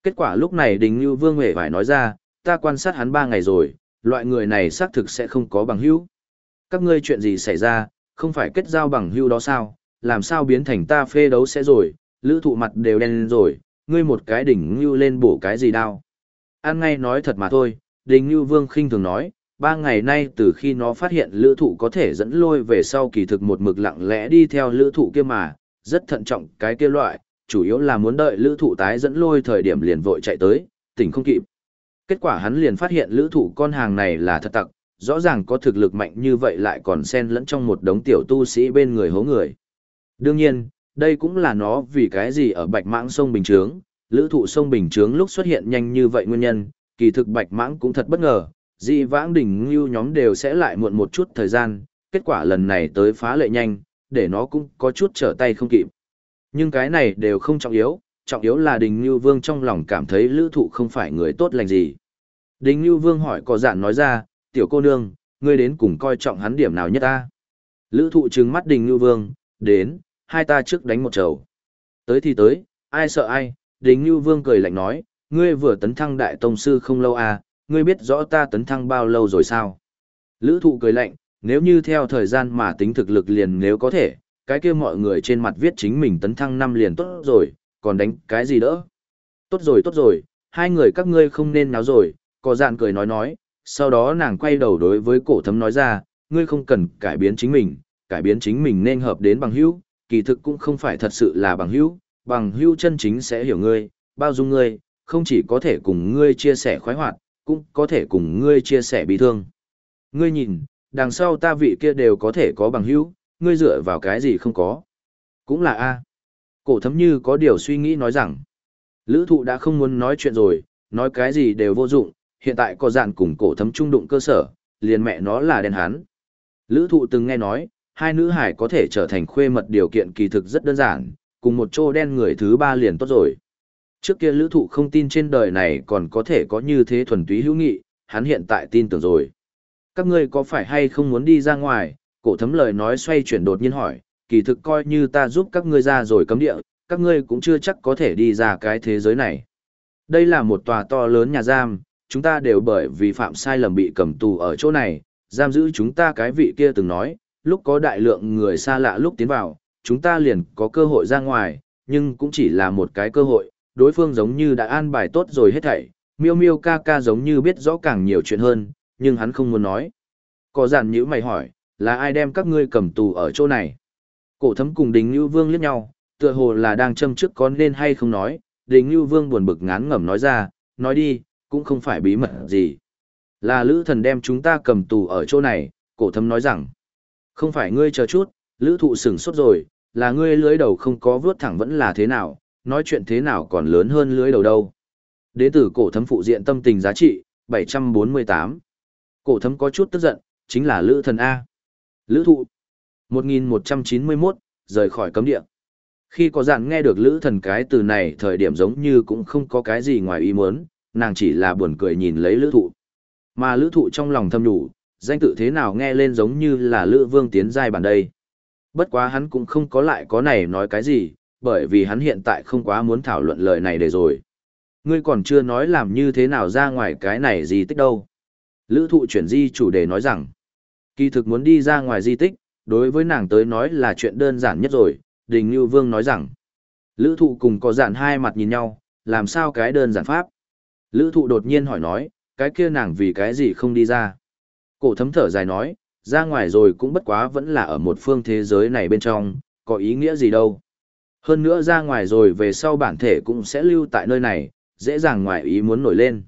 Kết quả lúc này Đình Như Vương hề phải nói ra, ta quan sát hắn 3 ngày rồi, loại người này xác thực sẽ không có bằng hữu. Các ngươi chuyện gì xảy ra, không phải kết giao bằng hữu đó sao, làm sao biến thành ta phê đấu sẽ rồi, lữ thụ mặt đều đen rồi, ngươi một cái đỉnh như lên bổ cái gì đau. An ngay nói thật mà thôi, đỉnh như vương khinh thường nói, ba ngày nay từ khi nó phát hiện lữ thụ có thể dẫn lôi về sau kỳ thực một mực lặng lẽ đi theo lữ thụ kia mà, rất thận trọng cái kia loại, chủ yếu là muốn đợi lữ thụ tái dẫn lôi thời điểm liền vội chạy tới, tỉnh không kịp. Kết quả hắn liền phát hiện lữ thụ con hàng này là thật tặc, rõ ràng có thực lực mạnh như vậy lại còn xen lẫn trong một đống tiểu tu sĩ bên người hố người. Đương nhiên, đây cũng là nó vì cái gì ở bạch mãng sông Bình Trướng, lữ thụ sông Bình Trướng lúc xuất hiện nhanh như vậy nguyên nhân, kỳ thực bạch mãng cũng thật bất ngờ, dị vãng đỉnh như nhóm đều sẽ lại muộn một chút thời gian, kết quả lần này tới phá lệ nhanh, để nó cũng có chút trở tay không kịp. Nhưng cái này đều không trọng yếu, trọng yếu là Đình Như Vương trong lòng cảm thấy lữ thụ không phải người tốt lành gì. Đình Như Vương hỏi có dạn nói ra, tiểu cô nương, ngươi đến cùng coi trọng hắn điểm nào nhất ta? Lữ thụ trừng mắt Đình Như Vương, đến, hai ta trước đánh một trầu. Tới thì tới, ai sợ ai, đính Như Vương cười lạnh nói, ngươi vừa tấn thăng đại tông sư không lâu à, ngươi biết rõ ta tấn thăng bao lâu rồi sao? Lữ thụ cười lạnh, nếu như theo thời gian mà tính thực lực liền nếu có thể, cái kia mọi người trên mặt viết chính mình tấn thăng năm liền tốt rồi, còn đánh cái gì đỡ. Tốt rồi tốt rồi, hai người các ngươi không nên náo rồi, có dạn cười nói nói, sau đó nàng quay đầu đối với cổ thấm nói ra, ngươi không cần cải biến chính mình, cải biến chính mình nên hợp đến bằng hữu, kỳ thực cũng không phải thật sự là bằng hữu, bằng hữu chân chính sẽ hiểu ngươi, bao dung ngươi, không chỉ có thể cùng ngươi chia sẻ khoái hoạt, cũng có thể cùng ngươi chia sẻ bị thương. Ngươi nhìn, đằng sau ta vị kia đều có thể có bằng hữu, ngươi dựa vào cái gì không có. Cũng là A. Cổ thấm như có điều suy nghĩ nói rằng, lữ thụ đã không muốn nói chuyện rồi, nói cái gì đều vô dụng, hiện tại có dạn cùng cổ thấm trung đụng cơ sở, liền mẹ nó là đen hán. Lữ thụ từng nghe nói, hai nữ hải có thể trở thành khuê mật điều kiện kỳ thực rất đơn giản, cùng một chỗ đen người thứ ba liền tốt rồi. Trước kia lữ thụ không tin trên đời này còn có thể có như thế thuần túy hữu nghị, hắn hiện tại tin tưởng rồi. Các ngươi có phải hay không muốn đi ra ngoài, cổ thấm lời nói xoay chuyển đột nhiên hỏi, kỳ thực coi như ta giúp các ngươi ra rồi cấm địa, các ngươi cũng chưa chắc có thể đi ra cái thế giới này. Đây là một tòa to lớn nhà giam, chúng ta đều bởi vì phạm sai lầm bị cầm tù ở chỗ này, giam giữ chúng ta cái vị kia từng nói, lúc có đại lượng người xa lạ lúc tiến vào, chúng ta liền có cơ hội ra ngoài, nhưng cũng chỉ là một cái cơ hội, đối phương giống như đã an bài tốt rồi hết thảy, miêu miêu ca ca giống như biết rõ càng nhiều chuyện hơn, nhưng hắn không muốn nói. Có giản nhữ mày hỏi, là ai đem các ngươi cầm tù ở chỗ này? Cổ thấm cùng đình như vương liếc nhau, tựa hồ là đang châm trước có nên hay không nói, đình như vương buồn bực ngán ngẩm nói ra, nói đi, cũng không phải bí mật gì. Là lữ thần đem chúng ta cầm tù ở chỗ này, cổ thấm nói rằng, không phải ngươi chờ chút, lữ thụ sửng sốt rồi, là ngươi lưới đầu không có vướt thẳng vẫn là thế nào, nói chuyện thế nào còn lớn hơn lưới đầu đâu. Đế tử cổ thấm phụ diện tâm tình giá trị, 748. Cổ thấm có chút tức giận, chính là lữ thần A. Lữ thụ. 1191, rời khỏi cấm địa. Khi có dạn nghe được lữ thần cái từ này thời điểm giống như cũng không có cái gì ngoài ý muốn, nàng chỉ là buồn cười nhìn lấy lữ thụ. Mà lữ thụ trong lòng thâm đủ, danh tự thế nào nghe lên giống như là lữ vương tiến giai bản đây. Bất quá hắn cũng không có lại có này nói cái gì, bởi vì hắn hiện tại không quá muốn thảo luận lời này để rồi. Ngươi còn chưa nói làm như thế nào ra ngoài cái này di tích đâu. Lữ thụ chuyển di chủ đề nói rằng, kỳ thực muốn đi ra ngoài di tích, đối với nàng tới nói là chuyện đơn giản nhất rồi, Đình Như Vương nói rằng, Lữ thụ cùng có dạn hai mặt nhìn nhau, làm sao cái đơn giản pháp. Lữ thụ đột nhiên hỏi nói, cái kia nàng vì cái gì không đi ra. Cổ thấm thở dài nói, ra ngoài rồi cũng bất quá vẫn là ở một phương thế giới này bên trong, có ý nghĩa gì đâu. Hơn nữa ra ngoài rồi về sau bản thể cũng sẽ lưu tại nơi này, dễ dàng ngoài ý muốn nổi lên.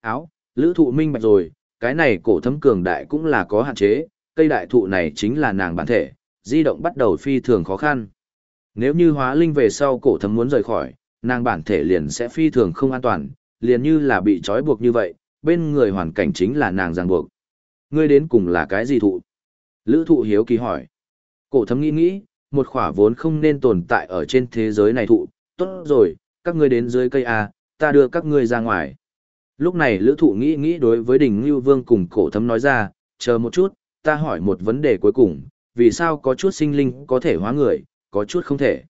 Áo, lữ thụ minh bạch rồi, cái này cổ thấm cường đại cũng là có hạn chế, cây đại thụ này chính là nàng bản thể, di động bắt đầu phi thường khó khăn. Nếu như hóa linh về sau cổ thấm muốn rời khỏi, nàng bản thể liền sẽ phi thường không an toàn, liền như là bị trói buộc như vậy, bên người hoàn cảnh chính là nàng ràng buộc. Ngươi đến cùng là cái gì thụ? Lữ thụ hiếu kỳ hỏi. Cổ thấm nghĩ nghĩ, một khỏa vốn không nên tồn tại ở trên thế giới này thụ, tốt rồi, các ngươi đến dưới cây A, ta đưa các ngươi ra ngoài. Lúc này lữ thụ nghĩ nghĩ đối với Đỉnh Ngưu Vương cùng cổ thấm nói ra, chờ một chút, ta hỏi một vấn đề cuối cùng, vì sao có chút sinh linh có thể hóa người, có chút không thể.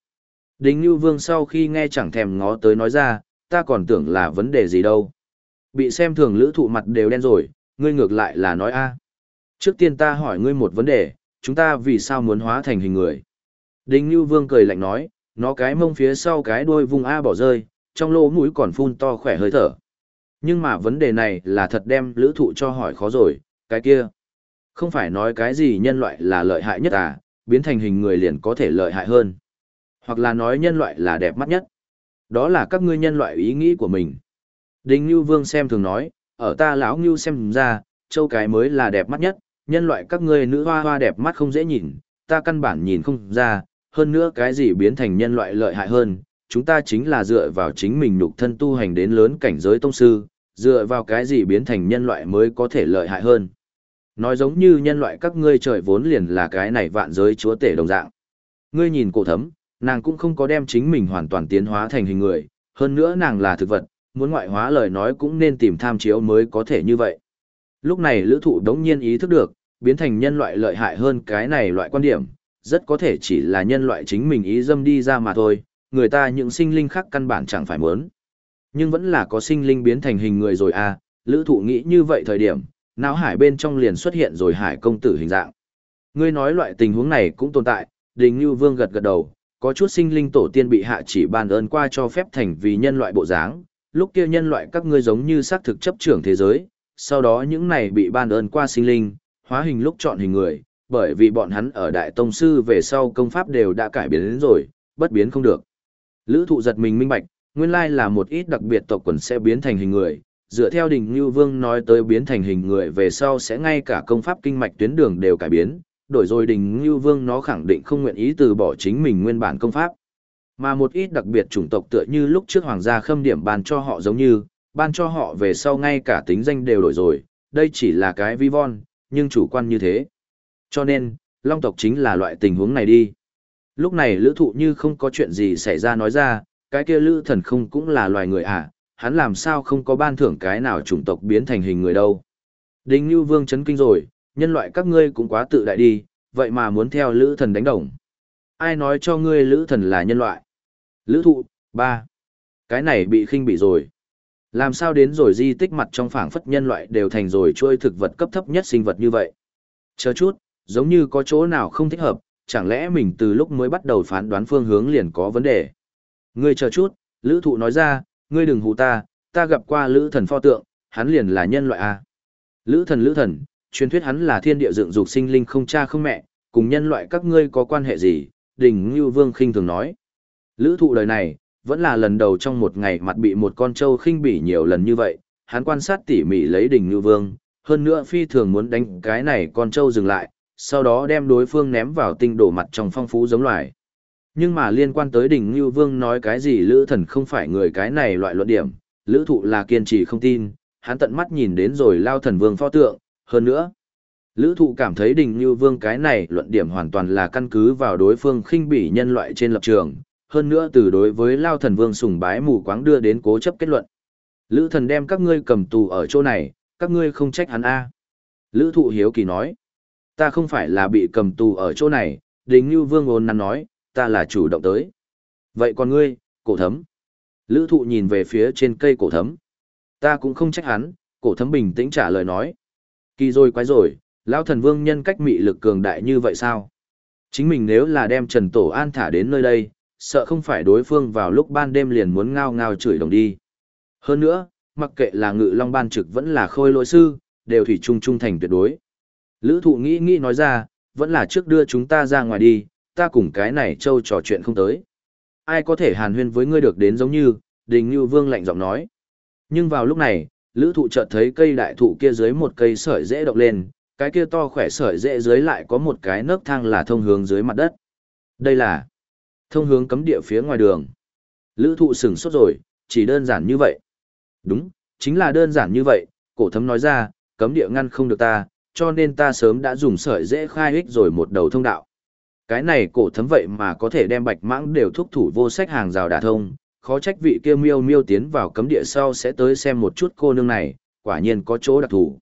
Đình Ngưu Vương sau khi nghe chẳng thèm ngó tới nói ra, ta còn tưởng là vấn đề gì đâu. Bị xem thường lữ thụ mặt đều đen rồi, ngươi ngược lại là nói a Trước tiên ta hỏi ngươi một vấn đề, chúng ta vì sao muốn hóa thành hình người? Đinh Như Vương cười lạnh nói, nó cái mông phía sau cái đuôi vùng A bỏ rơi, trong lỗ mũi còn phun to khỏe hơi thở. Nhưng mà vấn đề này là thật đem lữ thụ cho hỏi khó rồi, cái kia. Không phải nói cái gì nhân loại là lợi hại nhất à, biến thành hình người liền có thể lợi hại hơn. Hoặc là nói nhân loại là đẹp mắt nhất. Đó là các ngươi nhân loại ý nghĩ của mình. Đinh Như Vương xem thường nói, ở ta lão ngưu xem ra, châu cái mới là đẹp mắt nhất, nhân loại các ngươi nữ hoa hoa đẹp mắt không dễ nhìn, ta căn bản nhìn không ra, hơn nữa cái gì biến thành nhân loại lợi hại hơn, chúng ta chính là dựa vào chính mình nhục thân tu hành đến lớn cảnh giới tông sư, dựa vào cái gì biến thành nhân loại mới có thể lợi hại hơn. Nói giống như nhân loại các ngươi trời vốn liền là cái này vạn giới chúa tể đồng dạng. Ngươi nhìn cổ thấm, nàng cũng không có đem chính mình hoàn toàn tiến hóa thành hình người, hơn nữa nàng là thực vật, muốn ngoại hóa lời nói cũng nên tìm tham chiếu mới có thể như vậy. Lúc này lữ thụ đống nhiên ý thức được, biến thành nhân loại lợi hại hơn cái này loại quan điểm, rất có thể chỉ là nhân loại chính mình ý dâm đi ra mà thôi, người ta những sinh linh khác căn bản chẳng phải muốn. Nhưng vẫn là có sinh linh biến thành hình người rồi à, lữ thụ nghĩ như vậy thời điểm, não hải bên trong liền xuất hiện rồi hải công tử hình dạng. Ngươi nói loại tình huống này cũng tồn tại, đình như vương gật gật đầu, có chút sinh linh tổ tiên bị hạ chỉ ban ơn qua cho phép thành vì nhân loại bộ dáng, lúc kia nhân loại các ngươi giống như xác thực chấp trưởng thế giới, sau đó những này bị ban ơn qua sinh linh, hóa hình lúc chọn hình người, bởi vì bọn hắn ở đại tông sư về sau công pháp đều đã cải biến đến rồi, bất biến không được. Lữ thụ giật mình minh bạch, nguyên lai là một ít đặc biệt tộc quần sẽ biến thành hình người, dựa theo đình Như Vương nói tới biến thành hình người về sau sẽ ngay cả công pháp kinh mạch tuyến đường đều cải biến, đổi rồi đình Như Vương nó khẳng định không nguyện ý từ bỏ chính mình nguyên bản công pháp. Mà một ít đặc biệt chủng tộc tựa như lúc trước hoàng gia khâm điểm ban cho họ giống như, ban cho họ về sau ngay cả tính danh đều đổi rồi, đây chỉ là cái vi von, nhưng chủ quan như thế. Cho nên, long tộc chính là loại tình huống này đi. Lúc này lữ thụ như không có chuyện gì xảy ra nói ra, cái kia lữ thần không cũng là loài người à, hắn làm sao không có ban thưởng cái nào chủng tộc biến thành hình người đâu. Đinh Như Vương chấn kinh rồi, nhân loại các ngươi cũng quá tự đại đi, vậy mà muốn theo lữ thần đánh đồng. Ai nói cho ngươi lữ thần là nhân loại? Lữ thụ, ba Cái này bị khinh bị rồi. Làm sao đến rồi di tích mặt trong phảng phất nhân loại đều thành rồi trôi thực vật cấp thấp nhất sinh vật như vậy. Chờ chút, giống như có chỗ nào không thích hợp, chẳng lẽ mình từ lúc mới bắt đầu phán đoán phương hướng liền có vấn đề. Ngươi chờ chút, lữ thụ nói ra, ngươi đừng hù ta, ta gặp qua lữ thần pho tượng, hắn liền là nhân loại A. Lữ thần lữ thần, truyền thuyết hắn là thiên địa dựng dục sinh linh không cha không mẹ, cùng nhân loại các ngươi có quan hệ gì, đình ngưu vương khinh thường nói. Lữ thụ đời này, vẫn là lần đầu trong một ngày mặt bị một con trâu khinh bỉ nhiều lần như vậy, hắn quan sát tỉ mỉ lấy đình ngưu vương, hơn nữa phi thường muốn đánh cái này con trâu dừng lại, sau đó đem đối phương ném vào tinh đổ mặt trong phong phú giống loài. Nhưng mà liên quan tới đỉnh Ngưu Vương nói cái gì Lữ Thần không phải người cái này loại luận điểm, Lữ Thụ là kiên trì không tin, hắn tận mắt nhìn đến rồi lao thần vương pho tượng, hơn nữa. Lữ Thụ cảm thấy đình như Vương cái này luận điểm hoàn toàn là căn cứ vào đối phương khinh bỉ nhân loại trên lập trường, hơn nữa từ đối với lao thần vương sùng bái mù quáng đưa đến cố chấp kết luận. Lữ thần đem các ngươi cầm tù ở chỗ này, các ngươi không trách hắn a Lữ thụ hiếu kỳ nói, ta không phải là bị cầm tù ở chỗ này, Đình như vương ôn nắn nói, ta là chủ động tới. Vậy còn ngươi, cổ thấm. Lữ thụ nhìn về phía trên cây cổ thấm. Ta cũng không trách hắn, cổ thấm bình tĩnh trả lời nói. Kỳ rồi quái rồi, lão thần vương nhân cách mị lực cường đại như vậy sao? Chính mình nếu là đem Trần Tổ An thả đến nơi đây, sợ không phải đối phương vào lúc ban đêm liền muốn ngao ngao chửi đồng đi. Hơn nữa, mặc kệ là ngự long ban trực vẫn là khôi lỗi sư, đều thủy chung trung thành tuyệt đối. Lữ thụ nghĩ nghĩ nói ra, vẫn là trước đưa chúng ta ra ngoài đi, ta cùng cái này trâu trò chuyện không tới. Ai có thể hàn huyên với ngươi được đến giống như, đình như vương lạnh giọng nói. Nhưng vào lúc này, lữ thụ chợt thấy cây đại thụ kia dưới một cây sợi dễ động lên, cái kia to khỏe sợi dễ dưới lại có một cái nấc thang là thông hướng dưới mặt đất. Đây là thông hướng cấm địa phía ngoài đường. Lữ thụ sửng sốt rồi, chỉ đơn giản như vậy. Đúng, chính là đơn giản như vậy, cổ thấm nói ra, cấm địa ngăn không được ta, cho nên ta sớm đã dùng sợi dễ khai ích rồi một đầu thông đạo. Cái này cổ thấm vậy mà có thể đem bạch mãng đều thúc thủ vô sách hàng rào đả thông, khó trách vị kia miêu miêu tiến vào cấm địa sau sẽ tới xem một chút cô nương này, quả nhiên có chỗ đặc thù.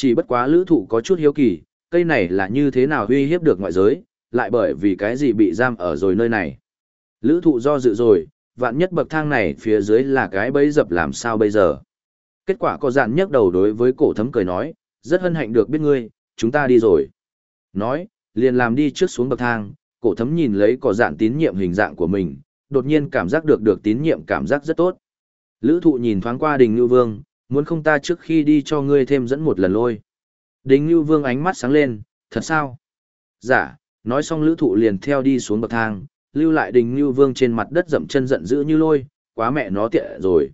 Chỉ bất quá lữ thụ có chút hiếu kỳ, cây này là như thế nào uy hiếp được ngoại giới, lại bởi vì cái gì bị giam ở rồi nơi này. Lữ thụ do dự rồi, vạn nhất bậc thang này phía dưới là cái bẫy dập làm sao bây giờ. Kết quả có dạn nhấc đầu đối với cổ thấm cười nói, rất hân hạnh được biết ngươi, chúng ta đi rồi. Nói, liền làm đi trước xuống bậc thang, cổ thấm nhìn lấy có dạn tín nhiệm hình dạng của mình, đột nhiên cảm giác được được tín nhiệm cảm giác rất tốt. Lữ thụ nhìn thoáng qua đình ngư Vương, muốn không ta trước khi đi cho ngươi thêm dẫn một lần lôi. Đình lưu Vương ánh mắt sáng lên, thật sao? Dạ, nói xong lữ thụ liền theo đi xuống bậc thang, lưu lại đình lưu Vương trên mặt đất dậm chân giận dữ như lôi, quá mẹ nó tiện rồi.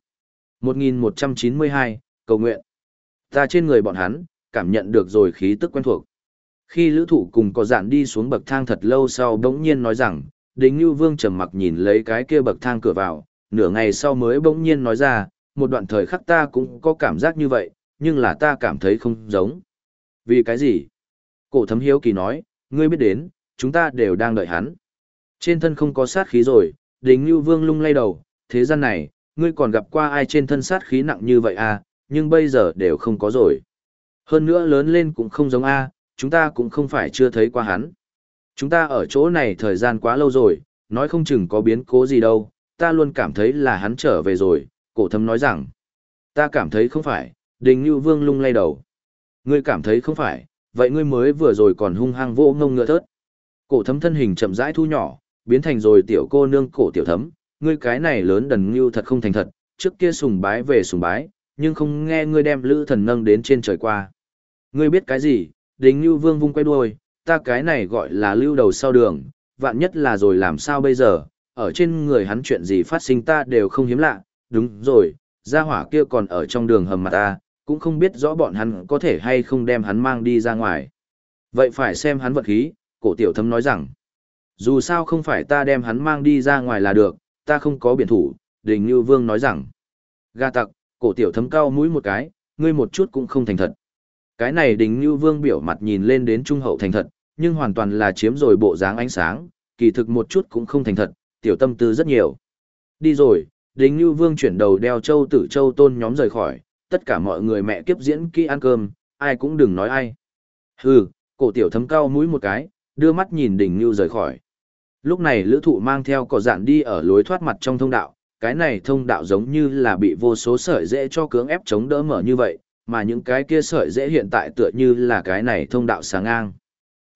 1192, cầu nguyện. Ta trên người bọn hắn, cảm nhận được rồi khí tức quen thuộc. Khi lữ thụ cùng có dạn đi xuống bậc thang thật lâu sau bỗng nhiên nói rằng, đình như vương trầm mặc nhìn lấy cái kia bậc thang cửa vào, nửa ngày sau mới bỗng nhiên nói ra, một đoạn thời khắc ta cũng có cảm giác như vậy, nhưng là ta cảm thấy không giống. Vì cái gì? Cổ thấm hiếu kỳ nói, ngươi biết đến, chúng ta đều đang đợi hắn. Trên thân không có sát khí rồi, đính như vương lung lay đầu, thế gian này, ngươi còn gặp qua ai trên thân sát khí nặng như vậy à, nhưng bây giờ đều không có rồi. Hơn nữa lớn lên cũng không giống A, chúng ta cũng không phải chưa thấy qua hắn. Chúng ta ở chỗ này thời gian quá lâu rồi, nói không chừng có biến cố gì đâu, ta luôn cảm thấy là hắn trở về rồi, cổ thấm nói rằng. Ta cảm thấy không phải, đình như vương lung lay đầu. Ngươi cảm thấy không phải, vậy ngươi mới vừa rồi còn hung hăng vô ngông ngựa thớt. Cổ thấm thân hình chậm rãi thu nhỏ, biến thành rồi tiểu cô nương cổ tiểu thấm, ngươi cái này lớn đần như thật không thành thật, trước kia sùng bái về sùng bái, nhưng không nghe ngươi đem lữ thần nâng đến trên trời qua. Ngươi biết cái gì, đình như vương vung quay đuôi, ta cái này gọi là lưu đầu sau đường, vạn nhất là rồi làm sao bây giờ, ở trên người hắn chuyện gì phát sinh ta đều không hiếm lạ, đúng rồi, gia hỏa kia còn ở trong đường hầm mà ta, cũng không biết rõ bọn hắn có thể hay không đem hắn mang đi ra ngoài. Vậy phải xem hắn vật khí, cổ tiểu thâm nói rằng, dù sao không phải ta đem hắn mang đi ra ngoài là được, ta không có biển thủ, đình như vương nói rằng, ga tặc, cổ tiểu thâm cao mũi một cái, ngươi một chút cũng không thành thật. Cái này đình như vương biểu mặt nhìn lên đến trung hậu thành thật, nhưng hoàn toàn là chiếm rồi bộ dáng ánh sáng, kỳ thực một chút cũng không thành thật, tiểu tâm tư rất nhiều. Đi rồi, đình như vương chuyển đầu đeo châu tử châu tôn nhóm rời khỏi, tất cả mọi người mẹ kiếp diễn kỹ ăn cơm, ai cũng đừng nói ai. Hừ, cổ tiểu thấm cao mũi một cái, đưa mắt nhìn đình như rời khỏi. Lúc này lữ thụ mang theo cỏ dạn đi ở lối thoát mặt trong thông đạo, cái này thông đạo giống như là bị vô số sợi dễ cho cưỡng ép chống đỡ mở như vậy, mà những cái kia sợi dễ hiện tại tựa như là cái này thông đạo sáng ngang.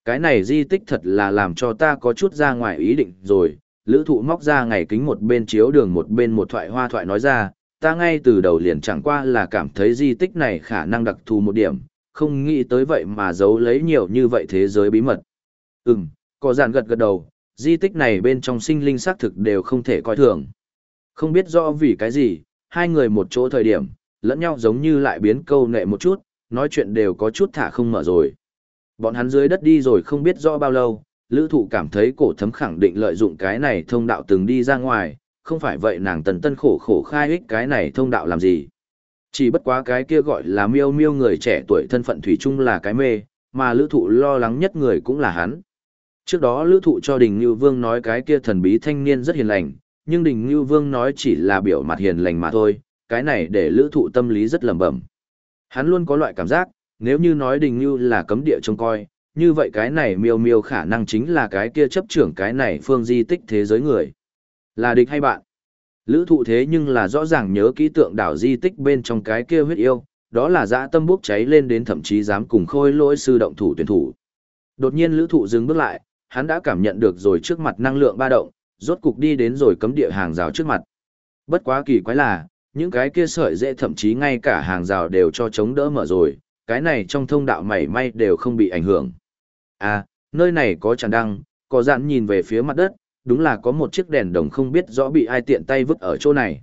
Cái này di tích thật là làm cho ta có chút ra ngoài ý định rồi, lữ thụ móc ra ngày kính một bên chiếu đường một bên một thoại hoa thoại nói ra, ta ngay từ đầu liền chẳng qua là cảm thấy di tích này khả năng đặc thù một điểm, không nghĩ tới vậy mà giấu lấy nhiều như vậy thế giới bí mật. Ừm, có giản gật gật đầu, di tích này bên trong sinh linh xác thực đều không thể coi thường. Không biết rõ vì cái gì, hai người một chỗ thời điểm, lẫn nhau giống như lại biến câu nệ một chút, nói chuyện đều có chút thả không mở rồi. Bọn hắn dưới đất đi rồi không biết rõ bao lâu, lữ thụ cảm thấy cổ thấm khẳng định lợi dụng cái này thông đạo từng đi ra ngoài, không phải vậy nàng tần tân khổ khổ khai ích cái này thông đạo làm gì. Chỉ bất quá cái kia gọi là miêu miêu người trẻ tuổi thân phận thủy chung là cái mê, mà lữ thụ lo lắng nhất người cũng là hắn. Trước đó lữ thụ cho Đình Như Vương nói cái kia thần bí thanh niên rất hiền lành, nhưng Đình Như Vương nói chỉ là biểu mặt hiền lành mà thôi, cái này để lữ thụ tâm lý rất lầm bẩm. Hắn luôn có loại cảm giác, nếu như nói Đình Như là cấm địa trông coi, như vậy cái này miêu miêu khả năng chính là cái kia chấp trưởng cái này phương di tích thế giới người. Là địch hay bạn? Lữ thụ thế nhưng là rõ ràng nhớ kỹ tượng đảo di tích bên trong cái kia huyết yêu, đó là dã tâm bốc cháy lên đến thậm chí dám cùng khôi lỗi sư động thủ tuyển thủ. Đột nhiên lữ thụ dừng bước lại, hắn đã cảm nhận được rồi trước mặt năng lượng ba động, rốt cục đi đến rồi cấm địa hàng rào trước mặt. Bất quá kỳ quái là, những cái kia sợi dễ thậm chí ngay cả hàng rào đều cho chống đỡ mở rồi, cái này trong thông đạo mảy may đều không bị ảnh hưởng. À, nơi này có chẳng đăng, có dạn nhìn về phía mặt đất, đúng là có một chiếc đèn đồng không biết rõ bị ai tiện tay vứt ở chỗ này.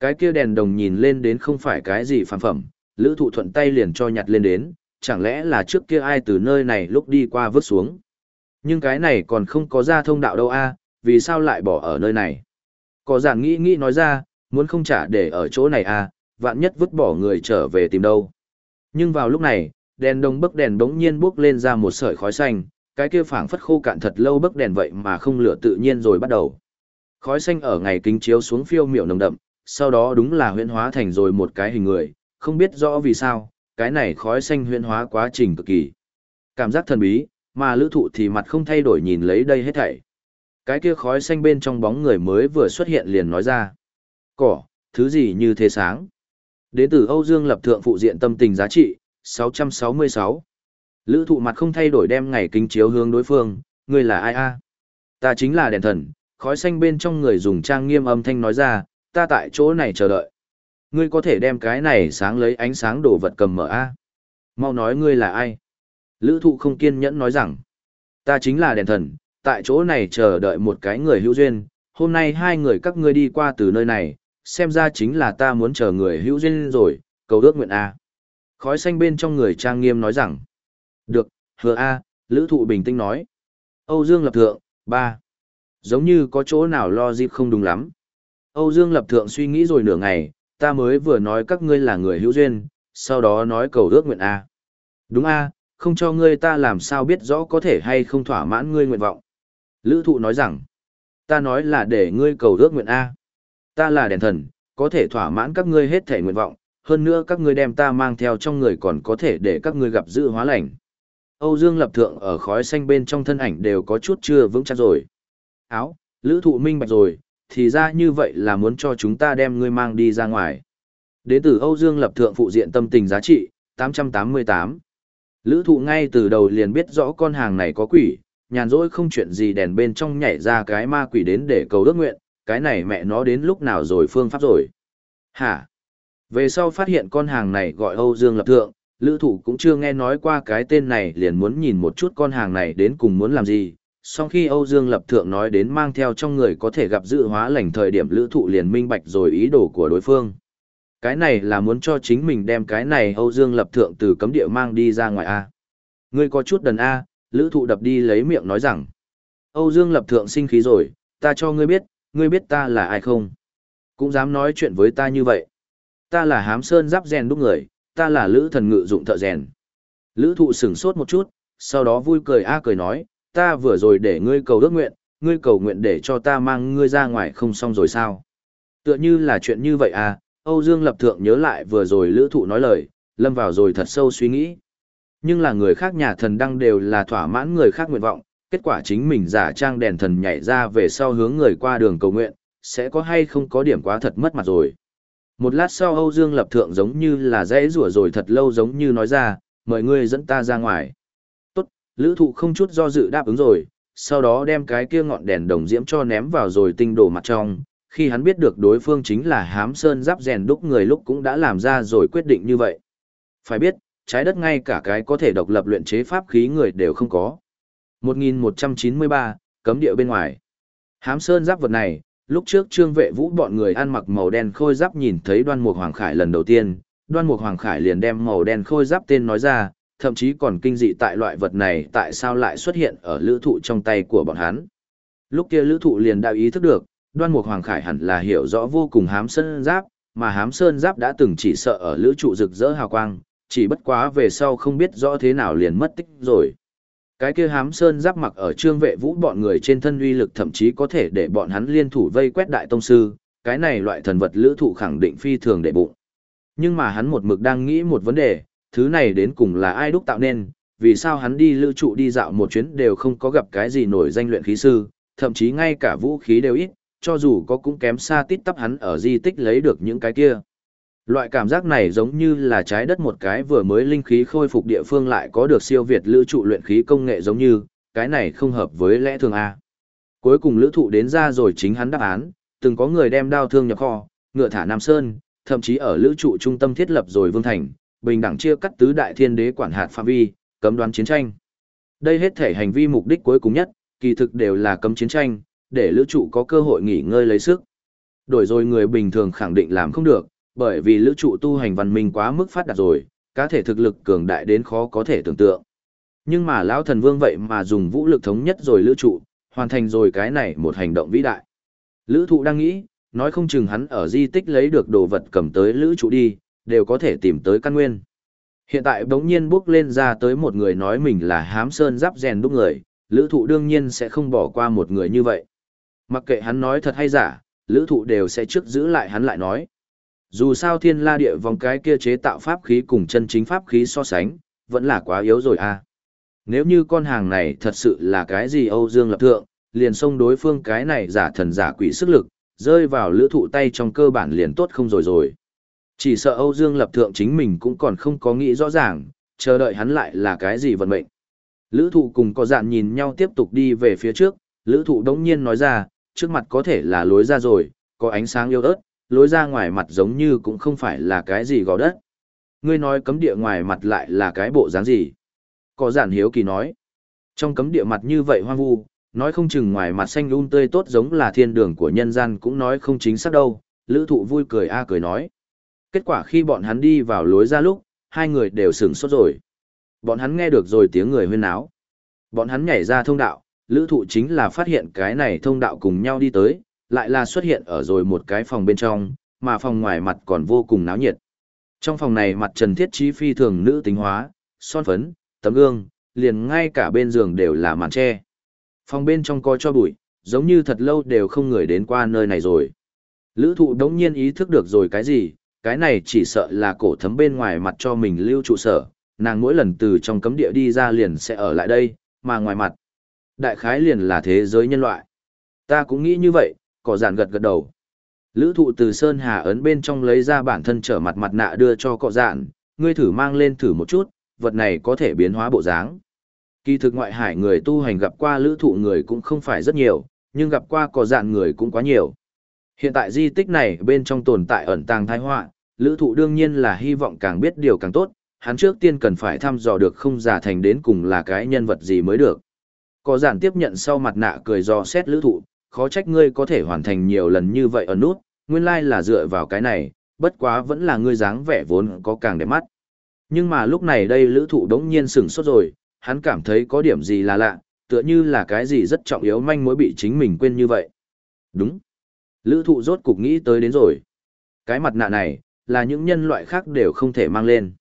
Cái kia đèn đồng nhìn lên đến không phải cái gì phàm phẩm, lữ thụ thuận tay liền cho nhặt lên đến, chẳng lẽ là trước kia ai từ nơi này lúc đi qua vứt xuống. Nhưng cái này còn không có ra thông đạo đâu a vì sao lại bỏ ở nơi này. Có giản nghĩ nghĩ nói ra, muốn không trả để ở chỗ này a vạn nhất vứt bỏ người trở về tìm đâu. Nhưng vào lúc này, đèn đồng bấc đèn bỗng nhiên bốc lên ra một sợi khói xanh, cái kia phảng phất khô cạn thật lâu bấc đèn vậy mà không lửa tự nhiên rồi bắt đầu. Khói xanh ở ngày kính chiếu xuống phiêu miểu nồng đậm, sau đó đúng là huyễn hóa thành rồi một cái hình người, không biết rõ vì sao, cái này khói xanh huyễn hóa quá trình cực kỳ. Cảm giác thần bí, mà lữ thụ thì mặt không thay đổi nhìn lấy đây hết thảy. Cái kia khói xanh bên trong bóng người mới vừa xuất hiện liền nói ra. Cỏ, thứ gì như thế sáng? Đến từ Âu Dương lập thượng phụ diện tâm tình giá trị, 666. Lữ thụ mặt không thay đổi đem ngày kính chiếu hướng đối phương, người là ai a Ta chính là đèn thần, khói xanh bên trong người dùng trang nghiêm âm thanh nói ra, ta tại chỗ này chờ đợi. Ngươi có thể đem cái này sáng lấy ánh sáng đổ vật cầm mở a Mau nói ngươi là ai? Lữ thụ không kiên nhẫn nói rằng, ta chính là đèn thần, tại chỗ này chờ đợi một cái người hữu duyên, hôm nay hai người các ngươi đi qua từ nơi này, xem ra chính là ta muốn chờ người hữu duyên rồi, cầu ước nguyện A. Khói xanh bên trong người trang nghiêm nói rằng, được, hứa A, lữ thụ bình tĩnh nói. Âu Dương lập thượng, ba Giống như có chỗ nào lo dịp không đúng lắm. Âu Dương lập thượng suy nghĩ rồi nửa ngày, ta mới vừa nói các ngươi là người hữu duyên, sau đó nói cầu ước nguyện A. Đúng A, không cho ngươi ta làm sao biết rõ có thể hay không thỏa mãn ngươi nguyện vọng. Lữ thụ nói rằng, ta nói là để ngươi cầu ước nguyện A. Ta là đèn thần, có thể thỏa mãn các ngươi hết thể nguyện vọng, hơn nữa các ngươi đem ta mang theo trong người còn có thể để các ngươi gặp dự hóa lành. Âu Dương lập thượng ở khói xanh bên trong thân ảnh đều có chút chưa vững chắc rồi. Áo, lữ thụ minh bạch rồi, thì ra như vậy là muốn cho chúng ta đem ngươi mang đi ra ngoài. Đến từ Âu Dương lập thượng phụ diện tâm tình giá trị, 888. Lữ thụ ngay từ đầu liền biết rõ con hàng này có quỷ, nhàn rỗi không chuyện gì đèn bên trong nhảy ra cái ma quỷ đến để cầu đức nguyện, cái này mẹ nó đến lúc nào rồi phương pháp rồi. Hả? Về sau phát hiện con hàng này gọi Âu Dương Lập Thượng, lữ thụ cũng chưa nghe nói qua cái tên này liền muốn nhìn một chút con hàng này đến cùng muốn làm gì. Sau khi Âu Dương Lập Thượng nói đến mang theo trong người có thể gặp dự hóa lành thời điểm lữ thụ liền minh bạch rồi ý đồ của đối phương. Cái này là muốn cho chính mình đem cái này Âu Dương Lập Thượng từ cấm địa mang đi ra ngoài A. Ngươi có chút đần A, lữ thụ đập đi lấy miệng nói rằng. Âu Dương Lập Thượng sinh khí rồi, ta cho ngươi biết, ngươi biết ta là ai không? Cũng dám nói chuyện với ta như vậy. Ta là hám sơn giáp rèn đúc người, ta là lữ thần ngự dụng thợ rèn. Lữ thụ sửng sốt một chút, sau đó vui cười a cười nói, ta vừa rồi để ngươi cầu ước nguyện, ngươi cầu nguyện để cho ta mang ngươi ra ngoài không xong rồi sao? Tựa như là chuyện như vậy à, Âu Dương Lập Thượng nhớ lại vừa rồi lữ thụ nói lời, lâm vào rồi thật sâu suy nghĩ. Nhưng là người khác nhà thần đăng đều là thỏa mãn người khác nguyện vọng, kết quả chính mình giả trang đèn thần nhảy ra về sau hướng người qua đường cầu nguyện, sẽ có hay không có điểm quá thật mất mặt rồi. Một lát sau Âu Dương Lập Thượng giống như là dễ rủa rồi thật lâu giống như nói ra, mời ngươi dẫn ta ra ngoài. Tốt, lữ thụ không chút do dự đáp ứng rồi, sau đó đem cái kia ngọn đèn đồng diễm cho ném vào rồi tinh đổ mặt trong. Khi hắn biết được đối phương chính là hám sơn giáp rèn đúc người lúc cũng đã làm ra rồi quyết định như vậy. Phải biết, trái đất ngay cả cái có thể độc lập luyện chế pháp khí người đều không có. 1193, cấm địa bên ngoài. Hám sơn giáp vật này, lúc trước trương vệ vũ bọn người ăn mặc màu đen khôi giáp nhìn thấy đoan mục hoàng khải lần đầu tiên, đoan mục hoàng khải liền đem màu đen khôi giáp tên nói ra, thậm chí còn kinh dị tại loại vật này tại sao lại xuất hiện ở lữ thụ trong tay của bọn hắn. Lúc kia lữ thụ liền đã ý thức được, đoan mục hoàng khải hẳn là hiểu rõ vô cùng hám sơn giáp, mà hám sơn giáp đã từng chỉ sợ ở lữ trụ rực rỡ hào quang, chỉ bất quá về sau không biết rõ thế nào liền mất tích rồi. Cái kia hám sơn giáp mặc ở trương vệ vũ bọn người trên thân uy lực thậm chí có thể để bọn hắn liên thủ vây quét đại tông sư, cái này loại thần vật lữ thụ khẳng định phi thường đệ bụng. Nhưng mà hắn một mực đang nghĩ một vấn đề, thứ này đến cùng là ai đúc tạo nên, vì sao hắn đi lữ trụ đi dạo một chuyến đều không có gặp cái gì nổi danh luyện khí sư, thậm chí ngay cả vũ khí đều ít, cho dù có cũng kém xa tít tắp hắn ở di tích lấy được những cái kia. Loại cảm giác này giống như là trái đất một cái vừa mới linh khí khôi phục địa phương lại có được siêu việt lữ trụ luyện khí công nghệ giống như, cái này không hợp với lẽ thường A. Cuối cùng lữ thụ đến ra rồi chính hắn đáp án, từng có người đem đao thương nhập kho, ngựa thả Nam Sơn, thậm chí ở lữ trụ trung tâm thiết lập rồi Vương Thành, bình đẳng chia cắt tứ đại thiên đế quản hạt phạm vi, cấm đoán chiến tranh. Đây hết thể hành vi mục đích cuối cùng nhất, kỳ thực đều là cấm chiến tranh, để lữ trụ có cơ hội nghỉ ngơi lấy sức. Đổi rồi người bình thường khẳng định làm không được, bởi vì lữ trụ tu hành văn minh quá mức phát đạt rồi, cá thể thực lực cường đại đến khó có thể tưởng tượng. Nhưng mà lão thần vương vậy mà dùng vũ lực thống nhất rồi lữ trụ, hoàn thành rồi cái này một hành động vĩ đại. Lữ thụ đang nghĩ, nói không chừng hắn ở di tích lấy được đồ vật cầm tới lữ trụ đi, đều có thể tìm tới căn nguyên. Hiện tại đống nhiên bước lên ra tới một người nói mình là hám sơn giáp rèn đúc người, lữ thụ đương nhiên sẽ không bỏ qua một người như vậy. Mặc kệ hắn nói thật hay giả, lữ thụ đều sẽ trước giữ lại hắn lại nói. Dù sao thiên la địa vòng cái kia chế tạo pháp khí cùng chân chính pháp khí so sánh, vẫn là quá yếu rồi à. Nếu như con hàng này thật sự là cái gì Âu Dương lập thượng, liền xông đối phương cái này giả thần giả quỷ sức lực, rơi vào lữ thụ tay trong cơ bản liền tốt không rồi rồi. Chỉ sợ Âu Dương lập thượng chính mình cũng còn không có nghĩ rõ ràng, chờ đợi hắn lại là cái gì vận mệnh. Lữ thụ cùng có dạn nhìn nhau tiếp tục đi về phía trước, lữ thụ đống nhiên nói ra, trước mặt có thể là lối ra rồi, có ánh sáng yêu ớt, lối ra ngoài mặt giống như cũng không phải là cái gì gò đất. Ngươi nói cấm địa ngoài mặt lại là cái bộ dáng gì? Có giản hiếu kỳ nói. Trong cấm địa mặt như vậy hoang vu, nói không chừng ngoài mặt xanh um tươi tốt giống là thiên đường của nhân gian cũng nói không chính xác đâu. Lữ thụ vui cười a cười nói. Kết quả khi bọn hắn đi vào lối ra lúc, hai người đều sửng sốt rồi. Bọn hắn nghe được rồi tiếng người huyên áo. Bọn hắn nhảy ra thông đạo, lữ thụ chính là phát hiện cái này thông đạo cùng nhau đi tới, lại là xuất hiện ở rồi một cái phòng bên trong, mà phòng ngoài mặt còn vô cùng náo nhiệt. Trong phòng này mặt trần thiết trí phi thường nữ tính hóa, son phấn, tấm gương, liền ngay cả bên giường đều là màn tre. Phòng bên trong có cho bụi, giống như thật lâu đều không người đến qua nơi này rồi. Lữ thụ đống nhiên ý thức được rồi cái gì, cái này chỉ sợ là cổ thấm bên ngoài mặt cho mình lưu trụ sở, nàng mỗi lần từ trong cấm địa đi ra liền sẽ ở lại đây, mà ngoài mặt. Đại khái liền là thế giới nhân loại. Ta cũng nghĩ như vậy, cỏ giản gật gật đầu. Lữ thụ từ Sơn Hà ấn bên trong lấy ra bản thân trở mặt mặt nạ đưa cho cọ dạn, ngươi thử mang lên thử một chút, vật này có thể biến hóa bộ dáng. Kỳ thực ngoại hải người tu hành gặp qua lữ thụ người cũng không phải rất nhiều, nhưng gặp qua cỏ dạn người cũng quá nhiều. Hiện tại di tích này bên trong tồn tại ẩn tàng thái họa, lữ thụ đương nhiên là hy vọng càng biết điều càng tốt, hắn trước tiên cần phải thăm dò được không giả thành đến cùng là cái nhân vật gì mới được. Cọ dạn tiếp nhận sau mặt nạ cười dò xét lữ thụ, khó trách ngươi có thể hoàn thành nhiều lần như vậy ở nút, nguyên lai là dựa vào cái này, bất quá vẫn là ngươi dáng vẻ vốn có càng đẹp mắt. Nhưng mà lúc này đây lữ thụ đống nhiên sửng sốt rồi, hắn cảm thấy có điểm gì là lạ, tựa như là cái gì rất trọng yếu manh mối bị chính mình quên như vậy. Đúng. Lữ thụ rốt cục nghĩ tới đến rồi. Cái mặt nạ này, là những nhân loại khác đều không thể mang lên.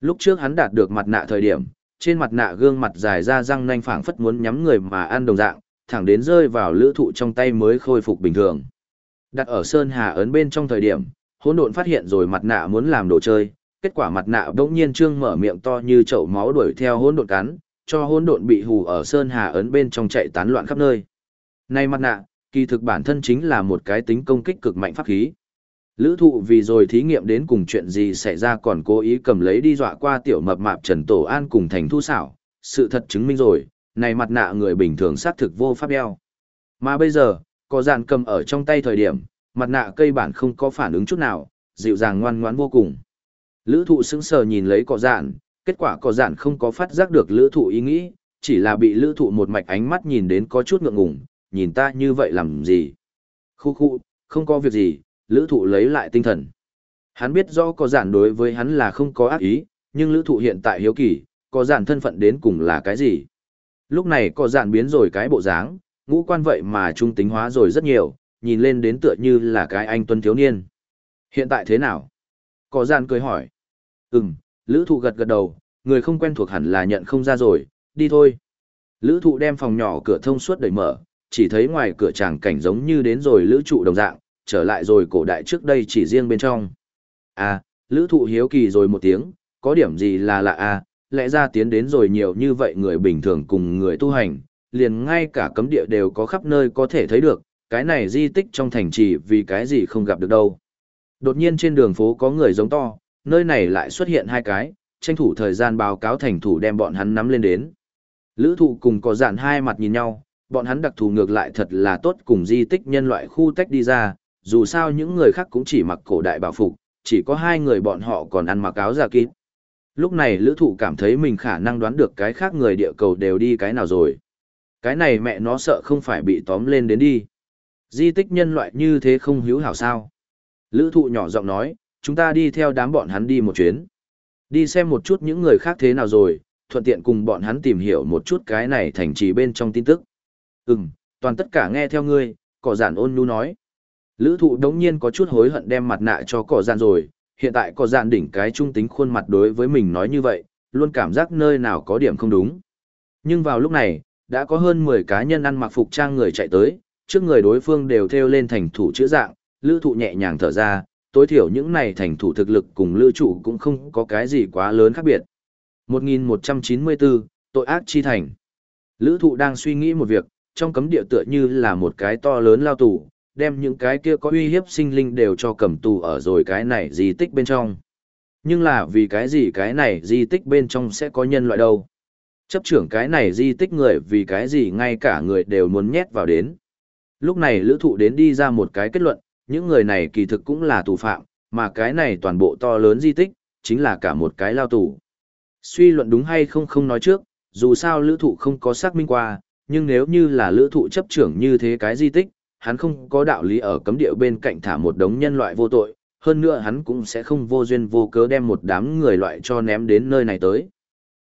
Lúc trước hắn đạt được mặt nạ thời điểm, trên mặt nạ gương mặt dài ra răng nanh phảng phất muốn nhắm người mà ăn đồng dạng, thẳng đến rơi vào lữ thụ trong tay mới khôi phục bình thường. Đặt ở Sơn Hà ấn bên trong thời điểm, hỗn độn phát hiện rồi mặt nạ muốn làm đồ chơi, kết quả mặt nạ đống nhiên trương mở miệng to như chậu máu đuổi theo hỗn độn cắn, cho hỗn độn bị hù ở Sơn Hà ấn bên trong chạy tán loạn khắp nơi. Này mặt nạ, kỳ thực bản thân chính là một cái tính công kích cực mạnh pháp khí. Lữ thụ vì rồi thí nghiệm đến cùng chuyện gì xảy ra còn cố ý cầm lấy đi dọa qua tiểu mập mạp Trần Tổ An cùng thành thu xảo, sự thật chứng minh rồi, này mặt nạ người bình thường xác thực vô pháp đeo. Mà bây giờ, có dạn cầm ở trong tay thời điểm, mặt nạ cây bản không có phản ứng chút nào, dịu dàng ngoan ngoãn vô cùng. Lữ thụ sững sờ nhìn lấy cỏ dạn, kết quả cỏ dạn không có phát giác được lữ thụ ý nghĩ, chỉ là bị lữ thụ một mạch ánh mắt nhìn đến có chút ngượng ngùng, nhìn ta như vậy làm gì. Khu khu, không có việc gì, lữ thụ lấy lại tinh thần. Hắn biết do có giản đối với hắn là không có ác ý, nhưng lữ thụ hiện tại hiếu kỳ, có giản thân phận đến cùng là cái gì. Lúc này có dạn biến rồi cái bộ dáng, ngũ quan vậy mà trung tính hóa rồi rất nhiều, nhìn lên đến tựa như là cái anh tuân thiếu niên. Hiện tại thế nào? Có dạn cười hỏi. Ừm, lữ thụ gật gật đầu, người không quen thuộc hẳn là nhận không ra rồi, đi thôi. Lữ thụ đem phòng nhỏ cửa thông suốt đẩy mở, chỉ thấy ngoài cửa tràng cảnh giống như đến rồi lữ trụ đồng dạng, trở lại rồi cổ đại trước đây chỉ riêng bên trong. À, lữ thụ hiếu kỳ rồi một tiếng, có điểm gì là lạ à, lẽ ra tiến đến rồi nhiều như vậy người bình thường cùng người tu hành, liền ngay cả cấm địa đều có khắp nơi có thể thấy được, cái này di tích trong thành trì vì cái gì không gặp được đâu. Đột nhiên trên đường phố có người giống to, nơi này lại xuất hiện hai cái, tranh thủ thời gian báo cáo thành thủ đem bọn hắn nắm lên đến. Lữ thụ cùng có dạn hai mặt nhìn nhau, bọn hắn đặc thù ngược lại thật là tốt cùng di tích nhân loại khu tách đi ra, dù sao những người khác cũng chỉ mặc cổ đại bảo phục, chỉ có hai người bọn họ còn ăn mặc áo giả kín. Lúc này lữ thụ cảm thấy mình khả năng đoán được cái khác người địa cầu đều đi cái nào rồi. Cái này mẹ nó sợ không phải bị tóm lên đến đi. Di tích nhân loại như thế không hiếu hảo sao. Lữ thụ nhỏ giọng nói, chúng ta đi theo đám bọn hắn đi một chuyến. Đi xem một chút những người khác thế nào rồi, thuận tiện cùng bọn hắn tìm hiểu một chút cái này thành trì bên trong tin tức. Ừm, toàn tất cả nghe theo ngươi, cỏ giản ôn nhu nói. Lữ thụ đống nhiên có chút hối hận đem mặt nạ cho cỏ giản rồi, hiện tại có dạn đỉnh cái trung tính khuôn mặt đối với mình nói như vậy, luôn cảm giác nơi nào có điểm không đúng. Nhưng vào lúc này, đã có hơn 10 cá nhân ăn mặc phục trang người chạy tới, trước người đối phương đều theo lên thành thủ chữa dạng, lữ thụ nhẹ nhàng thở ra, tối thiểu những này thành thủ thực lực cùng lữ trụ cũng không có cái gì quá lớn khác biệt. 1194, tội ác chi thành. Lữ thụ đang suy nghĩ một việc, trong cấm địa tựa như là một cái to lớn lao tù, đem những cái kia có uy hiếp sinh linh đều cho cầm tù ở rồi cái này di tích bên trong. Nhưng là vì cái gì cái này di tích bên trong sẽ có nhân loại đâu? Chấp trưởng cái này di tích người vì cái gì ngay cả người đều muốn nhét vào đến. Lúc này lữ thụ đến đi ra một cái kết luận, những người này kỳ thực cũng là tù phạm, mà cái này toàn bộ to lớn di tích, chính là cả một cái lao tù. Suy luận đúng hay không không nói trước, dù sao lữ thụ không có xác minh qua, nhưng nếu như là lữ thụ chấp trưởng như thế cái di tích, hắn không có đạo lý ở cấm địa bên cạnh thả một đống nhân loại vô tội, hơn nữa hắn cũng sẽ không vô duyên vô cớ đem một đám người loại cho ném đến nơi này tới.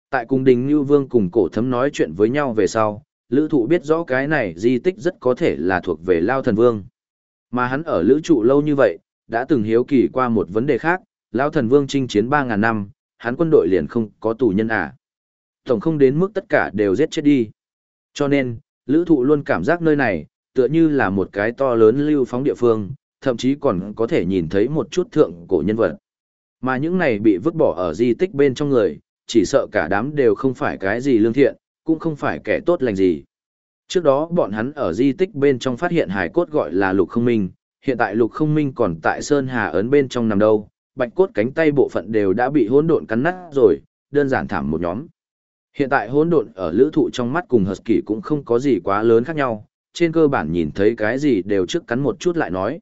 Tại cung đình Như Vương cùng cổ thấm nói chuyện với nhau về sau, lữ thụ biết rõ cái này di tích rất có thể là thuộc về Lao Thần Vương. Mà hắn ở lữ trụ lâu như vậy, đã từng hiếu kỳ qua một vấn đề khác, Lao Thần Vương chinh chiến 3.000 năm, hắn quân đội liền không có tù nhân à. Tổng không đến mức tất cả đều giết chết đi. Cho nên, lữ thụ luôn cảm giác nơi này, tựa như là một cái to lớn lưu phóng địa phương, thậm chí còn có thể nhìn thấy một chút thượng cổ nhân vật. Mà những này bị vứt bỏ ở di tích bên trong người, chỉ sợ cả đám đều không phải cái gì lương thiện, cũng không phải kẻ tốt lành gì. Trước đó bọn hắn ở di tích bên trong phát hiện hải cốt gọi là lục không minh, hiện tại lục không minh còn tại Sơn Hà ấn bên trong nằm đâu, bạch cốt cánh tay bộ phận đều đã bị hỗn độn cắn nát rồi, đơn giản thảm một nhóm. Hiện tại hỗn độn ở lữ thụ trong mắt cùng Husky cũng không có gì quá lớn khác nhau, trên cơ bản nhìn thấy cái gì đều trước cắn một chút lại nói.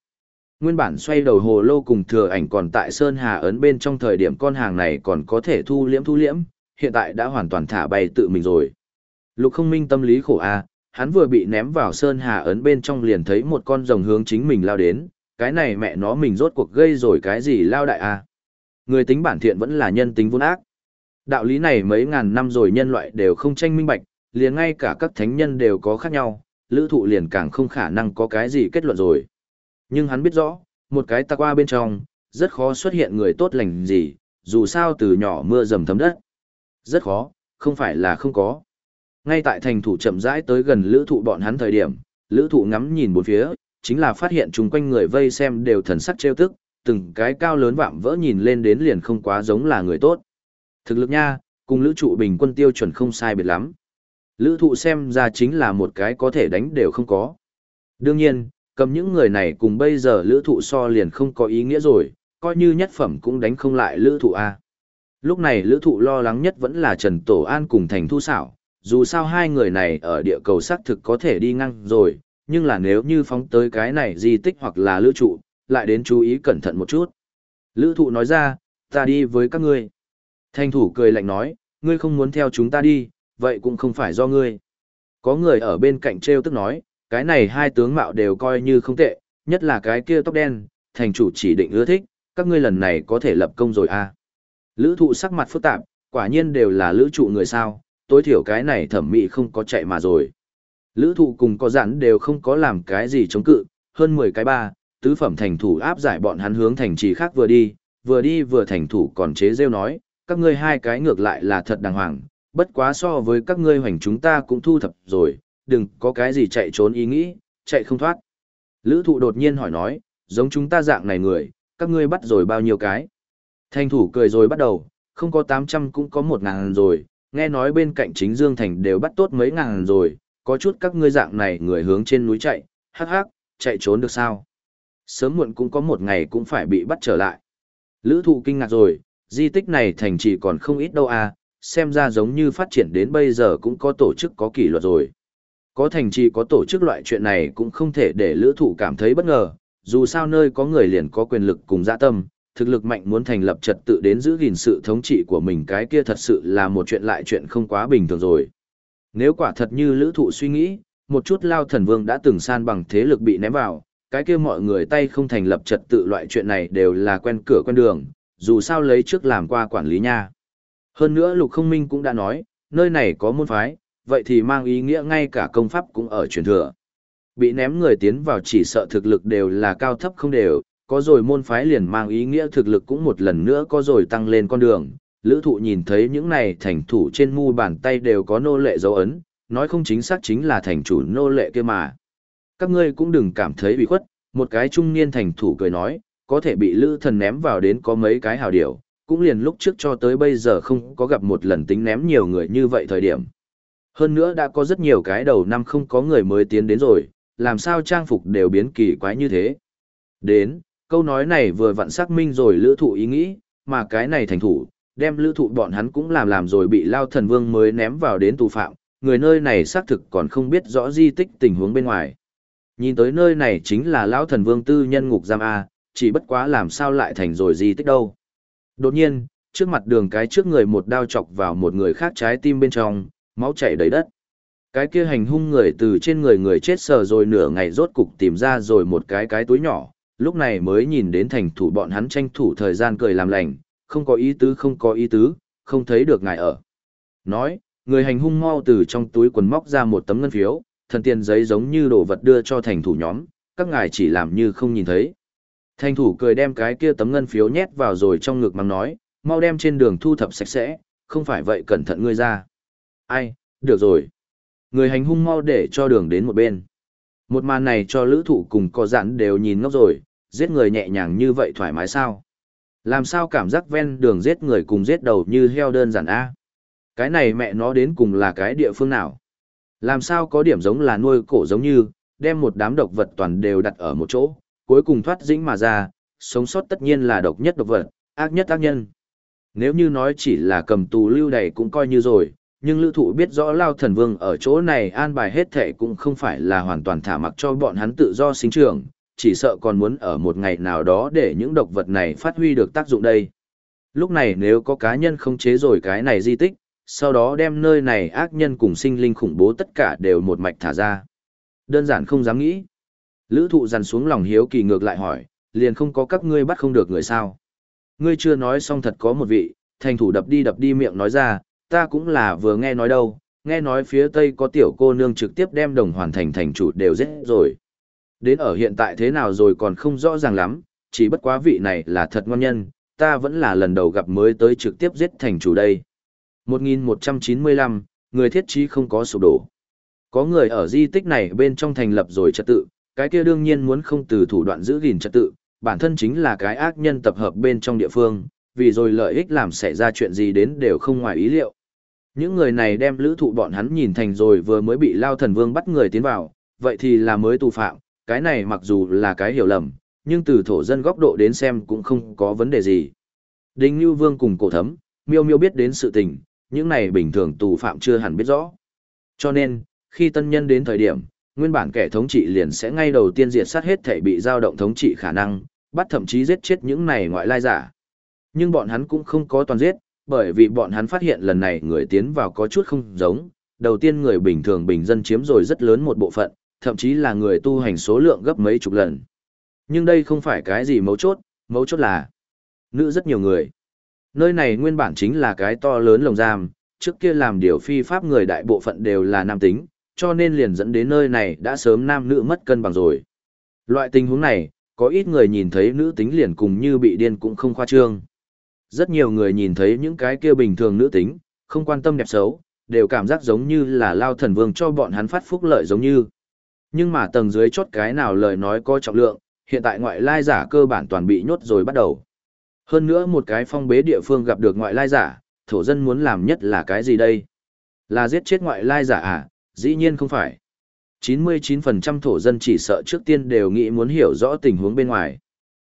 Nguyên bản xoay đầu hồ lô cùng thừa ảnh còn tại Sơn Hà ấn bên trong thời điểm con hàng này còn có thể thu liễm thu liễm, hiện tại đã hoàn toàn thả bay tự mình rồi. Lục không minh tâm lý khổ a hắn vừa bị ném vào Sơn Hà ấn bên trong liền thấy một con rồng hướng chính mình lao đến, cái này mẹ nó mình rốt cuộc gây rồi cái gì lao đại a Người tính bản thiện vẫn là nhân tính vốn ác. Đạo lý này mấy ngàn năm rồi nhân loại đều không tranh minh bạch, liền ngay cả các thánh nhân đều có khác nhau, lữ thụ liền càng không khả năng có cái gì kết luận rồi. Nhưng hắn biết rõ, một cái ta qua bên trong, rất khó xuất hiện người tốt lành gì, dù sao từ nhỏ mưa dầm thấm đất. Rất khó, không phải là không có. Ngay tại thành thủ chậm rãi tới gần lữ thụ bọn hắn thời điểm, lữ thụ ngắm nhìn bốn phía, chính là phát hiện chung quanh người vây xem đều thần sắc trêu tức, từng cái cao lớn vạm vỡ nhìn lên đến liền không quá giống là người tốt. Thực lực nha, cùng lữ trụ bình quân tiêu chuẩn không sai biệt lắm. Lữ thụ xem ra chính là một cái có thể đánh đều không có. Đương nhiên, cầm những người này cùng bây giờ lữ thụ so liền không có ý nghĩa rồi, coi như nhất phẩm cũng đánh không lại lữ thụ A. Lúc này lữ thụ lo lắng nhất vẫn là Trần Tổ An cùng Thành Thu Xảo, dù sao hai người này ở địa cầu xác thực có thể đi ngang rồi, nhưng là nếu như phóng tới cái này di tích hoặc là lữ trụ, lại đến chú ý cẩn thận một chút. Lữ thụ nói ra, ta đi với các ngươi. Thanh thủ cười lạnh nói, ngươi không muốn theo chúng ta đi, vậy cũng không phải do ngươi. Có người ở bên cạnh treo tức nói, cái này hai tướng mạo đều coi như không tệ, nhất là cái kia tóc đen, thành chủ chỉ định ưa thích, các ngươi lần này có thể lập công rồi à. Lữ thụ sắc mặt phức tạp, Quả nhiên đều là lữ trụ người sao, tối thiểu cái này thẩm mỹ không có chạy mà rồi. Lữ thụ cùng có giãn đều không có làm cái gì chống cự, hơn 10 cái ba, tứ phẩm thành thủ áp giải bọn hắn hướng thành trì khác vừa đi, vừa đi vừa thành thủ còn chế rêu nói, các ngươi hai cái ngược lại là thật đàng hoàng, bất quá so với các ngươi hoành chúng ta cũng thu thập rồi, đừng có cái gì chạy trốn ý nghĩ, chạy không thoát. Lữ thụ đột nhiên hỏi nói, giống chúng ta dạng này người, các ngươi bắt rồi bao nhiêu cái? Thành thủ cười rồi bắt đầu, không có 800 cũng có 1 ngàn rồi, nghe nói bên cạnh chính Dương Thành đều bắt tốt mấy ngàn rồi, có chút các ngươi dạng này người hướng trên núi chạy, hắc hắc, chạy trốn được sao? Sớm muộn cũng có một ngày cũng phải bị bắt trở lại. Lữ thụ kinh ngạc rồi, di tích này thành chỉ còn không ít đâu à, xem ra giống như phát triển đến bây giờ cũng có tổ chức có kỷ luật rồi. Có thành trì có tổ chức loại chuyện này cũng không thể để lữ thụ cảm thấy bất ngờ, dù sao nơi có người liền có quyền lực cùng dạ tâm, thực lực mạnh muốn thành lập trật tự đến giữ gìn sự thống trị của mình cái kia thật sự là một chuyện lại chuyện không quá bình thường rồi. Nếu quả thật như lữ thụ suy nghĩ, một chút lao thần vương đã từng san bằng thế lực bị ném vào, cái kia mọi người tay không thành lập trật tự loại chuyện này đều là quen cửa quen đường, dù sao lấy trước làm qua quản lý nha. Hơn nữa Lục Không Minh cũng đã nói, nơi này có môn phái, vậy thì mang ý nghĩa ngay cả công pháp cũng ở truyền thừa. Bị ném người tiến vào chỉ sợ thực lực đều là cao thấp không đều, có rồi môn phái liền mang ý nghĩa thực lực cũng một lần nữa có rồi tăng lên con đường. Lữ thụ nhìn thấy những này thành thủ trên mu bàn tay đều có nô lệ dấu ấn, nói không chính xác chính là thành chủ nô lệ kia mà. Các ngươi cũng đừng cảm thấy bị khuất, một cái trung niên thành thủ cười nói, có thể bị lữ thần ném vào đến có mấy cái hào điểu, cũng liền lúc trước cho tới bây giờ không có gặp một lần tính ném nhiều người như vậy thời điểm. Hơn nữa đã có rất nhiều cái đầu năm không có người mới tiến đến rồi, làm sao trang phục đều biến kỳ quái như thế. Đến, câu nói này vừa vặn xác minh rồi lữ thụ ý nghĩ, mà cái này thành thủ, đem lữ thụ bọn hắn cũng làm làm rồi bị lao thần vương mới ném vào đến tù phạm, người nơi này xác thực còn không biết rõ di tích tình huống bên ngoài. Nhìn tới nơi này chính là lão thần vương tư nhân ngục giam A, chỉ bất quá làm sao lại thành rồi di tích đâu. Đột nhiên, trước mặt đường cái trước người một đao chọc vào một người khác trái tim bên trong, máu chảy đầy đất. Cái kia hành hung người từ trên người người chết sờ rồi nửa ngày rốt cục tìm ra rồi một cái cái túi nhỏ, lúc này mới nhìn đến thành thủ bọn hắn tranh thủ thời gian cười làm lành, không có ý tứ không có ý tứ, không thấy được ngài ở. Nói, người hành hung mau từ trong túi quần móc ra một tấm ngân phiếu, thần tiền giấy giống như đồ vật đưa cho thành thủ nhóm, các ngài chỉ làm như không nhìn thấy. Thành thủ cười đem cái kia tấm ngân phiếu nhét vào rồi trong ngực mắng nói, mau đem trên đường thu thập sạch sẽ, không phải vậy cẩn thận ngươi ra. Ai, được rồi. Người hành hung mau để cho đường đến một bên. Một màn này cho lữ thụ cùng có dặn đều nhìn ngốc rồi, giết người nhẹ nhàng như vậy thoải mái sao? Làm sao cảm giác ven đường giết người cùng giết đầu như heo đơn giản a Cái này mẹ nó đến cùng là cái địa phương nào? Làm sao có điểm giống là nuôi cổ giống như, đem một đám độc vật toàn đều đặt ở một chỗ, cuối cùng thoát dĩnh mà ra, sống sót tất nhiên là độc nhất độc vật, ác nhất ác nhân. Nếu như nói chỉ là cầm tù lưu đầy cũng coi như rồi, nhưng lữ thụ biết rõ Lao Thần Vương ở chỗ này an bài hết thể cũng không phải là hoàn toàn thả mặc cho bọn hắn tự do sinh trưởng, chỉ sợ còn muốn ở một ngày nào đó để những độc vật này phát huy được tác dụng đây. Lúc này nếu có cá nhân không chế rồi cái này di tích, sau đó đem nơi này ác nhân cùng sinh linh khủng bố tất cả đều một mạch thả ra. Đơn giản không dám nghĩ. Lữ thụ dằn xuống lòng hiếu kỳ ngược lại hỏi, liền không có các ngươi bắt không được người sao. Ngươi chưa nói xong thật có một vị, thành thủ đập đi đập đi miệng nói ra, ta cũng là vừa nghe nói đâu, nghe nói phía tây có tiểu cô nương trực tiếp đem đồng hoàn thành thành chủ đều giết rồi. Đến ở hiện tại thế nào rồi còn không rõ ràng lắm, chỉ bất quá vị này là thật ngon nhân, ta vẫn là lần đầu gặp mới tới trực tiếp giết thành chủ đây. 1195, người thiết trí không có sụp đổ. Có người ở di tích này bên trong thành lập rồi trật tự, cái kia đương nhiên muốn không từ thủ đoạn giữ gìn trật tự, bản thân chính là cái ác nhân tập hợp bên trong địa phương, vì rồi lợi ích làm xảy ra chuyện gì đến đều không ngoài ý liệu. Những người này đem lữ thụ bọn hắn nhìn thành rồi vừa mới bị lao thần vương bắt người tiến vào, vậy thì là mới tù phạm, cái này mặc dù là cái hiểu lầm, nhưng từ thổ dân góc độ đến xem cũng không có vấn đề gì. Đinh Như Vương cùng cổ thấm, miêu miêu biết đến sự tình, những này bình thường tù phạm chưa hẳn biết rõ. Cho nên, khi tân nhân đến thời điểm, nguyên bản kẻ thống trị liền sẽ ngay đầu tiên diệt sát hết thể bị giao động thống trị khả năng, bắt thậm chí giết chết những này ngoại lai giả. Nhưng bọn hắn cũng không có toàn giết, bởi vì bọn hắn phát hiện lần này người tiến vào có chút không giống, đầu tiên người bình thường bình dân chiếm rồi rất lớn một bộ phận, thậm chí là người tu hành số lượng gấp mấy chục lần. Nhưng đây không phải cái gì mấu chốt, mấu chốt là nữ rất nhiều người. Nơi này nguyên bản chính là cái to lớn lồng giam, trước kia làm điều phi pháp người đại bộ phận đều là nam tính, cho nên liền dẫn đến nơi này đã sớm nam nữ mất cân bằng rồi. Loại tình huống này, có ít người nhìn thấy nữ tính liền cùng như bị điên cũng không khoa trương. Rất nhiều người nhìn thấy những cái kia bình thường nữ tính, không quan tâm đẹp xấu, đều cảm giác giống như là lao thần vương cho bọn hắn phát phúc lợi giống như. Nhưng mà tầng dưới chốt cái nào lời nói có trọng lượng, hiện tại ngoại lai giả cơ bản toàn bị nhốt rồi bắt đầu. Hơn nữa một cái phong bế địa phương gặp được ngoại lai giả, thổ dân muốn làm nhất là cái gì đây? Là giết chết ngoại lai giả à? Dĩ nhiên không phải. 99% thổ dân chỉ sợ trước tiên đều nghĩ muốn hiểu rõ tình huống bên ngoài.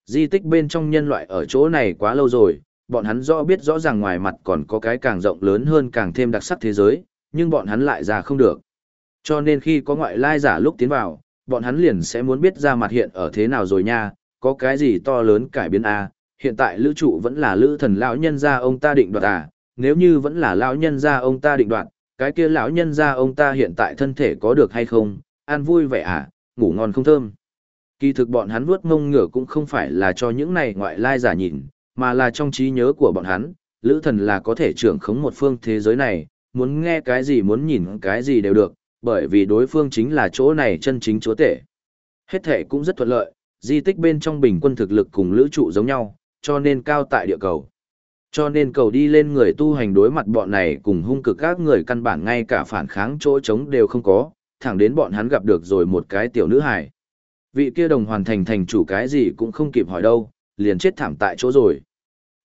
Di tích bên trong nhân loại ở chỗ này quá lâu rồi, bọn hắn rõ biết rõ ràng ngoài mặt còn có cái càng rộng lớn hơn càng thêm đặc sắc thế giới, nhưng bọn hắn lại ra không được. Cho nên khi có ngoại lai giả lúc tiến vào, bọn hắn liền sẽ muốn biết ra mặt hiện ở thế nào rồi nha, có cái gì to lớn cải biến a à? hiện tại lữ trụ vẫn là lữ thần lão nhân gia ông ta định đoạt à, nếu như vẫn là lão nhân gia ông ta định đoạt, cái kia lão nhân gia ông ta hiện tại thân thể có được hay không, ăn vui vẻ à, ngủ ngon không thơm. Kỳ thực bọn hắn vuốt mông ngửa cũng không phải là cho những này ngoại lai giả nhìn, mà là trong trí nhớ của bọn hắn, lữ thần là có thể trưởng khống một phương thế giới này, muốn nghe cái gì muốn nhìn cái gì đều được, bởi vì đối phương chính là chỗ này chân chính chúa tể. Hết thể cũng rất thuận lợi, di tích bên trong bình quân thực lực cùng lữ trụ giống nhau, cho nên cao tại địa cầu. Cho nên cầu đi lên người tu hành đối mặt bọn này cùng hung cực các người căn bản ngay cả phản kháng chỗ trống đều không có, thẳng đến bọn hắn gặp được rồi một cái tiểu nữ hài. Vị kia đồng hoàn thành thành chủ cái gì cũng không kịp hỏi đâu, liền chết thảm tại chỗ rồi.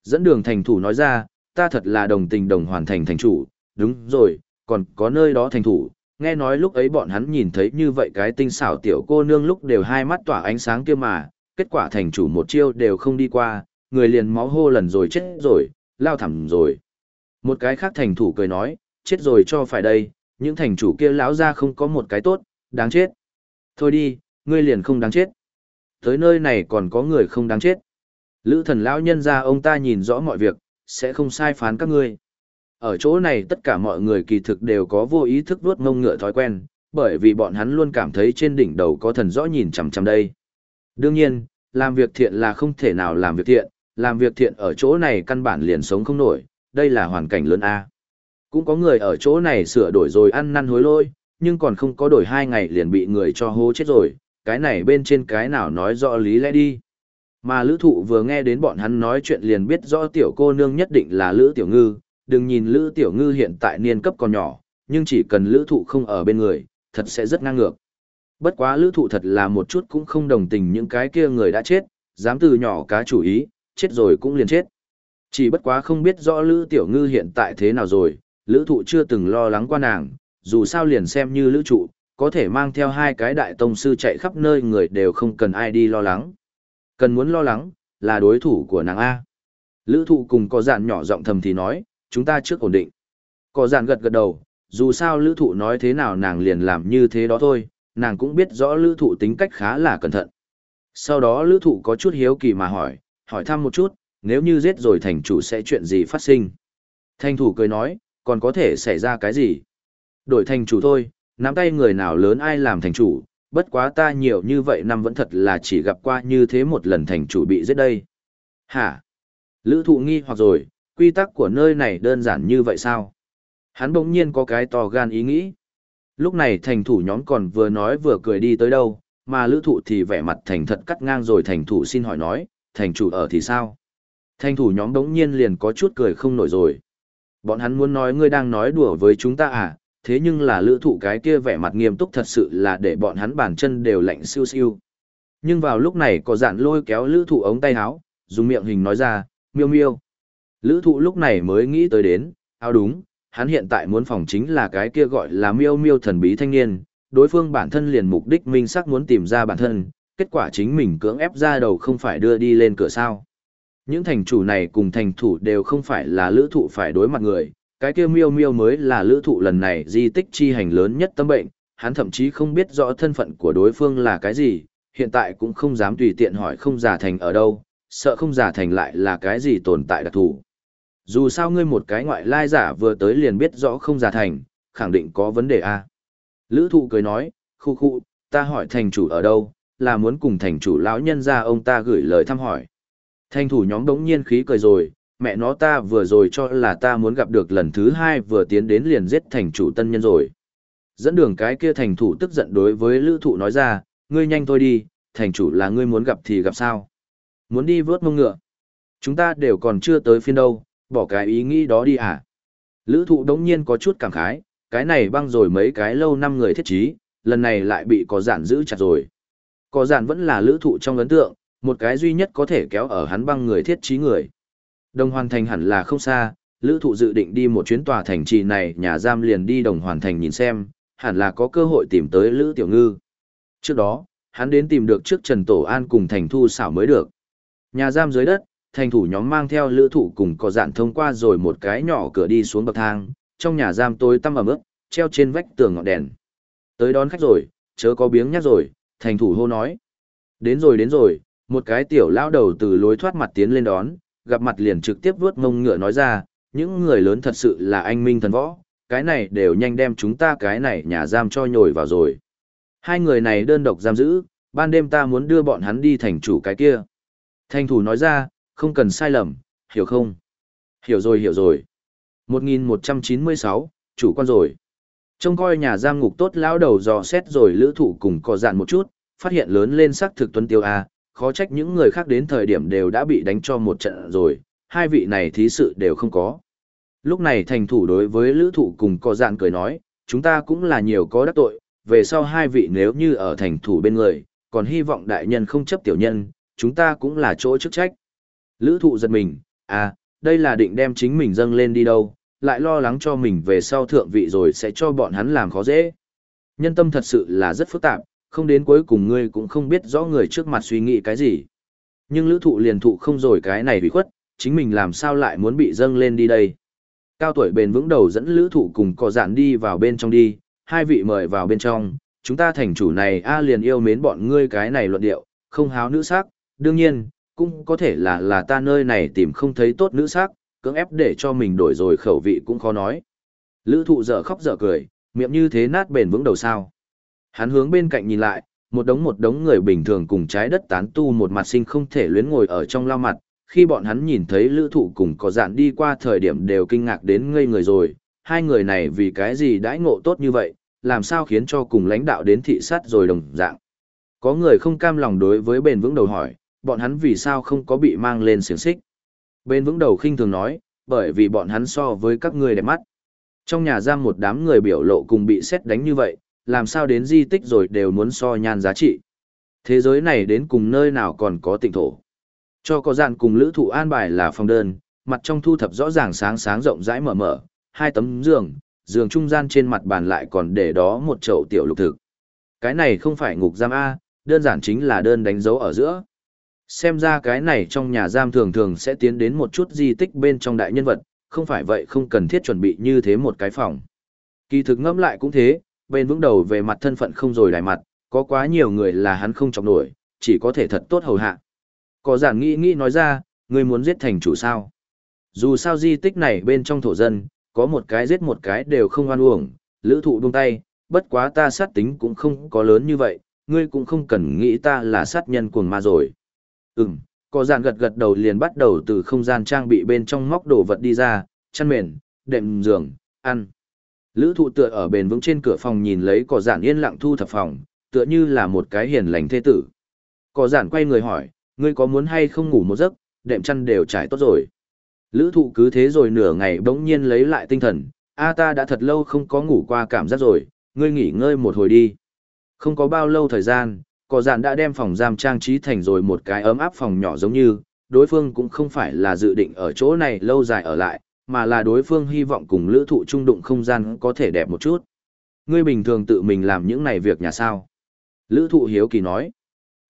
Dẫn đường thành thủ nói ra, ta thật là đồng tình đồng hoàn thành thành chủ, đúng rồi, còn có nơi đó thành thủ, nghe nói lúc ấy bọn hắn nhìn thấy như vậy cái tinh xảo tiểu cô nương lúc đều hai mắt tỏa ánh sáng kia mà, kết quả thành chủ một chiêu đều không đi qua, người liền máu hô lần rồi chết rồi, lao thẳm rồi. Một cái khác thành thủ cười nói, chết rồi cho phải đây, những thành chủ kia lão ra không có một cái tốt, đáng chết. Thôi đi, ngươi liền không đáng chết. Tới nơi này còn có người không đáng chết. Lữ thần lão nhân ra ông ta nhìn rõ mọi việc, sẽ không sai phán các ngươi. Ở chỗ này tất cả mọi người kỳ thực đều có vô ý thức vuốt ngông ngựa thói quen, bởi vì bọn hắn luôn cảm thấy trên đỉnh đầu có thần rõ nhìn chằm chằm đây. Đương nhiên, làm việc thiện là không thể nào làm việc thiện, làm việc thiện ở chỗ này căn bản liền sống không nổi, đây là hoàn cảnh lớn A. Cũng có người ở chỗ này sửa đổi rồi ăn năn hối lôi, nhưng còn không có đổi hai ngày liền bị người cho hô chết rồi, cái này bên trên cái nào nói rõ lý lẽ đi. Mà lữ thụ vừa nghe đến bọn hắn nói chuyện liền biết rõ tiểu cô nương nhất định là lữ tiểu ngư, đừng nhìn lữ tiểu ngư hiện tại niên cấp còn nhỏ, nhưng chỉ cần lữ thụ không ở bên người, thật sẽ rất ngang ngược. Bất quá lữ thụ thật là một chút cũng không đồng tình những cái kia người đã chết, dám từ nhỏ cá chủ ý, chết rồi cũng liền chết. Chỉ bất quá không biết rõ lữ tiểu ngư hiện tại thế nào rồi, lữ thụ chưa từng lo lắng qua nàng, dù sao liền xem như lữ trụ, có thể mang theo hai cái đại tông sư chạy khắp nơi người đều không cần ai đi lo lắng. Cần muốn lo lắng, là đối thủ của nàng A. Lữ thụ cùng có giản nhỏ giọng thầm thì nói, chúng ta trước ổn định. Có giản gật gật đầu, dù sao lữ thụ nói thế nào nàng liền làm như thế đó thôi, nàng cũng biết rõ lữ thụ tính cách khá là cẩn thận. Sau đó lữ thụ có chút hiếu kỳ mà hỏi, hỏi thăm một chút, nếu như giết rồi thành chủ sẽ chuyện gì phát sinh. Thành thủ cười nói, còn có thể xảy ra cái gì? Đổi thành chủ thôi, nắm tay người nào lớn ai làm thành chủ, bất quá ta nhiều như vậy năm vẫn thật là chỉ gặp qua như thế một lần thành chủ bị giết đây. Hả? Lữ thụ nghi hoặc rồi, quy tắc của nơi này đơn giản như vậy sao? Hắn bỗng nhiên có cái to gan ý nghĩ. Lúc này thành thủ nhóm còn vừa nói vừa cười đi tới đâu, mà lữ thụ thì vẻ mặt thành thật cắt ngang rồi thành thủ xin hỏi nói, thành chủ ở thì sao? Thành thủ nhóm đống nhiên liền có chút cười không nổi rồi. Bọn hắn muốn nói ngươi đang nói đùa với chúng ta à, thế nhưng là lữ thụ cái kia vẻ mặt nghiêm túc thật sự là để bọn hắn bàn chân đều lạnh siêu siêu. Nhưng vào lúc này có dạn lôi kéo lữ thụ ống tay áo, dùng miệng hình nói ra, miêu miêu. Lữ thụ lúc này mới nghĩ tới đến, áo đúng, hắn hiện tại muốn phòng chính là cái kia gọi là miêu miêu thần bí thanh niên, đối phương bản thân liền mục đích minh sắc muốn tìm ra bản thân, kết quả chính mình cưỡng ép ra đầu không phải đưa đi lên cửa sao. Những thành chủ này cùng thành thủ đều không phải là lữ thụ phải đối mặt người, cái kia miêu miêu mới là lữ thụ lần này di tích chi hành lớn nhất tâm bệnh, hắn thậm chí không biết rõ thân phận của đối phương là cái gì, hiện tại cũng không dám tùy tiện hỏi không giả thành ở đâu, sợ không giả thành lại là cái gì tồn tại đặc thù. Dù sao ngươi một cái ngoại lai giả vừa tới liền biết rõ không giả thành, khẳng định có vấn đề a Lữ thụ cười nói, khu khu, ta hỏi thành chủ ở đâu, là muốn cùng thành chủ lão nhân ra ông ta gửi lời thăm hỏi. Thành thủ nhóm đống nhiên khí cười rồi, mẹ nó ta vừa rồi cho là ta muốn gặp được lần thứ hai vừa tiến đến liền giết thành chủ tân nhân rồi. Dẫn đường cái kia thành thủ tức giận đối với lữ thụ nói ra, ngươi nhanh thôi đi, thành chủ là ngươi muốn gặp thì gặp sao. Muốn đi vớt mông ngựa. Chúng ta đều còn chưa tới phiên đâu, bỏ cái ý nghĩ đó đi à. Lữ thụ đống nhiên có chút cảm khái, cái này băng rồi mấy cái lâu năm người thiết trí, lần này lại bị có giản giữ chặt rồi. Có giản vẫn là lữ thụ trong ấn tượng, một cái duy nhất có thể kéo ở hắn băng người thiết trí người. Đồng hoàn thành hẳn là không xa, lữ thụ dự định đi một chuyến tòa thành trì này nhà giam liền đi đồng hoàn thành nhìn xem, hẳn là có cơ hội tìm tới lữ tiểu ngư. Trước đó, hắn đến tìm được trước Trần Tổ An cùng thành thu xảo mới được. Nhà giam dưới đất, thành thủ nhóm mang theo lữ thụ cùng có dạn thông qua rồi một cái nhỏ cửa đi xuống bậc thang, trong nhà giam tối tăm ẩm ướt, treo trên vách tường ngọn đèn. Tới đón khách rồi, chớ có biếng nhắc rồi, thành thủ hô nói. Đến rồi đến rồi, một cái tiểu lao đầu từ lối thoát mặt tiến lên đón, gặp mặt liền trực tiếp vuốt mông ngựa nói ra, những người lớn thật sự là anh minh thần võ, cái này đều nhanh đem chúng ta cái này nhà giam cho nhồi vào rồi. Hai người này đơn độc giam giữ, ban đêm ta muốn đưa bọn hắn đi thành chủ cái kia. Thành thủ nói ra, không cần sai lầm, hiểu không? Hiểu rồi hiểu rồi. 1196, chủ quan rồi. Trông coi nhà giam ngục tốt lão đầu dò xét rồi lữ thủ cùng co dạn một chút, phát hiện lớn lên sắc thực tuân tiêu A, khó trách những người khác đến thời điểm đều đã bị đánh cho một trận rồi, hai vị này thí sự đều không có. Lúc này thành thủ đối với lữ thủ cùng co dạn cười nói, chúng ta cũng là nhiều có đắc tội, về sau hai vị nếu như ở thành thủ bên người, còn hy vọng đại nhân không chấp tiểu nhân, chúng ta cũng là chỗ chức trách. Lữ thụ giật mình, à, đây là định đem chính mình dâng lên đi đâu, lại lo lắng cho mình về sau thượng vị rồi sẽ cho bọn hắn làm khó dễ. Nhân tâm thật sự là rất phức tạp, không đến cuối cùng ngươi cũng không biết rõ người trước mặt suy nghĩ cái gì. Nhưng lữ thụ liền thụ không rồi cái này bị khuất, chính mình làm sao lại muốn bị dâng lên đi đây. Cao tuổi bền vững đầu dẫn lữ thụ cùng cỏ dạn đi vào bên trong đi, hai vị mời vào bên trong, chúng ta thành chủ này A liền yêu mến bọn ngươi cái này luận điệu, không háo nữ sắc, đương nhiên, cũng có thể là là ta nơi này tìm không thấy tốt nữ sắc, cưỡng ép để cho mình đổi rồi khẩu vị cũng khó nói. Lữ thụ dở khóc dở cười, miệng như thế nát bền vững đầu sao. Hắn hướng bên cạnh nhìn lại, một đống một đống người bình thường cùng trái đất tán tu một mặt sinh không thể luyến ngồi ở trong lao mặt, khi bọn hắn nhìn thấy lữ thụ cùng có dạn đi qua thời điểm đều kinh ngạc đến ngây người rồi, hai người này vì cái gì đãi ngộ tốt như vậy, làm sao khiến cho cùng lãnh đạo đến thị sát rồi đồng dạng. Có người không cam lòng đối với bền vững đầu hỏi, bọn hắn vì sao không có bị mang lên siếng xích bên vững đầu khinh thường nói, bởi vì bọn hắn so với các người đẹp mắt. Trong nhà giam một đám người biểu lộ cùng bị xét đánh như vậy, làm sao đến di tích rồi đều muốn so nhan giá trị. Thế giới này đến cùng nơi nào còn có tịnh thổ. Cho có dàn cùng lữ thụ an bài là phòng đơn, mặt trong thu thập rõ ràng sáng sáng rộng rãi mở mở, hai tấm giường, giường trung gian trên mặt bàn lại còn để đó một chậu tiểu lục thực. Cái này không phải ngục giam A, đơn giản chính là đơn đánh dấu ở giữa. Xem ra cái này trong nhà giam thường thường sẽ tiến đến một chút di tích bên trong đại nhân vật, không phải vậy không cần thiết chuẩn bị như thế một cái phòng. Kỳ thực ngẫm lại cũng thế, bên vững đầu về mặt thân phận không rồi đại mặt, có quá nhiều người là hắn không chọc nổi, chỉ có thể thật tốt hầu hạ. Có giản nghĩ nghĩ nói ra, ngươi muốn giết thành chủ sao. Dù sao di tích này bên trong thổ dân, có một cái giết một cái đều không oan uổng, lữ thụ buông tay, bất quá ta sát tính cũng không có lớn như vậy, ngươi cũng không cần nghĩ ta là sát nhân cuồng ma rồi. Ừm, có dàn gật gật đầu liền bắt đầu từ không gian trang bị bên trong móc đồ vật đi ra, chăn mền, đệm giường, ăn. Lữ thụ tựa ở bền vững trên cửa phòng nhìn lấy có giản yên lặng thu thập phòng, tựa như là một cái hiền lành thế tử. Có giản quay người hỏi, ngươi có muốn hay không ngủ một giấc, đệm chăn đều trải tốt rồi. Lữ thụ cứ thế rồi nửa ngày bỗng nhiên lấy lại tinh thần, a ta đã thật lâu không có ngủ qua cảm giác rồi, ngươi nghỉ ngơi một hồi đi. Không có bao lâu thời gian, có dạn đã đem phòng giam trang trí thành rồi một cái ấm áp phòng nhỏ giống như, đối phương cũng không phải là dự định ở chỗ này lâu dài ở lại, mà là đối phương hy vọng cùng lữ thụ trung đụng không gian có thể đẹp một chút. Ngươi bình thường tự mình làm những này việc nhà sao? Lữ thụ hiếu kỳ nói.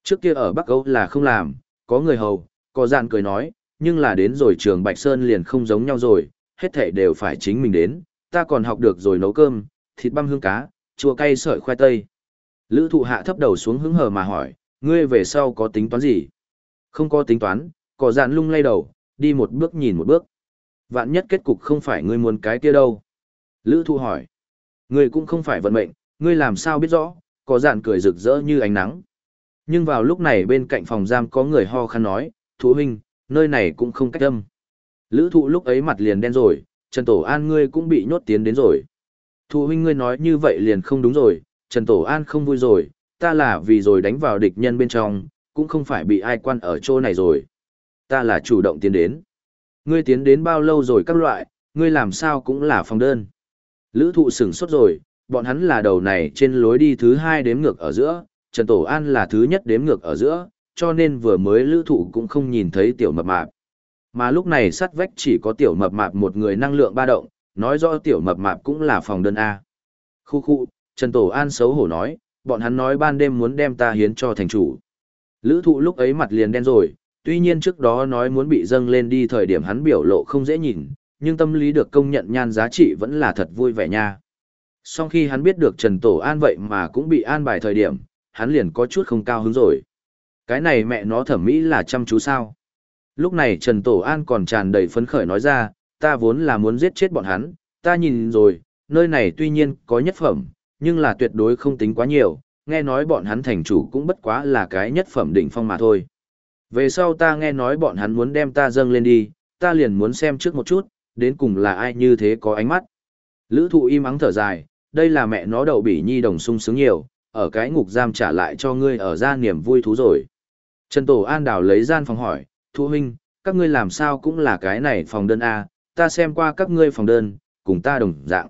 Trước kia ở Bắc Âu là không làm, có người hầu, có dạn cười nói, nhưng là đến rồi trường Bạch Sơn liền không giống nhau rồi, hết thể đều phải chính mình đến, ta còn học được rồi nấu cơm, thịt băm hương cá, chua cay sợi khoai tây. Lữ thụ hạ thấp đầu xuống hứng hờ mà hỏi, ngươi về sau có tính toán gì? Không có tính toán, có dạn lung lay đầu, đi một bước nhìn một bước. Vạn nhất kết cục không phải ngươi muốn cái kia đâu. Lữ thụ hỏi, ngươi cũng không phải vận mệnh, ngươi làm sao biết rõ, có dạn cười rực rỡ như ánh nắng. Nhưng vào lúc này bên cạnh phòng giam có người ho khăn nói, thú huynh, nơi này cũng không cách âm. Lữ thụ lúc ấy mặt liền đen rồi, Trần Tổ An ngươi cũng bị nhốt tiến đến rồi. Thụ huynh ngươi nói như vậy liền không đúng rồi, Trần Tổ An không vui rồi, ta là vì rồi đánh vào địch nhân bên trong, cũng không phải bị ai quan ở chỗ này rồi. Ta là chủ động tiến đến. Ngươi tiến đến bao lâu rồi các loại, ngươi làm sao cũng là phòng đơn. Lữ thụ sửng sốt rồi, bọn hắn là đầu này trên lối đi thứ hai đếm ngược ở giữa, Trần Tổ An là thứ nhất đếm ngược ở giữa, cho nên vừa mới lữ thụ cũng không nhìn thấy tiểu mập mạp. Mà lúc này sắt vách chỉ có tiểu mập mạp một người năng lượng ba động, nói rõ tiểu mập mạp cũng là phòng đơn A. Khu khu, Trần Tổ An xấu hổ nói, bọn hắn nói ban đêm muốn đem ta hiến cho thành chủ. Lữ thụ lúc ấy mặt liền đen rồi, tuy nhiên trước đó nói muốn bị dâng lên đi thời điểm hắn biểu lộ không dễ nhìn, nhưng tâm lý được công nhận nhan giá trị vẫn là thật vui vẻ nha. Sau khi hắn biết được Trần Tổ An vậy mà cũng bị an bài thời điểm, hắn liền có chút không cao hứng rồi. Cái này mẹ nó thẩm mỹ là chăm chú sao. Lúc này Trần Tổ An còn tràn đầy phấn khởi nói ra, ta vốn là muốn giết chết bọn hắn, ta nhìn rồi, nơi này tuy nhiên có nhất phẩm, nhưng là tuyệt đối không tính quá nhiều, nghe nói bọn hắn thành chủ cũng bất quá là cái nhất phẩm đỉnh phong mà thôi. Về sau ta nghe nói bọn hắn muốn đem ta dâng lên đi, ta liền muốn xem trước một chút, đến cùng là ai như thế có ánh mắt. Lữ thụ im ắng thở dài, đây là mẹ nó đậu bỉ nhi đồng sung sướng nhiều, ở cái ngục giam trả lại cho ngươi ở ra niềm vui thú rồi. Trần Tổ An Đào lấy gian phòng hỏi, Thu huynh, các ngươi làm sao cũng là cái này phòng đơn A, ta xem qua các ngươi phòng đơn, cùng ta đồng dạng.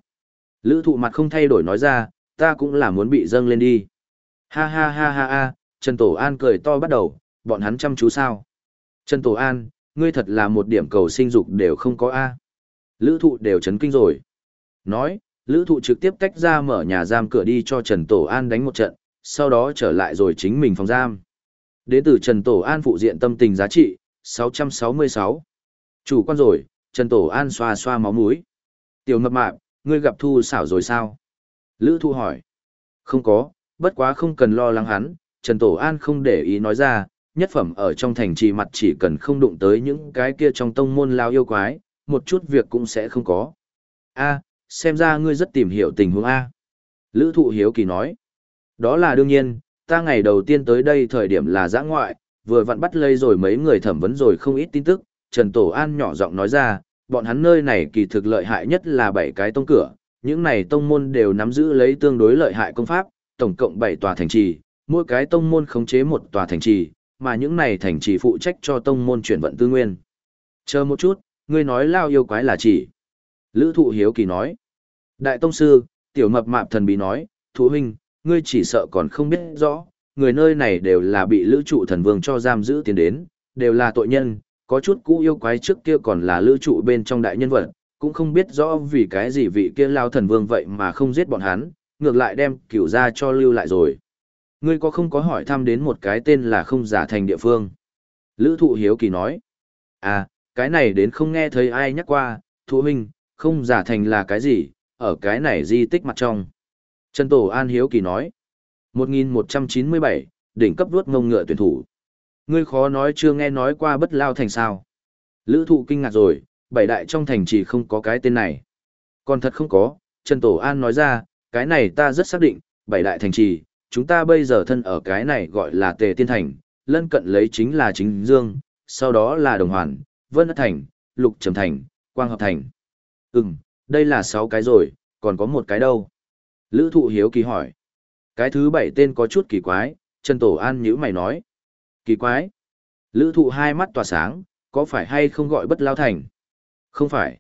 Lữ thụ mặt không thay đổi nói ra, ta cũng là muốn bị dâng lên đi. Ha ha ha ha ha, Trần Tổ An cười to bắt đầu, bọn hắn chăm chú sao. Trần Tổ An, ngươi thật là một điểm cầu sinh dục đều không có A. Lữ thụ đều chấn kinh rồi. Nói, lữ thụ trực tiếp tách ra mở nhà giam cửa đi cho Trần Tổ An đánh một trận, sau đó trở lại rồi chính mình phòng giam. Đến từ Trần Tổ An phụ diện tâm tình giá trị, 666. Chủ quan rồi, Trần Tổ An xoa xoa máu mũi. Tiểu mập mạp, ngươi gặp thu xảo rồi sao? Lữ thu hỏi. Không có, bất quá không cần lo lắng hắn, Trần Tổ An không để ý nói ra, nhất phẩm ở trong thành trì mặt chỉ cần không đụng tới những cái kia trong tông môn lao yêu quái, một chút việc cũng sẽ không có. A, xem ra ngươi rất tìm hiểu tình huống A. Lữ thụ hiếu kỳ nói. Đó là đương nhiên, ta ngày đầu tiên tới đây thời điểm là giã ngoại, vừa vặn bắt lây rồi mấy người thẩm vấn rồi không ít tin tức, Trần Tổ An nhỏ giọng nói ra, bọn hắn nơi này kỳ thực lợi hại nhất là bảy cái tông cửa, những này tông môn đều nắm giữ lấy tương đối lợi hại công pháp, tổng cộng 7 tòa thành trì, mỗi cái tông môn khống chế một tòa thành trì, mà những này thành trì phụ trách cho tông môn chuyển vận tư nguyên. Chờ một chút, ngươi nói lao yêu quái là chỉ. Lữ thụ hiếu kỳ nói. Đại tông sư, tiểu mập mạp thần bí nói, thú huynh, ngươi chỉ sợ còn không biết rõ, người nơi này đều là bị lữ trụ thần vương cho giam giữ tiến đến, đều là tội nhân, có chút cũ yêu quái trước kia còn là lữ trụ bên trong đại nhân vật, cũng không biết rõ vì cái gì vị kia lao thần vương vậy mà không giết bọn hắn, ngược lại đem cửu ra cho lưu lại rồi. Ngươi có không có hỏi thăm đến một cái tên là không giả thành địa phương? Lữ thụ hiếu kỳ nói. À, cái này đến không nghe thấy ai nhắc qua, thụ huynh, không giả thành là cái gì, ở cái này di tích mặt trong. Trần Tổ An hiếu kỳ nói. 1197, đỉnh cấp đuốt ngông ngựa tuyển thủ. Ngươi khó nói chưa nghe nói qua bất lao thành sao. Lữ thụ kinh ngạc rồi, bảy đại trong thành chỉ không có cái tên này. Còn thật không có, Trần Tổ An nói ra, cái này ta rất xác định, bảy đại thành trì, chúng ta bây giờ thân ở cái này gọi là Tề Tiên Thành, lân cận lấy chính là Chính Dương, sau đó là Đồng Hoàn, Vân Ất Thành, Lục Trầm Thành, Quang Hợp Thành. Ừm, đây là sáu cái rồi, còn có một cái đâu? Lữ thụ hiếu kỳ hỏi. Cái thứ bảy tên có chút kỳ quái, Trần Tổ An nhữ mày nói. Kỳ quái. Lữ thụ hai mắt tỏa sáng, có phải hay không gọi bất lao thành? Không phải.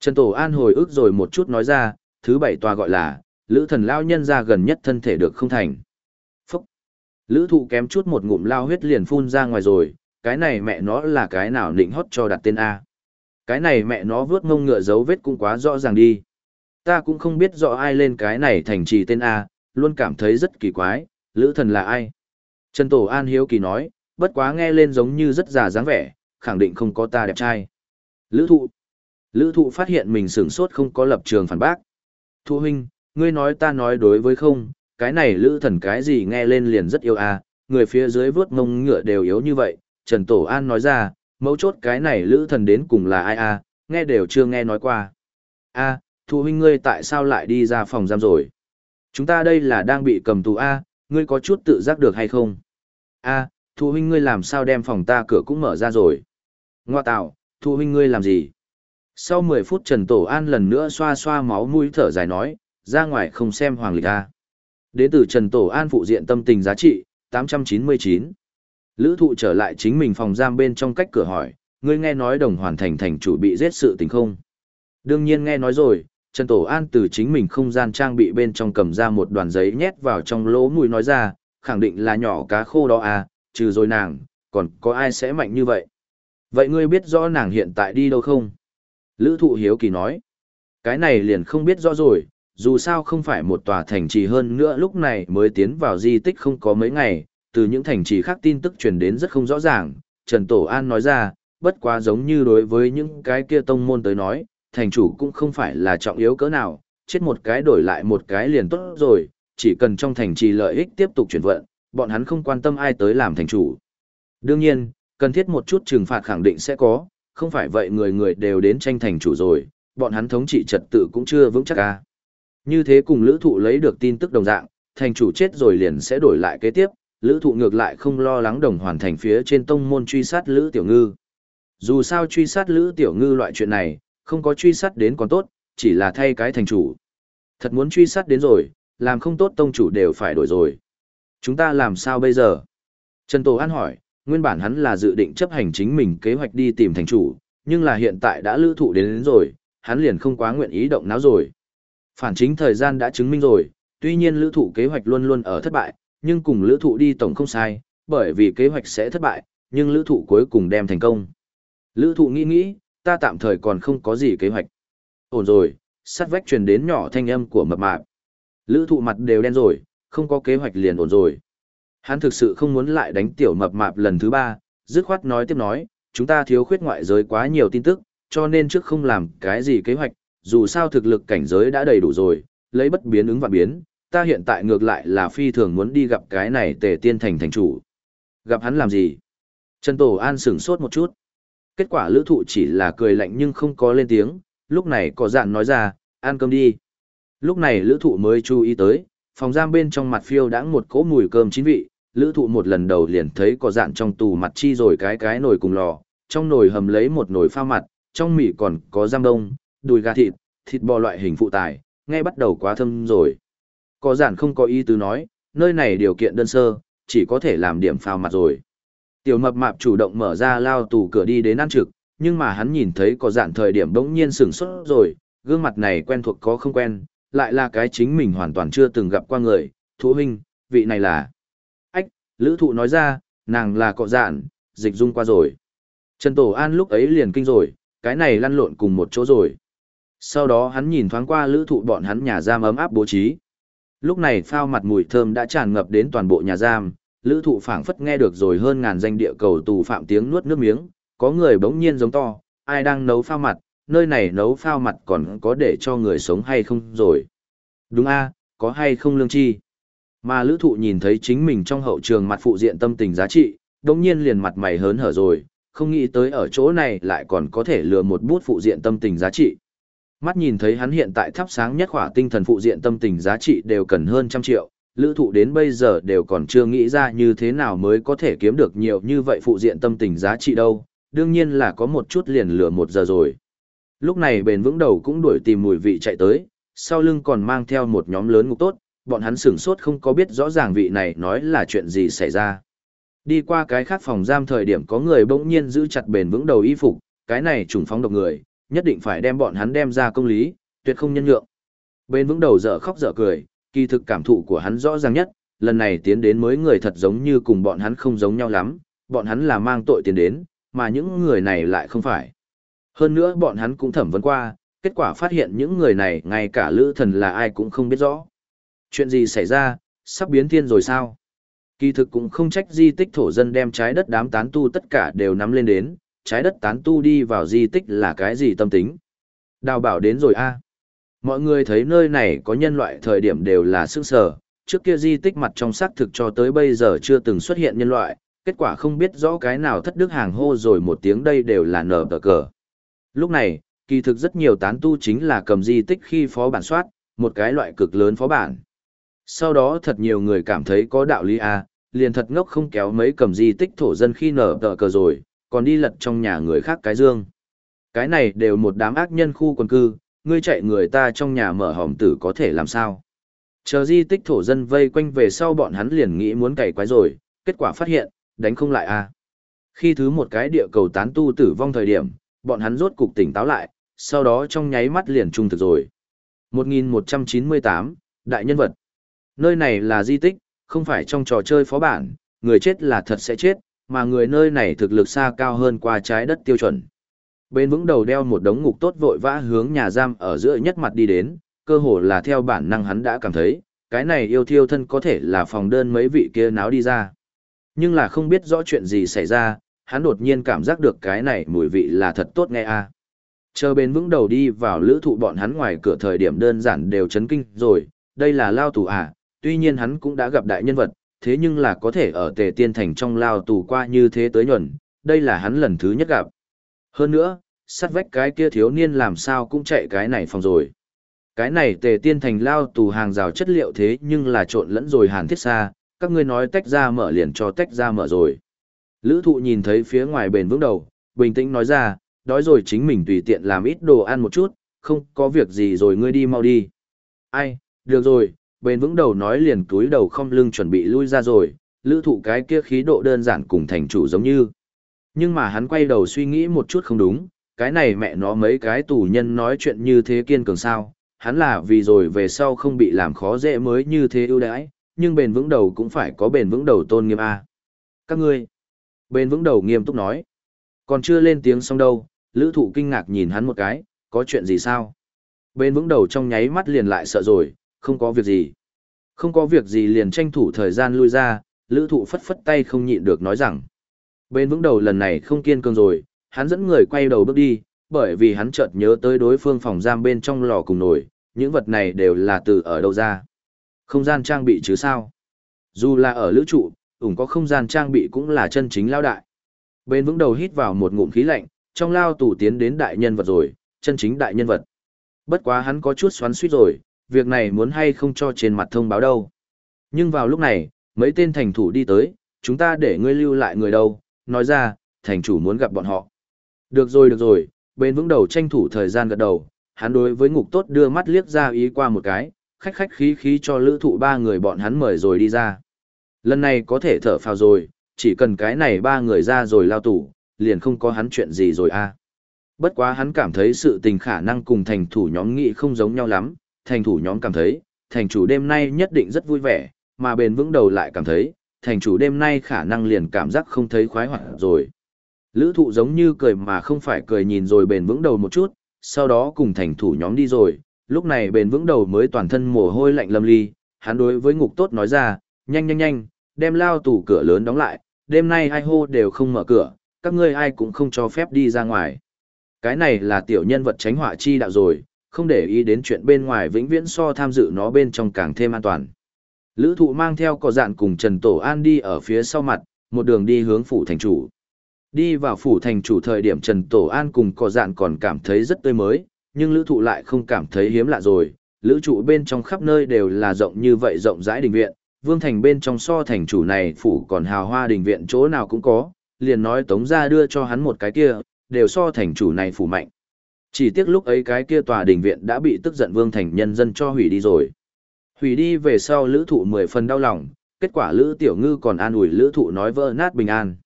Trần Tổ An hồi ức rồi một chút nói ra, thứ bảy tòa gọi là, Lữ thần lao nhân ra gần nhất thân thể được không thành. Phúc. Lữ thụ kém chút một ngụm lao huyết liền phun ra ngoài rồi, cái này mẹ nó là cái nào nịnh hót cho đặt tên A. Cái này mẹ nó vướt ngông ngựa dấu vết cũng quá rõ ràng đi. Ta cũng không biết rõ ai lên cái này thành trì tên A, luôn cảm thấy rất kỳ quái, lữ thần là ai? Trần Tổ An hiếu kỳ nói, bất quá nghe lên giống như rất già dáng vẻ, khẳng định không có ta đẹp trai. Lữ thụ. Lữ thụ phát hiện mình sửng sốt không có lập trường phản bác. Thu huynh, ngươi nói ta nói đối với không, cái này lữ thần cái gì nghe lên liền rất yêu à, người phía dưới vướt mông ngựa đều yếu như vậy. Trần Tổ An nói ra, mấu chốt cái này lữ thần đến cùng là ai à, nghe đều chưa nghe nói qua. a à, Thu huynh ngươi tại sao lại đi ra phòng giam rồi? Chúng ta đây là đang bị cầm tù A, ngươi có chút tự giác được hay không? A, Thu huynh ngươi làm sao đem phòng ta cửa cũng mở ra rồi? Ngoa tạo, thụ huynh ngươi làm gì? Sau 10 phút Trần Tổ An lần nữa xoa xoa máu mũi thở dài nói, ra ngoài không xem hoàng lịch a. Đến từ Trần Tổ An phụ diện tâm tình giá trị, 899. Lữ thụ trở lại chính mình phòng giam bên trong cách cửa hỏi, ngươi nghe nói đồng hoàn thành thành chủ bị giết sự tình không? Đương nhiên nghe nói rồi, Trần Tổ An từ chính mình không gian trang bị bên trong cầm ra một đoàn giấy nhét vào trong lỗ mũi nói ra, khẳng định là nhỏ cá khô đó à, trừ rồi nàng, còn có ai sẽ mạnh như vậy? Vậy ngươi biết rõ nàng hiện tại đi đâu không? Lữ thụ hiếu kỳ nói, cái này liền không biết rõ rồi, dù sao không phải một tòa thành trì hơn nữa lúc này mới tiến vào di tích không có mấy ngày, từ những thành trì khác tin tức truyền đến rất không rõ ràng, Trần Tổ An nói ra, bất quá giống như đối với những cái kia tông môn tới nói, thành chủ cũng không phải là trọng yếu cỡ nào, chết một cái đổi lại một cái liền tốt rồi, chỉ cần trong thành trì lợi ích tiếp tục chuyển vận, bọn hắn không quan tâm ai tới làm thành chủ. Đương nhiên, cần thiết một chút trừng phạt khẳng định sẽ có, không phải vậy người người đều đến tranh thành chủ rồi, bọn hắn thống trị trật tự cũng chưa vững chắc ca. Như thế cùng lữ thụ lấy được tin tức đồng dạng, thành chủ chết rồi liền sẽ đổi lại kế tiếp, lữ thụ ngược lại không lo lắng đồng hoàn thành phía trên tông môn truy sát lữ tiểu ngư. Dù sao truy sát lữ tiểu ngư loại chuyện này, không có truy sát đến còn tốt, chỉ là thay cái thành chủ. Thật muốn truy sát đến rồi, làm không tốt tông chủ đều phải đổi rồi. Chúng ta làm sao bây giờ? Trần Tổ An hỏi, nguyên bản hắn là dự định chấp hành chính mình kế hoạch đi tìm thành chủ, nhưng là hiện tại đã lữ thụ đến, đến rồi, hắn liền không quá nguyện ý động não rồi. Phản chính thời gian đã chứng minh rồi, tuy nhiên lữ thụ kế hoạch luôn luôn ở thất bại, nhưng cùng lữ thụ đi tổng không sai, bởi vì kế hoạch sẽ thất bại, nhưng lữ thụ cuối cùng đem thành công. Lữ thụ nghĩ nghĩ, ta tạm thời còn không có gì kế hoạch. Ổn rồi, sát vách truyền đến nhỏ thanh âm của mập mạp. Lữ thụ mặt đều đen rồi, không có kế hoạch liền ổn rồi. Hắn thực sự không muốn lại đánh tiểu mập mạp lần thứ ba, dứt khoát nói tiếp nói, chúng ta thiếu khuyết ngoại giới quá nhiều tin tức, cho nên trước không làm cái gì kế hoạch, dù sao thực lực cảnh giới đã đầy đủ rồi, lấy bất biến ứng và biến, ta hiện tại ngược lại là phi thường muốn đi gặp cái này tề tiên thành thành chủ. Gặp hắn làm gì? Trần Tổ An sửng sốt một chút. Kết quả lữ thụ chỉ là cười lạnh nhưng không có lên tiếng, lúc này có dạn nói ra, ăn cơm đi. Lúc này lữ thụ mới chú ý tới, phòng giam bên trong mặt phiêu đã một cỗ mùi cơm chín vị, lữ thụ một lần đầu liền thấy có dạn trong tù mặt chi rồi cái cái nồi cùng lò, trong nồi hầm lấy một nồi pha mặt, trong mì còn có giam đông, đùi gà thịt, thịt bò loại hình phụ tài, nghe bắt đầu quá thâm rồi. Có giản không có ý tứ nói, nơi này điều kiện đơn sơ, chỉ có thể làm điểm phao mặt rồi. Tiểu mập mạp chủ động mở ra lao tù cửa đi đến ăn trực, nhưng mà hắn nhìn thấy có giản thời điểm bỗng nhiên sửng sốt rồi, gương mặt này quen thuộc có không quen, lại là cái chính mình hoàn toàn chưa từng gặp qua người, thú huynh, vị này là. Lữ thụ nói ra, nàng là cọ Dạn, dịch dung qua rồi. Trần Tổ An lúc ấy liền kinh rồi, cái này lăn lộn cùng một chỗ rồi. Sau đó hắn nhìn thoáng qua lữ thụ bọn hắn nhà giam ấm áp bố trí. Lúc này phao mặt mùi thơm đã tràn ngập đến toàn bộ nhà giam, lữ thụ phảng phất nghe được rồi hơn ngàn danh địa cầu tù phạm tiếng nuốt nước miếng, có người bỗng nhiên giống to, ai đang nấu phao mặt, nơi này nấu phao mặt còn có để cho người sống hay không rồi. Đúng a có hay không lương chi. Mà lữ thụ nhìn thấy chính mình trong hậu trường mặt phụ diện tâm tình giá trị, đồng nhiên liền mặt mày hớn hở rồi, không nghĩ tới ở chỗ này lại còn có thể lừa một bút phụ diện tâm tình giá trị. Mắt nhìn thấy hắn hiện tại thắp sáng nhất khỏa tinh thần phụ diện tâm tình giá trị đều cần hơn trăm triệu, lữ thụ đến bây giờ đều còn chưa nghĩ ra như thế nào mới có thể kiếm được nhiều như vậy phụ diện tâm tình giá trị đâu, đương nhiên là có một chút liền lừa một giờ rồi. Lúc này bền vững đầu cũng đuổi tìm mùi vị chạy tới, sau lưng còn mang theo một nhóm lớn ngục tốt, bọn hắn sửng sốt không có biết rõ ràng vị này nói là chuyện gì xảy ra. Đi qua cái khác phòng giam thời điểm có người bỗng nhiên giữ chặt bền vững đầu y phục, cái này trùng phóng độc người, nhất định phải đem bọn hắn đem ra công lý, tuyệt không nhân nhượng. Bền vững đầu dở khóc dở cười, kỳ thực cảm thụ của hắn rõ ràng nhất, lần này tiến đến mới người thật giống như cùng bọn hắn không giống nhau lắm, bọn hắn là mang tội tiến đến, mà những người này lại không phải. Hơn nữa bọn hắn cũng thẩm vấn qua, kết quả phát hiện những người này ngay cả lữ thần là ai cũng không biết rõ. Chuyện gì xảy ra, sắp biến thiên rồi sao? Kỳ thực cũng không trách di tích thổ dân đem trái đất đám tán tu tất cả đều nắm lên đến, trái đất tán tu đi vào di tích là cái gì tâm tính. Đào bảo đến rồi a Mọi người thấy nơi này có nhân loại thời điểm đều là sức sở, trước kia di tích mặt trong xác thực cho tới bây giờ chưa từng xuất hiện nhân loại, kết quả không biết rõ cái nào thất đức hàng hô rồi một tiếng đây đều là nở tờ cờ. Lúc này, kỳ thực rất nhiều tán tu chính là cầm di tích khi phó bản soát, một cái loại cực lớn phó bản. Sau đó thật nhiều người cảm thấy có đạo lý a liền thật ngốc không kéo mấy cầm di tích thổ dân khi nở tờ cờ rồi, còn đi lật trong nhà người khác cái dương. Cái này đều một đám ác nhân khu quần cư, ngươi chạy người ta trong nhà mở hòm tử có thể làm sao? Chờ di tích thổ dân vây quanh về sau bọn hắn liền nghĩ muốn cày quái rồi, kết quả phát hiện, đánh không lại a. À. Khi thứ một cái địa cầu tán tu tử vong thời điểm, bọn hắn rốt cục tỉnh táo lại, sau đó trong nháy mắt liền trung thực rồi. 1198, Đại nhân vật. Nơi này là di tích, không phải trong trò chơi phó bản, người chết là thật sẽ chết, mà người nơi này thực lực xa cao hơn qua trái đất tiêu chuẩn. Bên vững đầu đeo một đống ngục tốt vội vã hướng nhà giam ở giữa nhất mặt đi đến, cơ hồ là theo bản năng hắn đã cảm thấy, cái này yêu thiêu thân có thể là phòng đơn mấy vị kia náo đi ra. Nhưng là không biết rõ chuyện gì xảy ra, hắn đột nhiên cảm giác được cái này mùi vị là thật tốt nghe a. Chờ bên vững đầu đi vào lữ thụ bọn hắn ngoài cửa thời điểm đơn giản đều chấn kinh rồi, đây là lao tù à, tuy nhiên hắn cũng đã gặp đại nhân vật, thế nhưng là có thể ở tề tiên thành trong lao tù qua như thế tới nhuẩn, đây là hắn lần thứ nhất gặp. Hơn nữa, sát vách cái kia thiếu niên làm sao cũng chạy cái này phòng rồi. Cái này tề tiên thành lao tù hàng rào chất liệu thế nhưng là trộn lẫn rồi hàn thiết xa, các ngươi nói tách ra mở liền cho tách ra mở rồi. Lữ thụ nhìn thấy phía ngoài bền vững đầu, bình tĩnh nói ra, đói rồi chính mình tùy tiện làm ít đồ ăn một chút, không có việc gì rồi ngươi đi mau đi. Ai, được rồi, bền vững đầu nói liền túi đầu không lưng chuẩn bị lui ra rồi, lữ thụ cái kia khí độ đơn giản cùng thành chủ giống như. Nhưng mà hắn quay đầu suy nghĩ một chút không đúng, cái này mẹ nó mấy cái tù nhân nói chuyện như thế kiên cường sao, hắn là vì rồi về sau không bị làm khó dễ mới như thế ưu đãi, nhưng bền vững đầu cũng phải có bền vững đầu tôn nghiêm A. Các ngươi, bền vững đầu nghiêm túc nói, còn chưa lên tiếng xong đâu, lữ thụ kinh ngạc nhìn hắn một cái, có chuyện gì sao? Bền vững đầu trong nháy mắt liền lại sợ rồi, không có việc gì. Không có việc gì liền tranh thủ thời gian lui ra, lữ thụ phất phất tay không nhịn được nói rằng. Bên vững đầu lần này không kiên cường rồi, hắn dẫn người quay đầu bước đi, bởi vì hắn chợt nhớ tới đối phương phòng giam bên trong lò cùng nổi, những vật này đều là từ ở đâu ra. Không gian trang bị chứ sao? Dù là ở lữ trụ, ủng có không gian trang bị cũng là chân chính lao đại. Bên vững đầu hít vào một ngụm khí lạnh, trong lao tủ tiến đến đại nhân vật rồi, chân chính đại nhân vật. Bất quá hắn có chút xoắn suýt rồi, việc này muốn hay không cho trên mặt thông báo đâu. Nhưng vào lúc này, mấy tên thành thủ đi tới, chúng ta để ngươi lưu lại người đâu, nói ra, thành chủ muốn gặp bọn họ. Được rồi được rồi, bên vững đầu tranh thủ thời gian gật đầu, hắn đối với ngục tốt đưa mắt liếc ra ý qua một cái, khách khách khí khí cho lữ thụ ba người bọn hắn mời rồi đi ra. Lần này có thể thở phào rồi, chỉ cần cái này ba người ra rồi lao tủ, liền không có hắn chuyện gì rồi a à. Bất quá hắn cảm thấy sự tình khả năng cùng thành thủ nhóm nghị không giống nhau lắm, thành thủ nhóm cảm thấy, thành chủ đêm nay nhất định rất vui vẻ, mà bền vững đầu lại cảm thấy, thành chủ đêm nay khả năng liền cảm giác không thấy khoái hoạt rồi. Lữ thụ giống như cười mà không phải cười nhìn rồi bền vững đầu một chút, sau đó cùng thành thủ nhóm đi rồi, lúc này bền vững đầu mới toàn thân mồ hôi lạnh lâm ly, hắn đối với ngục tốt nói ra, nhanh nhanh nhanh, đem lao tủ cửa lớn đóng lại, đêm nay ai hô đều không mở cửa, các ngươi ai cũng không cho phép đi ra ngoài. Cái này là tiểu nhân vật tránh họa chi đạo rồi, không để ý đến chuyện bên ngoài vĩnh viễn so tham dự nó bên trong càng thêm an toàn. Lữ thụ mang theo cỏ dạn cùng Trần Tổ An đi ở phía sau mặt, một đường đi hướng phủ thành chủ. Đi vào phủ thành chủ thời điểm Trần Tổ An cùng cỏ dạn còn cảm thấy rất tươi mới, nhưng lữ thụ lại không cảm thấy hiếm lạ rồi. Lữ trụ bên trong khắp nơi đều là rộng như vậy rộng rãi đình viện, vương thành bên trong so thành chủ này phủ còn hào hoa đình viện chỗ nào cũng có, liền nói tống ra đưa cho hắn một cái kia, đều so thành chủ này phủ mạnh. Chỉ tiếc lúc ấy cái kia tòa đình viện đã bị tức giận vương thành nhân dân cho hủy đi rồi. Hủy đi về sau lữ thụ mười phần đau lòng, kết quả lữ tiểu ngư còn an ủi lữ thụ nói vỡ nát bình an.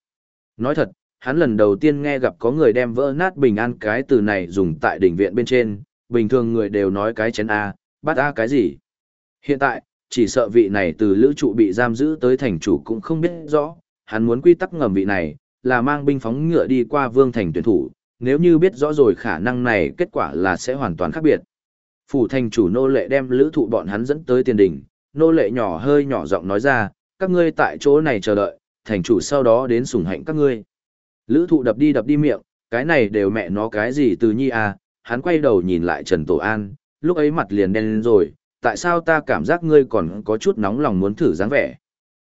Nói thật, hắn lần đầu tiên nghe gặp có người đem vỡ nát bình an cái từ này dùng tại đỉnh viện bên trên, bình thường người đều nói cái chén A, bắt A cái gì. Hiện tại, chỉ sợ vị này từ lữ trụ bị giam giữ tới thành chủ cũng không biết rõ, hắn muốn quy tắc ngầm vị này, là mang binh phóng ngựa đi qua vương thành tuyển thủ, nếu như biết rõ rồi khả năng này kết quả là sẽ hoàn toàn khác biệt. Phủ thành chủ nô lệ đem lữ thụ bọn hắn dẫn tới tiền đỉnh, nô lệ nhỏ hơi nhỏ giọng nói ra, các ngươi tại chỗ này chờ đợi, thành chủ sau đó đến sủng hạnh các ngươi. Lữ thụ đập đi đập đi miệng, cái này đều mẹ nó cái gì từ nhi à, hắn quay đầu nhìn lại Trần Tổ An, lúc ấy mặt liền đen lên rồi, tại sao ta cảm giác ngươi còn có chút nóng lòng muốn thử dáng vẻ.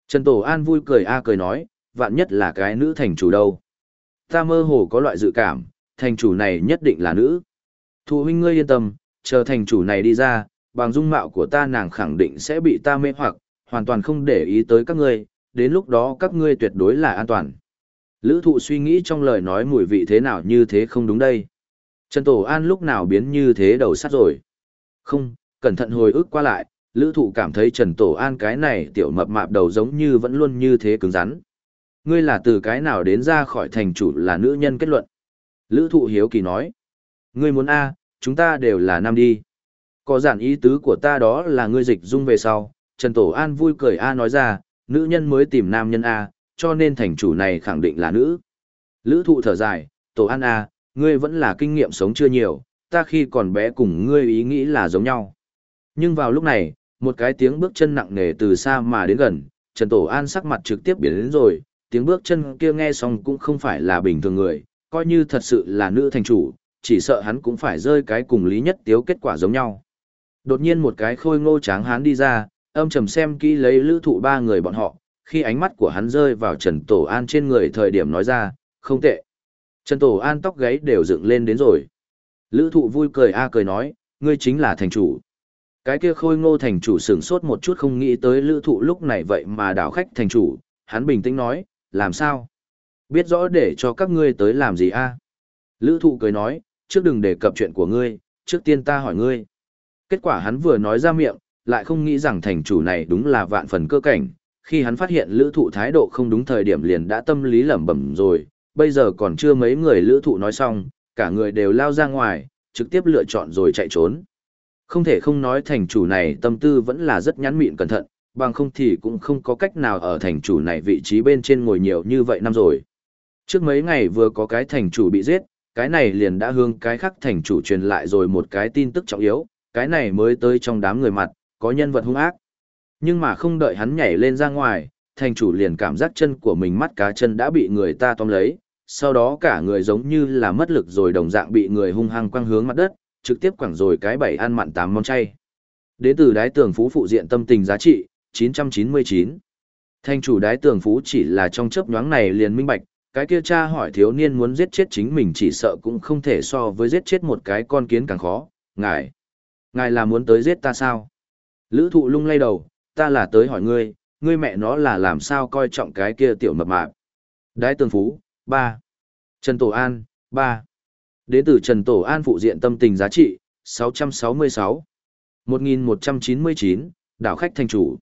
Trần Tổ An vui cười a à cười nói, vạn nhất là cái nữ thành chủ đâu. Ta mơ hồ có loại dự cảm, thành chủ này nhất định là nữ. Thụ huynh ngươi yên tâm, chờ thành chủ này đi ra, bằng dung mạo của ta nàng khẳng định sẽ bị ta mê hoặc, hoàn toàn không để ý tới các ngươi, đến lúc đó các ngươi tuyệt đối là an toàn. Lữ thụ suy nghĩ trong lời nói mùi vị thế nào như thế không đúng đây. Trần Tổ An lúc nào biến như thế đầu sắt rồi. Không, cẩn thận hồi ức qua lại, lữ thụ cảm thấy Trần Tổ An cái này tiểu mập mạp đầu giống như vẫn luôn như thế cứng rắn. Ngươi là từ cái nào đến ra khỏi thành chủ là nữ nhân kết luận. Lữ thụ hiếu kỳ nói. Ngươi muốn A, chúng ta đều là nam đi. Có giản ý tứ của ta đó là ngươi dịch dung về sau. Trần Tổ An vui cười A nói ra, nữ nhân mới tìm nam nhân A, cho nên thành chủ này khẳng định là nữ. Lữ thụ thở dài, Tổ An A, ngươi vẫn là kinh nghiệm sống chưa nhiều, ta khi còn bé cùng ngươi ý nghĩ là giống nhau. Nhưng vào lúc này, một cái tiếng bước chân nặng nề từ xa mà đến gần, Trần Tổ An sắc mặt trực tiếp biến đến rồi, tiếng bước chân kia nghe xong cũng không phải là bình thường người, coi như thật sự là nữ thành chủ, chỉ sợ hắn cũng phải rơi cái cùng lý nhất tiếu kết quả giống nhau. Đột nhiên một cái khôi ngô tráng hán đi ra, âm trầm xem kỹ lấy lữ thụ ba người bọn họ, khi ánh mắt của hắn rơi vào Trần Tổ An trên người thời điểm nói ra, không tệ. Trần Tổ An tóc gáy đều dựng lên đến rồi. Lữ thụ vui cười a cười nói, ngươi chính là thành chủ. Cái kia khôi ngô thành chủ sửng sốt một chút không nghĩ tới lữ thụ lúc này vậy mà đảo khách thành chủ, hắn bình tĩnh nói, làm sao? Biết rõ để cho các ngươi tới làm gì a à? Lữ thụ cười nói, trước đừng đề cập chuyện của ngươi, trước tiên ta hỏi ngươi. Kết quả hắn vừa nói ra miệng, lại không nghĩ rằng thành chủ này đúng là vạn phần cơ cảnh, khi hắn phát hiện lữ thụ thái độ không đúng thời điểm liền đã tâm lý lẩm bẩm rồi, bây giờ còn chưa mấy người lữ thụ nói xong, cả người đều lao ra ngoài, trực tiếp lựa chọn rồi chạy trốn. Không thể không nói thành chủ này tâm tư vẫn là rất nhắn mịn cẩn thận, bằng không thì cũng không có cách nào ở thành chủ này vị trí bên trên ngồi nhiều như vậy năm rồi. Trước mấy ngày vừa có cái thành chủ bị giết, cái này liền đã hướng cái khác thành chủ truyền lại rồi một cái tin tức trọng yếu, cái này mới tới trong đám người mặt, có nhân vật hung ác. Nhưng mà không đợi hắn nhảy lên ra ngoài, thành chủ liền cảm giác chân của mình mắt cá chân đã bị người ta tóm lấy, sau đó cả người giống như là mất lực rồi đồng dạng bị người hung hăng quăng hướng mặt đất, trực tiếp quẳng rồi cái bảy ăn mặn tám món chay. Đến từ đái tường phú phụ diện tâm tình giá trị, 999. thành chủ đái tường phú chỉ là trong chớp nhoáng này liền minh bạch, cái kia cha hỏi thiếu niên muốn giết chết chính mình chỉ sợ cũng không thể so với giết chết một cái con kiến càng khó, ngài. Ngài là muốn tới giết ta sao? Lữ thụ lung lay đầu, ta là tới hỏi ngươi, ngươi mẹ nó là làm sao coi trọng cái kia tiểu mập mạp. Đái tường phú, 3. Trần Tổ An, 3. Đến tử Trần Tổ An phụ diện tâm tình giá trị, 666. 1199, đảo khách thành chủ.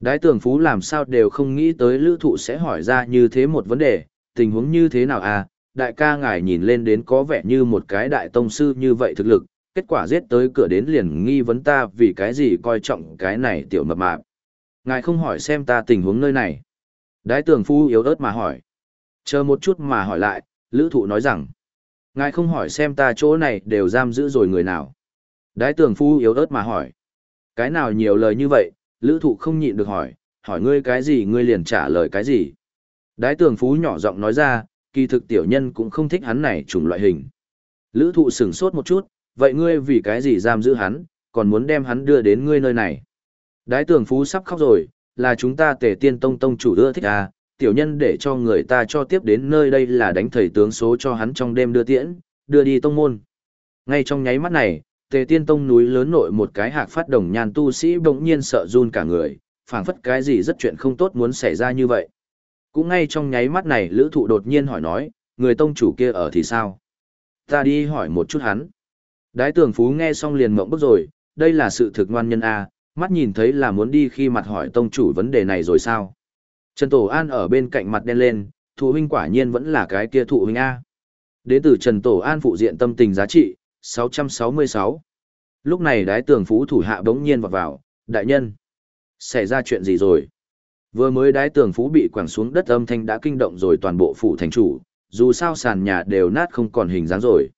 Đái tường phú làm sao đều không nghĩ tới lữ thụ sẽ hỏi ra như thế một vấn đề, tình huống như thế nào à, đại ca ngài nhìn lên đến có vẻ như một cái đại tông sư như vậy thực lực, kết quả giết tới cửa đến liền nghi vấn ta vì cái gì coi trọng cái này tiểu mập mạp. Ngài không hỏi xem ta tình huống nơi này. Đái tường phu yếu ớt mà hỏi. Chờ một chút mà hỏi lại, lữ thụ nói rằng. Ngài không hỏi xem ta chỗ này đều giam giữ rồi người nào. Đái tường phu yếu ớt mà hỏi. Cái nào nhiều lời như vậy, lữ thụ không nhịn được hỏi, hỏi ngươi cái gì ngươi liền trả lời cái gì. Đái tường phú nhỏ giọng nói ra, kỳ thực tiểu nhân cũng không thích hắn này chủng loại hình. Lữ thụ sửng sốt một chút, vậy ngươi vì cái gì giam giữ hắn, còn muốn đem hắn đưa đến ngươi nơi này. Đái tường phú sắp khóc rồi, là chúng ta tể tiên tông tông chủ đưa thích à, tiểu nhân để cho người ta cho tiếp đến nơi đây là đánh thầy tướng số cho hắn trong đêm đưa tiễn, đưa đi tông môn. Ngay trong nháy mắt này, tề tiên tông núi lớn nội một cái hạc phát đồng nhàn tu sĩ bỗng nhiên sợ run cả người, phảng phất cái gì rất chuyện không tốt muốn xảy ra như vậy. Cũng ngay trong nháy mắt này lữ thụ đột nhiên hỏi nói, người tông chủ kia ở thì sao? Ta đi hỏi một chút hắn. Đái tưởng phú nghe xong liền mộng bức rồi, đây là sự thực ngoan nhân A, mắt nhìn thấy là muốn đi khi mặt hỏi tông chủ vấn đề này rồi sao? Trần Tổ An ở bên cạnh mặt đen lên, thụ huynh quả nhiên vẫn là cái kia thụ huynh A. Đến từ Trần Tổ An phụ diện tâm tình giá trị, 666. Lúc này đái tường phú thủ hạ bỗng nhiên vào vào, đại nhân. Xảy ra chuyện gì rồi? Vừa mới đái tường phú bị quẳng xuống đất âm thanh đã kinh động rồi toàn bộ phủ thành chủ, dù sao sàn nhà đều nát không còn hình dáng rồi.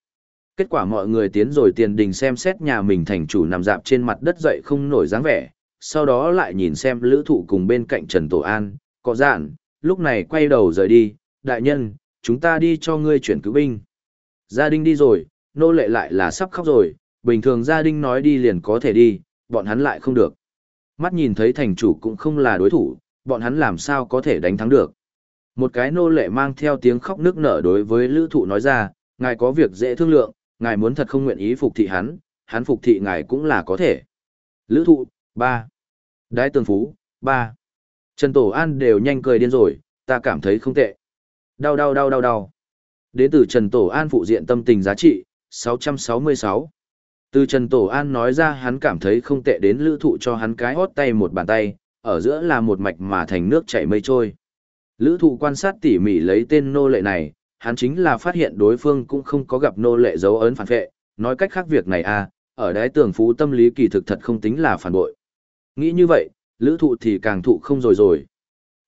Kết quả mọi người tiến rồi tiền đình xem xét nhà mình thành chủ nằm dạp trên mặt đất dậy không nổi dáng vẻ, sau đó lại nhìn xem lữ thụ cùng bên cạnh Trần Tổ An, có dạn, lúc này quay đầu rời đi, đại nhân, chúng ta đi cho ngươi chuyển cứu binh. Gia đình đi rồi, nô lệ lại là sắp khóc rồi, bình thường gia đình nói đi liền có thể đi, bọn hắn lại không được. Mắt nhìn thấy thành chủ cũng không là đối thủ, bọn hắn làm sao có thể đánh thắng được. Một cái nô lệ mang theo tiếng khóc nước nở đối với lữ thụ nói ra, ngài có việc dễ thương lượng, ngài muốn thật không nguyện ý phục thị hắn, hắn phục thị ngài cũng là có thể. Lữ thụ, 3. Đái tường phú, 3. Trần Tổ An đều nhanh cười điên rồi, ta cảm thấy không tệ. Đau đau đau đau đau. Đến từ Trần Tổ An phụ diện tâm tình giá trị, 666. Từ Trần Tổ An nói ra hắn cảm thấy không tệ đến lữ thụ cho hắn cái hót tay một bàn tay, ở giữa là một mạch mà thành nước chảy mây trôi. Lữ thụ quan sát tỉ mỉ lấy tên nô lệ này, hắn chính là phát hiện đối phương cũng không có gặp nô lệ dấu ấn phản vệ, nói cách khác việc này à, ở đáy tường phú tâm lý kỳ thực thật không tính là phản bội. Nghĩ như vậy, lữ thụ thì càng thụ không rồi rồi.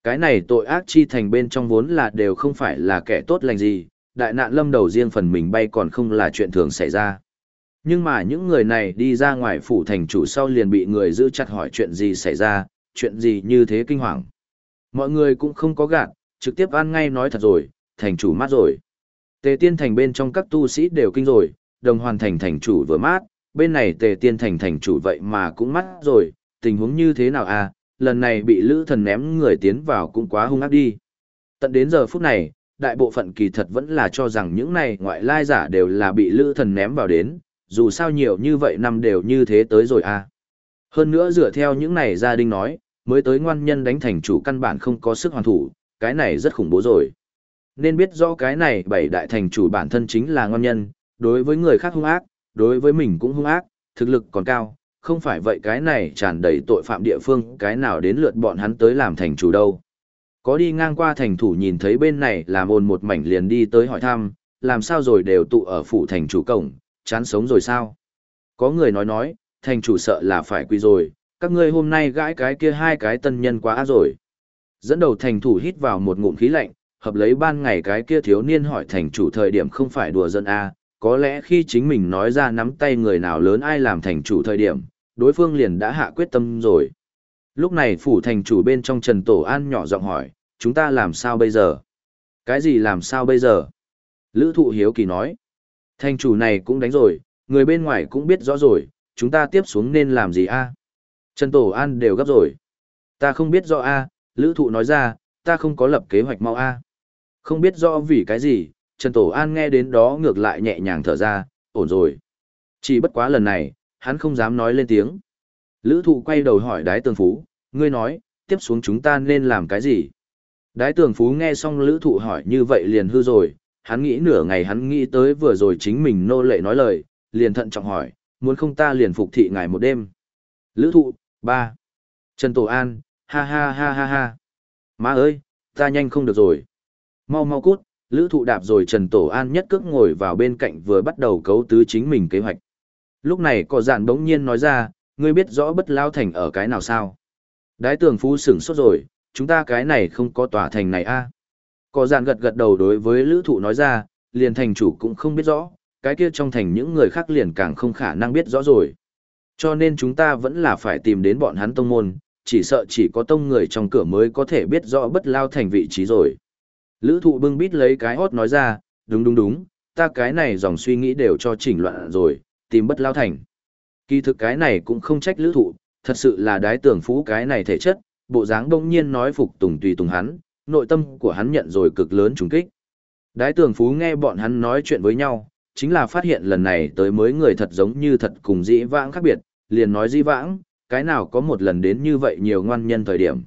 Cái này tội ác chi thành bên trong vốn là đều không phải là kẻ tốt lành gì, đại nạn lâm đầu riêng phần mình bay còn không là chuyện thường xảy ra. Nhưng mà những người này đi ra ngoài phủ thành chủ sau liền bị người giữ chặt hỏi chuyện gì xảy ra, chuyện gì như thế kinh hoàng. Mọi người cũng không có gạt, trực tiếp ăn ngay nói thật rồi, thành chủ mát rồi. Tề tiên thành bên trong các tu sĩ đều kinh rồi, đồng hoàn thành thành chủ vừa mát, bên này tề tiên thành thành chủ vậy mà cũng mát rồi, tình huống như thế nào à, lần này bị lữ thần ném người tiến vào cũng quá hung ác đi. Tận đến giờ phút này, đại bộ phận kỳ thật vẫn là cho rằng những này ngoại lai giả đều là bị lữ thần ném vào đến, dù sao nhiều như vậy năm đều như thế tới rồi à. Hơn nữa dựa theo những này gia đình nói, mới tới ngoan nhân đánh thành chủ căn bản không có sức hoàn thủ, cái này rất khủng bố rồi. Nên biết rõ cái này bảy đại thành chủ bản thân chính là ngoan nhân, đối với người khác hung ác, đối với mình cũng hung ác, thực lực còn cao, không phải vậy cái này tràn đầy tội phạm địa phương, cái nào đến lượt bọn hắn tới làm thành chủ đâu. Có đi ngang qua thành thủ nhìn thấy bên này làm ồn một mảnh liền đi tới hỏi thăm, làm sao rồi đều tụ ở phủ thành chủ cổng, chán sống rồi sao? Có người nói nói, thành chủ sợ là phải quy rồi, các ngươi hôm nay gãi cái kia hai cái tân nhân quá ác rồi. Dẫn đầu thành thủ hít vào một ngụm khí lạnh, hợp lấy ban ngày cái kia thiếu niên hỏi thành chủ thời điểm không phải đùa dân a à, có lẽ khi chính mình nói ra nắm tay người nào lớn ai làm thành chủ thời điểm, đối phương liền đã hạ quyết tâm rồi. Lúc này phủ thành chủ bên trong Trần Tổ An nhỏ giọng hỏi, chúng ta làm sao bây giờ? Cái gì làm sao bây giờ? Lữ thụ hiếu kỳ nói, thành chủ này cũng đánh rồi, người bên ngoài cũng biết rõ rồi, chúng ta tiếp xuống nên làm gì a Trần Tổ An đều gấp rồi. Ta không biết rõ a Lữ thụ nói ra, ta không có lập kế hoạch mau a Không biết rõ vì cái gì, Trần Tổ An nghe đến đó ngược lại nhẹ nhàng thở ra, ổn rồi. Chỉ bất quá lần này, hắn không dám nói lên tiếng. Lữ thụ quay đầu hỏi đái tường phú, ngươi nói, tiếp xuống chúng ta nên làm cái gì? Đái tường phú nghe xong lữ thụ hỏi như vậy liền hư rồi, hắn nghĩ nửa ngày hắn nghĩ tới vừa rồi chính mình nô lệ nói lời, liền thận trọng hỏi, muốn không ta liền phục thị ngài một đêm. Lữ thụ, ba Trần Tổ An, ha ha ha ha ha. Má ơi, ta nhanh không được rồi. Mau mau cút, lữ thụ đạp rồi Trần Tổ An nhất cước ngồi vào bên cạnh vừa bắt đầu cấu tứ chính mình kế hoạch. Lúc này có dạn bỗng nhiên nói ra, ngươi biết rõ bất lao thành ở cái nào sao? Đái tường phú sửng sốt rồi, chúng ta cái này không có tòa thành này a à? Có dạn gật gật đầu đối với lữ thụ nói ra, liền thành chủ cũng không biết rõ, cái kia trong thành những người khác liền càng không khả năng biết rõ rồi. Cho nên chúng ta vẫn là phải tìm đến bọn hắn tông môn, chỉ sợ chỉ có tông người trong cửa mới có thể biết rõ bất lao thành vị trí rồi. Lữ thụ bưng bít lấy cái hót nói ra, đúng đúng đúng, ta cái này dòng suy nghĩ đều cho chỉnh loạn rồi, tìm bất lao thành. Kỳ thực cái này cũng không trách lữ thụ, thật sự là đái tưởng phú cái này thể chất, bộ dáng đông nhiên nói phục tùng tùy tùng hắn, nội tâm của hắn nhận rồi cực lớn trùng kích. Đái tưởng phú nghe bọn hắn nói chuyện với nhau, chính là phát hiện lần này tới mới người thật giống như thật cùng dĩ vãng khác biệt, liền nói dĩ vãng, cái nào có một lần đến như vậy nhiều ngoan nhân thời điểm.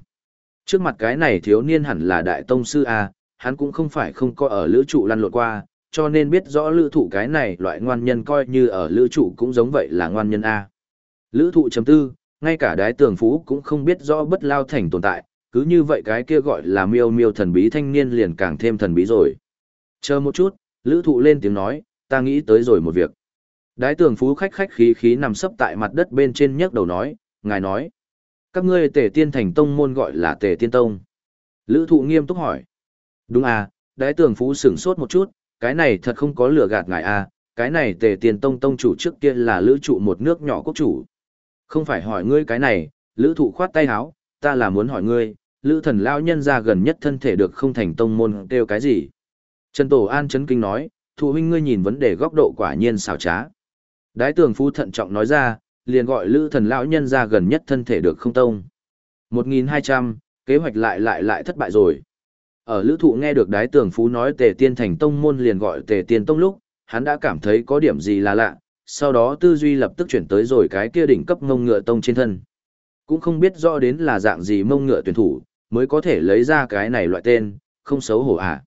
Trước mặt cái này thiếu niên hẳn là đại tông sư A, hắn cũng không phải không có ở lữ trụ lăn lộn qua, cho nên biết rõ lữ thụ cái này loại ngoan nhân coi như ở lữ trụ cũng giống vậy là ngoan nhân A. Lữ thụ chấm tư, ngay cả đái tường phú cũng không biết rõ bất lao thành tồn tại, cứ như vậy cái kia gọi là miêu miêu thần bí thanh niên liền càng thêm thần bí rồi. Chờ một chút, lữ thụ lên tiếng nói, ta nghĩ tới rồi một việc. Đái tường phú khách khách khí khí nằm sấp tại mặt đất bên trên nhấc đầu nói, ngài nói. Các ngươi tề tiên thành tông môn gọi là tề tiên tông. Lữ thụ nghiêm túc hỏi. Đúng à, đái tường phú sửng sốt một chút, cái này thật không có lừa gạt ngài à, cái này tề tiên tông tông chủ trước kia là lữ trụ một nước nhỏ quốc chủ. Không phải hỏi ngươi cái này, lữ thụ khoát tay háo, ta là muốn hỏi ngươi, lữ thần lao nhân ra gần nhất thân thể được không thành tông môn kêu cái gì. Trần Tổ An chấn kinh nói, thụ huynh ngươi nhìn vấn đề góc độ quả nhiên xảo trá. Đái tường Phu thận trọng nói ra, liền gọi lữ thần lão nhân ra gần nhất thân thể được không tông. 1.200, kế hoạch lại lại lại thất bại rồi. Ở lữ thụ nghe được đái tường phú nói tề tiên thành tông môn liền gọi tề tiên tông lúc, hắn đã cảm thấy có điểm gì là lạ, sau đó tư duy lập tức chuyển tới rồi cái kia đỉnh cấp mông ngựa tông trên thân. Cũng không biết rõ đến là dạng gì mông ngựa tuyển thủ, mới có thể lấy ra cái này loại tên, không xấu hổ à.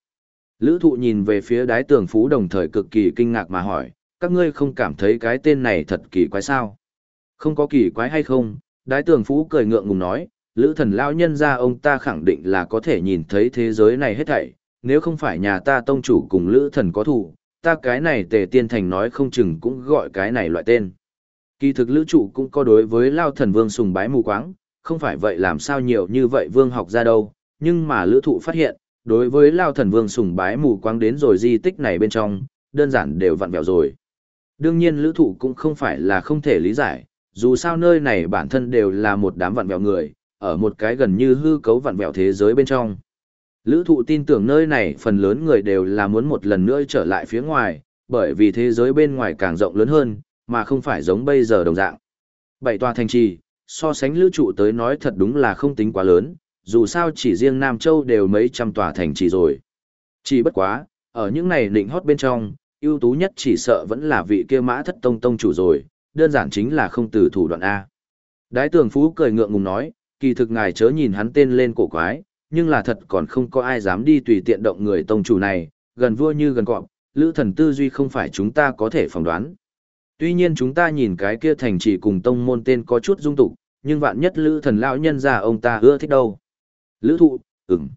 Lữ thụ nhìn về phía đái tường phú đồng thời cực kỳ kinh ngạc mà hỏi, các ngươi không cảm thấy cái tên này thật kỳ quái sao? Không có kỳ quái hay không, đái tường phú cười ngượng ngùng nói, lữ thần lão nhân ra ông ta khẳng định là có thể nhìn thấy thế giới này hết thảy, nếu không phải nhà ta tông chủ cùng lữ thần có thủ, ta cái này tề tiên thành nói không chừng cũng gọi cái này loại tên. Kỳ thực lữ trụ cũng có đối với lao thần vương sùng bái mù quáng, không phải vậy làm sao nhiều như vậy vương học ra đâu, nhưng mà lữ thụ phát hiện, đối với lao thần vương sùng bái mù quáng đến rồi di tích này bên trong, đơn giản đều vặn vẹo rồi. Đương nhiên lữ thụ cũng không phải là không thể lý giải, dù sao nơi này bản thân đều là một đám vặn vẹo người, ở một cái gần như hư cấu vặn vẹo thế giới bên trong. Lữ thụ tin tưởng nơi này phần lớn người đều là muốn một lần nữa trở lại phía ngoài, bởi vì thế giới bên ngoài càng rộng lớn hơn, mà không phải giống bây giờ đồng dạng. Bảy tòa thành trì, so sánh lữ trụ tới nói thật đúng là không tính quá lớn, dù sao chỉ riêng Nam Châu đều mấy trăm tòa thành trì rồi. Chỉ bất quá, ở những này định hót bên trong, ưu tú nhất chỉ sợ vẫn là vị kia mã thất tông tông chủ rồi, đơn giản chính là không từ thủ đoạn A. Đái tường phú cười ngượng ngùng nói, kỳ thực ngài chớ nhìn hắn tên lên cổ quái, nhưng là thật còn không có ai dám đi tùy tiện động người tông chủ này, gần vua như gần cọp, lữ thần tư duy không phải chúng ta có thể phỏng đoán. Tuy nhiên chúng ta nhìn cái kia thành chỉ cùng tông môn tên có chút dung tục, nhưng vạn nhất lữ thần lão nhân già ông ta ưa thích đâu. Lữ thụ, ừm.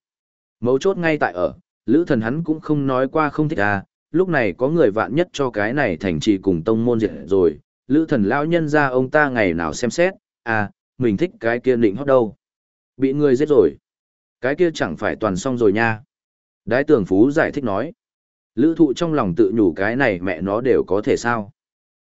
Mấu chốt ngay tại ở, lữ thần hắn cũng không nói qua không thích à, lúc này có người vạn nhất cho cái này thành trì cùng tông môn diệt rồi, lữ thần lão nhân ra ông ta ngày nào xem xét, à, mình thích cái kia định hót đâu. Bị người giết rồi. Cái kia chẳng phải toàn xong rồi nha. Đái Tưởng phú giải thích nói. Lữ thụ trong lòng tự nhủ cái này mẹ nó đều có thể sao.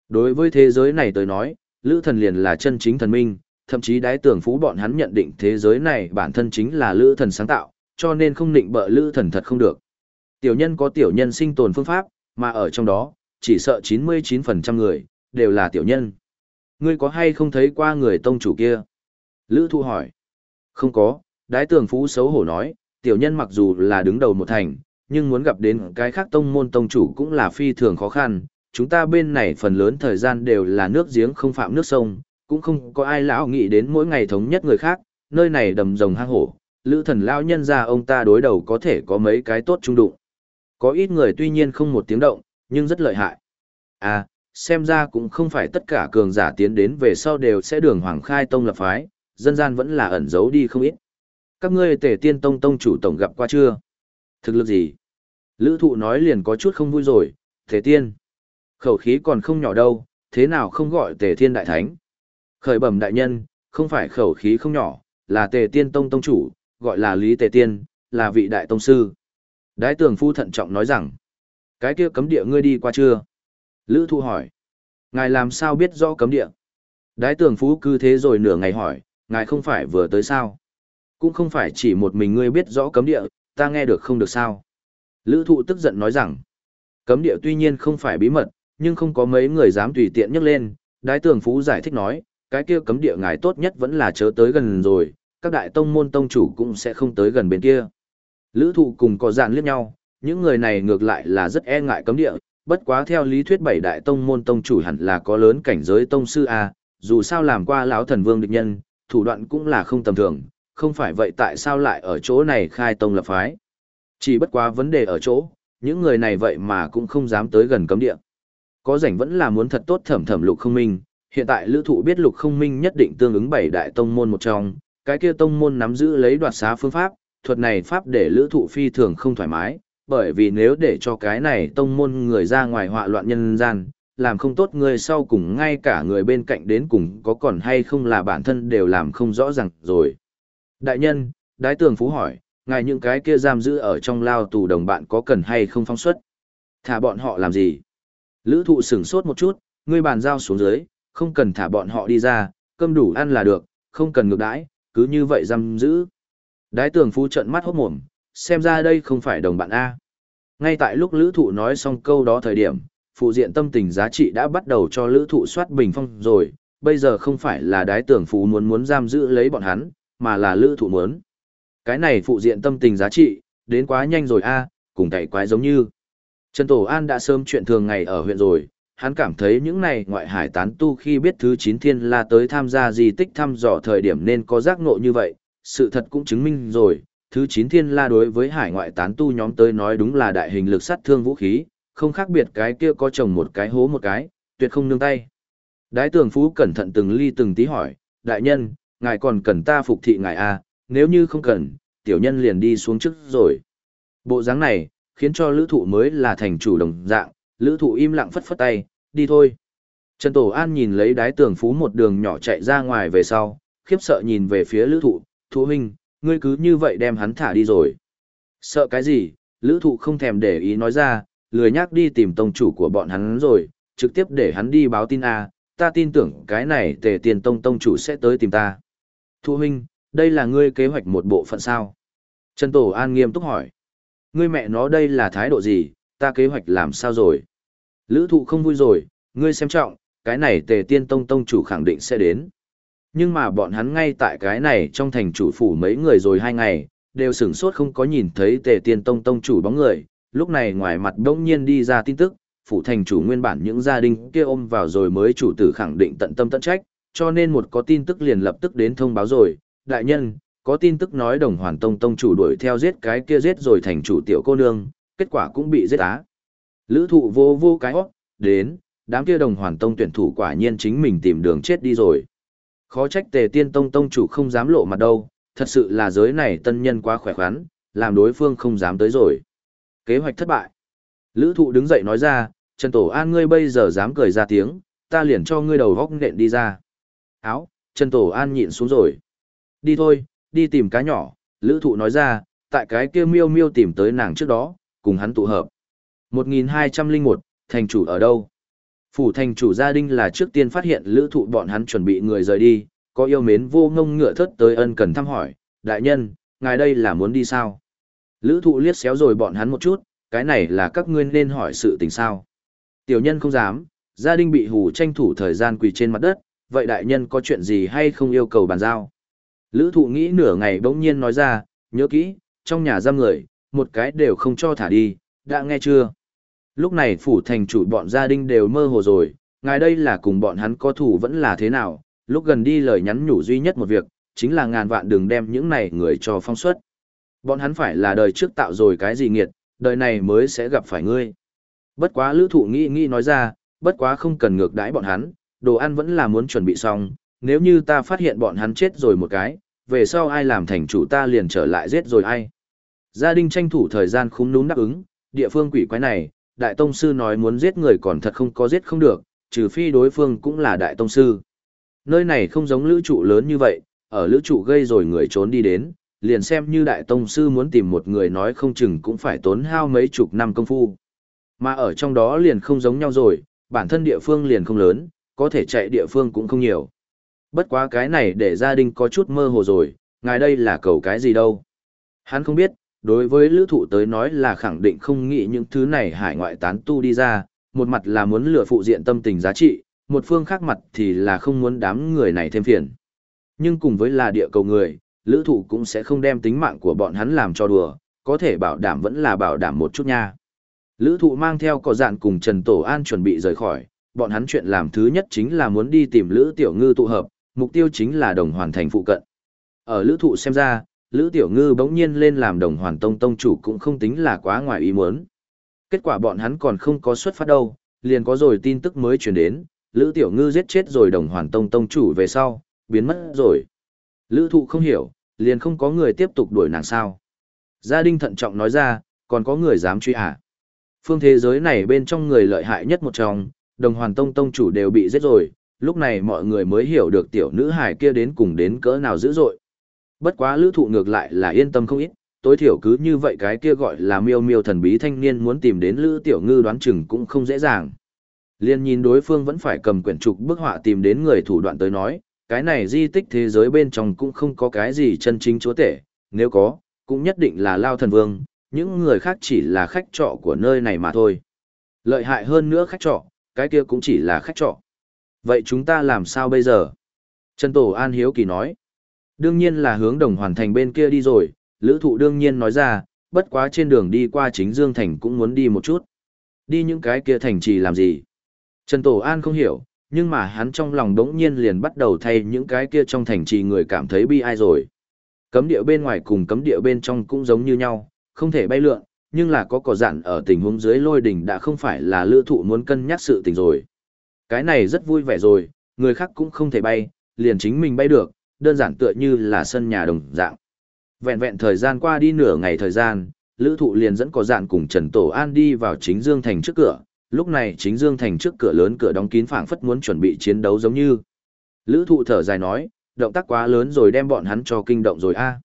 Đối với thế giới này tới nói, lữ thần liền là chân chính thần minh, thậm chí đái tưởng phú bọn hắn nhận định thế giới này bản thân chính là lữ thần sáng tạo, cho nên không định bợ lữ thần thật không được. Tiểu nhân có tiểu nhân sinh tồn phương pháp, mà ở trong đó, chỉ sợ 99% người, đều là tiểu nhân. Ngươi có hay không thấy qua người tông chủ kia? Lữ thu hỏi. Không có, đái tường phú xấu hổ nói, tiểu nhân mặc dù là đứng đầu một thành, nhưng muốn gặp đến cái khác tông môn tông chủ cũng là phi thường khó khăn. Chúng ta bên này phần lớn thời gian đều là nước giếng không phạm nước sông, cũng không có ai lão nghĩ đến mỗi ngày thống nhất người khác, nơi này đầm rồng hang hổ, lữ thần lão nhân ra ông ta đối đầu có thể có mấy cái tốt trung đụng. Có ít người tuy nhiên không một tiếng động, nhưng rất lợi hại. À, xem ra cũng không phải tất cả cường giả tiến đến về sau đều sẽ đường hoàng khai tông lập phái, dân gian vẫn là ẩn giấu đi không ít. Các ngươi tể tiên tông tông chủ tổng gặp qua chưa? Thực lực gì? Lữ thụ nói liền có chút không vui rồi, tể tiên. Khẩu khí còn không nhỏ đâu, thế nào không gọi tể thiên đại thánh? Khởi bẩm đại nhân, không phải khẩu khí không nhỏ, là tề tiên tông tông chủ, gọi là Lý Tề Tiên, là vị đại tông sư. Đái tường phu thận trọng nói rằng, cái kia cấm địa ngươi đi qua chưa? Lữ thu hỏi, ngài làm sao biết rõ cấm địa? Đái tường phú cứ thế rồi nửa ngày hỏi, ngài không phải vừa tới sao? Cũng không phải chỉ một mình ngươi biết rõ cấm địa, ta nghe được không được sao? Lữ thụ tức giận nói rằng, cấm địa tuy nhiên không phải bí mật, nhưng không có mấy người dám tùy tiện nhắc lên. Đái tường phú giải thích nói, cái kia cấm địa ngài tốt nhất vẫn là chớ tới gần rồi, các đại tông môn tông chủ cũng sẽ không tới gần bên kia. Lữ thụ cùng có dạn liếc nhau, những người này ngược lại là rất e ngại cấm địa, bất quá theo lý thuyết bảy đại tông môn tông chủ hẳn là có lớn cảnh giới tông sư A, dù sao làm qua lão thần vương địch nhân, thủ đoạn cũng là không tầm thường, không phải vậy tại sao lại ở chỗ này khai tông lập phái. Chỉ bất quá vấn đề ở chỗ, những người này vậy mà cũng không dám tới gần cấm địa. Có rảnh vẫn là muốn thật tốt thẩm thẩm lục không minh, hiện tại lữ thụ biết lục không minh nhất định tương ứng bảy đại tông môn một trong, cái kia tông môn nắm giữ lấy đoạt xá phương pháp, thuật này pháp để lữ thụ phi thường không thoải mái, bởi vì nếu để cho cái này tông môn người ra ngoài họa loạn nhân gian, làm không tốt người sau cùng ngay cả người bên cạnh đến cùng có còn hay không là bản thân đều làm không rõ ràng rồi. Đại nhân, đái tường phú hỏi, ngài những cái kia giam giữ ở trong lao tù đồng bạn có cần hay không phong xuất? Thả bọn họ làm gì? Lữ thụ sửng sốt một chút, ngươi bàn giao xuống dưới, không cần thả bọn họ đi ra, cơm đủ ăn là được, không cần ngược đãi, cứ như vậy giam giữ. Đái tường phú trận mắt hốt mồm, xem ra đây không phải đồng bạn A. Ngay tại lúc lữ thụ nói xong câu đó thời điểm, phụ diện tâm tình giá trị đã bắt đầu cho lữ thụ soát bình phong rồi, bây giờ không phải là đái tường phú muốn muốn giam giữ lấy bọn hắn, mà là lữ thụ muốn. Cái này phụ diện tâm tình giá trị, đến quá nhanh rồi A, cùng cậy quái giống như. Trần Tổ An đã sớm chuyện thường ngày ở huyện rồi, hắn cảm thấy những này ngoại hải tán tu khi biết thứ chín thiên la tới tham gia di tích thăm dò thời điểm nên có giác ngộ như vậy, sự thật cũng chứng minh rồi, thứ chín thiên la đối với hải ngoại tán tu nhóm tới nói đúng là đại hình lực sát thương vũ khí, không khác biệt cái kia có chồng một cái hố một cái, tuyệt không nương tay. Đái tường phú cẩn thận từng ly từng tí hỏi, đại nhân, ngài còn cần ta phục thị ngài à, nếu như không cần, tiểu nhân liền đi xuống trước rồi. Bộ dáng này, khiến cho lữ thụ mới là thành chủ đồng dạng, lữ thụ im lặng phất phất tay, đi thôi. Trần Tổ An nhìn lấy đái tường phú một đường nhỏ chạy ra ngoài về sau, khiếp sợ nhìn về phía lữ thụ, thụ huynh, ngươi cứ như vậy đem hắn thả đi rồi. Sợ cái gì, lữ thụ không thèm để ý nói ra, lười nhắc đi tìm tông chủ của bọn hắn rồi, trực tiếp để hắn đi báo tin A, ta tin tưởng cái này tề tiền tông tông chủ sẽ tới tìm ta. Thụ huynh, đây là ngươi kế hoạch một bộ phận sao? Trần Tổ An nghiêm túc hỏi. Ngươi mẹ nó đây là thái độ gì, ta kế hoạch làm sao rồi? Lữ thụ không vui rồi, ngươi xem trọng, cái này tề tiên tông tông chủ khẳng định sẽ đến. Nhưng mà bọn hắn ngay tại cái này trong thành chủ phủ mấy người rồi hai ngày, đều sửng sốt không có nhìn thấy tề tiên tông tông chủ bóng người, lúc này ngoài mặt đông nhiên đi ra tin tức, phủ thành chủ nguyên bản những gia đình kia ôm vào rồi mới chủ tử khẳng định tận tâm tận trách, cho nên một có tin tức liền lập tức đến thông báo rồi, đại nhân, có tin tức nói đồng hoàn tông tông chủ đuổi theo giết cái kia giết rồi thành chủ tiểu cô nương, kết quả cũng bị giết á. Lữ thụ vô vô cái hót, đến, đám kia đồng hoàn tông tuyển thủ quả nhiên chính mình tìm đường chết đi rồi. Khó trách tề tiên tông tông chủ không dám lộ mặt đâu, thật sự là giới này tân nhân quá khỏe khoắn, làm đối phương không dám tới rồi. Kế hoạch thất bại. Lữ thụ đứng dậy nói ra, Trần Tổ An ngươi bây giờ dám cười ra tiếng, ta liền cho ngươi đầu góc nện đi ra. Áo, Trần Tổ An nhịn xuống rồi. Đi thôi, đi tìm cá nhỏ, Lữ thụ nói ra, tại cái kia miêu miêu tìm tới nàng trước đó, cùng hắn tụ hợp. 1201, thành chủ ở đâu? Phủ thành chủ gia đình là trước tiên phát hiện lữ thụ bọn hắn chuẩn bị người rời đi, có yêu mến vô ngông ngựa thất tới ân cần thăm hỏi, đại nhân, ngài đây là muốn đi sao? Lữ thụ liếc xéo rồi bọn hắn một chút, cái này là các ngươi nên hỏi sự tình sao. Tiểu nhân không dám, gia đình bị hù tranh thủ thời gian quỳ trên mặt đất, vậy đại nhân có chuyện gì hay không yêu cầu bàn giao? Lữ thụ nghĩ nửa ngày bỗng nhiên nói ra, nhớ kỹ, trong nhà giam người, một cái đều không cho thả đi, đã nghe chưa? Lúc này phủ thành chủ bọn gia đình đều mơ hồ rồi, ngài đây là cùng bọn hắn có thủ vẫn là thế nào, lúc gần đi lời nhắn nhủ duy nhất một việc, chính là ngàn vạn đừng đem những này người cho phong suất. Bọn hắn phải là đời trước tạo rồi cái gì nghiệt, đời này mới sẽ gặp phải ngươi. Bất quá lữ thụ nghĩ nghĩ nói ra, bất quá không cần ngược đãi bọn hắn, đồ ăn vẫn là muốn chuẩn bị xong, nếu như ta phát hiện bọn hắn chết rồi một cái, về sau ai làm thành chủ ta liền trở lại giết rồi ai. Gia đình tranh thủ thời gian khung núm đáp ứng, địa phương quỷ quái này, đại tông sư nói muốn giết người còn thật không có giết không được, trừ phi đối phương cũng là đại tông sư. Nơi này không giống lữ trụ lớn như vậy, ở lữ trụ gây rồi người trốn đi đến, liền xem như đại tông sư muốn tìm một người nói không chừng cũng phải tốn hao mấy chục năm công phu. Mà ở trong đó liền không giống nhau rồi, bản thân địa phương liền không lớn, có thể chạy địa phương cũng không nhiều. Bất quá cái này để gia đình có chút mơ hồ rồi, ngài đây là cầu cái gì đâu. Hắn không biết, đối với lữ thụ tới nói là khẳng định không nghĩ những thứ này hải ngoại tán tu đi ra, một mặt là muốn lừa phụ diện tâm tình giá trị, một phương khác mặt thì là không muốn đám người này thêm phiền. Nhưng cùng với là địa cầu người, lữ thụ cũng sẽ không đem tính mạng của bọn hắn làm cho đùa, có thể bảo đảm vẫn là bảo đảm một chút nha. Lữ thụ mang theo cỏ dạn cùng Trần Tổ An chuẩn bị rời khỏi, bọn hắn chuyện làm thứ nhất chính là muốn đi tìm Lữ Tiểu Ngư tụ hợp, mục tiêu chính là đồng hoàn thành phụ cận. Ở Lữ thụ xem ra, Lữ Tiểu Ngư bỗng nhiên lên làm đồng hoàn tông tông chủ cũng không tính là quá ngoài ý muốn. Kết quả bọn hắn còn không có xuất phát đâu, liền có rồi tin tức mới truyền đến, Lữ Tiểu Ngư giết chết rồi đồng hoàn tông tông chủ về sau, biến mất rồi. Lữ thụ không hiểu, liền không có người tiếp tục đuổi nàng sao. Gia đình thận trọng nói ra, còn có người dám truy hả? Phương thế giới này bên trong người lợi hại nhất một trong, đồng hoàn tông tông chủ đều bị giết rồi, lúc này mọi người mới hiểu được tiểu nữ hải kia đến cùng đến cỡ nào dữ dội. Bất quá lữ thụ ngược lại là yên tâm không ít, tối thiểu cứ như vậy cái kia gọi là miêu miêu thần bí thanh niên muốn tìm đến lữ tiểu ngư đoán chừng cũng không dễ dàng. Liên nhìn đối phương vẫn phải cầm quyển trục bức họa tìm đến người thủ đoạn tới nói, cái này di tích thế giới bên trong cũng không có cái gì chân chính chúa tể, nếu có, cũng nhất định là lao thần vương, những người khác chỉ là khách trọ của nơi này mà thôi. Lợi hại hơn nữa khách trọ, cái kia cũng chỉ là khách trọ. Vậy chúng ta làm sao bây giờ? Trần Tổ An Hiếu Kỳ nói. Đương nhiên là hướng đồng hoàn thành bên kia đi rồi, lữ thụ đương nhiên nói ra, bất quá trên đường đi qua chính Dương Thành cũng muốn đi một chút. Đi những cái kia thành trì làm gì? Trần Tổ An không hiểu, nhưng mà hắn trong lòng đống nhiên liền bắt đầu thay những cái kia trong thành trì người cảm thấy bi ai rồi. Cấm địa bên ngoài cùng cấm địa bên trong cũng giống như nhau, không thể bay lượn, nhưng là có cỏ dặn ở tình huống dưới lôi đỉnh đã không phải là lữ thụ muốn cân nhắc sự tình rồi. Cái này rất vui vẻ rồi, người khác cũng không thể bay, liền chính mình bay được, đơn giản tựa như là sân nhà đồng dạng. Vẹn vẹn thời gian qua đi nửa ngày thời gian, lữ thụ liền dẫn có dạn cùng Trần Tổ An đi vào chính Dương Thành trước cửa, lúc này chính Dương Thành trước cửa lớn cửa đóng kín phảng phất muốn chuẩn bị chiến đấu giống như. Lữ thụ thở dài nói, động tác quá lớn rồi đem bọn hắn cho kinh động rồi a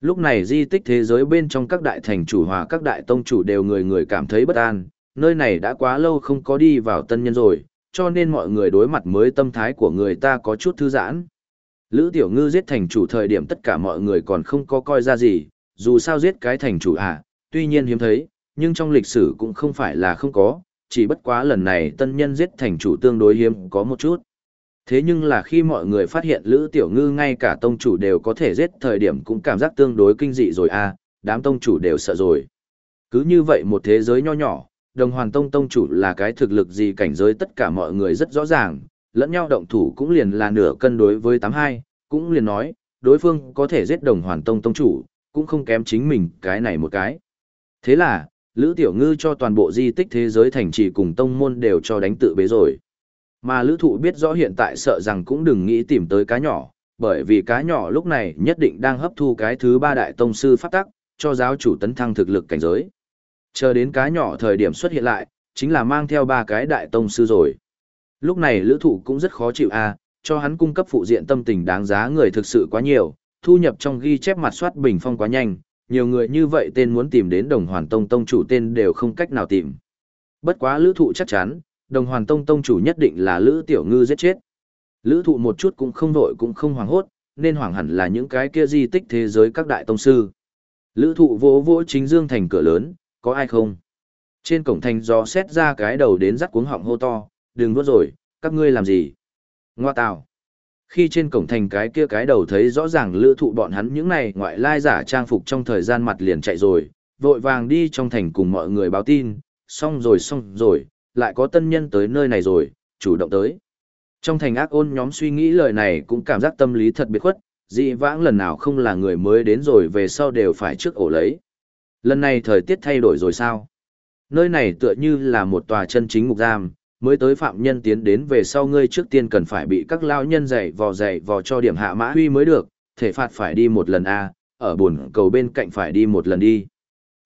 Lúc này di tích thế giới bên trong các đại thành chủ hòa các đại tông chủ đều người người cảm thấy bất an, nơi này đã quá lâu không có đi vào tân nhân rồi, cho nên mọi người đối mặt mới tâm thái của người ta có chút thư giãn. Lữ Tiểu Ngư giết thành chủ thời điểm tất cả mọi người còn không có coi ra gì, dù sao giết cái thành chủ à, tuy nhiên hiếm thấy, nhưng trong lịch sử cũng không phải là không có, chỉ bất quá lần này tân nhân giết thành chủ tương đối hiếm có một chút. Thế nhưng là khi mọi người phát hiện Lữ Tiểu Ngư ngay cả tông chủ đều có thể giết thời điểm cũng cảm giác tương đối kinh dị rồi à, đám tông chủ đều sợ rồi. Cứ như vậy một thế giới nho nhỏ, đồng hoàn tông tông chủ là cái thực lực gì cảnh giới tất cả mọi người rất rõ ràng, lẫn nhau động thủ cũng liền là nửa cân đối với tám hai, cũng liền nói, đối phương có thể giết đồng hoàn tông tông chủ, cũng không kém chính mình cái này một cái. Thế là, Lữ Tiểu Ngư cho toàn bộ di tích thế giới thành trì cùng tông môn đều cho đánh tự bế rồi. Mà Lữ Thụ biết rõ hiện tại sợ rằng cũng đừng nghĩ tìm tới cá nhỏ, bởi vì cá nhỏ lúc này nhất định đang hấp thu cái thứ ba đại tông sư pháp tắc, cho giáo chủ tấn thăng thực lực cảnh giới. Chờ đến cá nhỏ thời điểm xuất hiện lại, chính là mang theo ba cái đại tông sư rồi. Lúc này lữ thụ cũng rất khó chịu à, cho hắn cung cấp phụ diện tâm tình đáng giá người thực sự quá nhiều, thu nhập trong ghi chép mặt soát bình phong quá nhanh, nhiều người như vậy tên muốn tìm đến đồng hoàn tông tông chủ tên đều không cách nào tìm. Bất quá lữ thụ chắc chắn, đồng hoàn tông tông chủ nhất định là lữ tiểu ngư giết chết. Lữ thụ một chút cũng không vội cũng không hoàng hốt, nên hoảng hẳn là những cái kia di tích thế giới các đại tông sư. Lữ thụ vỗ vỗ chính dương thành cửa lớn, có ai không? Trên cổng thành gió xét ra cái đầu đến rắc cuống họng hô to, đừng nuốt rồi, các ngươi làm gì? Ngoa tào. Khi trên cổng thành cái kia cái đầu thấy rõ ràng lữ thụ bọn hắn những này ngoại lai giả trang phục trong thời gian mặt liền chạy rồi, vội vàng đi trong thành cùng mọi người báo tin, xong rồi xong rồi, lại có tân nhân tới nơi này rồi, chủ động tới. Trong thành ác ôn nhóm suy nghĩ lời này cũng cảm giác tâm lý thật biệt khuất, dị vãng lần nào không là người mới đến rồi về sau đều phải trước ổ lấy. Lần này thời tiết thay đổi rồi sao? Nơi này tựa như là một tòa chân chính ngục giam, mới tới phạm nhân tiến đến về sau ngươi trước tiên cần phải bị các lao nhân dạy vò dạy vò cho điểm hạ mã huy mới được, thể phạt phải đi một lần A, ở buồn cầu bên cạnh phải đi một lần đi.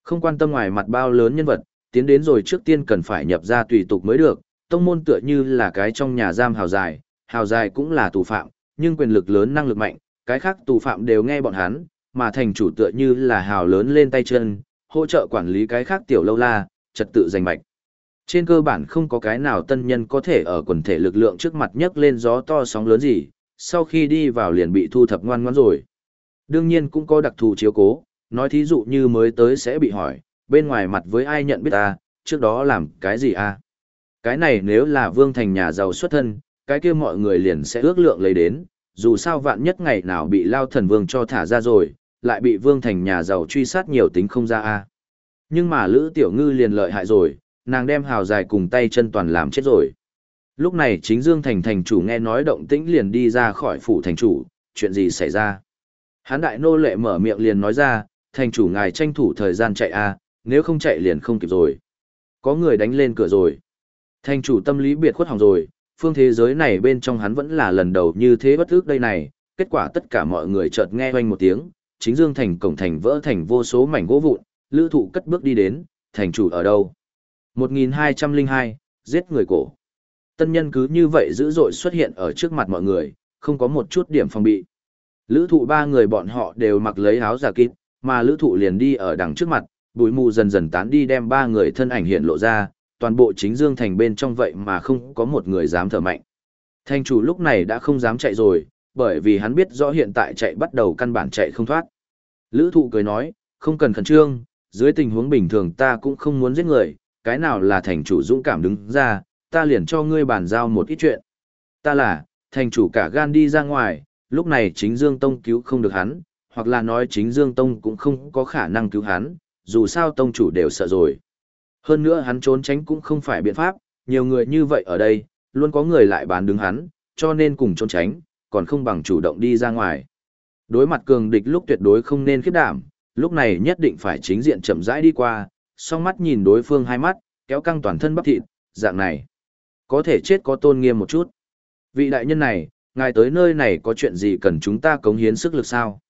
Không quan tâm ngoài mặt bao lớn nhân vật, tiến đến rồi trước tiên cần phải nhập ra tùy tục mới được, tông môn tựa như là cái trong nhà giam hào dài, hào dài cũng là tù phạm, nhưng quyền lực lớn năng lực mạnh, cái khác tù phạm đều nghe bọn hắn, mà thành chủ tựa như là hào lớn lên tay chân, hỗ trợ quản lý cái khác tiểu lâu la, trật tự giành mạch. Trên cơ bản không có cái nào tân nhân có thể ở quần thể lực lượng trước mặt nhấc lên gió to sóng lớn gì, sau khi đi vào liền bị thu thập ngoan ngoãn rồi. Đương nhiên cũng có đặc thù chiếu cố, nói thí dụ như mới tới sẽ bị hỏi, bên ngoài mặt với ai nhận biết ta, trước đó làm cái gì à? Cái này nếu là vương thành nhà giàu xuất thân, cái kia mọi người liền sẽ ước lượng lấy đến, dù sao vạn nhất ngày nào bị lao thần vương cho thả ra rồi, lại bị vương thành nhà giàu truy sát nhiều tính không ra a nhưng mà lữ tiểu ngư liền lợi hại rồi nàng đem hào dài cùng tay chân toàn làm chết rồi. Lúc này chính dương thành thành chủ nghe nói động tĩnh liền đi ra khỏi phủ thành chủ chuyện gì xảy ra? Hán đại nô lệ mở miệng liền nói ra thành chủ ngài tranh thủ thời gian chạy a nếu không chạy liền không kịp rồi. Có người đánh lên cửa rồi. Thành chủ tâm lý biệt khuất hỏng rồi phương thế giới này bên trong hắn vẫn là lần đầu như thế bất ước đây này. Kết quả tất cả mọi người chợt nghe oanh một tiếng chính dương thành cổng thành vỡ thành vô số mảnh gỗ vụn, lữ thụ cất bước đi đến, thành chủ ở đâu? 1202, giết người cổ. Tân nhân cứ như vậy dữ dội xuất hiện ở trước mặt mọi người, không có một chút điểm phòng bị. Lữ thụ ba người bọn họ đều mặc lấy áo giả kịp, mà lữ thụ liền đi ở đằng trước mặt, bụi mù dần dần tán đi đem ba người thân ảnh hiện lộ ra, toàn bộ chính dương thành bên trong vậy mà không có một người dám thở mạnh. Thành chủ lúc này đã không dám chạy rồi, bởi vì hắn biết rõ hiện tại chạy bắt đầu căn bản chạy không thoát. Lữ thụ cười nói, không cần khẩn trương, dưới tình huống bình thường ta cũng không muốn giết người, cái nào là thành chủ dũng cảm đứng ra, ta liền cho ngươi bàn giao một ít chuyện. Ta là, thành chủ cả gan đi ra ngoài, lúc này chính Dương Tông cứu không được hắn, hoặc là nói chính Dương Tông cũng không có khả năng cứu hắn, dù sao Tông chủ đều sợ rồi. Hơn nữa hắn trốn tránh cũng không phải biện pháp, nhiều người như vậy ở đây, luôn có người lại bán đứng hắn, cho nên cùng trốn tránh, còn không bằng chủ động đi ra ngoài. Đối mặt cường địch lúc tuyệt đối không nên khiếp đảm, lúc này nhất định phải chính diện chậm rãi đi qua, song mắt nhìn đối phương hai mắt, kéo căng toàn thân bắp thịt, dạng này. Có thể chết có tôn nghiêm một chút. Vị đại nhân này, ngài tới nơi này có chuyện gì cần chúng ta cống hiến sức lực sao?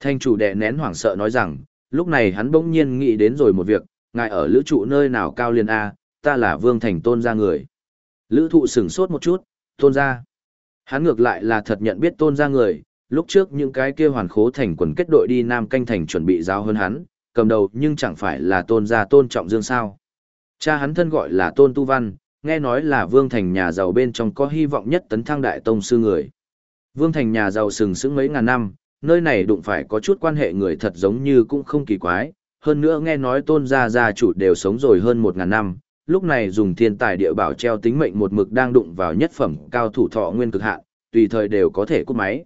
Thanh chủ đệ nén hoảng sợ nói rằng, lúc này hắn bỗng nhiên nghĩ đến rồi một việc, ngài ở lữ trụ nơi nào cao liên A, ta là vương thành tôn gia người. Lữ thụ sửng sốt một chút, tôn gia. Hắn ngược lại là thật nhận biết tôn gia người, lúc trước những cái kia hoàn khố thành quần kết đội đi Nam Canh Thành chuẩn bị giao hơn hắn, cầm đầu nhưng chẳng phải là tôn gia tôn trọng dương sao. Cha hắn thân gọi là tôn tu văn, nghe nói là vương thành nhà giàu bên trong có hy vọng nhất tấn thăng đại tông sư người. Vương thành nhà giàu sừng sững mấy ngàn năm, nơi này đụng phải có chút quan hệ người thật giống như cũng không kỳ quái, hơn nữa nghe nói tôn gia gia chủ đều sống rồi hơn một ngàn năm, lúc này dùng thiên tài địa bảo treo tính mệnh một mực đang đụng vào nhất phẩm cao thủ thọ nguyên cực hạn, tùy thời đều có thể cút máy.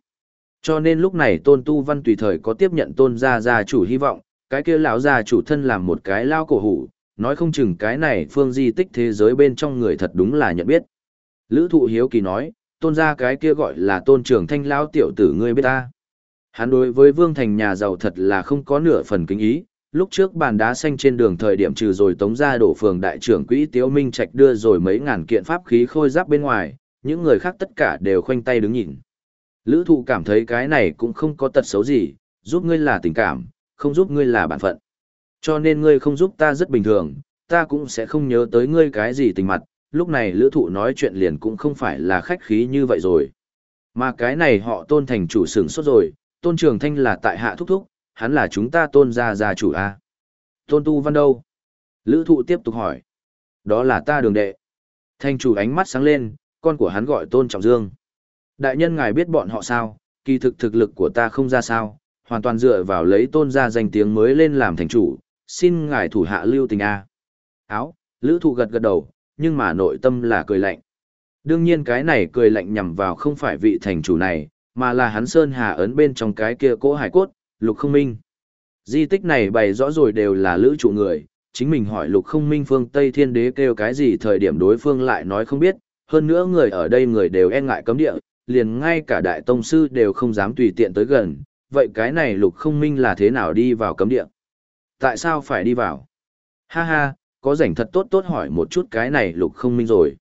Cho nên lúc này tôn tu văn tùy thời có tiếp nhận tôn gia gia chủ hy vọng, cái kia lão già chủ thân làm một cái lao cổ hủ, nói không chừng cái này phương di tích thế giới bên trong người thật đúng là nhận biết. Lữ thụ hiếu kỳ nói, tôn gia cái kia gọi là tôn trưởng thanh lao tiểu tử ngươi biết ta. Hắn đối với vương thành nhà giàu thật là không có nửa phần kính ý, lúc trước bàn đá xanh trên đường thời điểm trừ rồi tống ra đổ phường đại trưởng quỹ tiếu minh trạch đưa rồi mấy ngàn kiện pháp khí khôi giáp bên ngoài, những người khác tất cả đều khoanh tay đứng nhìn. Lữ thụ cảm thấy cái này cũng không có tật xấu gì, giúp ngươi là tình cảm, không giúp ngươi là bản phận. Cho nên ngươi không giúp ta rất bình thường, ta cũng sẽ không nhớ tới ngươi cái gì tình mặt, lúc này lữ thụ nói chuyện liền cũng không phải là khách khí như vậy rồi. Mà cái này họ tôn thành chủ sửng sốt rồi, tôn trường thanh là tại hạ thúc thúc, hắn là chúng ta tôn gia gia chủ A. Tôn tu văn đâu? Lữ thụ tiếp tục hỏi. Đó là ta đường đệ. Thanh chủ ánh mắt sáng lên, con của hắn gọi tôn trọng dương. Đại nhân ngài biết bọn họ sao, kỳ thực thực lực của ta không ra sao, hoàn toàn dựa vào lấy tôn gia danh tiếng mới lên làm thành chủ, xin ngài thủ hạ lưu tình A. Áo, lữ thụ gật gật đầu, nhưng mà nội tâm là cười lạnh. Đương nhiên cái này cười lạnh nhằm vào không phải vị thành chủ này, mà là hắn Sơn Hà ấn bên trong cái kia cỗ hải cốt, lục không minh. Di tích này bày rõ rồi đều là lữ trụ người, chính mình hỏi lục không minh phương Tây Thiên Đế kêu cái gì thời điểm đối phương lại nói không biết, hơn nữa người ở đây người đều e ngại cấm địa, liền ngay cả đại tông sư đều không dám tùy tiện tới gần, vậy cái này lục không minh là thế nào đi vào cấm địa? Tại sao phải đi vào? Ha ha, có rảnh thật tốt tốt hỏi một chút cái này lục không minh rồi.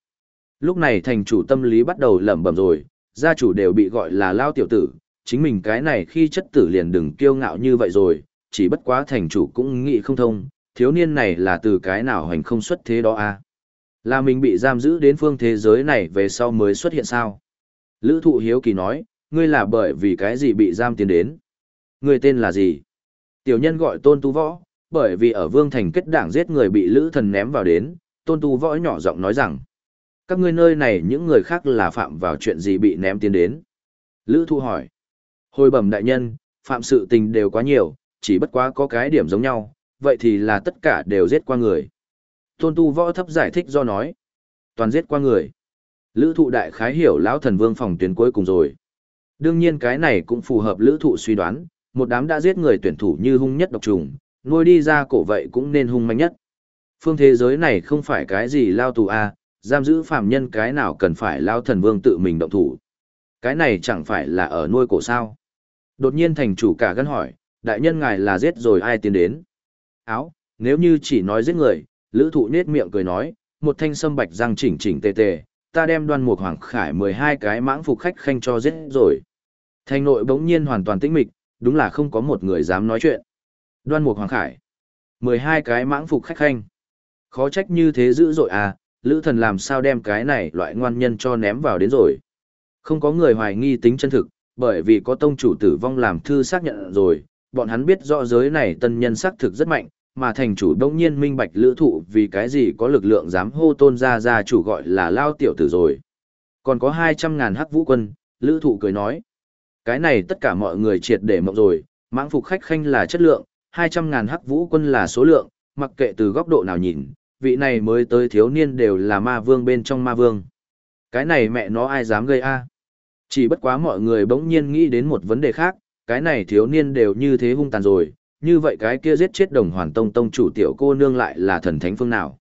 Lúc này thành chủ tâm lý bắt đầu lẩm bẩm rồi, gia chủ đều bị gọi là lao tiểu tử, chính mình cái này khi chất tử liền đừng kiêu ngạo như vậy rồi, chỉ bất quá thành chủ cũng nghĩ không thông, thiếu niên này là từ cái nào hành không xuất thế đó à? Là mình bị giam giữ đến phương thế giới này về sau mới xuất hiện sao? Lữ thụ hiếu kỳ nói, ngươi là bởi vì cái gì bị giam tiến đến? Người tên là gì? Tiểu nhân gọi tôn tu võ, bởi vì ở vương thành kết đảng giết người bị lữ thần ném vào đến, tôn tu võ nhỏ giọng nói rằng, các ngươi nơi này những người khác là phạm vào chuyện gì bị ném tiến đến? Lữ thụ hỏi, hồi bẩm đại nhân, phạm sự tình đều quá nhiều, chỉ bất quá có cái điểm giống nhau, vậy thì là tất cả đều giết qua người. Tôn tu võ thấp giải thích do nói, toàn giết qua người. Lữ thụ đại khái hiểu lão thần vương phòng tuyến cuối cùng rồi. Đương nhiên cái này cũng phù hợp lữ thụ suy đoán, một đám đã giết người tuyển thủ như hung nhất độc trùng, nuôi đi ra cổ vậy cũng nên hung manh nhất. Phương thế giới này không phải cái gì lao tù a giam giữ phạm nhân cái nào cần phải lao thần vương tự mình động thủ. Cái này chẳng phải là ở nuôi cổ sao. Đột nhiên thành chủ cả gân hỏi, đại nhân ngài là giết rồi ai tiến đến? Áo, nếu như chỉ nói giết người, lữ thụ nết miệng cười nói, một thanh sâm bạch răng chỉnh chỉnh tề tề, ta đem đoan mục hoàng khải 12 cái mãng phục khách khanh cho giết rồi. Thành nội bỗng nhiên hoàn toàn tĩnh mịch, đúng là không có một người dám nói chuyện. Đoan mục hoàng khải. 12 cái mãng phục khách khanh. Khó trách như thế dữ dội à, lữ thần làm sao đem cái này loại ngoan nhân cho ném vào đến rồi. Không có người hoài nghi tính chân thực, bởi vì có tông chủ tử vong làm thư xác nhận rồi, bọn hắn biết rõ giới này tân nhân xác thực rất mạnh, mà thành chủ đông nhiên minh bạch lữ thụ vì cái gì có lực lượng dám hô tôn ra ra chủ gọi là lao tiểu tử rồi. Còn có 200 ngàn hắc vũ quân, lữ thụ cười nói. Cái này tất cả mọi người triệt để mộng rồi, mãng phục khách khanh là chất lượng, 200 ngàn hắc vũ quân là số lượng, mặc kệ từ góc độ nào nhìn, vị này mới tới thiếu niên đều là ma vương bên trong ma vương. Cái này mẹ nó ai dám gây a Chỉ bất quá mọi người bỗng nhiên nghĩ đến một vấn đề khác, cái này thiếu niên đều như thế hung tàn rồi, như vậy cái kia giết chết đồng hoàn tông tông chủ tiểu cô nương lại là thần thánh phương nào.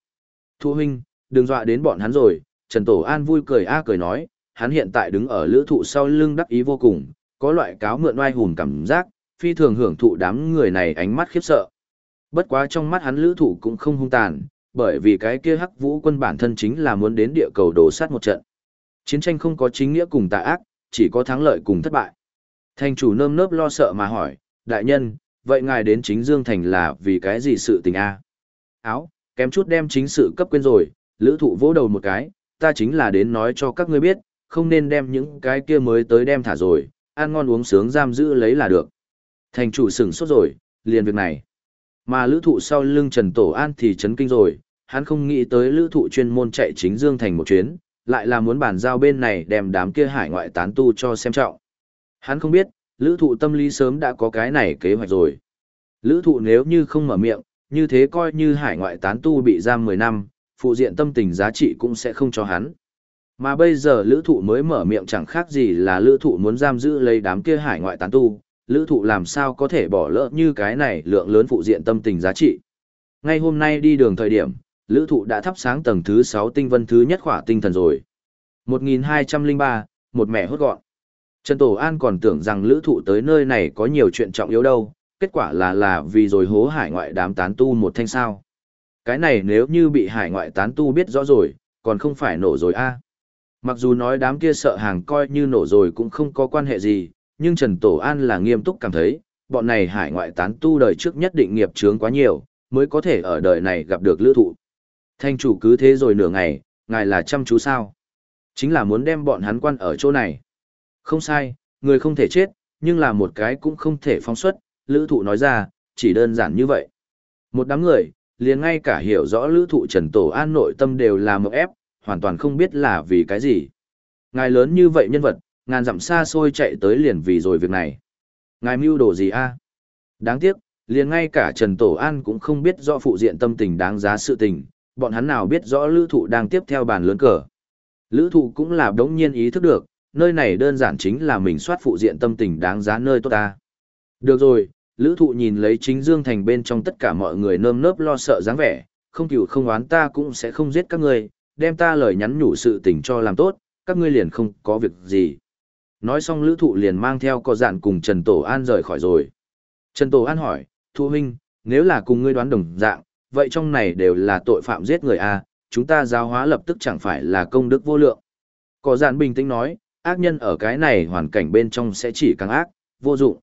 Thu huynh, đừng dọa đến bọn hắn rồi, Trần Tổ An vui cười a cười nói, hắn hiện tại đứng ở lữ thụ sau lưng đắc ý vô cùng, có loại cáo mượn oai hùn cảm giác, phi thường hưởng thụ đám người này ánh mắt khiếp sợ. Bất quá trong mắt hắn lữ thụ cũng không hung tàn, bởi vì cái kia hắc vũ quân bản thân chính là muốn đến địa cầu đổ sát một trận. Chiến tranh không có chính nghĩa cùng tà ác, chỉ có thắng lợi cùng thất bại. Thành chủ nơm nớp lo sợ mà hỏi, đại nhân, vậy ngài đến chính Dương Thành là vì cái gì sự tình a Áo, kém chút đem chính sự cấp quên rồi, lữ thụ vỗ đầu một cái, ta chính là đến nói cho các ngươi biết, không nên đem những cái kia mới tới đem thả rồi, ăn ngon uống sướng giam giữ lấy là được. Thành chủ sửng sốt rồi, liền việc này. Mà lữ thụ sau lưng Trần Tổ An thì chấn kinh rồi, hắn không nghĩ tới lữ thụ chuyên môn chạy chính Dương Thành một chuyến, lại là muốn bàn giao bên này đem đám kia hải ngoại tán tu cho xem trọng. Hắn không biết, lữ thụ tâm lý sớm đã có cái này kế hoạch rồi. Lữ thụ nếu như không mở miệng, như thế coi như hải ngoại tán tu bị giam 10 năm, phụ diện tâm tình giá trị cũng sẽ không cho hắn. Mà bây giờ lữ thụ mới mở miệng chẳng khác gì là lữ thụ muốn giam giữ lấy đám kia hải ngoại tán tu, lữ thụ làm sao có thể bỏ lỡ như cái này lượng lớn phụ diện tâm tình giá trị. Ngay hôm nay đi đường thời điểm, lữ thụ đã thắp sáng tầng thứ 6 tinh vân thứ nhất khỏa tinh thần rồi. 1203, một mẹ hốt gọn. Trần Tổ An còn tưởng rằng lữ thụ tới nơi này có nhiều chuyện trọng yếu đâu, kết quả là là vì rồi hố hải ngoại đám tán tu một thanh sao. Cái này nếu như bị hải ngoại tán tu biết rõ rồi, còn không phải nổ rồi a Mặc dù nói đám kia sợ hàng coi như nổ rồi cũng không có quan hệ gì, nhưng Trần Tổ An là nghiêm túc cảm thấy, bọn này hải ngoại tán tu đời trước nhất định nghiệp chướng quá nhiều, mới có thể ở đời này gặp được lữ thụ. Thanh chủ cứ thế rồi nửa ngày, ngài là chăm chú sao? Chính là muốn đem bọn hắn quan ở chỗ này. Không sai, người không thể chết, nhưng là một cái cũng không thể phóng xuất, lữ thụ nói ra, chỉ đơn giản như vậy. Một đám người, liền ngay cả hiểu rõ lữ thụ Trần Tổ An nội tâm đều là một ép, hoàn toàn không biết là vì cái gì. Ngài lớn như vậy nhân vật, ngàn dặm xa xôi chạy tới liền vì rồi việc này. Ngài mưu đồ gì a Đáng tiếc, liền ngay cả Trần Tổ An cũng không biết rõ phụ diện tâm tình đáng giá sự tình, bọn hắn nào biết rõ lữ thụ đang tiếp theo bàn lớn cờ. Lữ thụ cũng là đống nhiên ý thức được, nơi này đơn giản chính là mình soát phụ diện tâm tình đáng giá nơi tốt ta. Được rồi, lữ thụ nhìn lấy chính Dương Thành bên trong tất cả mọi người nơm nớp lo sợ dáng vẻ, không cửu không oán ta cũng sẽ không giết các người đem ta lời nhắn nhủ sự tình cho làm tốt, các ngươi liền không có việc gì. Nói xong lữ thụ liền mang theo có dạn cùng Trần Tổ An rời khỏi rồi. Trần Tổ An hỏi, Thu huynh, nếu là cùng ngươi đoán đồng dạng, vậy trong này đều là tội phạm giết người A, chúng ta giáo hóa lập tức chẳng phải là công đức vô lượng. Có dạn bình tĩnh nói, ác nhân ở cái này hoàn cảnh bên trong sẽ chỉ càng ác, vô dụng.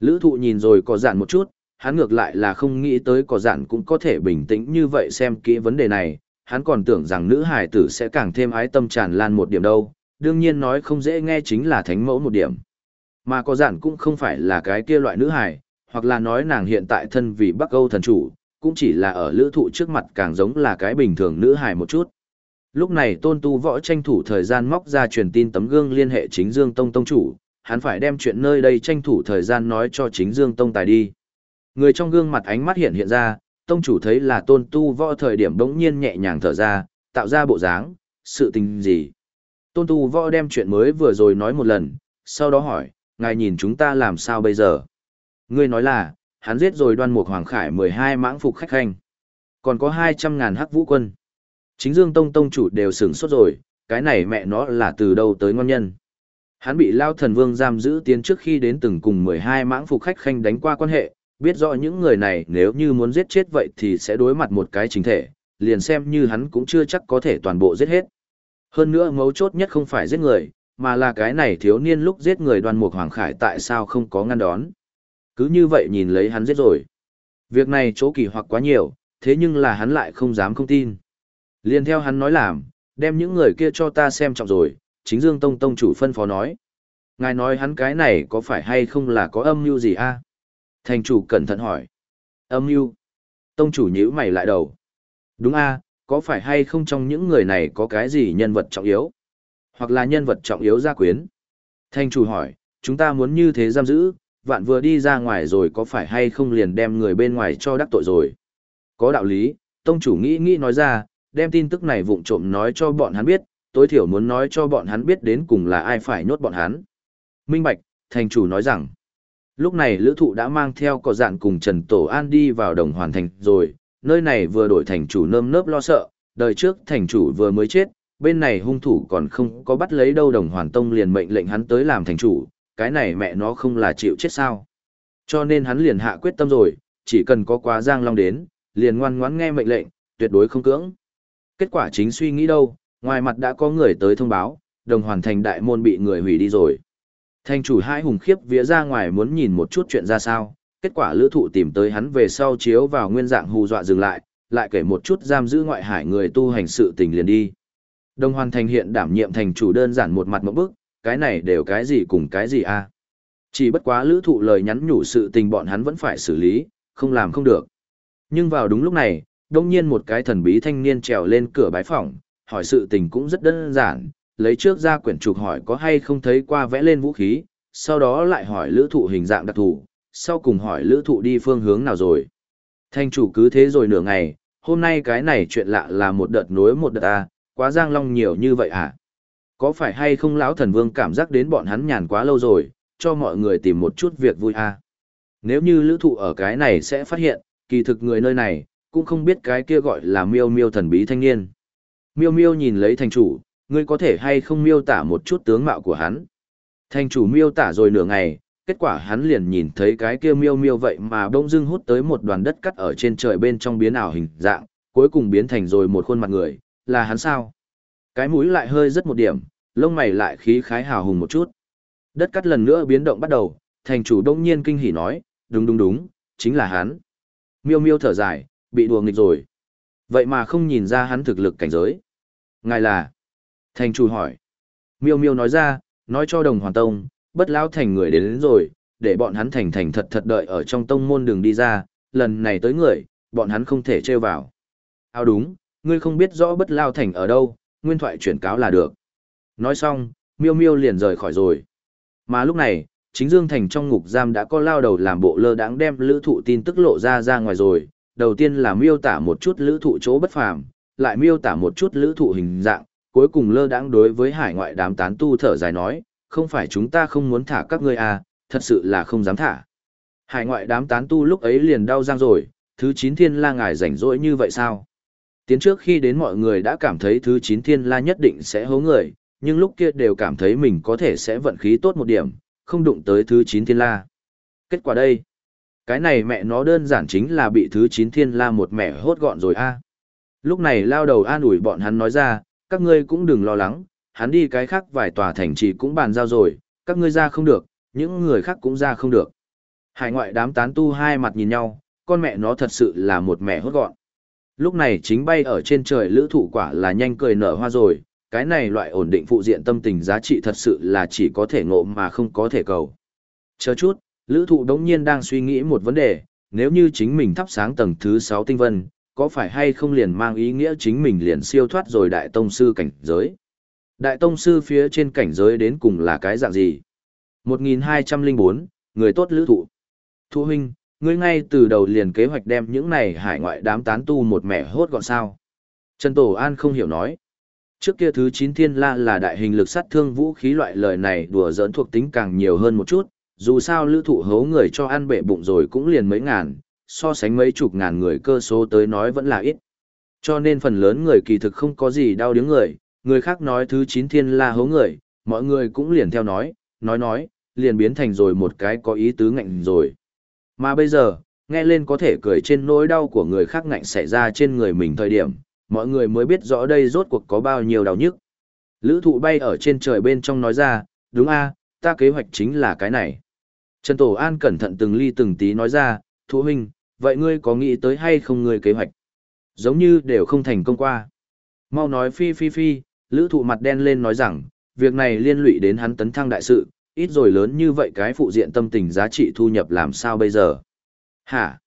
Lữ thụ nhìn rồi có dạn một chút, hắn ngược lại là không nghĩ tới có dạn cũng có thể bình tĩnh như vậy xem kỹ vấn đề này, hắn còn tưởng rằng nữ hải tử sẽ càng thêm ái tâm tràn lan một điểm đâu, đương nhiên nói không dễ nghe chính là thánh mẫu một điểm. Mà có giản cũng không phải là cái kia loại nữ hải, hoặc là nói nàng hiện tại thân vì Bắc Âu thần chủ, cũng chỉ là ở lữ thụ trước mặt càng giống là cái bình thường nữ hải một chút. Lúc này tôn tu võ tranh thủ thời gian móc ra truyền tin tấm gương liên hệ chính Dương Tông Tông chủ, hắn phải đem chuyện nơi đây tranh thủ thời gian nói cho chính Dương Tông tài đi. Người trong gương mặt ánh mắt hiện hiện ra, Tông chủ thấy là tôn tu võ thời điểm đống nhiên nhẹ nhàng thở ra, tạo ra bộ dáng, sự tình gì. Tôn tu võ đem chuyện mới vừa rồi nói một lần, sau đó hỏi, ngài nhìn chúng ta làm sao bây giờ? Ngươi nói là, hắn giết rồi đoan mục hoàng khải 12 mãng phục khách khanh. Còn có 200 ngàn hắc vũ quân. Chính Dương Tông Tông chủ đều sửng sốt rồi, cái này mẹ nó là từ đâu tới ngon nhân. Hắn bị Lao Thần Vương giam giữ tiến trước khi đến từng cùng 12 mãng phục khách khanh đánh qua quan hệ, biết rõ những người này nếu như muốn giết chết vậy thì sẽ đối mặt một cái chính thể, liền xem như hắn cũng chưa chắc có thể toàn bộ giết hết. Hơn nữa mấu chốt nhất không phải giết người, mà là cái này thiếu niên lúc giết người đoan mục hoàng khải tại sao không có ngăn đón. Cứ như vậy nhìn lấy hắn giết rồi. Việc này chỗ kỳ hoặc quá nhiều, thế nhưng là hắn lại không dám không tin. liền theo hắn nói làm, đem những người kia cho ta xem trọng rồi, chính Dương Tông Tông chủ phân phó nói. Ngài nói hắn cái này có phải hay không là có âm mưu gì a? Thành chủ cẩn thận hỏi. Âm mưu Tông chủ nhíu mày lại đầu. Đúng a, có phải hay không trong những người này có cái gì nhân vật trọng yếu? Hoặc là nhân vật trọng yếu gia quyến? Thành chủ hỏi, chúng ta muốn như thế giam giữ, vạn vừa đi ra ngoài rồi có phải hay không liền đem người bên ngoài cho đắc tội rồi. Có đạo lý, tông chủ nghĩ nghĩ nói ra, đem tin tức này vụng trộm nói cho bọn hắn biết, tối thiểu muốn nói cho bọn hắn biết đến cùng là ai phải nhốt bọn hắn. Minh Bạch, thành chủ nói rằng, lúc này lữ thụ đã mang theo cỏ dạn cùng Trần Tổ An đi vào đồng hoàn thành rồi, nơi này vừa đổi thành chủ nơm nớp lo sợ, đời trước thành chủ vừa mới chết, bên này hung thủ còn không có bắt lấy đâu đồng hoàn tông liền mệnh lệnh hắn tới làm thành chủ, cái này mẹ nó không là chịu chết sao. Cho nên hắn liền hạ quyết tâm rồi, chỉ cần có quá giang long đến, liền ngoan ngoãn nghe mệnh lệnh, tuyệt đối không cưỡng. Kết quả chính suy nghĩ đâu, ngoài mặt đã có người tới thông báo, đồng hoàn thành đại môn bị người hủy đi rồi. Thành chủ hai hùng khiếp vía ra ngoài muốn nhìn một chút chuyện ra sao, kết quả lữ thụ tìm tới hắn về sau chiếu vào nguyên dạng hù dọa dừng lại, lại kể một chút giam giữ ngoại hải người tu hành sự tình liền đi. Đồng hoàn thành hiện đảm nhiệm thành chủ đơn giản một mặt một bức, cái này đều cái gì cùng cái gì a Chỉ bất quá lữ thụ lời nhắn nhủ sự tình bọn hắn vẫn phải xử lý, không làm không được. Nhưng vào đúng lúc này, đông nhiên một cái thần bí thanh niên trèo lên cửa bái phòng, hỏi sự tình cũng rất đơn giản, lấy trước ra quyển trục hỏi có hay không thấy qua vẽ lên vũ khí, sau đó lại hỏi lữ thụ hình dạng đặc thù, sau cùng hỏi lữ thụ đi phương hướng nào rồi. Thanh chủ cứ thế rồi nửa ngày, hôm nay cái này chuyện lạ là một đợt nối một đợt à, quá giang long nhiều như vậy à? Có phải hay không lão thần vương cảm giác đến bọn hắn nhàn quá lâu rồi, cho mọi người tìm một chút việc vui à? Nếu như lữ thụ ở cái này sẽ phát hiện, kỳ thực người nơi này, cũng không biết cái kia gọi là miêu miêu thần bí thanh niên. Miêu miêu nhìn lấy thành chủ, ngươi có thể hay không miêu tả một chút tướng mạo của hắn. Thành chủ miêu tả rồi nửa ngày, kết quả hắn liền nhìn thấy cái kia miêu miêu vậy mà bỗng dưng hút tới một đoàn đất cắt ở trên trời bên trong biến ảo hình dạng, cuối cùng biến thành rồi một khuôn mặt người, là hắn sao? Cái mũi lại hơi rất một điểm, lông mày lại khí khái hào hùng một chút. Đất cắt lần nữa biến động bắt đầu, thành chủ đông nhiên kinh hỉ nói, đúng đúng đúng, chính là hắn. Miêu miêu thở dài, bị đùa nghịch rồi. Vậy mà không nhìn ra hắn thực lực cảnh giới. Ngài là? Thành chủ hỏi. Miêu miêu nói ra, nói cho đồng hoàn tông, bất Lão thành người đến, đến rồi, để bọn hắn thành thành thật thật đợi ở trong tông môn đường đi ra, lần này tới người, bọn hắn không thể trêu vào. Ao đúng, ngươi không biết rõ bất lao thành ở đâu, nguyên thoại chuyển cáo là được. Nói xong, miêu miêu liền rời khỏi rồi. Mà lúc này, chính Dương Thành trong ngục giam đã có lao đầu làm bộ lơ đãng đem lữ thụ tin tức lộ ra ra ngoài rồi. Đầu tiên là miêu tả một chút lữ thụ chỗ bất phàm, lại miêu tả một chút lữ thụ hình dạng, cuối cùng lơ đãng đối với hải ngoại đám tán tu thở dài nói, không phải chúng ta không muốn thả các ngươi à, thật sự là không dám thả. Hải ngoại đám tán tu lúc ấy liền đau răng rồi, thứ 9 thiên la ngài rảnh rỗi như vậy sao? Tiến trước khi đến mọi người đã cảm thấy thứ 9 thiên la nhất định sẽ hố người, nhưng lúc kia đều cảm thấy mình có thể sẽ vận khí tốt một điểm, không đụng tới thứ 9 thiên la. Kết quả đây, cái này mẹ nó đơn giản chính là bị thứ 9 thiên la một mẹ hốt gọn rồi a. Lúc này lao đầu an ủi bọn hắn nói ra, các ngươi cũng đừng lo lắng, hắn đi cái khác vài tòa thành trì cũng bàn giao rồi, các ngươi ra không được, những người khác cũng ra không được. Hải ngoại đám tán tu hai mặt nhìn nhau, con mẹ nó thật sự là một mẹ hốt gọn. Lúc này chính bay ở trên trời lữ thụ quả là nhanh cười nở hoa rồi, cái này loại ổn định phụ diện tâm tình giá trị thật sự là chỉ có thể ngộ mà không có thể cầu. Chờ chút, lữ thụ đống nhiên đang suy nghĩ một vấn đề, nếu như chính mình thắp sáng tầng thứ 6 tinh vân, có phải hay không liền mang ý nghĩa chính mình liền siêu thoát rồi đại tông sư cảnh giới. Đại tông sư phía trên cảnh giới đến cùng là cái dạng gì? 1204, người tốt lữ thụ. Thu huynh, ngươi ngay từ đầu liền kế hoạch đem những này hải ngoại đám tán tu một mẻ hốt gọn sao. Trần Tổ An không hiểu nói. Trước kia thứ 9 thiên la là đại hình lực sát thương vũ khí loại lời này đùa giỡn thuộc tính càng nhiều hơn một chút, dù sao lữ thụ hấu người cho ăn bệ bụng rồi cũng liền mấy ngàn, so sánh mấy chục ngàn người cơ số tới nói vẫn là ít. Cho nên phần lớn người kỳ thực không có gì đau đứng người, người khác nói thứ 9 thiên la hấu người, mọi người cũng liền theo nói, nói nói, liền biến thành rồi một cái có ý tứ ngạnh rồi. Mà bây giờ, nghe lên có thể cười trên nỗi đau của người khác ngạnh xảy ra trên người mình thời điểm, mọi người mới biết rõ đây rốt cuộc có bao nhiêu đau nhức. Lữ thụ bay ở trên trời bên trong nói ra, đúng a ta kế hoạch chính là cái này. Trần Tổ An cẩn thận từng ly từng tí nói ra, thụ huynh, vậy ngươi có nghĩ tới hay không ngươi kế hoạch? Giống như đều không thành công qua. Mau nói phi phi phi, lữ thụ mặt đen lên nói rằng, việc này liên lụy đến hắn tấn thăng đại sự, ít rồi lớn như vậy cái phụ diện tâm tình giá trị thu nhập làm sao bây giờ? Hả?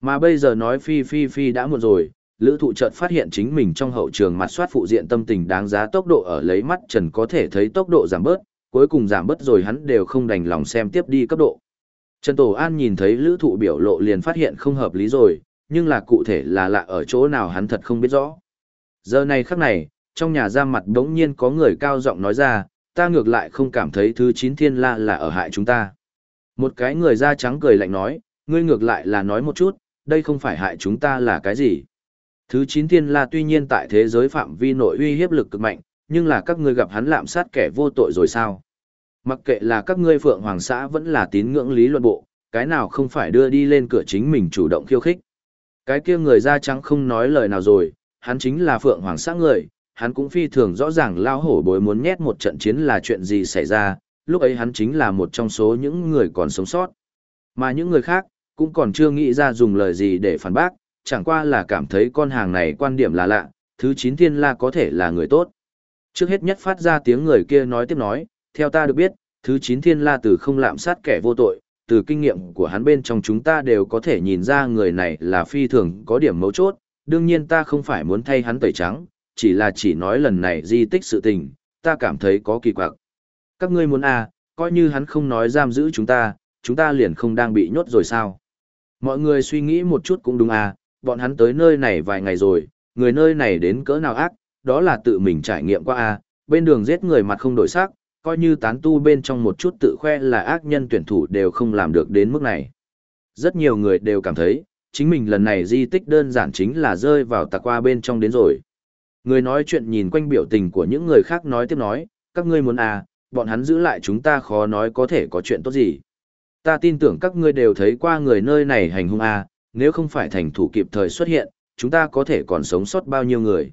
Mà bây giờ nói phi phi phi đã muộn rồi, lữ thụ chợt phát hiện chính mình trong hậu trường mặt soát phụ diện tâm tình đáng giá tốc độ ở lấy mắt trần có thể thấy tốc độ giảm bớt, cuối cùng giảm bớt rồi hắn đều không đành lòng xem tiếp đi cấp độ. Trần Tổ An nhìn thấy lữ thụ biểu lộ liền phát hiện không hợp lý rồi, nhưng là cụ thể là lạ ở chỗ nào hắn thật không biết rõ. Giờ này khắc này, trong nhà ra mặt đống nhiên có người cao giọng nói ra, ta ngược lại không cảm thấy thứ chín thiên la là ở hại chúng ta. Một cái người da trắng cười lạnh nói, ngươi ngược lại là nói một chút, đây không phải hại chúng ta là cái gì. Thứ chín thiên la tuy nhiên tại thế giới phạm vi nội uy hiếp lực cực mạnh, nhưng là các ngươi gặp hắn lạm sát kẻ vô tội rồi sao? Mặc kệ là các ngươi phượng hoàng xã vẫn là tín ngưỡng lý luận bộ, cái nào không phải đưa đi lên cửa chính mình chủ động khiêu khích. Cái kia người da trắng không nói lời nào rồi, hắn chính là phượng hoàng sắc người, hắn cũng phi thường rõ ràng lao hổ bối muốn nhét một trận chiến là chuyện gì xảy ra, lúc ấy hắn chính là một trong số những người còn sống sót. Mà những người khác, cũng còn chưa nghĩ ra dùng lời gì để phản bác, chẳng qua là cảm thấy con hàng này quan điểm là lạ, thứ chín thiên la có thể là người tốt. Trước hết nhất phát ra tiếng người kia nói tiếp nói, theo ta được biết, thứ chín thiên la tử không lạm sát kẻ vô tội, từ kinh nghiệm của hắn bên trong chúng ta đều có thể nhìn ra người này là phi thường có điểm mấu chốt, đương nhiên ta không phải muốn thay hắn tẩy trắng, chỉ là chỉ nói lần này di tích sự tình, ta cảm thấy có kỳ quặc. Các ngươi muốn à, coi như hắn không nói giam giữ chúng ta, chúng ta liền không đang bị nhốt rồi sao? Mọi người suy nghĩ một chút cũng đúng à, bọn hắn tới nơi này vài ngày rồi, người nơi này đến cỡ nào ác, đó là tự mình trải nghiệm qua à, bên đường giết người mặt không đổi sắc, coi như tán tu bên trong một chút tự khoe là ác nhân tuyển thủ đều không làm được đến mức này. Rất nhiều người đều cảm thấy, chính mình lần này di tích đơn giản chính là rơi vào tạc qua bên trong đến rồi. Người nói chuyện nhìn quanh biểu tình của những người khác nói tiếp nói, các ngươi muốn à, bọn hắn giữ lại chúng ta khó nói có thể có chuyện tốt gì. Ta tin tưởng các ngươi đều thấy qua người nơi này hành hung à, nếu không phải thành thủ kịp thời xuất hiện, chúng ta có thể còn sống sót bao nhiêu người.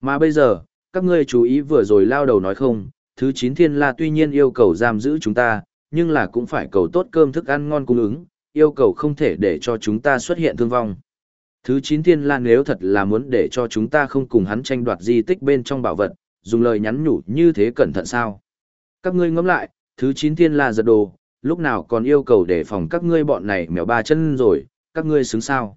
Mà bây giờ, các ngươi chú ý vừa rồi lao đầu nói không, thứ chín thiên la tuy nhiên yêu cầu giam giữ chúng ta, nhưng là cũng phải cầu tốt cơm thức ăn ngon cung ứng, yêu cầu không thể để cho chúng ta xuất hiện thương vong. Thứ chín thiên la nếu thật là muốn để cho chúng ta không cùng hắn tranh đoạt di tích bên trong bảo vật, dùng lời nhắn nhủ như thế cẩn thận sao. Các ngươi ngẫm lại, thứ chín thiên la giật đồ, lúc nào còn yêu cầu để phòng các ngươi bọn này mèo ba chân rồi, các ngươi xứng sao.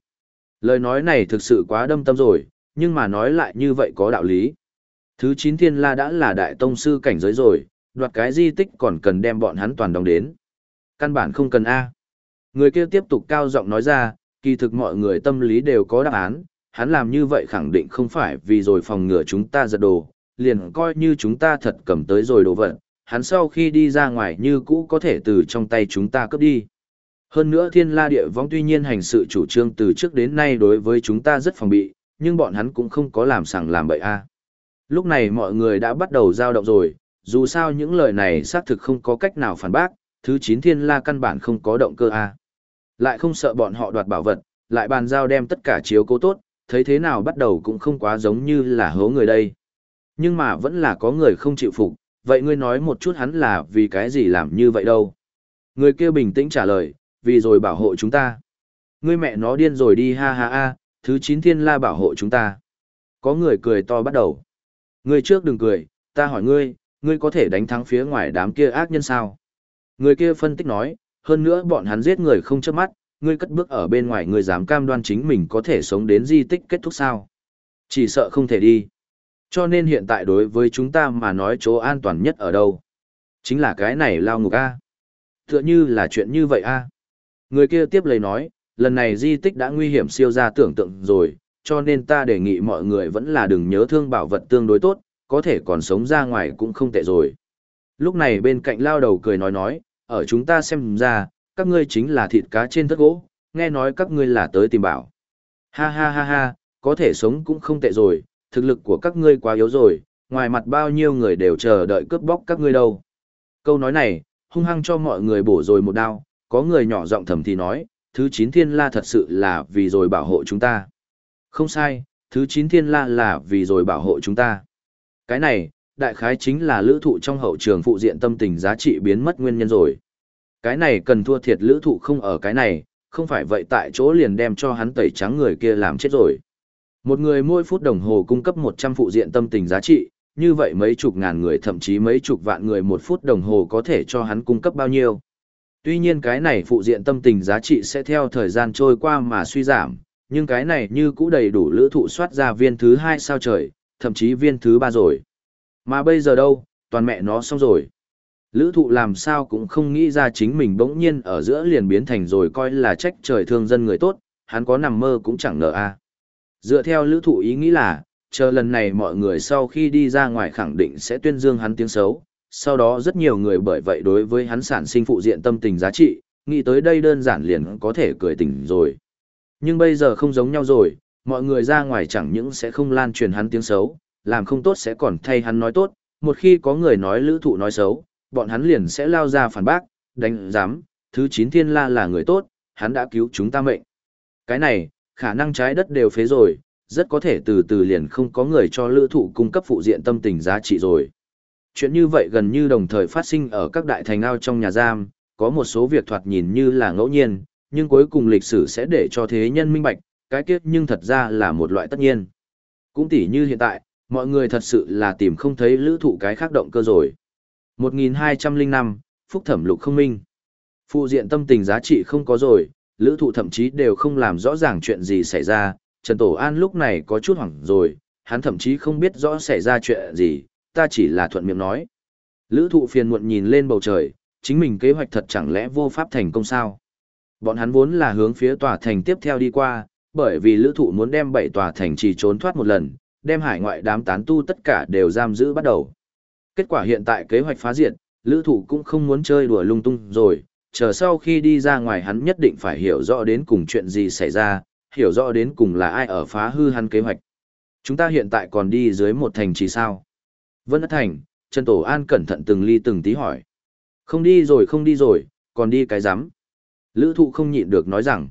Lời nói này thực sự quá đâm tâm rồi, nhưng mà nói lại như vậy có đạo lý. Thứ chín thiên la đã là đại tông sư cảnh giới rồi, đoạt cái di tích còn cần đem bọn hắn toàn đóng đến. Căn bản không cần A. Người kia tiếp tục cao giọng nói ra, kỳ thực mọi người tâm lý đều có đáp án, hắn làm như vậy khẳng định không phải vì rồi phòng ngừa chúng ta giật đồ, liền coi như chúng ta thật cầm tới rồi đồ vật, hắn sau khi đi ra ngoài như cũ có thể từ trong tay chúng ta cướp đi. Hơn nữa thiên la địa vong tuy nhiên hành sự chủ trương từ trước đến nay đối với chúng ta rất phòng bị, nhưng bọn hắn cũng không có làm sẵn làm bậy a. Lúc này mọi người đã bắt đầu giao động rồi, dù sao những lời này xác thực không có cách nào phản bác, thứ chín thiên la căn bản không có động cơ a. Lại không sợ bọn họ đoạt bảo vật, lại bàn giao đem tất cả chiếu cố tốt, thấy thế nào bắt đầu cũng không quá giống như là hố người đây. Nhưng mà vẫn là có người không chịu phục, vậy ngươi nói một chút hắn là vì cái gì làm như vậy đâu. Người kia bình tĩnh trả lời, vì rồi bảo hộ chúng ta. Ngươi mẹ nó điên rồi đi ha ha ha, thứ chín thiên la bảo hộ chúng ta. Có người cười to bắt đầu. Ngươi trước đừng cười, ta hỏi ngươi, ngươi có thể đánh thắng phía ngoài đám kia ác nhân sao? Người kia phân tích nói, hơn nữa bọn hắn giết người không chớp mắt, ngươi cất bước ở bên ngoài ngươi dám cam đoan chính mình có thể sống đến di tích kết thúc sao? Chỉ sợ không thể đi. Cho nên hiện tại đối với chúng ta mà nói chỗ an toàn nhất ở đâu? Chính là cái này lao ngục A. Tựa như là chuyện như vậy A. Người kia tiếp lời nói, lần này di tích đã nguy hiểm siêu ra tưởng tượng rồi, cho nên ta đề nghị mọi người vẫn là đừng nhớ thương bảo vật tương đối tốt, có thể còn sống ra ngoài cũng không tệ rồi. Lúc này bên cạnh lao đầu cười nói nói, ở chúng ta xem ra, các ngươi chính là thịt cá trên thất gỗ, nghe nói các ngươi là tới tìm bảo. Ha ha ha ha, có thể sống cũng không tệ rồi, thực lực của các ngươi quá yếu rồi, ngoài mặt bao nhiêu người đều chờ đợi cướp bóc các ngươi đâu. Câu nói này, hung hăng cho mọi người bổ rồi một đao, có người nhỏ giọng thầm thì nói, thứ chín thiên la thật sự là vì rồi bảo hộ chúng ta. Không sai, thứ chín thiên la là vì rồi bảo hộ chúng ta. Cái này, đại khái chính là lữ thụ trong hậu trường phụ diện tâm tình giá trị biến mất nguyên nhân rồi. Cái này cần thua thiệt lữ thụ không ở cái này, không phải vậy tại chỗ liền đem cho hắn tẩy trắng người kia làm chết rồi. Một người mỗi phút đồng hồ cung cấp 100 phụ diện tâm tình giá trị, như vậy mấy chục ngàn người thậm chí mấy chục vạn người một phút đồng hồ có thể cho hắn cung cấp bao nhiêu. Tuy nhiên cái này phụ diện tâm tình giá trị sẽ theo thời gian trôi qua mà suy giảm, nhưng cái này như cũ đầy đủ lữ thụ soát ra viên thứ hai sao trời, thậm chí viên thứ ba rồi. Mà bây giờ đâu, toàn mẹ nó xong rồi. Lữ thụ làm sao cũng không nghĩ ra chính mình bỗng nhiên ở giữa liền biến thành rồi coi là trách trời thương dân người tốt, hắn có nằm mơ cũng chẳng nợ a Dựa theo lữ thụ ý nghĩ là, chờ lần này mọi người sau khi đi ra ngoài khẳng định sẽ tuyên dương hắn tiếng xấu, sau đó rất nhiều người bởi vậy đối với hắn sản sinh phụ diện tâm tình giá trị, nghĩ tới đây đơn giản liền có thể cười tỉnh rồi. Nhưng bây giờ không giống nhau rồi, mọi người ra ngoài chẳng những sẽ không lan truyền hắn tiếng xấu, làm không tốt sẽ còn thay hắn nói tốt, một khi có người nói lữ thụ nói xấu, bọn hắn liền sẽ lao ra phản bác, đánh giám, thứ chín thiên la là người tốt, hắn đã cứu chúng ta mệnh. Cái này, khả năng trái đất đều phế rồi, rất có thể từ từ liền không có người cho lữ thụ cung cấp phụ diện tâm tình giá trị rồi. Chuyện như vậy gần như đồng thời phát sinh ở các đại thành ao trong nhà giam, có một số việc thoạt nhìn như là ngẫu nhiên, nhưng cuối cùng lịch sử sẽ để cho thế nhân minh bạch, cái kiếp nhưng thật ra là một loại tất nhiên. Cũng tỉ như hiện tại, mọi người thật sự là tìm không thấy lữ thụ cái khác động cơ rồi. 1205, Phúc Thẩm Lục không minh. Phụ diện tâm tình giá trị không có rồi, lữ thụ thậm chí đều không làm rõ ràng chuyện gì xảy ra, Trần Tổ An lúc này có chút hoảng rồi, hắn thậm chí không biết rõ xảy ra chuyện gì, ta chỉ là thuận miệng nói. Lữ thụ phiền muộn nhìn lên bầu trời, chính mình kế hoạch thật chẳng lẽ vô pháp thành công sao? Bọn hắn vốn là hướng phía tòa thành tiếp theo đi qua, bởi vì lữ thụ muốn đem bảy tòa thành chỉ trốn thoát một lần, đem hải ngoại đám tán tu tất cả đều giam giữ bắt đầu. Kết quả hiện tại kế hoạch phá diệt, lữ thụ cũng không muốn chơi đùa lung tung rồi, chờ sau khi đi ra ngoài hắn nhất định phải hiểu rõ đến cùng chuyện gì xảy ra, hiểu rõ đến cùng là ai ở phá hư hắn kế hoạch. Chúng ta hiện tại còn đi dưới một thành trì sao? Vân Ất Thành, Trần Tổ An cẩn thận từng ly từng tí hỏi. Không đi rồi không đi rồi, còn đi cái rắm Lữ thụ không nhịn được nói rằng.